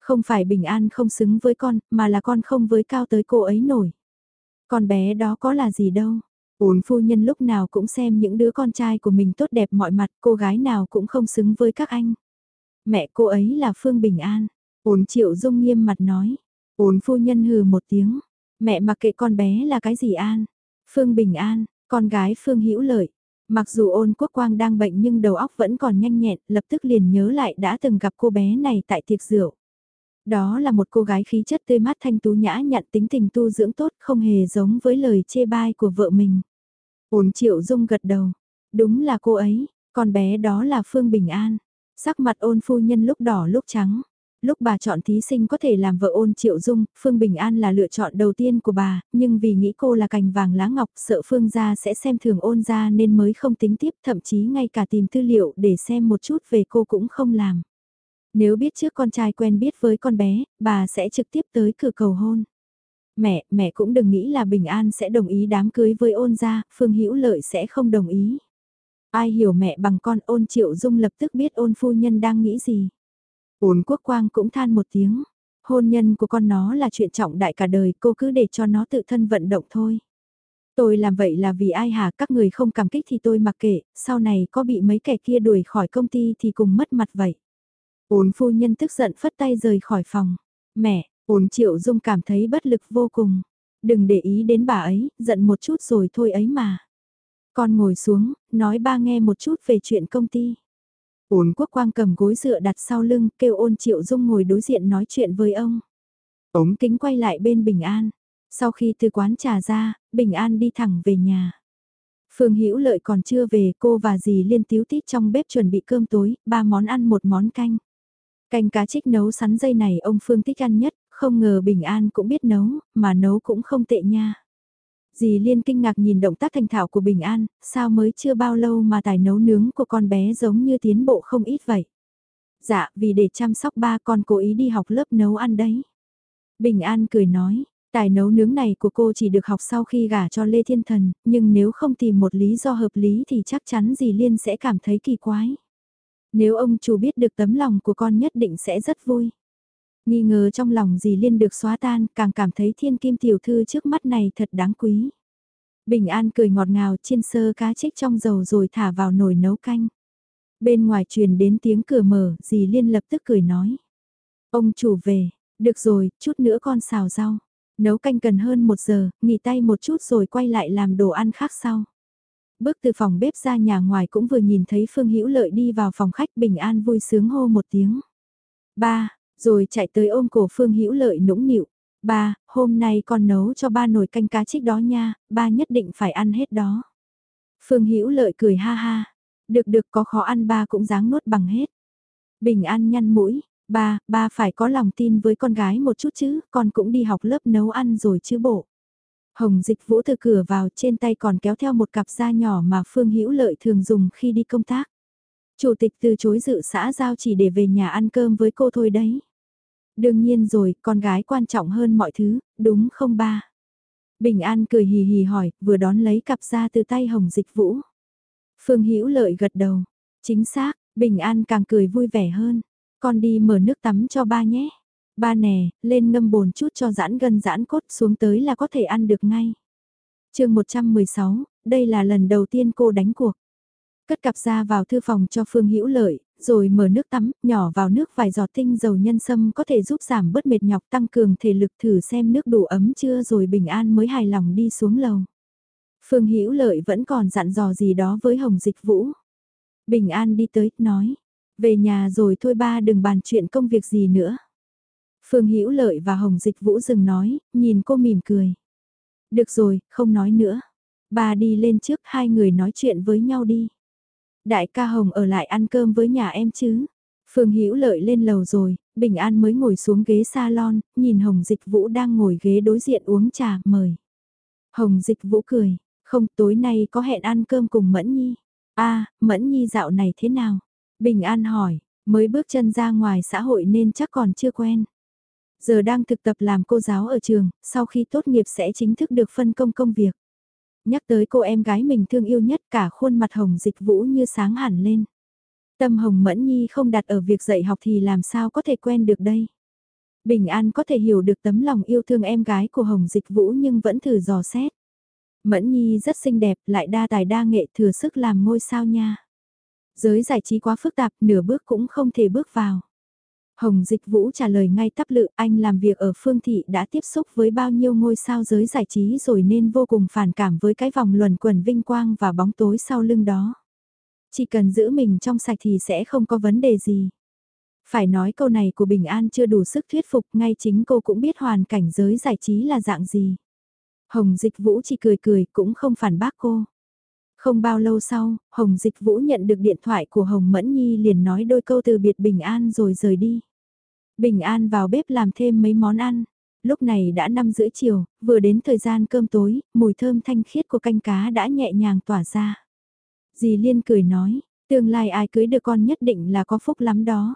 Không phải bình an không xứng với con, mà là con không với cao tới cô ấy nổi. Con bé đó có là gì đâu. Ổn phu nhân lúc nào cũng xem những đứa con trai của mình tốt đẹp mọi mặt, cô gái nào cũng không xứng với các anh. Mẹ cô ấy là Phương Bình An. Ổn triệu dung nghiêm mặt nói. Ổn phu nhân hừ một tiếng. Mẹ mặc kệ con bé là cái gì An. Phương Bình An, con gái Phương Hữu Lợi. Mặc dù ôn quốc quang đang bệnh nhưng đầu óc vẫn còn nhanh nhẹn, lập tức liền nhớ lại đã từng gặp cô bé này tại tiệc rượu. Đó là một cô gái khí chất tươi mát thanh tú nhã nhặn tính tình tu dưỡng tốt không hề giống với lời chê bai của vợ mình. Ôn triệu dung gật đầu. Đúng là cô ấy, con bé đó là Phương Bình An. Sắc mặt ôn phu nhân lúc đỏ lúc trắng. Lúc bà chọn thí sinh có thể làm vợ ôn triệu dung, Phương Bình An là lựa chọn đầu tiên của bà, nhưng vì nghĩ cô là cành vàng lá ngọc sợ Phương gia sẽ xem thường ôn gia nên mới không tính tiếp thậm chí ngay cả tìm tư liệu để xem một chút về cô cũng không làm. Nếu biết trước con trai quen biết với con bé, bà sẽ trực tiếp tới cửa cầu hôn. Mẹ, mẹ cũng đừng nghĩ là Bình An sẽ đồng ý đám cưới với ôn gia, Phương Hữu Lợi sẽ không đồng ý. Ai hiểu mẹ bằng con ôn triệu dung lập tức biết ôn phu nhân đang nghĩ gì. Uốn quốc quang cũng than một tiếng. Hôn nhân của con nó là chuyện trọng đại cả đời, cô cứ để cho nó tự thân vận động thôi. Tôi làm vậy là vì ai hả các người không cảm kích thì tôi mặc kệ, sau này có bị mấy kẻ kia đuổi khỏi công ty thì cùng mất mặt vậy. Ôn phu nhân tức giận phất tay rời khỏi phòng. Mẹ, ôn triệu dung cảm thấy bất lực vô cùng. Đừng để ý đến bà ấy, giận một chút rồi thôi ấy mà. Con ngồi xuống, nói ba nghe một chút về chuyện công ty. Ôn quốc quang cầm gối dựa đặt sau lưng, kêu ôn triệu dung ngồi đối diện nói chuyện với ông. Ống kính quay lại bên Bình An. Sau khi từ quán trà ra, Bình An đi thẳng về nhà. Phương Hữu Lợi còn chưa về, cô và dì Liên tiếu tít trong bếp chuẩn bị cơm tối, ba món ăn một món canh. Canh cá trích nấu sắn dây này ông Phương thích ăn nhất, không ngờ Bình An cũng biết nấu, mà nấu cũng không tệ nha. Dì Liên kinh ngạc nhìn động tác thành thạo của Bình An, sao mới chưa bao lâu mà tài nấu nướng của con bé giống như tiến bộ không ít vậy. Dạ, vì để chăm sóc ba con cố ý đi học lớp nấu ăn đấy. Bình An cười nói, tài nấu nướng này của cô chỉ được học sau khi gả cho Lê Thiên Thần, nhưng nếu không tìm một lý do hợp lý thì chắc chắn dì Liên sẽ cảm thấy kỳ quái. Nếu ông chủ biết được tấm lòng của con nhất định sẽ rất vui. Nghi ngờ trong lòng dì Liên được xóa tan, càng cảm thấy thiên kim tiểu thư trước mắt này thật đáng quý. Bình An cười ngọt ngào chiên sơ cá trích trong dầu rồi thả vào nồi nấu canh. Bên ngoài truyền đến tiếng cửa mở, dì Liên lập tức cười nói. Ông chủ về, được rồi, chút nữa con xào rau. Nấu canh cần hơn một giờ, nghỉ tay một chút rồi quay lại làm đồ ăn khác sau. Bước từ phòng bếp ra nhà ngoài cũng vừa nhìn thấy Phương Hữu Lợi đi vào phòng khách bình an vui sướng hô một tiếng. Ba, rồi chạy tới ôm cổ Phương Hữu Lợi nũng nịu. Ba, hôm nay con nấu cho ba nồi canh cá trích đó nha, ba nhất định phải ăn hết đó. Phương Hữu Lợi cười ha ha. Được được có khó ăn ba cũng dáng nuốt bằng hết. Bình an nhăn mũi, ba, ba phải có lòng tin với con gái một chút chứ, con cũng đi học lớp nấu ăn rồi chứ bộ. Hồng dịch vũ từ cửa vào trên tay còn kéo theo một cặp da nhỏ mà Phương Hữu Lợi thường dùng khi đi công tác. Chủ tịch từ chối dự xã giao chỉ để về nhà ăn cơm với cô thôi đấy. Đương nhiên rồi, con gái quan trọng hơn mọi thứ, đúng không ba? Bình An cười hì hì hỏi, vừa đón lấy cặp ra từ tay Hồng Dịch Vũ. Phương Hữu Lợi gật đầu. Chính xác, Bình An càng cười vui vẻ hơn. Con đi mở nước tắm cho ba nhé. Ba nè, lên ngâm bồn chút cho giãn gân giãn cốt xuống tới là có thể ăn được ngay. chương 116, đây là lần đầu tiên cô đánh cuộc. Cất cặp ra vào thư phòng cho Phương Hữu Lợi, rồi mở nước tắm, nhỏ vào nước vài giọt tinh dầu nhân sâm có thể giúp giảm bớt mệt nhọc tăng cường thể lực thử xem nước đủ ấm chưa rồi bình an mới hài lòng đi xuống lầu. Phương Hữu Lợi vẫn còn dặn dò gì đó với Hồng Dịch Vũ. Bình an đi tới, nói, về nhà rồi thôi ba đừng bàn chuyện công việc gì nữa. Phương Hữu Lợi và Hồng Dịch Vũ dừng nói, nhìn cô mỉm cười. Được rồi, không nói nữa. Ba đi lên trước hai người nói chuyện với nhau đi. Đại ca Hồng ở lại ăn cơm với nhà em chứ. Phương Hữu Lợi lên lầu rồi, Bình An mới ngồi xuống ghế salon, nhìn Hồng Dịch Vũ đang ngồi ghế đối diện uống trà, mời. Hồng Dịch Vũ cười, không tối nay có hẹn ăn cơm cùng Mẫn Nhi. a à, Mẫn Nhi dạo này thế nào? Bình An hỏi, mới bước chân ra ngoài xã hội nên chắc còn chưa quen. Giờ đang thực tập làm cô giáo ở trường, sau khi tốt nghiệp sẽ chính thức được phân công công việc. Nhắc tới cô em gái mình thương yêu nhất cả khuôn mặt hồng dịch vũ như sáng hẳn lên. Tâm hồng mẫn nhi không đặt ở việc dạy học thì làm sao có thể quen được đây. Bình An có thể hiểu được tấm lòng yêu thương em gái của Hồng Dịch Vũ nhưng vẫn thử dò xét. Mẫn Nhi rất xinh đẹp, lại đa tài đa nghệ thừa sức làm ngôi sao nha. Giới giải trí quá phức tạp, nửa bước cũng không thể bước vào. Hồng Dịch Vũ trả lời ngay tắp lự, anh làm việc ở Phương Thị đã tiếp xúc với bao nhiêu ngôi sao giới giải trí rồi nên vô cùng phản cảm với cái vòng luẩn quẩn vinh quang và bóng tối sau lưng đó. Chỉ cần giữ mình trong sạch thì sẽ không có vấn đề gì. Phải nói câu này của Bình An chưa đủ sức thuyết phục, ngay chính cô cũng biết hoàn cảnh giới giải trí là dạng gì. Hồng Dịch Vũ chỉ cười cười, cũng không phản bác cô. Không bao lâu sau, Hồng Dịch Vũ nhận được điện thoại của Hồng Mẫn Nhi liền nói đôi câu từ biệt Bình An rồi rời đi. Bình An vào bếp làm thêm mấy món ăn. Lúc này đã 5 rưỡi chiều, vừa đến thời gian cơm tối, mùi thơm thanh khiết của canh cá đã nhẹ nhàng tỏa ra. Dì Liên cười nói, tương lai ai cưới được con nhất định là có phúc lắm đó.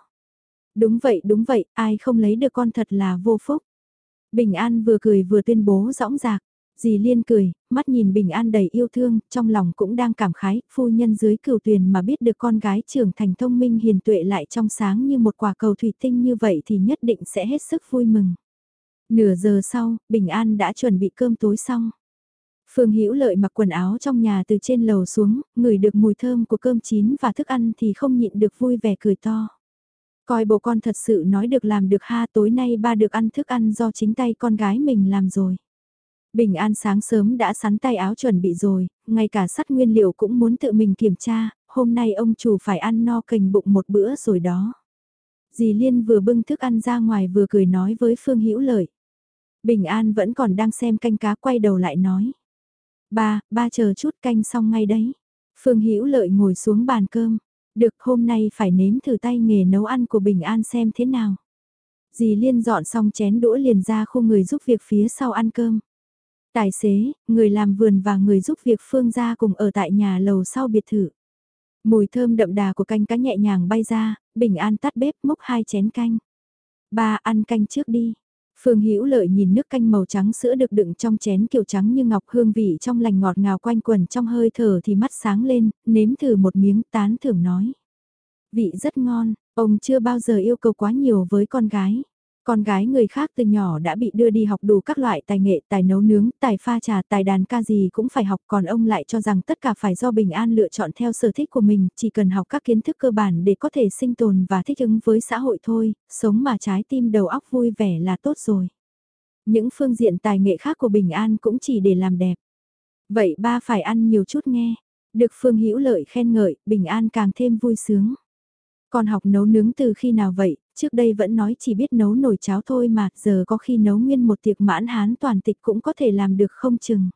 Đúng vậy, đúng vậy, ai không lấy được con thật là vô phúc. Bình An vừa cười vừa tuyên bố rõng rạc. Dì Liên cười, mắt nhìn Bình An đầy yêu thương, trong lòng cũng đang cảm khái, phu nhân dưới cửu tuyền mà biết được con gái trưởng thành thông minh hiền tuệ lại trong sáng như một quả cầu thủy tinh như vậy thì nhất định sẽ hết sức vui mừng. Nửa giờ sau, Bình An đã chuẩn bị cơm tối xong. Phương Hữu Lợi mặc quần áo trong nhà từ trên lầu xuống, ngửi được mùi thơm của cơm chín và thức ăn thì không nhịn được vui vẻ cười to. Coi bộ con thật sự nói được làm được ha tối nay ba được ăn thức ăn do chính tay con gái mình làm rồi. Bình An sáng sớm đã sắn tay áo chuẩn bị rồi, ngay cả sắt nguyên liệu cũng muốn tự mình kiểm tra, hôm nay ông chủ phải ăn no cành bụng một bữa rồi đó. Dì Liên vừa bưng thức ăn ra ngoài vừa cười nói với Phương Hữu Lợi. Bình An vẫn còn đang xem canh cá quay đầu lại nói. Ba, ba chờ chút canh xong ngay đấy. Phương Hữu Lợi ngồi xuống bàn cơm. Được hôm nay phải nếm thử tay nghề nấu ăn của Bình An xem thế nào. Dì Liên dọn xong chén đũa liền ra khu người giúp việc phía sau ăn cơm. Tài xế, người làm vườn và người giúp việc Phương gia cùng ở tại nhà lầu sau biệt thự. Mùi thơm đậm đà của canh cá nhẹ nhàng bay ra, bình an tắt bếp múc hai chén canh. Ba ăn canh trước đi. Phương Hữu Lợi nhìn nước canh màu trắng sữa được đựng trong chén kiểu trắng như ngọc hương vị trong lành ngọt ngào quanh quẩn trong hơi thở thì mắt sáng lên, nếm thử một miếng tán thưởng nói. Vị rất ngon, ông chưa bao giờ yêu cầu quá nhiều với con gái. Con gái người khác từ nhỏ đã bị đưa đi học đủ các loại tài nghệ, tài nấu nướng, tài pha trà, tài đàn ca gì cũng phải học còn ông lại cho rằng tất cả phải do Bình An lựa chọn theo sở thích của mình, chỉ cần học các kiến thức cơ bản để có thể sinh tồn và thích ứng với xã hội thôi, sống mà trái tim đầu óc vui vẻ là tốt rồi. Những phương diện tài nghệ khác của Bình An cũng chỉ để làm đẹp. Vậy ba phải ăn nhiều chút nghe. Được Phương Hữu Lợi khen ngợi, Bình An càng thêm vui sướng. Con học nấu nướng từ khi nào vậy, trước đây vẫn nói chỉ biết nấu nồi cháo thôi mà, giờ có khi nấu nguyên một tiệc mãn hán toàn tịch cũng có thể làm được không chừng.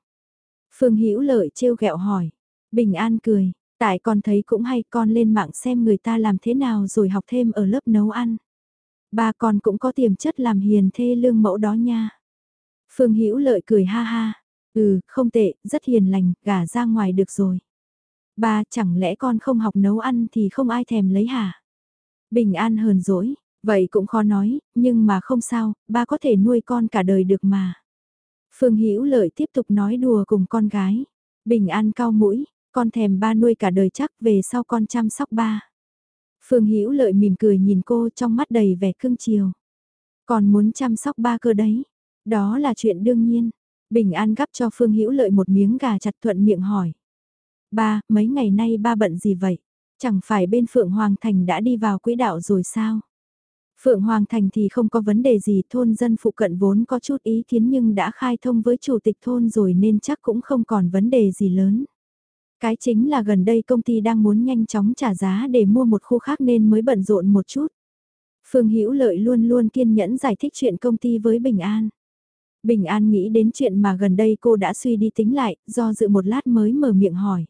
Phương Hữu Lợi trêu ghẹo hỏi. Bình An cười, tại con thấy cũng hay con lên mạng xem người ta làm thế nào rồi học thêm ở lớp nấu ăn. Ba con cũng có tiềm chất làm hiền thê lương mẫu đó nha. Phương Hữu Lợi cười ha ha. Ừ, không tệ, rất hiền lành, gả ra ngoài được rồi. Ba, chẳng lẽ con không học nấu ăn thì không ai thèm lấy hả? Bình an hờn dỗi, vậy cũng khó nói, nhưng mà không sao, ba có thể nuôi con cả đời được mà. Phương Hữu Lợi tiếp tục nói đùa cùng con gái. Bình an cao mũi, con thèm ba nuôi cả đời chắc về sau con chăm sóc ba. Phương Hữu Lợi mỉm cười nhìn cô trong mắt đầy vẻ cưng chiều. Còn muốn chăm sóc ba cơ đấy. Đó là chuyện đương nhiên. Bình An gắp cho Phương Hữu Lợi một miếng gà chặt thuận miệng hỏi. Ba, mấy ngày nay ba bận gì vậy? Chẳng phải bên Phượng Hoàng Thành đã đi vào quỹ đạo rồi sao? Phượng Hoàng Thành thì không có vấn đề gì, thôn dân phụ cận vốn có chút ý kiến nhưng đã khai thông với chủ tịch thôn rồi nên chắc cũng không còn vấn đề gì lớn. Cái chính là gần đây công ty đang muốn nhanh chóng trả giá để mua một khu khác nên mới bận rộn một chút. Phương Hữu Lợi luôn luôn kiên nhẫn giải thích chuyện công ty với Bình An. Bình An nghĩ đến chuyện mà gần đây cô đã suy đi tính lại, do dự một lát mới mở miệng hỏi.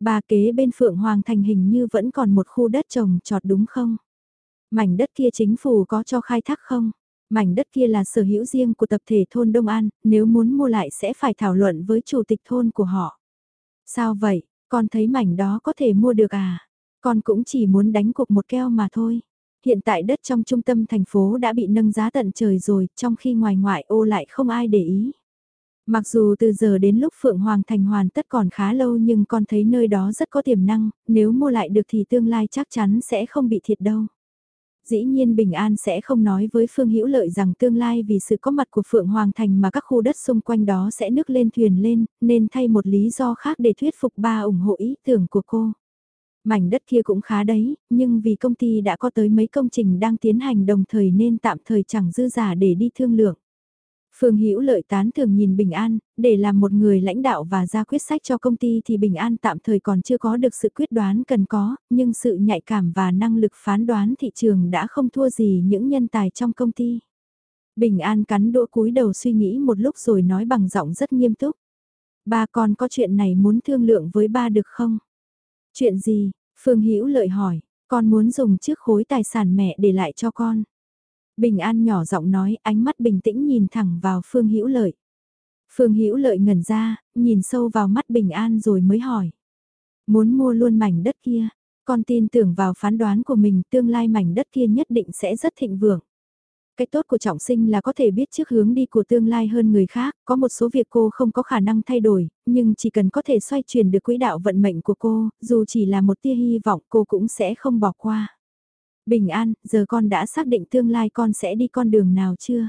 Bà kế bên Phượng Hoàng Thành hình như vẫn còn một khu đất trồng trọt đúng không? Mảnh đất kia chính phủ có cho khai thác không? Mảnh đất kia là sở hữu riêng của tập thể thôn Đông An, nếu muốn mua lại sẽ phải thảo luận với chủ tịch thôn của họ. Sao vậy, con thấy mảnh đó có thể mua được à? Con cũng chỉ muốn đánh cuộc một keo mà thôi. Hiện tại đất trong trung tâm thành phố đã bị nâng giá tận trời rồi, trong khi ngoài ngoại ô lại không ai để ý. Mặc dù từ giờ đến lúc Phượng Hoàng Thành hoàn tất còn khá lâu nhưng con thấy nơi đó rất có tiềm năng, nếu mua lại được thì tương lai chắc chắn sẽ không bị thiệt đâu. Dĩ nhiên Bình An sẽ không nói với Phương Hữu Lợi rằng tương lai vì sự có mặt của Phượng Hoàng Thành mà các khu đất xung quanh đó sẽ nước lên thuyền lên, nên thay một lý do khác để thuyết phục ba ủng hộ ý tưởng của cô. Mảnh đất kia cũng khá đấy, nhưng vì công ty đã có tới mấy công trình đang tiến hành đồng thời nên tạm thời chẳng dư giả để đi thương lượng. Phương Hữu Lợi tán thường nhìn Bình An, để làm một người lãnh đạo và ra quyết sách cho công ty thì Bình An tạm thời còn chưa có được sự quyết đoán cần có, nhưng sự nhạy cảm và năng lực phán đoán thị trường đã không thua gì những nhân tài trong công ty. Bình An cắn đũa cúi đầu suy nghĩ một lúc rồi nói bằng giọng rất nghiêm túc. Ba con có chuyện này muốn thương lượng với ba được không? Chuyện gì? Phương Hữu Lợi hỏi, con muốn dùng chiếc khối tài sản mẹ để lại cho con. Bình An nhỏ giọng nói, ánh mắt bình tĩnh nhìn thẳng vào Phương Hữu Lợi. Phương Hữu Lợi ngẩn ra, nhìn sâu vào mắt Bình An rồi mới hỏi. Muốn mua luôn mảnh đất kia, con tin tưởng vào phán đoán của mình tương lai mảnh đất kia nhất định sẽ rất thịnh vượng. Cái tốt của trọng sinh là có thể biết trước hướng đi của tương lai hơn người khác, có một số việc cô không có khả năng thay đổi, nhưng chỉ cần có thể xoay chuyển được quỹ đạo vận mệnh của cô, dù chỉ là một tia hy vọng cô cũng sẽ không bỏ qua. Bình an, giờ con đã xác định tương lai con sẽ đi con đường nào chưa?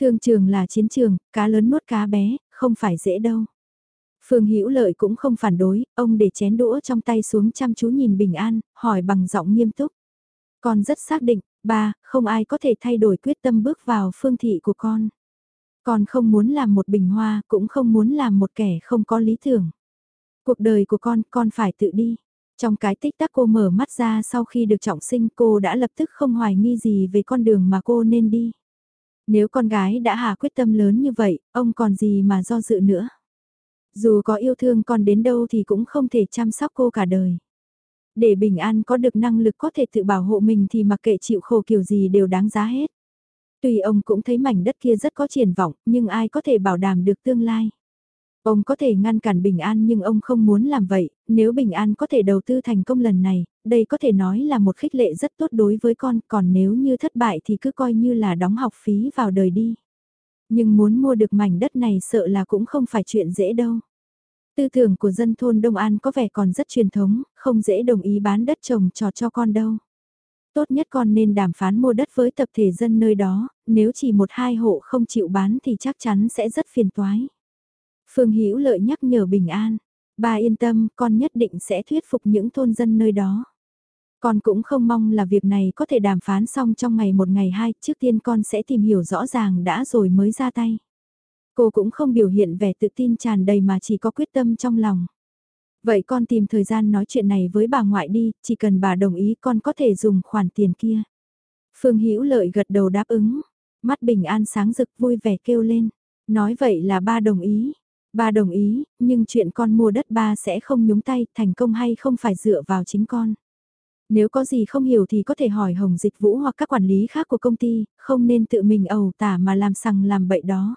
Thương trường là chiến trường, cá lớn nuốt cá bé, không phải dễ đâu. Phương Hữu Lợi cũng không phản đối, ông để chén đũa trong tay xuống chăm chú nhìn Bình An, hỏi bằng giọng nghiêm túc. Con rất xác định, ba, không ai có thể thay đổi quyết tâm bước vào phương thị của con. Con không muốn làm một bình hoa, cũng không muốn làm một kẻ không có lý tưởng. Cuộc đời của con, con phải tự đi. Trong cái tích tắc cô mở mắt ra sau khi được trọng sinh cô đã lập tức không hoài nghi gì về con đường mà cô nên đi. Nếu con gái đã hạ quyết tâm lớn như vậy, ông còn gì mà do dự nữa. Dù có yêu thương con đến đâu thì cũng không thể chăm sóc cô cả đời. Để bình an có được năng lực có thể tự bảo hộ mình thì mặc kệ chịu khổ kiểu gì đều đáng giá hết. Tuy ông cũng thấy mảnh đất kia rất có triển vọng, nhưng ai có thể bảo đảm được tương lai. Ông có thể ngăn cản Bình An nhưng ông không muốn làm vậy, nếu Bình An có thể đầu tư thành công lần này, đây có thể nói là một khích lệ rất tốt đối với con, còn nếu như thất bại thì cứ coi như là đóng học phí vào đời đi. Nhưng muốn mua được mảnh đất này sợ là cũng không phải chuyện dễ đâu. Tư tưởng của dân thôn Đông An có vẻ còn rất truyền thống, không dễ đồng ý bán đất trồng trọt cho con đâu. Tốt nhất con nên đàm phán mua đất với tập thể dân nơi đó, nếu chỉ một hai hộ không chịu bán thì chắc chắn sẽ rất phiền toái. Phương Hữu Lợi nhắc nhở Bình An, ba yên tâm, con nhất định sẽ thuyết phục những thôn dân nơi đó. Con cũng không mong là việc này có thể đàm phán xong trong ngày một ngày hai, trước tiên con sẽ tìm hiểu rõ ràng đã rồi mới ra tay. Cô cũng không biểu hiện vẻ tự tin tràn đầy mà chỉ có quyết tâm trong lòng. Vậy con tìm thời gian nói chuyện này với bà ngoại đi, chỉ cần bà đồng ý con có thể dùng khoản tiền kia. Phương Hữu Lợi gật đầu đáp ứng, mắt bình an sáng rực vui vẻ kêu lên, nói vậy là ba đồng ý. Ba đồng ý, nhưng chuyện con mua đất ba sẽ không nhúng tay, thành công hay không phải dựa vào chính con. Nếu có gì không hiểu thì có thể hỏi Hồng Dịch Vũ hoặc các quản lý khác của công ty, không nên tự mình ẩu tả mà làm sằng làm bậy đó.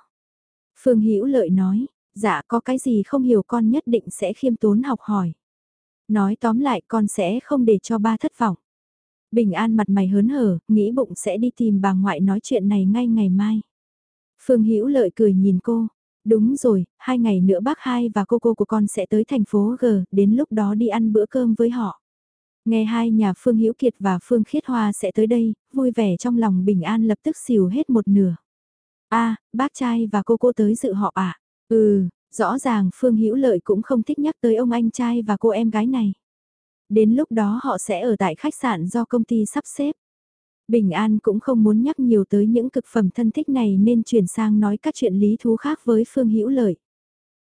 Phương Hữu Lợi nói, dạ có cái gì không hiểu con nhất định sẽ khiêm tốn học hỏi. Nói tóm lại con sẽ không để cho ba thất vọng. Bình an mặt mày hớn hở, nghĩ bụng sẽ đi tìm bà ngoại nói chuyện này ngay ngày mai. Phương Hữu Lợi cười nhìn cô, đúng rồi, hai ngày nữa bác hai và cô cô của con sẽ tới thành phố G, đến lúc đó đi ăn bữa cơm với họ. Nghe hai nhà Phương Hữu Kiệt và Phương Khiết Hoa sẽ tới đây, vui vẻ trong lòng bình an lập tức xỉu hết một nửa. a bác trai và cô cô tới dự họ à? Ừ, rõ ràng Phương Hữu Lợi cũng không thích nhắc tới ông anh trai và cô em gái này. Đến lúc đó họ sẽ ở tại khách sạn do công ty sắp xếp. Bình An cũng không muốn nhắc nhiều tới những cực phẩm thân thích này nên chuyển sang nói các chuyện lý thú khác với Phương Hữu Lợi.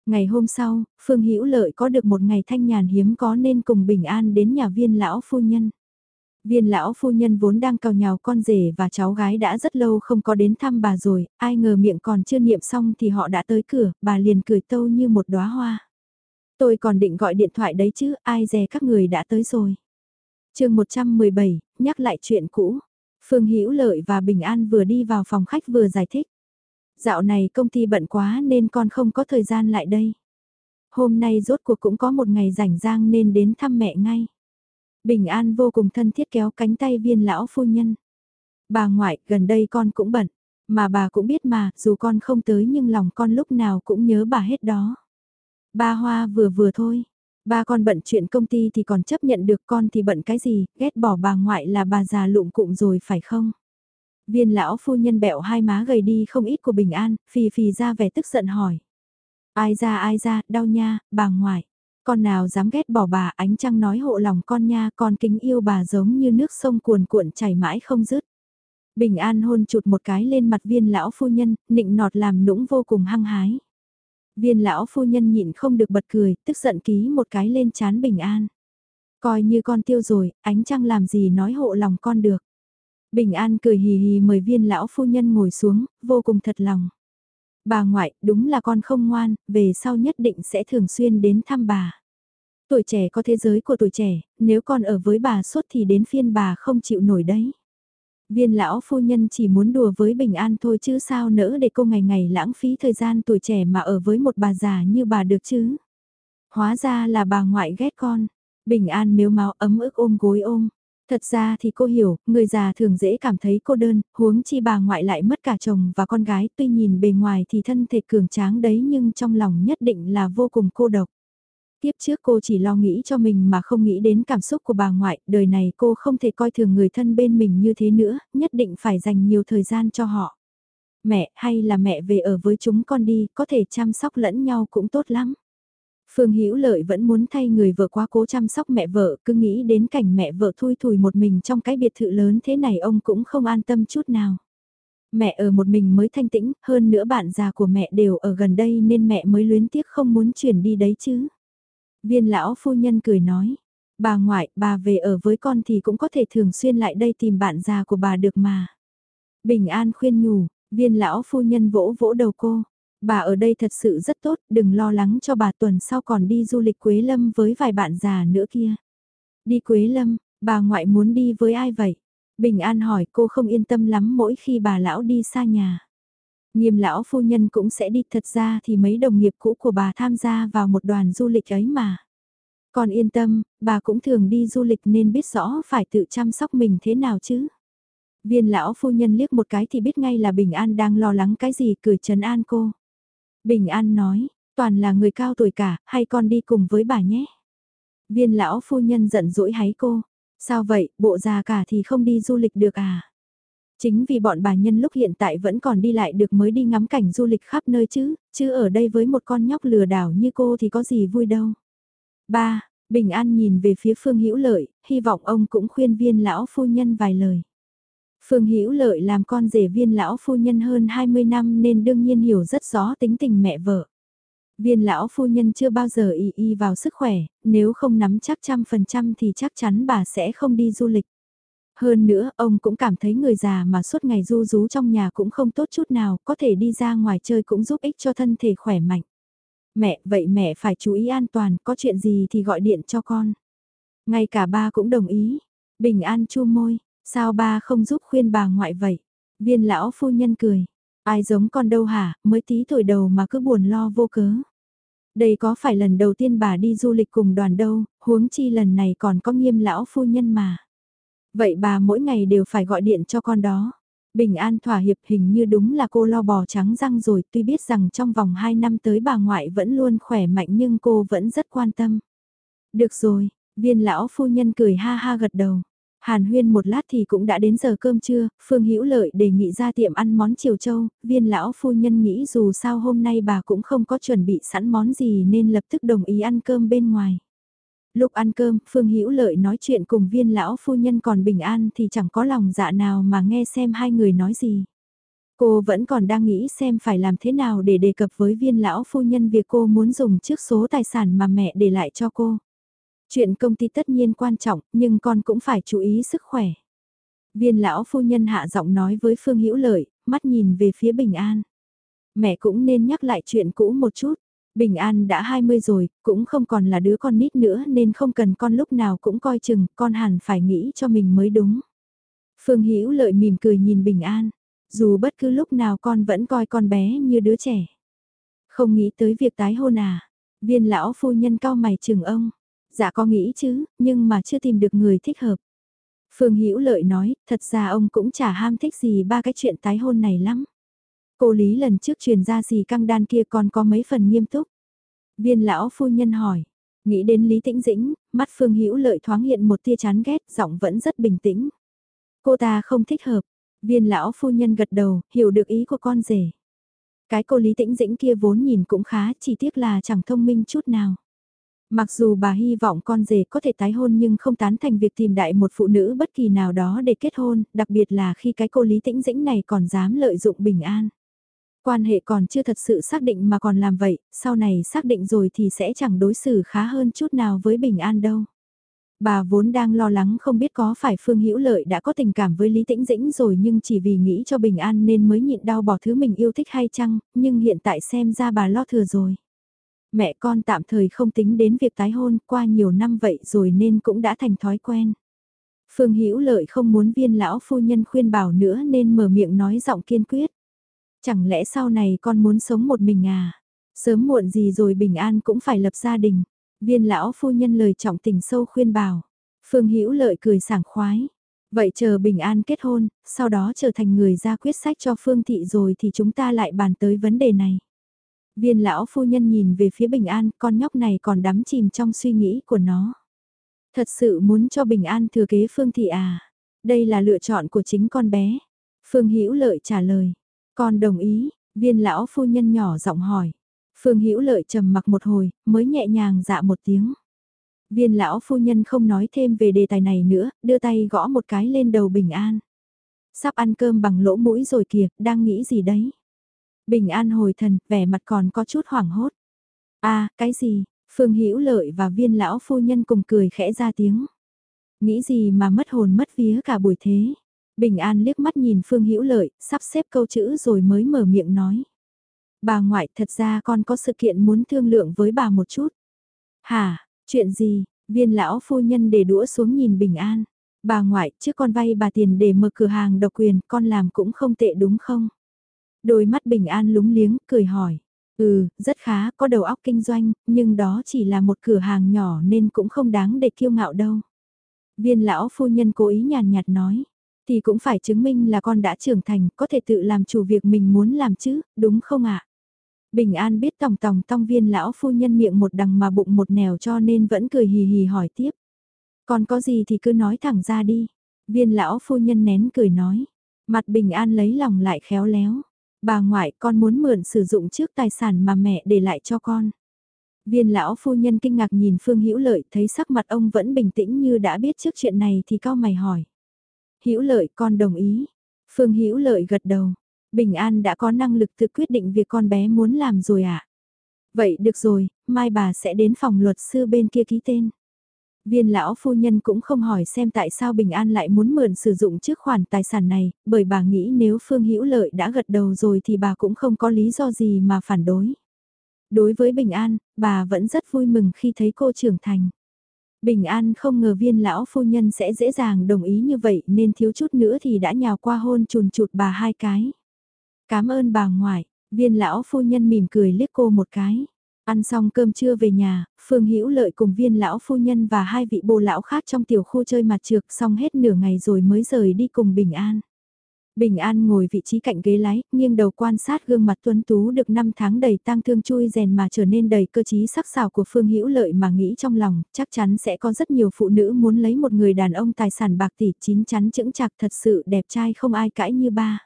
Ngày hôm sau, Phương Hữu Lợi có được một ngày thanh nhàn hiếm có nên cùng Bình An đến nhà viên lão phu nhân. Viên lão phu nhân vốn đang cào nhào con rể và cháu gái đã rất lâu không có đến thăm bà rồi, ai ngờ miệng còn chưa niệm xong thì họ đã tới cửa, bà liền cười tâu như một đóa hoa. Tôi còn định gọi điện thoại đấy chứ, ai dè các người đã tới rồi. chương 117, nhắc lại chuyện cũ. Phương Hữu Lợi và Bình An vừa đi vào phòng khách vừa giải thích. Dạo này công ty bận quá nên con không có thời gian lại đây. Hôm nay rốt cuộc cũng có một ngày rảnh rang nên đến thăm mẹ ngay. Bình An vô cùng thân thiết kéo cánh tay viên lão phu nhân. Bà ngoại, gần đây con cũng bận. Mà bà cũng biết mà, dù con không tới nhưng lòng con lúc nào cũng nhớ bà hết đó. Ba hoa vừa vừa thôi. Ba con bận chuyện công ty thì còn chấp nhận được con thì bận cái gì, ghét bỏ bà ngoại là bà già lụng cụm rồi phải không? Viên lão phu nhân bẹo hai má gầy đi không ít của bình an, phì phì ra vẻ tức giận hỏi. Ai ra ai ra, đau nha, bà ngoại. Con nào dám ghét bỏ bà ánh trăng nói hộ lòng con nha, con kính yêu bà giống như nước sông cuồn cuộn chảy mãi không dứt. Bình an hôn chụt một cái lên mặt viên lão phu nhân, nịnh nọt làm nũng vô cùng hăng hái. Viên lão phu nhân nhịn không được bật cười, tức giận ký một cái lên chán bình an. Coi như con tiêu rồi, ánh trăng làm gì nói hộ lòng con được. Bình an cười hì hì mời viên lão phu nhân ngồi xuống, vô cùng thật lòng. Bà ngoại, đúng là con không ngoan, về sau nhất định sẽ thường xuyên đến thăm bà. Tuổi trẻ có thế giới của tuổi trẻ, nếu con ở với bà suốt thì đến phiên bà không chịu nổi đấy. Viên lão phu nhân chỉ muốn đùa với Bình An thôi chứ sao nỡ để cô ngày ngày lãng phí thời gian tuổi trẻ mà ở với một bà già như bà được chứ. Hóa ra là bà ngoại ghét con. Bình An miếu máu ấm ức ôm gối ôm. Thật ra thì cô hiểu, người già thường dễ cảm thấy cô đơn, huống chi bà ngoại lại mất cả chồng và con gái, tuy nhìn bề ngoài thì thân thể cường tráng đấy nhưng trong lòng nhất định là vô cùng cô độc. Tiếp trước cô chỉ lo nghĩ cho mình mà không nghĩ đến cảm xúc của bà ngoại, đời này cô không thể coi thường người thân bên mình như thế nữa, nhất định phải dành nhiều thời gian cho họ. Mẹ, hay là mẹ về ở với chúng con đi, có thể chăm sóc lẫn nhau cũng tốt lắm. Phương Hữu Lợi vẫn muốn thay người vợ quá cố chăm sóc mẹ vợ, cứ nghĩ đến cảnh mẹ vợ thui thủi một mình trong cái biệt thự lớn thế này ông cũng không an tâm chút nào. Mẹ ở một mình mới thanh tĩnh, hơn nữa bạn già của mẹ đều ở gần đây nên mẹ mới luyến tiếc không muốn chuyển đi đấy chứ. Viên lão phu nhân cười nói, bà ngoại, bà về ở với con thì cũng có thể thường xuyên lại đây tìm bạn già của bà được mà. Bình an khuyên nhủ, viên lão phu nhân vỗ vỗ đầu cô, bà ở đây thật sự rất tốt, đừng lo lắng cho bà tuần sau còn đi du lịch Quế Lâm với vài bạn già nữa kia. Đi Quế Lâm, bà ngoại muốn đi với ai vậy? Bình An hỏi cô không yên tâm lắm mỗi khi bà lão đi xa nhà. Nghiêm lão phu nhân cũng sẽ đi thật ra thì mấy đồng nghiệp cũ của bà tham gia vào một đoàn du lịch ấy mà. Còn yên tâm, bà cũng thường đi du lịch nên biết rõ phải tự chăm sóc mình thế nào chứ. Viên lão phu nhân liếc một cái thì biết ngay là Bình An đang lo lắng cái gì cười trấn an cô. Bình An nói, toàn là người cao tuổi cả, hay con đi cùng với bà nhé. Viên lão phu nhân giận dỗi háy cô, Sao vậy, bộ già cả thì không đi du lịch được à? Chính vì bọn bà nhân lúc hiện tại vẫn còn đi lại được mới đi ngắm cảnh du lịch khắp nơi chứ, chứ ở đây với một con nhóc lừa đảo như cô thì có gì vui đâu. Ba, Bình An nhìn về phía Phương Hữu Lợi, hy vọng ông cũng khuyên viên lão phu nhân vài lời. Phương Hữu Lợi làm con rể viên lão phu nhân hơn 20 năm nên đương nhiên hiểu rất rõ tính tình mẹ vợ. Viên lão phu nhân chưa bao giờ y y vào sức khỏe, nếu không nắm chắc trăm phần trăm thì chắc chắn bà sẽ không đi du lịch. Hơn nữa, ông cũng cảm thấy người già mà suốt ngày du rú trong nhà cũng không tốt chút nào, có thể đi ra ngoài chơi cũng giúp ích cho thân thể khỏe mạnh. Mẹ, vậy mẹ phải chú ý an toàn, có chuyện gì thì gọi điện cho con. Ngay cả ba cũng đồng ý. Bình an chu môi, sao ba không giúp khuyên bà ngoại vậy? Viên lão phu nhân cười. Ai giống con đâu hả, mới tí tuổi đầu mà cứ buồn lo vô cớ. Đây có phải lần đầu tiên bà đi du lịch cùng đoàn đâu, huống chi lần này còn có nghiêm lão phu nhân mà. Vậy bà mỗi ngày đều phải gọi điện cho con đó. Bình an thỏa hiệp hình như đúng là cô lo bò trắng răng rồi tuy biết rằng trong vòng 2 năm tới bà ngoại vẫn luôn khỏe mạnh nhưng cô vẫn rất quan tâm. Được rồi, viên lão phu nhân cười ha ha gật đầu. Hàn huyên một lát thì cũng đã đến giờ cơm trưa, Phương Hữu Lợi đề nghị ra tiệm ăn món chiều châu, viên lão phu nhân nghĩ dù sao hôm nay bà cũng không có chuẩn bị sẵn món gì nên lập tức đồng ý ăn cơm bên ngoài. Lúc ăn cơm, Phương Hữu Lợi nói chuyện cùng viên lão phu nhân còn bình an thì chẳng có lòng dạ nào mà nghe xem hai người nói gì. Cô vẫn còn đang nghĩ xem phải làm thế nào để đề cập với viên lão phu nhân việc cô muốn dùng trước số tài sản mà mẹ để lại cho cô. Chuyện công ty tất nhiên quan trọng, nhưng con cũng phải chú ý sức khỏe. Viên lão phu nhân hạ giọng nói với Phương Hữu Lợi, mắt nhìn về phía Bình An. Mẹ cũng nên nhắc lại chuyện cũ một chút. Bình An đã 20 rồi, cũng không còn là đứa con nít nữa nên không cần con lúc nào cũng coi chừng, con hẳn phải nghĩ cho mình mới đúng. Phương Hữu Lợi mỉm cười nhìn Bình An, dù bất cứ lúc nào con vẫn coi con bé như đứa trẻ. Không nghĩ tới việc tái hôn à? Viên lão phu nhân cao mày chừng ông. Dạ có nghĩ chứ, nhưng mà chưa tìm được người thích hợp. Phương Hữu Lợi nói, thật ra ông cũng chả ham thích gì ba cái chuyện tái hôn này lắm. Cô Lý lần trước truyền ra gì căng đan kia còn có mấy phần nghiêm túc. Viên lão phu nhân hỏi, nghĩ đến Lý Tĩnh Dĩnh, mắt Phương Hữu Lợi thoáng hiện một tia chán ghét, giọng vẫn rất bình tĩnh. Cô ta không thích hợp. Viên lão phu nhân gật đầu, hiểu được ý của con rể. Cái cô Lý Tĩnh Dĩnh kia vốn nhìn cũng khá, chỉ tiếc là chẳng thông minh chút nào. Mặc dù bà hy vọng con rể có thể tái hôn nhưng không tán thành việc tìm đại một phụ nữ bất kỳ nào đó để kết hôn, đặc biệt là khi cái cô Lý Tĩnh Dĩnh này còn dám lợi dụng bình an. Quan hệ còn chưa thật sự xác định mà còn làm vậy, sau này xác định rồi thì sẽ chẳng đối xử khá hơn chút nào với bình an đâu. Bà vốn đang lo lắng không biết có phải Phương Hữu Lợi đã có tình cảm với Lý Tĩnh Dĩnh rồi nhưng chỉ vì nghĩ cho bình an nên mới nhịn đau bỏ thứ mình yêu thích hay chăng, nhưng hiện tại xem ra bà lo thừa rồi mẹ con tạm thời không tính đến việc tái hôn qua nhiều năm vậy rồi nên cũng đã thành thói quen. Phương Hữu Lợi không muốn viên lão phu nhân khuyên bảo nữa nên mở miệng nói giọng kiên quyết. Chẳng lẽ sau này con muốn sống một mình à? Sớm muộn gì rồi bình an cũng phải lập gia đình. Viên lão phu nhân lời trọng tình sâu khuyên bảo. Phương Hữu Lợi cười sảng khoái. Vậy chờ bình an kết hôn, sau đó trở thành người ra quyết sách cho Phương Thị rồi thì chúng ta lại bàn tới vấn đề này. Viên lão phu nhân nhìn về phía Bình An, con nhóc này còn đắm chìm trong suy nghĩ của nó. Thật sự muốn cho Bình An thừa kế Phương Thị à? Đây là lựa chọn của chính con bé. Phương Hữu Lợi trả lời. Con đồng ý, viên lão phu nhân nhỏ giọng hỏi. Phương Hữu Lợi trầm mặc một hồi, mới nhẹ nhàng dạ một tiếng. Viên lão phu nhân không nói thêm về đề tài này nữa, đưa tay gõ một cái lên đầu Bình An. Sắp ăn cơm bằng lỗ mũi rồi kìa, đang nghĩ gì đấy? Bình an hồi thần, vẻ mặt còn có chút hoảng hốt. a à, cái gì? Phương Hữu Lợi và viên lão phu nhân cùng cười khẽ ra tiếng. Nghĩ gì mà mất hồn mất vía cả buổi thế? Bình an liếc mắt nhìn Phương Hữu Lợi, sắp xếp câu chữ rồi mới mở miệng nói. Bà ngoại thật ra con có sự kiện muốn thương lượng với bà một chút. Hả, chuyện gì? Viên lão phu nhân để đũa xuống nhìn Bình an. Bà ngoại, trước con vay bà tiền để mở cửa hàng độc quyền, con làm cũng không tệ đúng không? Đôi mắt bình an lúng liếng, cười hỏi. Ừ, rất khá, có đầu óc kinh doanh, nhưng đó chỉ là một cửa hàng nhỏ nên cũng không đáng để kiêu ngạo đâu. Viên lão phu nhân cố ý nhàn nhạt nói. Thì cũng phải chứng minh là con đã trưởng thành, có thể tự làm chủ việc mình muốn làm chứ, đúng không ạ? Bình An biết tòng tòng tong viên lão phu nhân miệng một đằng mà bụng một nẻo cho nên vẫn cười hì hì hỏi tiếp. Còn có gì thì cứ nói thẳng ra đi. Viên lão phu nhân nén cười nói. Mặt bình an lấy lòng lại khéo léo. Bà ngoại con muốn mượn sử dụng trước tài sản mà mẹ để lại cho con. Viên lão phu nhân kinh ngạc nhìn Phương Hữu Lợi, thấy sắc mặt ông vẫn bình tĩnh như đã biết trước chuyện này thì cao mày hỏi. Hữu Lợi con đồng ý. Phương Hữu Lợi gật đầu. Bình An đã có năng lực tự quyết định việc con bé muốn làm rồi ạ. À? Vậy được rồi, mai bà sẽ đến phòng luật sư bên kia ký tên. Viên lão phu nhân cũng không hỏi xem tại sao Bình An lại muốn mượn sử dụng trước khoản tài sản này, bởi bà nghĩ nếu Phương Hữu Lợi đã gật đầu rồi thì bà cũng không có lý do gì mà phản đối. Đối với Bình An, bà vẫn rất vui mừng khi thấy cô trưởng thành. Bình An không ngờ viên lão phu nhân sẽ dễ dàng đồng ý như vậy nên thiếu chút nữa thì đã nhào qua hôn chùn chụt bà hai cái. Cảm ơn bà ngoại, viên lão phu nhân mỉm cười liếc cô một cái. Ăn xong cơm trưa về nhà, Phương Hữu Lợi cùng viên lão phu nhân và hai vị bồ lão khác trong tiểu khu chơi mặt trược xong hết nửa ngày rồi mới rời đi cùng Bình An. Bình An ngồi vị trí cạnh ghế lái, nghiêng đầu quan sát gương mặt tuấn tú được 5 tháng đầy tang thương chui rèn mà trở nên đầy cơ trí sắc sảo của Phương Hữu Lợi mà nghĩ trong lòng, chắc chắn sẽ có rất nhiều phụ nữ muốn lấy một người đàn ông tài sản bạc tỷ chín chắn chững chạc thật sự đẹp trai không ai cãi như ba.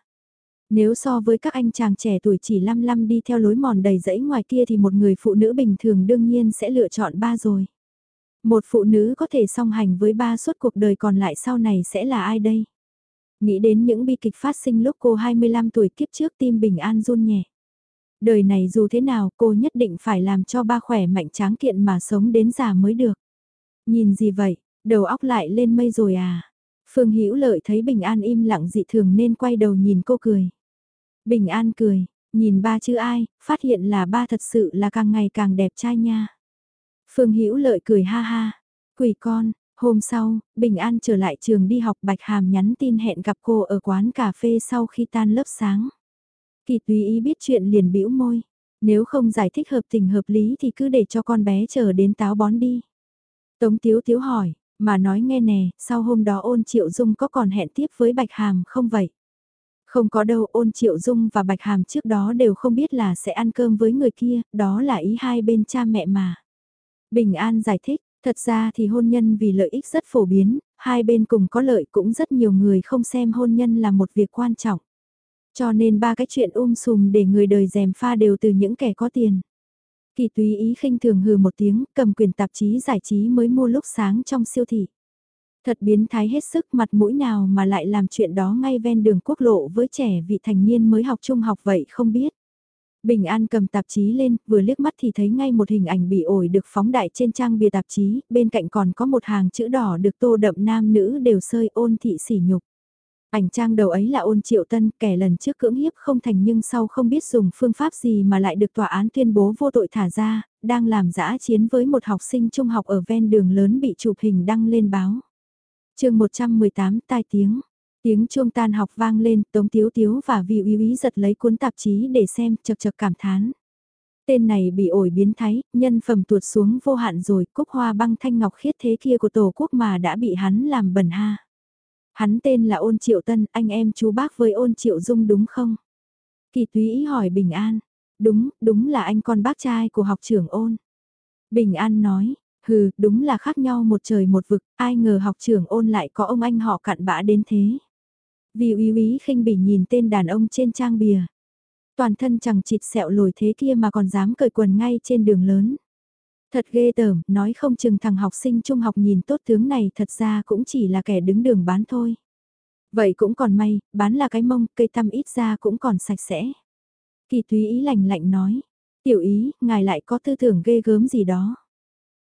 Nếu so với các anh chàng trẻ tuổi chỉ lăm lăm đi theo lối mòn đầy rẫy ngoài kia thì một người phụ nữ bình thường đương nhiên sẽ lựa chọn ba rồi. Một phụ nữ có thể song hành với ba suốt cuộc đời còn lại sau này sẽ là ai đây? Nghĩ đến những bi kịch phát sinh lúc cô 25 tuổi kiếp trước tim bình an run nhẹ. Đời này dù thế nào cô nhất định phải làm cho ba khỏe mạnh tráng kiện mà sống đến già mới được. Nhìn gì vậy, đầu óc lại lên mây rồi à? Phương Hữu Lợi thấy Bình An im lặng dị thường nên quay đầu nhìn cô cười. Bình An cười, nhìn ba chứ ai, phát hiện là ba thật sự là càng ngày càng đẹp trai nha. Phương Hữu Lợi cười ha ha, quỷ con, hôm sau, Bình An trở lại trường đi học Bạch Hàm nhắn tin hẹn gặp cô ở quán cà phê sau khi tan lớp sáng. Kỳ tùy ý biết chuyện liền bĩu môi, nếu không giải thích hợp tình hợp lý thì cứ để cho con bé chờ đến táo bón đi. Tống Tiếu Tiếu hỏi, mà nói nghe nè, sau hôm đó ôn triệu dung có còn hẹn tiếp với Bạch Hàm không vậy? Không có đâu ôn triệu dung và bạch hàm trước đó đều không biết là sẽ ăn cơm với người kia, đó là ý hai bên cha mẹ mà. Bình An giải thích, thật ra thì hôn nhân vì lợi ích rất phổ biến, hai bên cùng có lợi cũng rất nhiều người không xem hôn nhân là một việc quan trọng. Cho nên ba cái chuyện um sùm để người đời dèm pha đều từ những kẻ có tiền. Kỳ túy ý khinh thường hừ một tiếng, cầm quyền tạp chí giải trí mới mua lúc sáng trong siêu thị. Thật biến thái hết sức mặt mũi nào mà lại làm chuyện đó ngay ven đường quốc lộ với trẻ vị thành niên mới học trung học vậy không biết. Bình An cầm tạp chí lên, vừa liếc mắt thì thấy ngay một hình ảnh bị ổi được phóng đại trên trang bìa tạp chí, bên cạnh còn có một hàng chữ đỏ được tô đậm nam nữ đều sơi ôn thị sỉ nhục. Ảnh trang đầu ấy là ôn triệu tân, kẻ lần trước cưỡng hiếp không thành nhưng sau không biết dùng phương pháp gì mà lại được tòa án tuyên bố vô tội thả ra, đang làm giã chiến với một học sinh trung học ở ven đường lớn bị chụp hình đăng lên báo chương 118 tai tiếng. Tiếng chuông tan học vang lên, Tống Tiếu Tiếu và Vi Uy Uy giật lấy cuốn tạp chí để xem, chật chật cảm thán. Tên này bị ổi biến thái, nhân phẩm tuột xuống vô hạn rồi, cúc hoa băng thanh ngọc khiết thế kia của tổ quốc mà đã bị hắn làm bẩn ha. Hắn tên là ôn triệu tân, anh em chú bác với ôn triệu dung đúng không? Kỳ túy ý hỏi Bình An. Đúng, đúng là anh con bác trai của học trưởng ôn. Bình An nói, Hừ, đúng là khác nhau một trời một vực, ai ngờ học trưởng ôn lại có ông anh họ cặn bã đến thế. Vì uy uy khinh bỉ nhìn tên đàn ông trên trang bìa. Toàn thân chẳng chịt sẹo lồi thế kia mà còn dám cởi quần ngay trên đường lớn. Thật ghê tởm, nói không chừng thằng học sinh trung học nhìn tốt tướng này thật ra cũng chỉ là kẻ đứng đường bán thôi. Vậy cũng còn may, bán là cái mông, cây tăm ít ra cũng còn sạch sẽ. Kỳ túy ý lạnh lạnh nói, tiểu ý, ngài lại có tư tưởng ghê gớm gì đó.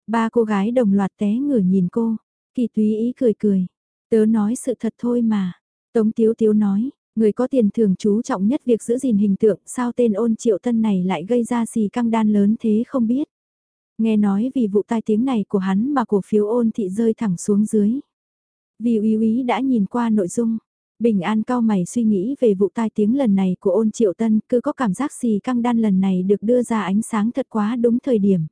Ba cô gái đồng loạt té ngửa nhìn cô. Kỳ túy ý cười cười. Tớ nói sự thật thôi mà. Tống Tiếu Tiếu nói, người có tiền thường chú trọng nhất việc giữ gìn hình tượng, sao tên ôn triệu tân này lại gây ra xì căng đan lớn thế không biết. Nghe nói vì vụ tai tiếng này của hắn mà cổ phiếu ôn thị rơi thẳng xuống dưới. Vì uy úy đã nhìn qua nội dung, Bình An cao mày suy nghĩ về vụ tai tiếng lần này của ôn triệu tân, cứ có cảm giác xì căng đan lần này được đưa ra ánh sáng thật quá đúng thời điểm.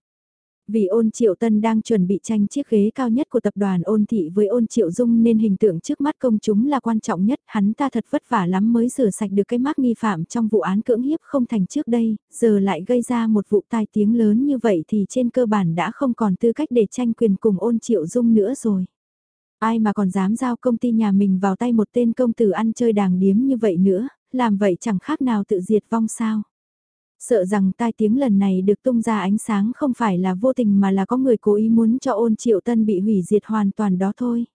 Vì ôn triệu tân đang chuẩn bị tranh chiếc ghế cao nhất của tập đoàn ôn thị với ôn triệu dung nên hình tượng trước mắt công chúng là quan trọng nhất, hắn ta thật vất vả lắm mới rửa sạch được cái mác nghi phạm trong vụ án cưỡng hiếp không thành trước đây, giờ lại gây ra một vụ tai tiếng lớn như vậy thì trên cơ bản đã không còn tư cách để tranh quyền cùng ôn triệu dung nữa rồi. Ai mà còn dám giao công ty nhà mình vào tay một tên công tử ăn chơi đàng điếm như vậy nữa, làm vậy chẳng khác nào tự diệt vong sao. Sợ rằng tai tiếng lần này được tung ra ánh sáng không phải là vô tình mà là có người cố ý muốn cho ôn triệu tân bị hủy diệt hoàn toàn đó thôi.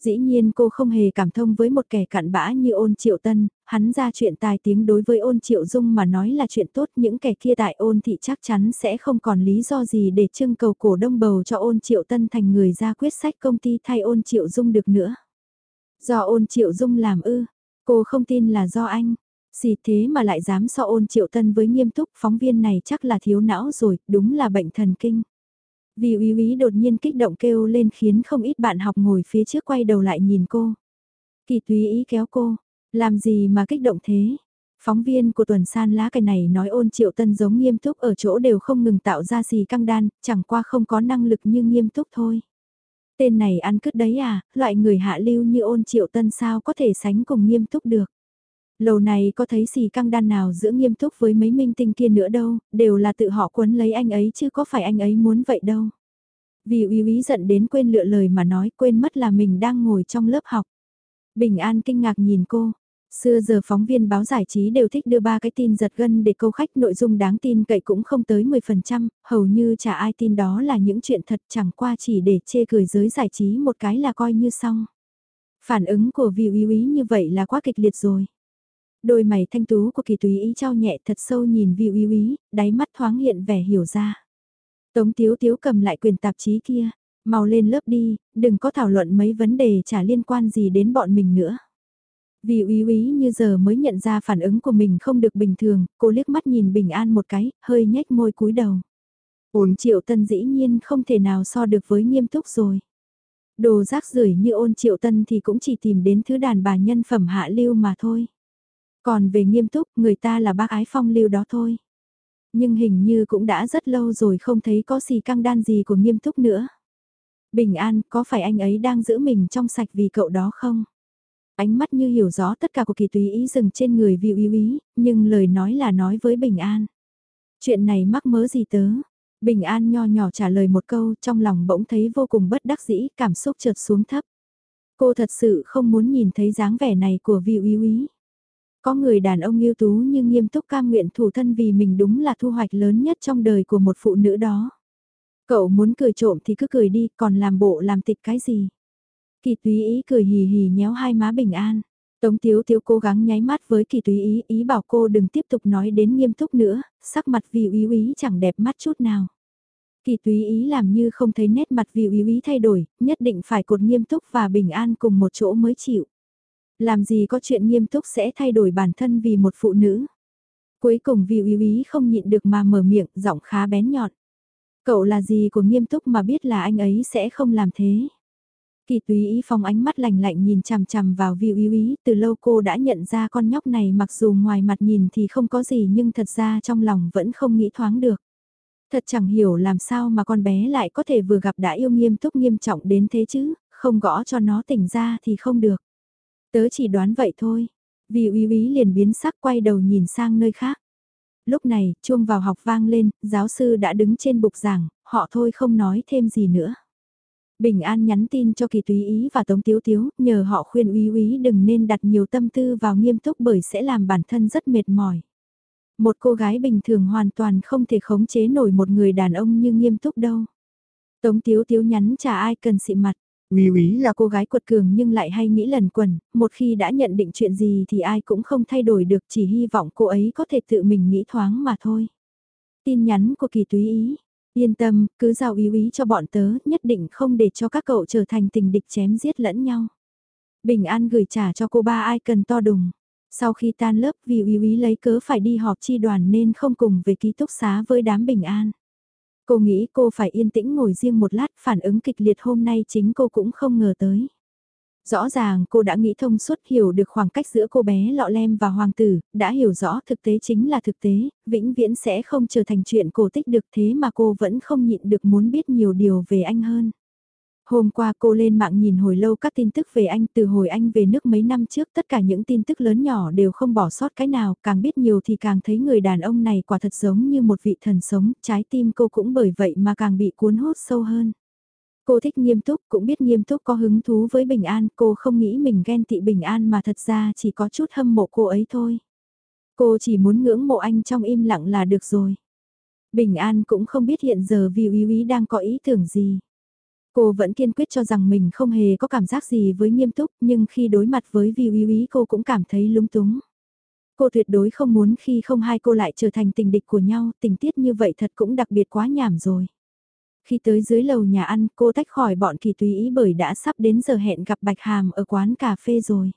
Dĩ nhiên cô không hề cảm thông với một kẻ cặn bã như ôn triệu tân, hắn ra chuyện tai tiếng đối với ôn triệu dung mà nói là chuyện tốt những kẻ kia tại ôn thị chắc chắn sẽ không còn lý do gì để trưng cầu cổ đông bầu cho ôn triệu tân thành người ra quyết sách công ty thay ôn triệu dung được nữa. Do ôn triệu dung làm ư, cô không tin là do anh. Xì thế mà lại dám so ôn triệu tân với nghiêm túc phóng viên này chắc là thiếu não rồi, đúng là bệnh thần kinh. Vì úy úy đột nhiên kích động kêu lên khiến không ít bạn học ngồi phía trước quay đầu lại nhìn cô. Kỳ túy ý kéo cô, làm gì mà kích động thế? Phóng viên của tuần san lá cây này nói ôn triệu tân giống nghiêm túc ở chỗ đều không ngừng tạo ra gì căng đan, chẳng qua không có năng lực như nghiêm túc thôi. Tên này ăn cứt đấy à, loại người hạ lưu như ôn triệu tân sao có thể sánh cùng nghiêm túc được. Lâu này có thấy gì căng đan nào giữa nghiêm túc với mấy minh tinh kia nữa đâu, đều là tự họ quấn lấy anh ấy chứ có phải anh ấy muốn vậy đâu. Vì uy uy giận đến quên lựa lời mà nói quên mất là mình đang ngồi trong lớp học. Bình An kinh ngạc nhìn cô. Xưa giờ phóng viên báo giải trí đều thích đưa ba cái tin giật gân để câu khách nội dung đáng tin cậy cũng không tới 10%, hầu như chả ai tin đó là những chuyện thật chẳng qua chỉ để chê cười giới giải trí một cái là coi như xong. Phản ứng của vị uy uy như vậy là quá kịch liệt rồi. Đôi mày thanh tú của kỳ túy ý trao nhẹ thật sâu nhìn vi uy uy, đáy mắt thoáng hiện vẻ hiểu ra. Tống tiếu tiếu cầm lại quyền tạp chí kia, mau lên lớp đi, đừng có thảo luận mấy vấn đề chả liên quan gì đến bọn mình nữa. Vì úy úy như giờ mới nhận ra phản ứng của mình không được bình thường, cô liếc mắt nhìn bình an một cái, hơi nhếch môi cúi đầu. Ôn triệu tân dĩ nhiên không thể nào so được với nghiêm túc rồi. Đồ rác rưởi như ôn triệu tân thì cũng chỉ tìm đến thứ đàn bà nhân phẩm hạ lưu mà thôi. Còn về nghiêm túc, người ta là bác ái phong lưu đó thôi. Nhưng hình như cũng đã rất lâu rồi không thấy có gì căng đan gì của nghiêm túc nữa. Bình an, có phải anh ấy đang giữ mình trong sạch vì cậu đó không? Ánh mắt như hiểu rõ tất cả của kỳ tùy ý dừng trên người vì ý ý, nhưng lời nói là nói với Bình An. Chuyện này mắc mớ gì tớ? Bình An nho nhỏ trả lời một câu trong lòng bỗng thấy vô cùng bất đắc dĩ, cảm xúc trượt xuống thấp. Cô thật sự không muốn nhìn thấy dáng vẻ này của vị uy uy. Có người đàn ông ưu tú như nghiêm túc cam nguyện thủ thân vì mình đúng là thu hoạch lớn nhất trong đời của một phụ nữ đó. Cậu muốn cười trộm thì cứ cười đi, còn làm bộ làm tịch cái gì. Kỳ túy ý cười hì hì nhéo hai má bình an. Tống Tiếu Tiếu cố gắng nháy mắt với kỳ túy ý, ý bảo cô đừng tiếp tục nói đến nghiêm túc nữa, sắc mặt vì úy úy chẳng đẹp mắt chút nào. Kỳ túy ý làm như không thấy nét mặt vì úy úy thay đổi, nhất định phải cột nghiêm túc và bình an cùng một chỗ mới chịu. Làm gì có chuyện nghiêm túc sẽ thay đổi bản thân vì một phụ nữ. Cuối cùng vì uy ý không nhịn được mà mở miệng, giọng khá bén nhọn. Cậu là gì của nghiêm túc mà biết là anh ấy sẽ không làm thế. Kỳ túy ý phong ánh mắt lạnh lạnh nhìn chằm chằm vào vi uy uy, từ lâu cô đã nhận ra con nhóc này mặc dù ngoài mặt nhìn thì không có gì nhưng thật ra trong lòng vẫn không nghĩ thoáng được. Thật chẳng hiểu làm sao mà con bé lại có thể vừa gặp đã yêu nghiêm túc nghiêm trọng đến thế chứ, không gõ cho nó tỉnh ra thì không được. Tớ chỉ đoán vậy thôi. Vì uy úy liền biến sắc quay đầu nhìn sang nơi khác. Lúc này, chuông vào học vang lên, giáo sư đã đứng trên bục giảng, họ thôi không nói thêm gì nữa. Bình An nhắn tin cho Kỳ Túy Ý và Tống Tiếu Tiếu, nhờ họ khuyên uy úy đừng nên đặt nhiều tâm tư vào nghiêm túc bởi sẽ làm bản thân rất mệt mỏi. Một cô gái bình thường hoàn toàn không thể khống chế nổi một người đàn ông như nghiêm túc đâu. Tống Tiếu Tiếu nhắn chả ai cần xị mặt. Uy Uy là cô gái cuột cường nhưng lại hay nghĩ lần quần, một khi đã nhận định chuyện gì thì ai cũng không thay đổi được chỉ hy vọng cô ấy có thể tự mình nghĩ thoáng mà thôi. Tin nhắn của kỳ túy ý, yên tâm, cứ giao ý ý cho bọn tớ, nhất định không để cho các cậu trở thành tình địch chém giết lẫn nhau. Bình An gửi trả cho cô ba ai cần to đùng. Sau khi tan lớp vì uy uy lấy cớ phải đi họp chi đoàn nên không cùng về ký túc xá với đám Bình An. Cô nghĩ cô phải yên tĩnh ngồi riêng một lát phản ứng kịch liệt hôm nay chính cô cũng không ngờ tới. Rõ ràng cô đã nghĩ thông suốt hiểu được khoảng cách giữa cô bé lọ lem và hoàng tử, đã hiểu rõ thực tế chính là thực tế, vĩnh viễn sẽ không trở thành chuyện cổ tích được thế mà cô vẫn không nhịn được muốn biết nhiều điều về anh hơn. Hôm qua cô lên mạng nhìn hồi lâu các tin tức về anh từ hồi anh về nước mấy năm trước tất cả những tin tức lớn nhỏ đều không bỏ sót cái nào, càng biết nhiều thì càng thấy người đàn ông này quả thật giống như một vị thần sống, trái tim cô cũng bởi vậy mà càng bị cuốn hút sâu hơn. Cô thích nghiêm túc, cũng biết nghiêm túc có hứng thú với Bình An, cô không nghĩ mình ghen tị Bình An mà thật ra chỉ có chút hâm mộ cô ấy thôi. Cô chỉ muốn ngưỡng mộ anh trong im lặng là được rồi. Bình An cũng không biết hiện giờ vì Uy Uy đang có ý tưởng gì. Cô vẫn kiên quyết cho rằng mình không hề có cảm giác gì với nghiêm túc, nhưng khi đối mặt với Vi Uy Uy cô cũng cảm thấy lúng túng. Cô tuyệt đối không muốn khi không hai cô lại trở thành tình địch của nhau, tình tiết như vậy thật cũng đặc biệt quá nhảm rồi. Khi tới dưới lầu nhà ăn, cô tách khỏi bọn kỳ tùy ý bởi đã sắp đến giờ hẹn gặp Bạch Hàm ở quán cà phê rồi.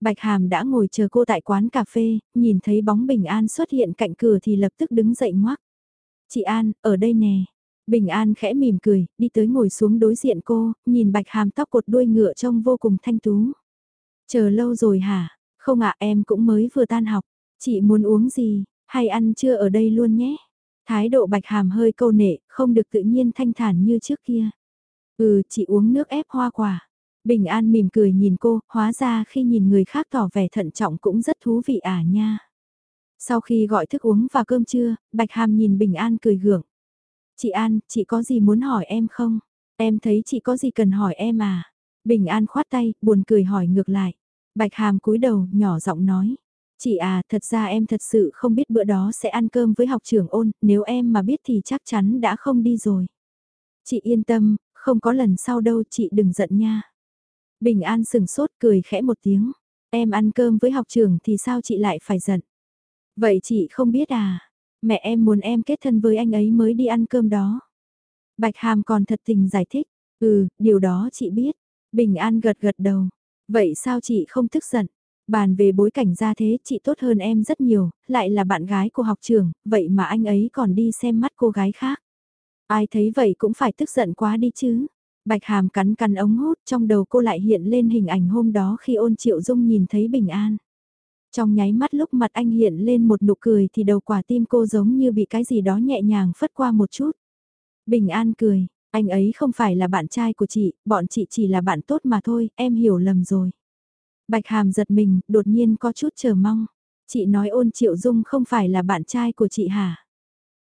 Bạch Hàm đã ngồi chờ cô tại quán cà phê, nhìn thấy bóng Bình An xuất hiện cạnh cửa thì lập tức đứng dậy ngoác. Chị An, ở đây nè. Bình An khẽ mỉm cười, đi tới ngồi xuống đối diện cô, nhìn Bạch Hàm tóc cột đuôi ngựa trông vô cùng thanh tú. Chờ lâu rồi hả? Không ạ em cũng mới vừa tan học. Chị muốn uống gì, hay ăn trưa ở đây luôn nhé? Thái độ Bạch Hàm hơi câu nệ, không được tự nhiên thanh thản như trước kia. Ừ, chị uống nước ép hoa quả. Bình An mỉm cười nhìn cô, hóa ra khi nhìn người khác tỏ vẻ thận trọng cũng rất thú vị à nha. Sau khi gọi thức uống và cơm trưa, Bạch Hàm nhìn Bình An cười gượng. Chị An, chị có gì muốn hỏi em không? Em thấy chị có gì cần hỏi em à? Bình An khoát tay, buồn cười hỏi ngược lại. Bạch Hàm cúi đầu, nhỏ giọng nói. Chị à, thật ra em thật sự không biết bữa đó sẽ ăn cơm với học trưởng ôn, nếu em mà biết thì chắc chắn đã không đi rồi. Chị yên tâm, không có lần sau đâu chị đừng giận nha. Bình An sừng sốt cười khẽ một tiếng. Em ăn cơm với học trưởng thì sao chị lại phải giận? Vậy chị không biết à? Mẹ em muốn em kết thân với anh ấy mới đi ăn cơm đó. Bạch Hàm còn thật tình giải thích. Ừ, điều đó chị biết. Bình An gật gật đầu. Vậy sao chị không tức giận? Bàn về bối cảnh ra thế chị tốt hơn em rất nhiều, lại là bạn gái của học trường, vậy mà anh ấy còn đi xem mắt cô gái khác. Ai thấy vậy cũng phải tức giận quá đi chứ. Bạch Hàm cắn cắn ống hút trong đầu cô lại hiện lên hình ảnh hôm đó khi ôn triệu dung nhìn thấy bình an. Trong nháy mắt lúc mặt anh hiện lên một nụ cười thì đầu quả tim cô giống như bị cái gì đó nhẹ nhàng phất qua một chút. Bình an cười, anh ấy không phải là bạn trai của chị, bọn chị chỉ là bạn tốt mà thôi, em hiểu lầm rồi. Bạch Hàm giật mình, đột nhiên có chút chờ mong. Chị nói ôn triệu dung không phải là bạn trai của chị hả?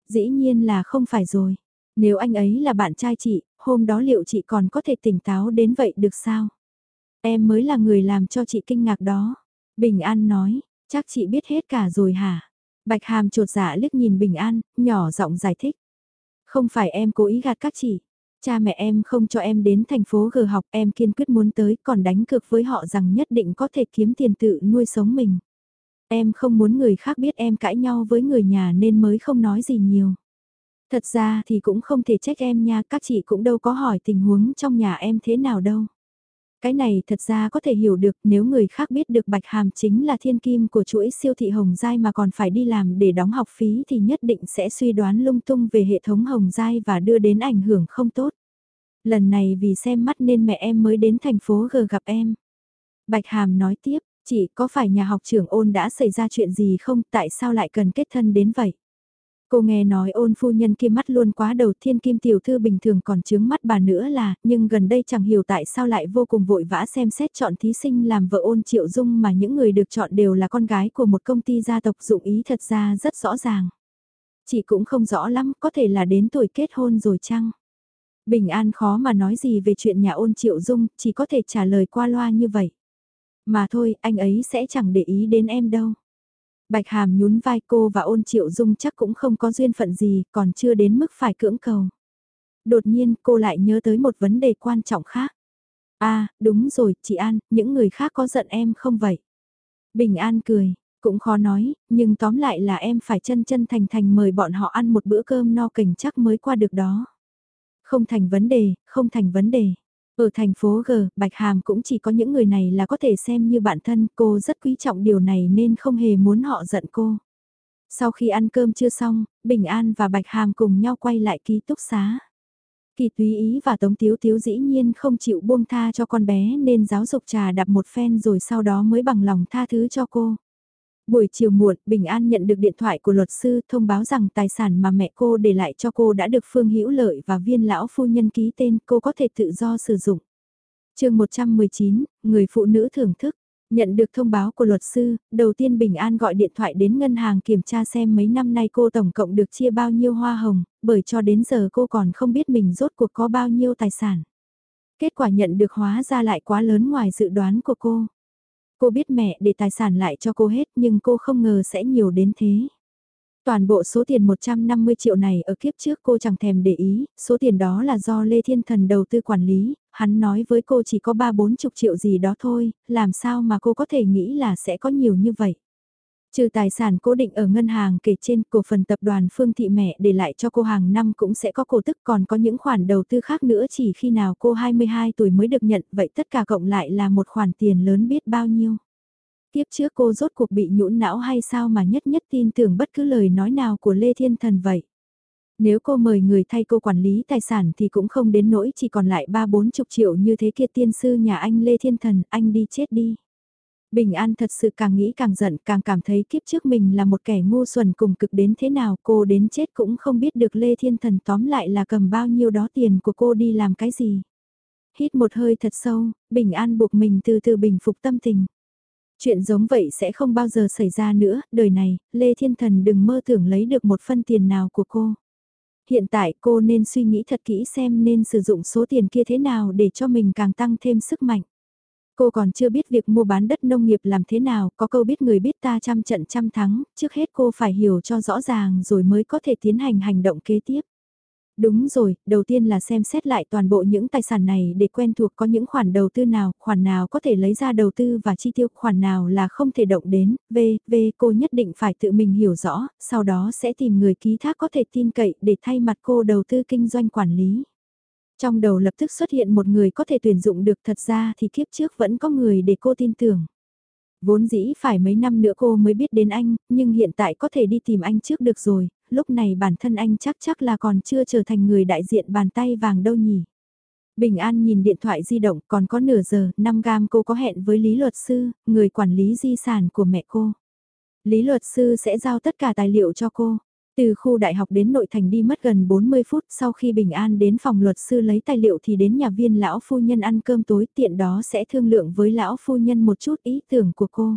Dĩ nhiên là không phải rồi. Nếu anh ấy là bạn trai chị, hôm đó liệu chị còn có thể tỉnh táo đến vậy được sao? Em mới là người làm cho chị kinh ngạc đó. Bình An nói, chắc chị biết hết cả rồi hả? Bạch Hàm trột dạ liếc nhìn Bình An, nhỏ giọng giải thích. Không phải em cố ý gạt các chị. Cha mẹ em không cho em đến thành phố gờ học, em kiên quyết muốn tới, còn đánh cược với họ rằng nhất định có thể kiếm tiền tự nuôi sống mình. Em không muốn người khác biết em cãi nhau với người nhà nên mới không nói gì nhiều. Thật ra thì cũng không thể trách em nha, các chị cũng đâu có hỏi tình huống trong nhà em thế nào đâu. Cái này thật ra có thể hiểu được nếu người khác biết được Bạch Hàm chính là thiên kim của chuỗi siêu thị Hồng Giai mà còn phải đi làm để đóng học phí thì nhất định sẽ suy đoán lung tung về hệ thống Hồng Giai và đưa đến ảnh hưởng không tốt. Lần này vì xem mắt nên mẹ em mới đến thành phố G gặp em. Bạch Hàm nói tiếp, chị có phải nhà học trưởng ôn đã xảy ra chuyện gì không tại sao lại cần kết thân đến vậy? Cô nghe nói ôn phu nhân kia mắt luôn quá đầu thiên kim tiểu thư bình thường còn chướng mắt bà nữa là, nhưng gần đây chẳng hiểu tại sao lại vô cùng vội vã xem xét chọn thí sinh làm vợ ôn triệu dung mà những người được chọn đều là con gái của một công ty gia tộc dụng ý thật ra rất rõ ràng. Chị cũng không rõ lắm, có thể là đến tuổi kết hôn rồi chăng? Bình an khó mà nói gì về chuyện nhà ôn triệu dung, chỉ có thể trả lời qua loa như vậy. Mà thôi, anh ấy sẽ chẳng để ý đến em đâu. Bạch Hàm nhún vai cô và ôn triệu dung chắc cũng không có duyên phận gì, còn chưa đến mức phải cưỡng cầu. Đột nhiên cô lại nhớ tới một vấn đề quan trọng khác. À, đúng rồi, chị An, những người khác có giận em không vậy? Bình An cười, cũng khó nói, nhưng tóm lại là em phải chân chân thành thành mời bọn họ ăn một bữa cơm no cành chắc mới qua được đó. Không thành vấn đề, không thành vấn đề. Ở thành phố G, Bạch Hàm cũng chỉ có những người này là có thể xem như bạn thân, cô rất quý trọng điều này nên không hề muốn họ giận cô. Sau khi ăn cơm chưa xong, Bình An và Bạch Hàm cùng nhau quay lại ký túc xá. Kỳ Túy Ý và Tống Tiếu Tiếu dĩ nhiên không chịu buông tha cho con bé nên giáo dục trà đạp một phen rồi sau đó mới bằng lòng tha thứ cho cô. Buổi chiều muộn, Bình An nhận được điện thoại của luật sư thông báo rằng tài sản mà mẹ cô để lại cho cô đã được Phương Hữu Lợi và viên lão phu nhân ký tên cô có thể tự do sử dụng. chương 119, người phụ nữ thưởng thức. Nhận được thông báo của luật sư, đầu tiên Bình An gọi điện thoại đến ngân hàng kiểm tra xem mấy năm nay cô tổng cộng được chia bao nhiêu hoa hồng, bởi cho đến giờ cô còn không biết mình rốt cuộc có bao nhiêu tài sản. Kết quả nhận được hóa ra lại quá lớn ngoài dự đoán của cô. Cô biết mẹ để tài sản lại cho cô hết nhưng cô không ngờ sẽ nhiều đến thế. Toàn bộ số tiền 150 triệu này ở kiếp trước cô chẳng thèm để ý, số tiền đó là do Lê Thiên Thần đầu tư quản lý, hắn nói với cô chỉ có 3-40 triệu gì đó thôi, làm sao mà cô có thể nghĩ là sẽ có nhiều như vậy. Trừ tài sản cố định ở ngân hàng kể trên cổ phần tập đoàn Phương Thị Mẹ để lại cho cô hàng năm cũng sẽ có cổ tức còn có những khoản đầu tư khác nữa chỉ khi nào cô 22 tuổi mới được nhận vậy tất cả cộng lại là một khoản tiền lớn biết bao nhiêu. Tiếp trước cô rốt cuộc bị nhũn não hay sao mà nhất nhất tin tưởng bất cứ lời nói nào của Lê Thiên Thần vậy. Nếu cô mời người thay cô quản lý tài sản thì cũng không đến nỗi chỉ còn lại ba bốn chục triệu như thế kia tiên sư nhà anh Lê Thiên Thần, anh đi chết đi. Bình An thật sự càng nghĩ càng giận, càng cảm thấy kiếp trước mình là một kẻ ngu xuẩn cùng cực đến thế nào cô đến chết cũng không biết được Lê Thiên Thần tóm lại là cầm bao nhiêu đó tiền của cô đi làm cái gì. Hít một hơi thật sâu, Bình An buộc mình từ từ bình phục tâm tình. Chuyện giống vậy sẽ không bao giờ xảy ra nữa, đời này, Lê Thiên Thần đừng mơ tưởng lấy được một phân tiền nào của cô. Hiện tại cô nên suy nghĩ thật kỹ xem nên sử dụng số tiền kia thế nào để cho mình càng tăng thêm sức mạnh. Cô còn chưa biết việc mua bán đất nông nghiệp làm thế nào, có câu biết người biết ta trăm trận trăm thắng, trước hết cô phải hiểu cho rõ ràng rồi mới có thể tiến hành hành động kế tiếp. Đúng rồi, đầu tiên là xem xét lại toàn bộ những tài sản này để quen thuộc có những khoản đầu tư nào, khoản nào có thể lấy ra đầu tư và chi tiêu, khoản nào là không thể động đến, v, v cô nhất định phải tự mình hiểu rõ, sau đó sẽ tìm người ký thác có thể tin cậy để thay mặt cô đầu tư kinh doanh quản lý. Trong đầu lập tức xuất hiện một người có thể tuyển dụng được thật ra thì kiếp trước vẫn có người để cô tin tưởng. Vốn dĩ phải mấy năm nữa cô mới biết đến anh, nhưng hiện tại có thể đi tìm anh trước được rồi, lúc này bản thân anh chắc chắc là còn chưa trở thành người đại diện bàn tay vàng đâu nhỉ. Bình An nhìn điện thoại di động còn có nửa giờ, 5 gam cô có hẹn với Lý Luật Sư, người quản lý di sản của mẹ cô. Lý Luật Sư sẽ giao tất cả tài liệu cho cô. Từ khu đại học đến nội thành đi mất gần 40 phút sau khi Bình An đến phòng luật sư lấy tài liệu thì đến nhà viên lão phu nhân ăn cơm tối tiện đó sẽ thương lượng với lão phu nhân một chút ý tưởng của cô.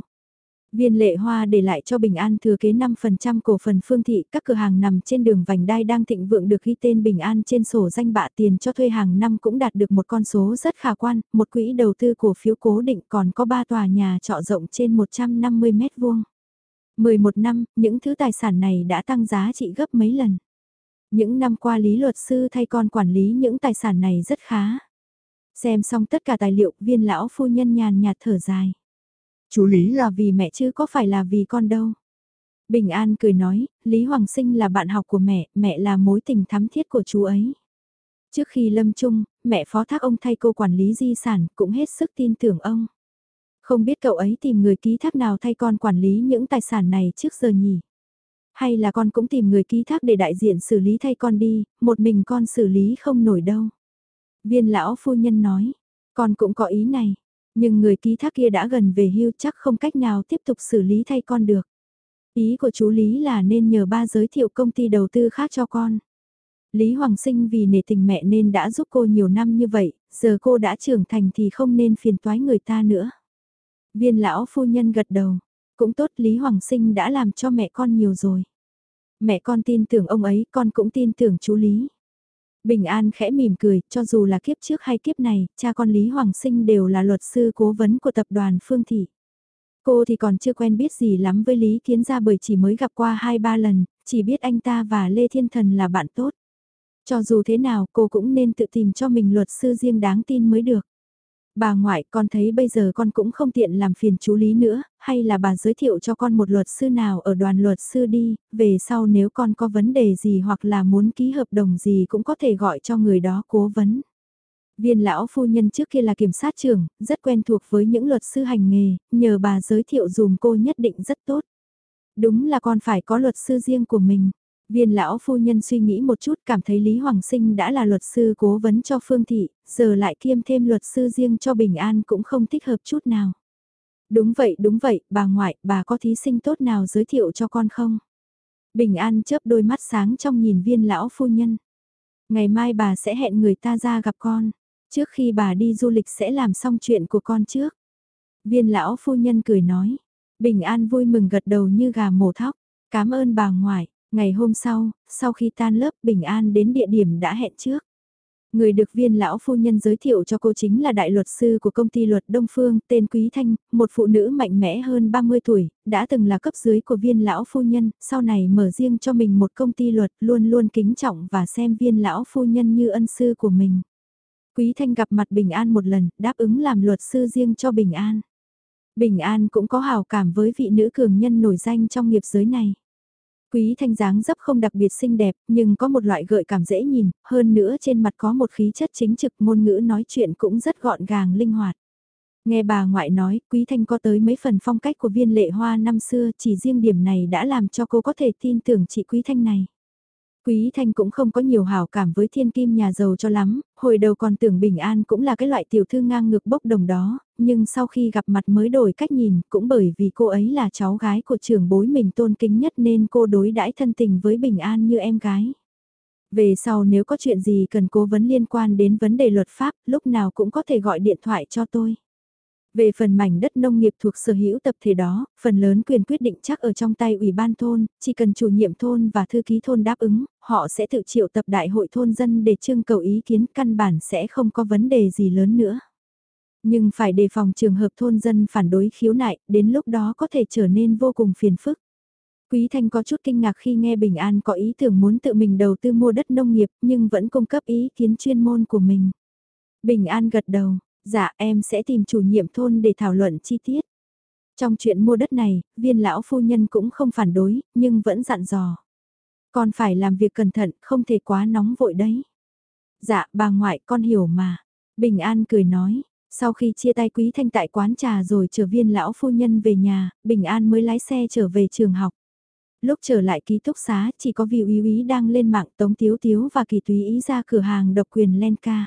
Viên lệ hoa để lại cho Bình An thừa kế 5% cổ phần phương thị, các cửa hàng nằm trên đường vành đai đang thịnh vượng được ghi tên Bình An trên sổ danh bạ tiền cho thuê hàng năm cũng đạt được một con số rất khả quan, một quỹ đầu tư cổ phiếu cố định còn có 3 tòa nhà trọ rộng trên 150 mét vuông. 11 năm, những thứ tài sản này đã tăng giá trị gấp mấy lần. Những năm qua lý luật sư thay con quản lý những tài sản này rất khá. Xem xong tất cả tài liệu, viên lão phu nhân nhàn nhạt thở dài. Chú Lý là vì mẹ chứ có phải là vì con đâu. Bình An cười nói, Lý Hoàng Sinh là bạn học của mẹ, mẹ là mối tình thắm thiết của chú ấy. Trước khi lâm chung, mẹ phó thác ông thay cô quản lý di sản cũng hết sức tin tưởng ông. Không biết cậu ấy tìm người ký thác nào thay con quản lý những tài sản này trước giờ nhỉ? Hay là con cũng tìm người ký thác để đại diện xử lý thay con đi, một mình con xử lý không nổi đâu. Viên lão phu nhân nói, con cũng có ý này, nhưng người ký thác kia đã gần về hưu chắc không cách nào tiếp tục xử lý thay con được. Ý của chú Lý là nên nhờ ba giới thiệu công ty đầu tư khác cho con. Lý Hoàng Sinh vì nể tình mẹ nên đã giúp cô nhiều năm như vậy, giờ cô đã trưởng thành thì không nên phiền toái người ta nữa. Viên lão phu nhân gật đầu, cũng tốt Lý Hoàng Sinh đã làm cho mẹ con nhiều rồi. Mẹ con tin tưởng ông ấy, con cũng tin tưởng chú Lý. Bình An khẽ mỉm cười, cho dù là kiếp trước hay kiếp này, cha con Lý Hoàng Sinh đều là luật sư cố vấn của tập đoàn Phương Thị. Cô thì còn chưa quen biết gì lắm với Lý Kiến Gia bởi chỉ mới gặp qua 2-3 lần, chỉ biết anh ta và Lê Thiên Thần là bạn tốt. Cho dù thế nào cô cũng nên tự tìm cho mình luật sư riêng đáng tin mới được. Bà ngoại con thấy bây giờ con cũng không tiện làm phiền chú Lý nữa, hay là bà giới thiệu cho con một luật sư nào ở đoàn luật sư đi, về sau nếu con có vấn đề gì hoặc là muốn ký hợp đồng gì cũng có thể gọi cho người đó cố vấn. Viên lão phu nhân trước kia là kiểm sát trưởng, rất quen thuộc với những luật sư hành nghề, nhờ bà giới thiệu dùm cô nhất định rất tốt. Đúng là con phải có luật sư riêng của mình. Viên lão phu nhân suy nghĩ một chút cảm thấy Lý Hoàng Sinh đã là luật sư cố vấn cho Phương Thị, giờ lại kiêm thêm luật sư riêng cho Bình An cũng không thích hợp chút nào. Đúng vậy, đúng vậy, bà ngoại, bà có thí sinh tốt nào giới thiệu cho con không? Bình An chớp đôi mắt sáng trong nhìn viên lão phu nhân. Ngày mai bà sẽ hẹn người ta ra gặp con. Trước khi bà đi du lịch sẽ làm xong chuyện của con trước. Viên lão phu nhân cười nói, bình an vui mừng gật đầu như gà mổ thóc, cảm ơn bà ngoại, ngày hôm sau, sau khi tan lớp bình an đến địa điểm đã hẹn trước. Người được viên lão phu nhân giới thiệu cho cô chính là đại luật sư của công ty luật Đông Phương, tên Quý Thanh, một phụ nữ mạnh mẽ hơn 30 tuổi, đã từng là cấp dưới của viên lão phu nhân, sau này mở riêng cho mình một công ty luật luôn luôn kính trọng và xem viên lão phu nhân như ân sư của mình. Quý Thanh gặp mặt Bình An một lần, đáp ứng làm luật sư riêng cho Bình An. Bình An cũng có hào cảm với vị nữ cường nhân nổi danh trong nghiệp giới này. Quý thanh dáng dấp không đặc biệt xinh đẹp, nhưng có một loại gợi cảm dễ nhìn, hơn nữa trên mặt có một khí chất chính trực ngôn ngữ nói chuyện cũng rất gọn gàng linh hoạt. Nghe bà ngoại nói, Quý Thanh có tới mấy phần phong cách của viên lệ hoa năm xưa, chỉ riêng điểm này đã làm cho cô có thể tin tưởng chị Quý Thanh này. Quý Thanh cũng không có nhiều hảo cảm với thiên kim nhà giàu cho lắm, hồi đầu còn tưởng Bình An cũng là cái loại tiểu thư ngang ngược bốc đồng đó, nhưng sau khi gặp mặt mới đổi cách nhìn, cũng bởi vì cô ấy là cháu gái của trưởng bối mình tôn kính nhất nên cô đối đãi thân tình với Bình An như em gái. Về sau nếu có chuyện gì cần cố vấn liên quan đến vấn đề luật pháp, lúc nào cũng có thể gọi điện thoại cho tôi. Về phần mảnh đất nông nghiệp thuộc sở hữu tập thể đó, phần lớn quyền quyết định chắc ở trong tay ủy ban thôn, chỉ cần chủ nhiệm thôn và thư ký thôn đáp ứng, họ sẽ tự triệu tập đại hội thôn dân để trưng cầu ý kiến căn bản sẽ không có vấn đề gì lớn nữa. Nhưng phải đề phòng trường hợp thôn dân phản đối khiếu nại, đến lúc đó có thể trở nên vô cùng phiền phức. Quý Thanh có chút kinh ngạc khi nghe Bình An có ý tưởng muốn tự mình đầu tư mua đất nông nghiệp nhưng vẫn cung cấp ý kiến chuyên môn của mình. Bình An gật đầu, Dạ em sẽ tìm chủ nhiệm thôn để thảo luận chi tiết. Trong chuyện mua đất này, viên lão phu nhân cũng không phản đối, nhưng vẫn dặn dò. Còn phải làm việc cẩn thận, không thể quá nóng vội đấy. Dạ, bà ngoại con hiểu mà. Bình An cười nói, sau khi chia tay Quý Thanh tại quán trà rồi chờ viên lão phu nhân về nhà, Bình An mới lái xe trở về trường học. Lúc trở lại ký túc xá, chỉ có Viu úy úy đang lên mạng Tống Tiếu Tiếu và Kỳ Túy Ý ra cửa hàng độc quyền Lenka.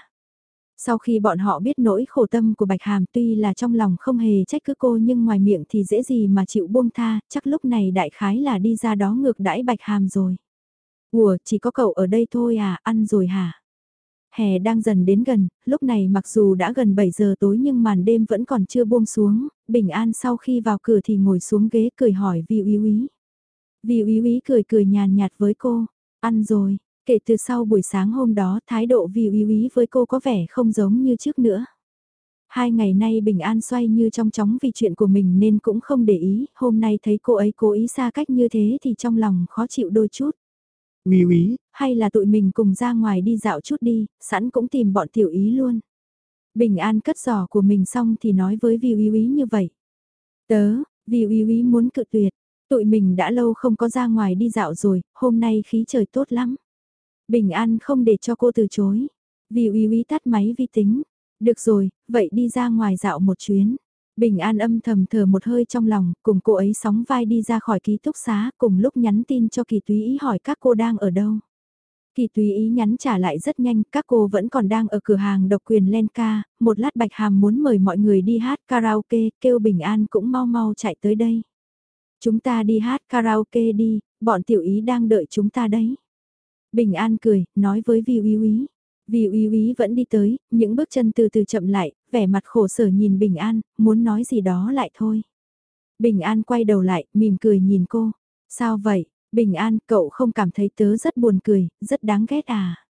Sau khi bọn họ biết nỗi khổ tâm của Bạch Hàm tuy là trong lòng không hề trách cứ cô nhưng ngoài miệng thì dễ gì mà chịu buông tha, chắc lúc này đại khái là đi ra đó ngược đãi Bạch Hàm rồi. Ủa, chỉ có cậu ở đây thôi à, ăn rồi hả? Hè đang dần đến gần, lúc này mặc dù đã gần 7 giờ tối nhưng màn đêm vẫn còn chưa buông xuống, bình an sau khi vào cửa thì ngồi xuống ghế cười hỏi Vi Uy Uy. Vi Uy Uy cười cười nhàn nhạt với cô, ăn rồi, Kể từ sau buổi sáng hôm đó thái độ vì uy úy với cô có vẻ không giống như trước nữa. Hai ngày nay bình an xoay như trong chóng vì chuyện của mình nên cũng không để ý, hôm nay thấy cô ấy cố ý xa cách như thế thì trong lòng khó chịu đôi chút. Uy úy, hay là tụi mình cùng ra ngoài đi dạo chút đi, sẵn cũng tìm bọn tiểu ý luôn. Bình an cất giỏ của mình xong thì nói với Vi Uy Uy như vậy. Tớ, Vi Uy Uy muốn cự tuyệt, tụi mình đã lâu không có ra ngoài đi dạo rồi, hôm nay khí trời tốt lắm. Bình An không để cho cô từ chối. Vì uy uy tắt máy vi tính. Được rồi, vậy đi ra ngoài dạo một chuyến. Bình An âm thầm thở một hơi trong lòng, cùng cô ấy sóng vai đi ra khỏi ký túc xá, cùng lúc nhắn tin cho kỳ túy ý hỏi các cô đang ở đâu. Kỳ túy ý nhắn trả lại rất nhanh, các cô vẫn còn đang ở cửa hàng độc quyền Lenka, một lát Bạch Hàm muốn mời mọi người đi hát karaoke, kêu Bình An cũng mau mau chạy tới đây. Chúng ta đi hát karaoke đi, bọn tiểu ý đang đợi chúng ta đấy. Bình An cười, nói với Vi Uy Uy. Vi Uy Uy vẫn đi tới, những bước chân từ từ chậm lại, vẻ mặt khổ sở nhìn Bình An, muốn nói gì đó lại thôi. Bình An quay đầu lại, mỉm cười nhìn cô. Sao vậy, Bình An, cậu không cảm thấy tớ rất buồn cười, rất đáng ghét à?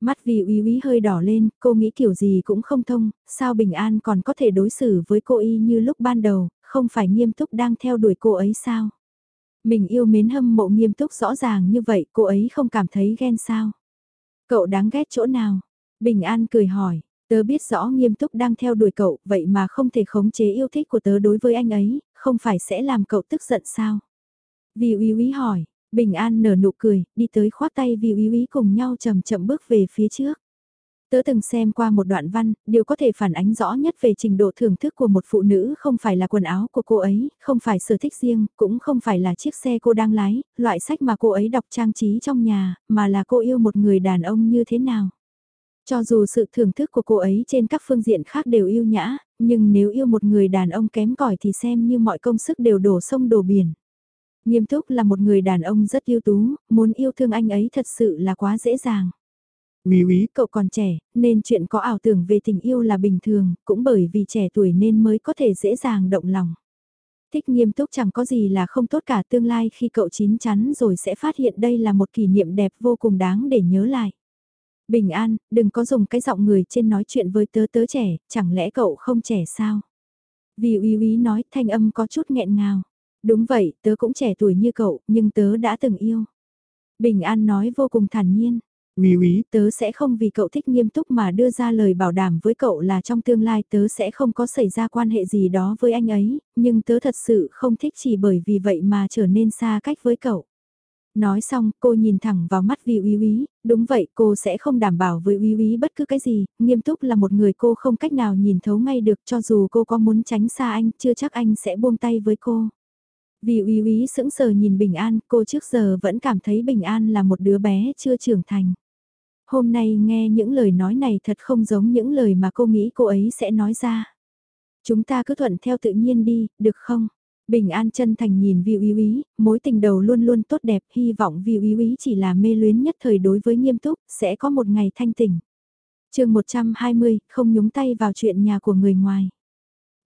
Mắt Vi Uy Uy hơi đỏ lên, cô nghĩ kiểu gì cũng không thông, sao Bình An còn có thể đối xử với cô y như lúc ban đầu, không phải nghiêm túc đang theo đuổi cô ấy sao? Mình yêu mến hâm mộ nghiêm túc rõ ràng như vậy cô ấy không cảm thấy ghen sao? Cậu đáng ghét chỗ nào? Bình An cười hỏi, tớ biết rõ nghiêm túc đang theo đuổi cậu vậy mà không thể khống chế yêu thích của tớ đối với anh ấy, không phải sẽ làm cậu tức giận sao? Vì uy uy hỏi, Bình An nở nụ cười, đi tới khoác tay vì uy uy cùng nhau chậm chậm bước về phía trước. Tớ từng xem qua một đoạn văn, điều có thể phản ánh rõ nhất về trình độ thưởng thức của một phụ nữ không phải là quần áo của cô ấy, không phải sở thích riêng, cũng không phải là chiếc xe cô đang lái, loại sách mà cô ấy đọc trang trí trong nhà, mà là cô yêu một người đàn ông như thế nào. Cho dù sự thưởng thức của cô ấy trên các phương diện khác đều yêu nhã, nhưng nếu yêu một người đàn ông kém cỏi thì xem như mọi công sức đều đổ sông đổ biển. Nghiêm túc là một người đàn ông rất ưu tú, muốn yêu thương anh ấy thật sự là quá dễ dàng. Uy úy cậu còn trẻ, nên chuyện có ảo tưởng về tình yêu là bình thường, cũng bởi vì trẻ tuổi nên mới có thể dễ dàng động lòng. Thích nghiêm túc chẳng có gì là không tốt cả tương lai khi cậu chín chắn rồi sẽ phát hiện đây là một kỷ niệm đẹp vô cùng đáng để nhớ lại. Bình an, đừng có dùng cái giọng người trên nói chuyện với tớ tớ trẻ, chẳng lẽ cậu không trẻ sao? Vì uy uy nói thanh âm có chút nghẹn ngào. Đúng vậy, tớ cũng trẻ tuổi như cậu, nhưng tớ đã từng yêu. Bình an nói vô cùng thản nhiên. Uy uy, tớ sẽ không vì cậu thích nghiêm túc mà đưa ra lời bảo đảm với cậu là trong tương lai tớ sẽ không có xảy ra quan hệ gì đó với anh ấy, nhưng tớ thật sự không thích chỉ bởi vì vậy mà trở nên xa cách với cậu. Nói xong, cô nhìn thẳng vào mắt vì uy uy, đúng vậy cô sẽ không đảm bảo với uy uy bất cứ cái gì, nghiêm túc là một người cô không cách nào nhìn thấu ngay được cho dù cô có muốn tránh xa anh, chưa chắc anh sẽ buông tay với cô. Vì uy uy sững sờ nhìn Bình An, cô trước giờ vẫn cảm thấy Bình An là một đứa bé chưa trưởng thành. Hôm nay nghe những lời nói này thật không giống những lời mà cô nghĩ cô ấy sẽ nói ra. Chúng ta cứ thuận theo tự nhiên đi, được không? Bình an chân thành nhìn Vi Uy Uy, mối tình đầu luôn luôn tốt đẹp, hy vọng Vi Uy Uy chỉ là mê luyến nhất thời đối với nghiêm túc, sẽ có một ngày thanh tỉnh. chương 120, không nhúng tay vào chuyện nhà của người ngoài.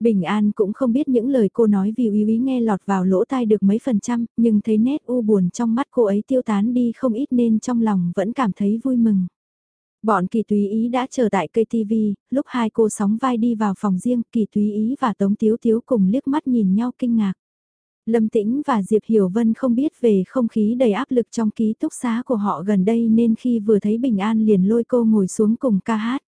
Bình An cũng không biết những lời cô nói vì uy uy nghe lọt vào lỗ tai được mấy phần trăm, nhưng thấy nét u buồn trong mắt cô ấy tiêu tán đi không ít nên trong lòng vẫn cảm thấy vui mừng. Bọn kỳ túy ý đã chờ tại cây TV, lúc hai cô sóng vai đi vào phòng riêng, kỳ túy ý và Tống Tiếu Tiếu cùng liếc mắt nhìn nhau kinh ngạc. Lâm Tĩnh và Diệp Hiểu Vân không biết về không khí đầy áp lực trong ký túc xá của họ gần đây nên khi vừa thấy Bình An liền lôi cô ngồi xuống cùng ca hát.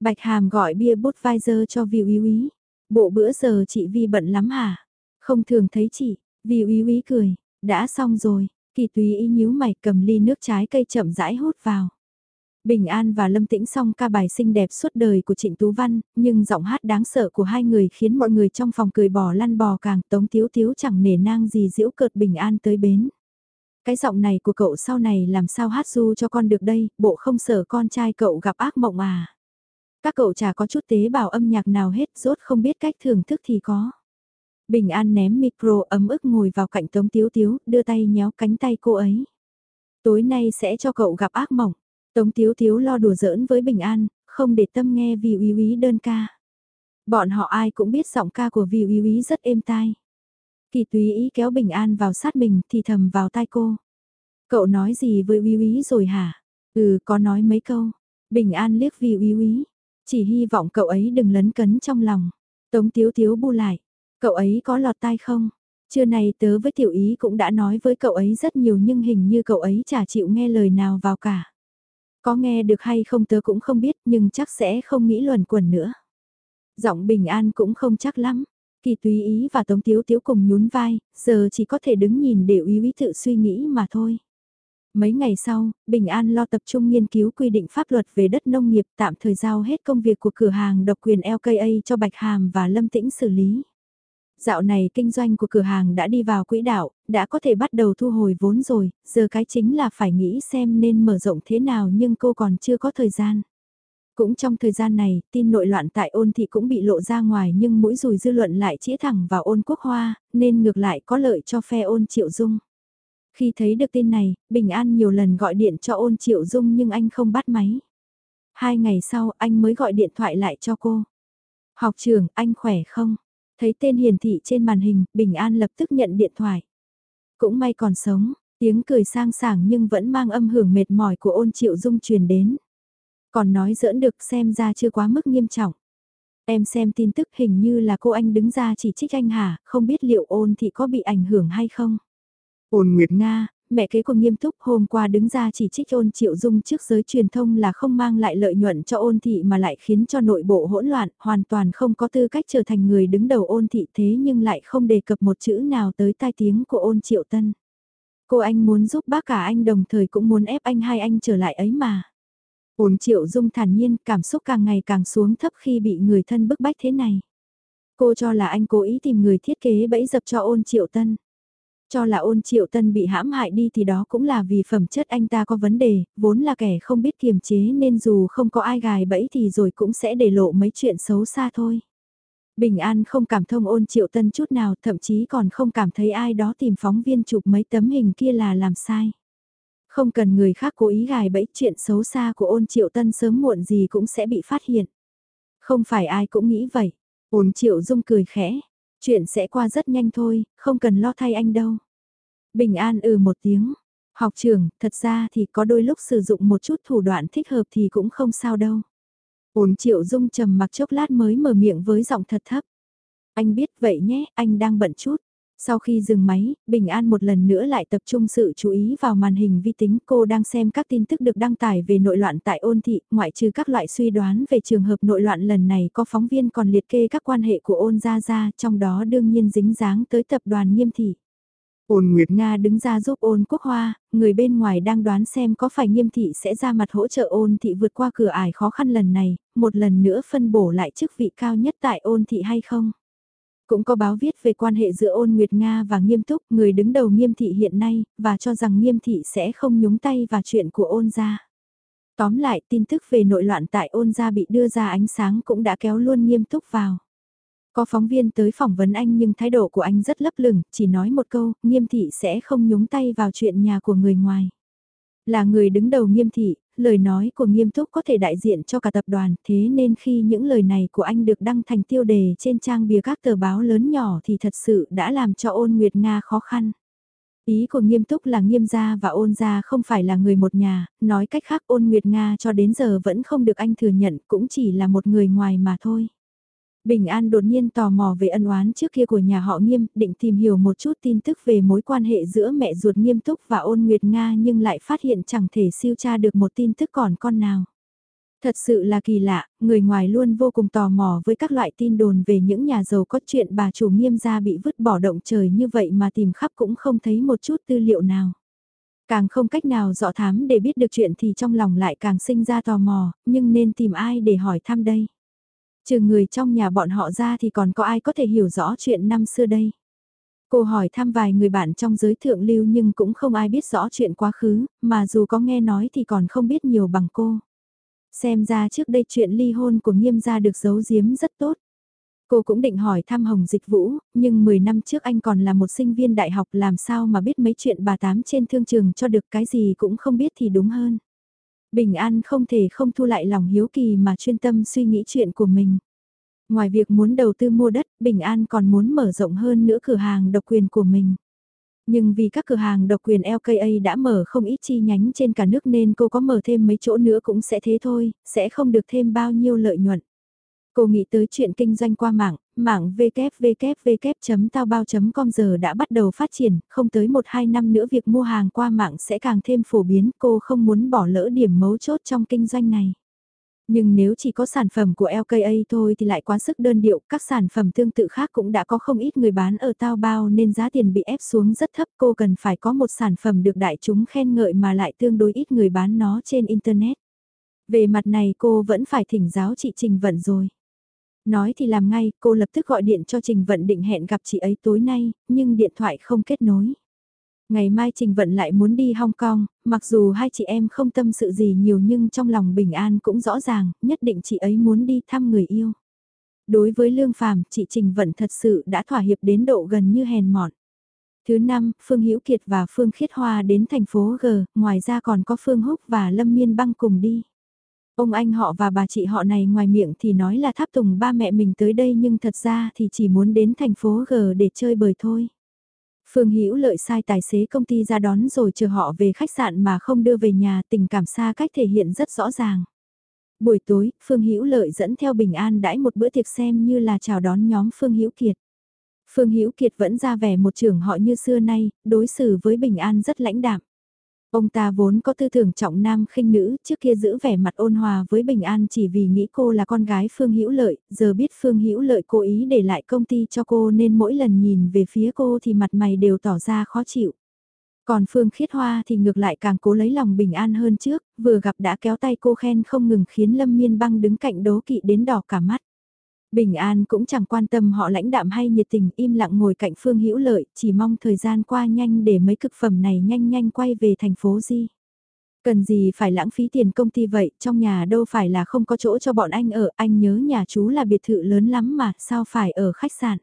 Bạch Hàm gọi bia bút vai dơ cho Vi Uy Uy. Bộ bữa giờ chị Vi bận lắm hả? Không thường thấy chị, Vi Uy Uy cười, đã xong rồi, kỳ túy ý nhíu mày cầm ly nước trái cây chậm rãi hút vào. Bình An và Lâm Tĩnh song ca bài xinh đẹp suốt đời của Trịnh Tú Văn, nhưng giọng hát đáng sợ của hai người khiến mọi người trong phòng cười bò lăn bò càng tống thiếu thiếu chẳng nể nang gì diễu cợt Bình An tới bến. Cái giọng này của cậu sau này làm sao hát du cho con được đây, bộ không sợ con trai cậu gặp ác mộng à. Các cậu chả có chút tế bào âm nhạc nào hết, rốt không biết cách thưởng thức thì có. Bình An ném micro ấm ức ngồi vào cạnh Tống Tiếu Tiếu, đưa tay nhéo cánh tay cô ấy. Tối nay sẽ cho cậu gặp ác mộng. Tống Tiếu Tiếu lo đùa giỡn với Bình An, không để tâm nghe vì uy uy đơn ca. Bọn họ ai cũng biết giọng ca của vì uy uy rất êm tai. Kỳ túy ý kéo Bình An vào sát mình thì thầm vào tai cô. Cậu nói gì với uy uy rồi hả? Ừ, có nói mấy câu. Bình An liếc vì uy uy. Chỉ hy vọng cậu ấy đừng lấn cấn trong lòng. Tống Tiếu Tiếu bu lại. Cậu ấy có lọt tai không? Trưa này tớ với tiểu ý cũng đã nói với cậu ấy rất nhiều nhưng hình như cậu ấy chả chịu nghe lời nào vào cả. Có nghe được hay không tớ cũng không biết nhưng chắc sẽ không nghĩ luẩn quẩn nữa. Giọng bình an cũng không chắc lắm. Kỳ túy ý và Tống Tiếu Tiếu cùng nhún vai, giờ chỉ có thể đứng nhìn để uy uy tự suy nghĩ mà thôi. Mấy ngày sau, Bình An lo tập trung nghiên cứu quy định pháp luật về đất nông nghiệp tạm thời giao hết công việc của cửa hàng độc quyền LKA cho Bạch Hàm và Lâm Tĩnh xử lý. Dạo này kinh doanh của cửa hàng đã đi vào quỹ đạo, đã có thể bắt đầu thu hồi vốn rồi, giờ cái chính là phải nghĩ xem nên mở rộng thế nào nhưng cô còn chưa có thời gian. Cũng trong thời gian này, tin nội loạn tại ôn thị cũng bị lộ ra ngoài nhưng mũi rùi dư luận lại chĩa thẳng vào ôn quốc hoa, nên ngược lại có lợi cho phe ôn triệu dung. Khi thấy được tin này, Bình An nhiều lần gọi điện cho ôn triệu dung nhưng anh không bắt máy. Hai ngày sau anh mới gọi điện thoại lại cho cô. Học trường, anh khỏe không? Thấy tên hiển thị trên màn hình, Bình An lập tức nhận điện thoại. Cũng may còn sống, tiếng cười sang sảng nhưng vẫn mang âm hưởng mệt mỏi của ôn triệu dung truyền đến. Còn nói giỡn được xem ra chưa quá mức nghiêm trọng. Em xem tin tức hình như là cô anh đứng ra chỉ trích anh hả, không biết liệu ôn thị có bị ảnh hưởng hay không. Ôn Nguyệt Nga, mẹ kế của nghiêm túc hôm qua đứng ra chỉ trích ôn triệu dung trước giới truyền thông là không mang lại lợi nhuận cho ôn thị mà lại khiến cho nội bộ hỗn loạn, hoàn toàn không có tư cách trở thành người đứng đầu ôn thị thế nhưng lại không đề cập một chữ nào tới tai tiếng của ôn triệu tân. Cô anh muốn giúp bác cả anh đồng thời cũng muốn ép anh hai anh trở lại ấy mà. Ôn triệu dung thản nhiên cảm xúc càng ngày càng xuống thấp khi bị người thân bức bách thế này. Cô cho là anh cố ý tìm người thiết kế bẫy dập cho ôn triệu tân. Cho là ôn triệu tân bị hãm hại đi thì đó cũng là vì phẩm chất anh ta có vấn đề, vốn là kẻ không biết kiềm chế nên dù không có ai gài bẫy thì rồi cũng sẽ để lộ mấy chuyện xấu xa thôi. Bình An không cảm thông ôn triệu tân chút nào, thậm chí còn không cảm thấy ai đó tìm phóng viên chụp mấy tấm hình kia là làm sai. Không cần người khác cố ý gài bẫy chuyện xấu xa của ôn triệu tân sớm muộn gì cũng sẽ bị phát hiện. Không phải ai cũng nghĩ vậy. Ôn triệu dung cười khẽ. Chuyện sẽ qua rất nhanh thôi, không cần lo thay anh đâu. Bình an ừ một tiếng. Học trưởng, thật ra thì có đôi lúc sử dụng một chút thủ đoạn thích hợp thì cũng không sao đâu. Ôn triệu dung trầm mặc chốc lát mới mở miệng với giọng thật thấp. Anh biết vậy nhé, anh đang bận chút. Sau khi dừng máy, Bình An một lần nữa lại tập trung sự chú ý vào màn hình vi tính cô đang xem các tin tức được đăng tải về nội loạn tại ôn thị, ngoại trừ các loại suy đoán về trường hợp nội loạn lần này có phóng viên còn liệt kê các quan hệ của ôn gia gia, trong đó đương nhiên dính dáng tới tập đoàn nghiêm thị. Ôn Nguyệt Nga đứng ra giúp ôn quốc hoa, người bên ngoài đang đoán xem có phải nghiêm thị sẽ ra mặt hỗ trợ ôn thị vượt qua cửa ải khó khăn lần này, một lần nữa phân bổ lại chức vị cao nhất tại ôn thị hay không. Cũng có báo viết về quan hệ giữa ôn Nguyệt Nga và nghiêm túc người đứng đầu nghiêm thị hiện nay, và cho rằng nghiêm thị sẽ không nhúng tay vào chuyện của ôn gia. Tóm lại tin tức về nội loạn tại ôn gia bị đưa ra ánh sáng cũng đã kéo luôn nghiêm túc vào. Có phóng viên tới phỏng vấn anh nhưng thái độ của anh rất lấp lửng, chỉ nói một câu, nghiêm thị sẽ không nhúng tay vào chuyện nhà của người ngoài. Là người đứng đầu nghiêm thị, lời nói của nghiêm túc có thể đại diện cho cả tập đoàn, thế nên khi những lời này của anh được đăng thành tiêu đề trên trang bìa các tờ báo lớn nhỏ thì thật sự đã làm cho ôn Nguyệt Nga khó khăn. Ý của nghiêm túc là nghiêm gia và ôn gia không phải là người một nhà, nói cách khác ôn Nguyệt Nga cho đến giờ vẫn không được anh thừa nhận cũng chỉ là một người ngoài mà thôi. Bình An đột nhiên tò mò về ân oán trước kia của nhà họ nghiêm, định tìm hiểu một chút tin tức về mối quan hệ giữa mẹ ruột nghiêm túc và ôn nguyệt Nga nhưng lại phát hiện chẳng thể siêu tra được một tin tức còn con nào. Thật sự là kỳ lạ, người ngoài luôn vô cùng tò mò với các loại tin đồn về những nhà giàu có chuyện bà chủ nghiêm gia bị vứt bỏ động trời như vậy mà tìm khắp cũng không thấy một chút tư liệu nào. Càng không cách nào dọ thám để biết được chuyện thì trong lòng lại càng sinh ra tò mò, nhưng nên tìm ai để hỏi thăm đây. Trừ người trong nhà bọn họ ra thì còn có ai có thể hiểu rõ chuyện năm xưa đây. Cô hỏi thăm vài người bạn trong giới thượng lưu nhưng cũng không ai biết rõ chuyện quá khứ, mà dù có nghe nói thì còn không biết nhiều bằng cô. Xem ra trước đây chuyện ly hôn của nghiêm gia được giấu giếm rất tốt. Cô cũng định hỏi thăm Hồng Dịch Vũ, nhưng 10 năm trước anh còn là một sinh viên đại học làm sao mà biết mấy chuyện bà tám trên thương trường cho được cái gì cũng không biết thì đúng hơn. Bình An không thể không thu lại lòng hiếu kỳ mà chuyên tâm suy nghĩ chuyện của mình. Ngoài việc muốn đầu tư mua đất, Bình An còn muốn mở rộng hơn nữa cửa hàng độc quyền của mình. Nhưng vì các cửa hàng độc quyền LKA đã mở không ít chi nhánh trên cả nước nên cô có mở thêm mấy chỗ nữa cũng sẽ thế thôi, sẽ không được thêm bao nhiêu lợi nhuận. Cô nghĩ tới chuyện kinh doanh qua mạng, mạng www.taobao.com giờ đã bắt đầu phát triển, không tới 1-2 năm nữa việc mua hàng qua mạng sẽ càng thêm phổ biến, cô không muốn bỏ lỡ điểm mấu chốt trong kinh doanh này. Nhưng nếu chỉ có sản phẩm của LKA thôi thì lại quá sức đơn điệu, các sản phẩm tương tự khác cũng đã có không ít người bán ở Taobao nên giá tiền bị ép xuống rất thấp. Cô cần phải có một sản phẩm được đại chúng khen ngợi mà lại tương đối ít người bán nó trên Internet. Về mặt này cô vẫn phải thỉnh giáo chị Trình Vận rồi. Nói thì làm ngay, cô lập tức gọi điện cho Trình Vận định hẹn gặp chị ấy tối nay, nhưng điện thoại không kết nối. Ngày mai Trình Vận lại muốn đi Hong Kong, mặc dù hai chị em không tâm sự gì nhiều nhưng trong lòng bình an cũng rõ ràng, nhất định chị ấy muốn đi thăm người yêu. Đối với Lương Phàm, chị Trình Vận thật sự đã thỏa hiệp đến độ gần như hèn mọn. Thứ năm, Phương Hữu Kiệt và Phương Khiết Hoa đến thành phố G, ngoài ra còn có Phương Húc và Lâm Miên Băng cùng đi. Ông anh họ và bà chị họ này ngoài miệng thì nói là tháp tùng ba mẹ mình tới đây nhưng thật ra thì chỉ muốn đến thành phố G để chơi bời thôi. Phương Hữu lợi sai tài xế công ty ra đón rồi chờ họ về khách sạn mà không đưa về nhà tình cảm xa cách thể hiện rất rõ ràng. Buổi tối, Phương Hữu lợi dẫn theo Bình An đãi một bữa tiệc xem như là chào đón nhóm Phương Hữu Kiệt. Phương Hữu Kiệt vẫn ra vẻ một trưởng họ như xưa nay, đối xử với Bình An rất lãnh đạm. Ông ta vốn có tư tưởng trọng nam khinh nữ, trước kia giữ vẻ mặt ôn hòa với Bình An chỉ vì nghĩ cô là con gái Phương Hữu Lợi, giờ biết Phương Hữu Lợi cố ý để lại công ty cho cô nên mỗi lần nhìn về phía cô thì mặt mày đều tỏ ra khó chịu. Còn Phương Khiết Hoa thì ngược lại càng cố lấy lòng Bình An hơn trước, vừa gặp đã kéo tay cô khen không ngừng khiến Lâm Miên Băng đứng cạnh đố kỵ đến đỏ cả mắt. Bình An cũng chẳng quan tâm họ lãnh đạm hay nhiệt tình im lặng ngồi cạnh Phương Hữu Lợi, chỉ mong thời gian qua nhanh để mấy cực phẩm này nhanh nhanh quay về thành phố Di. Cần gì phải lãng phí tiền công ty vậy, trong nhà đâu phải là không có chỗ cho bọn anh ở, anh nhớ nhà chú là biệt thự lớn lắm mà, sao phải ở khách sạn.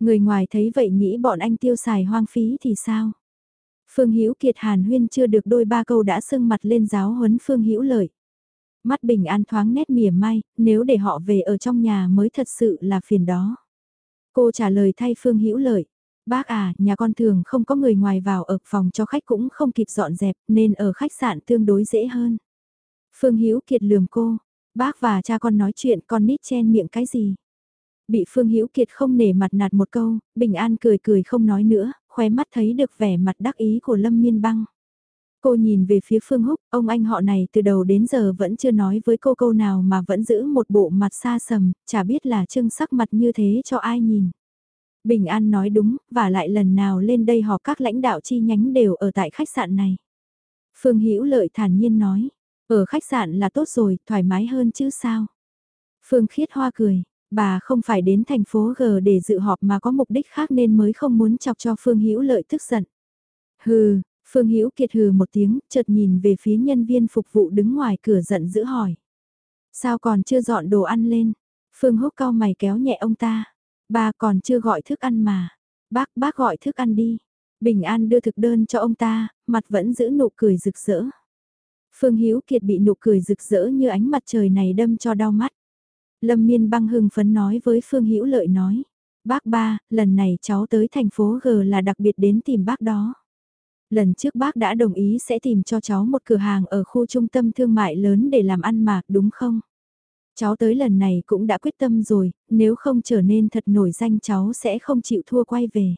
Người ngoài thấy vậy nghĩ bọn anh tiêu xài hoang phí thì sao? Phương Hữu Kiệt Hàn Huyên chưa được đôi ba câu đã sưng mặt lên giáo huấn Phương Hữu Lợi. Mắt Bình An thoáng nét mỉa mai, nếu để họ về ở trong nhà mới thật sự là phiền đó. Cô trả lời thay Phương Hữu Lợi. Bác à, nhà con thường không có người ngoài vào ở phòng cho khách cũng không kịp dọn dẹp nên ở khách sạn tương đối dễ hơn. Phương Hữu Kiệt lườm cô, bác và cha con nói chuyện con nít chen miệng cái gì. Bị Phương Hữu Kiệt không nể mặt nạt một câu, Bình An cười cười không nói nữa, khóe mắt thấy được vẻ mặt đắc ý của Lâm Miên Băng. Cô nhìn về phía Phương Húc, ông anh họ này từ đầu đến giờ vẫn chưa nói với cô câu nào mà vẫn giữ một bộ mặt xa sầm, chả biết là trưng sắc mặt như thế cho ai nhìn. Bình An nói đúng, và lại lần nào lên đây họp các lãnh đạo chi nhánh đều ở tại khách sạn này. Phương Hữu Lợi thản nhiên nói, ở khách sạn là tốt rồi, thoải mái hơn chứ sao. Phương Khiết Hoa cười, bà không phải đến thành phố G để dự họp mà có mục đích khác nên mới không muốn chọc cho Phương Hữu Lợi tức giận. Hừ, Phương Hữu Kiệt hừ một tiếng, chợt nhìn về phía nhân viên phục vụ đứng ngoài cửa giận dữ hỏi. Sao còn chưa dọn đồ ăn lên? Phương Húc cao mày kéo nhẹ ông ta. Bà còn chưa gọi thức ăn mà. Bác, bác gọi thức ăn đi. Bình An đưa thực đơn cho ông ta, mặt vẫn giữ nụ cười rực rỡ. Phương Hữu Kiệt bị nụ cười rực rỡ như ánh mặt trời này đâm cho đau mắt. Lâm Miên băng hưng phấn nói với Phương Hữu Lợi nói. Bác ba, lần này cháu tới thành phố G là đặc biệt đến tìm bác đó. Lần trước bác đã đồng ý sẽ tìm cho cháu một cửa hàng ở khu trung tâm thương mại lớn để làm ăn mà, đúng không? Cháu tới lần này cũng đã quyết tâm rồi, nếu không trở nên thật nổi danh cháu sẽ không chịu thua quay về.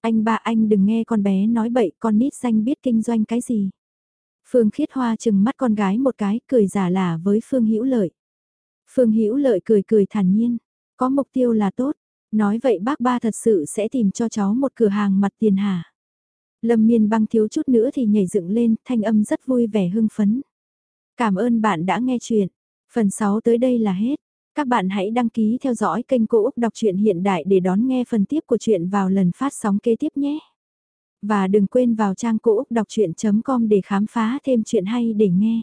Anh ba anh đừng nghe con bé nói bậy con nít danh biết kinh doanh cái gì. Phương Khiết Hoa chừng mắt con gái một cái cười giả lả với Phương Hữu Lợi. Phương Hữu Lợi cười cười thản nhiên, có mục tiêu là tốt, nói vậy bác ba thật sự sẽ tìm cho cháu một cửa hàng mặt tiền hả? Lâm miên băng thiếu chút nữa thì nhảy dựng lên, thanh âm rất vui vẻ hưng phấn. Cảm ơn bạn đã nghe chuyện. Phần 6 tới đây là hết. Các bạn hãy đăng ký theo dõi kênh Cô Úc Đọc truyện Hiện Đại để đón nghe phần tiếp của chuyện vào lần phát sóng kế tiếp nhé. Và đừng quên vào trang Cô Úc Đọc Chuyện.com để khám phá thêm chuyện hay để nghe.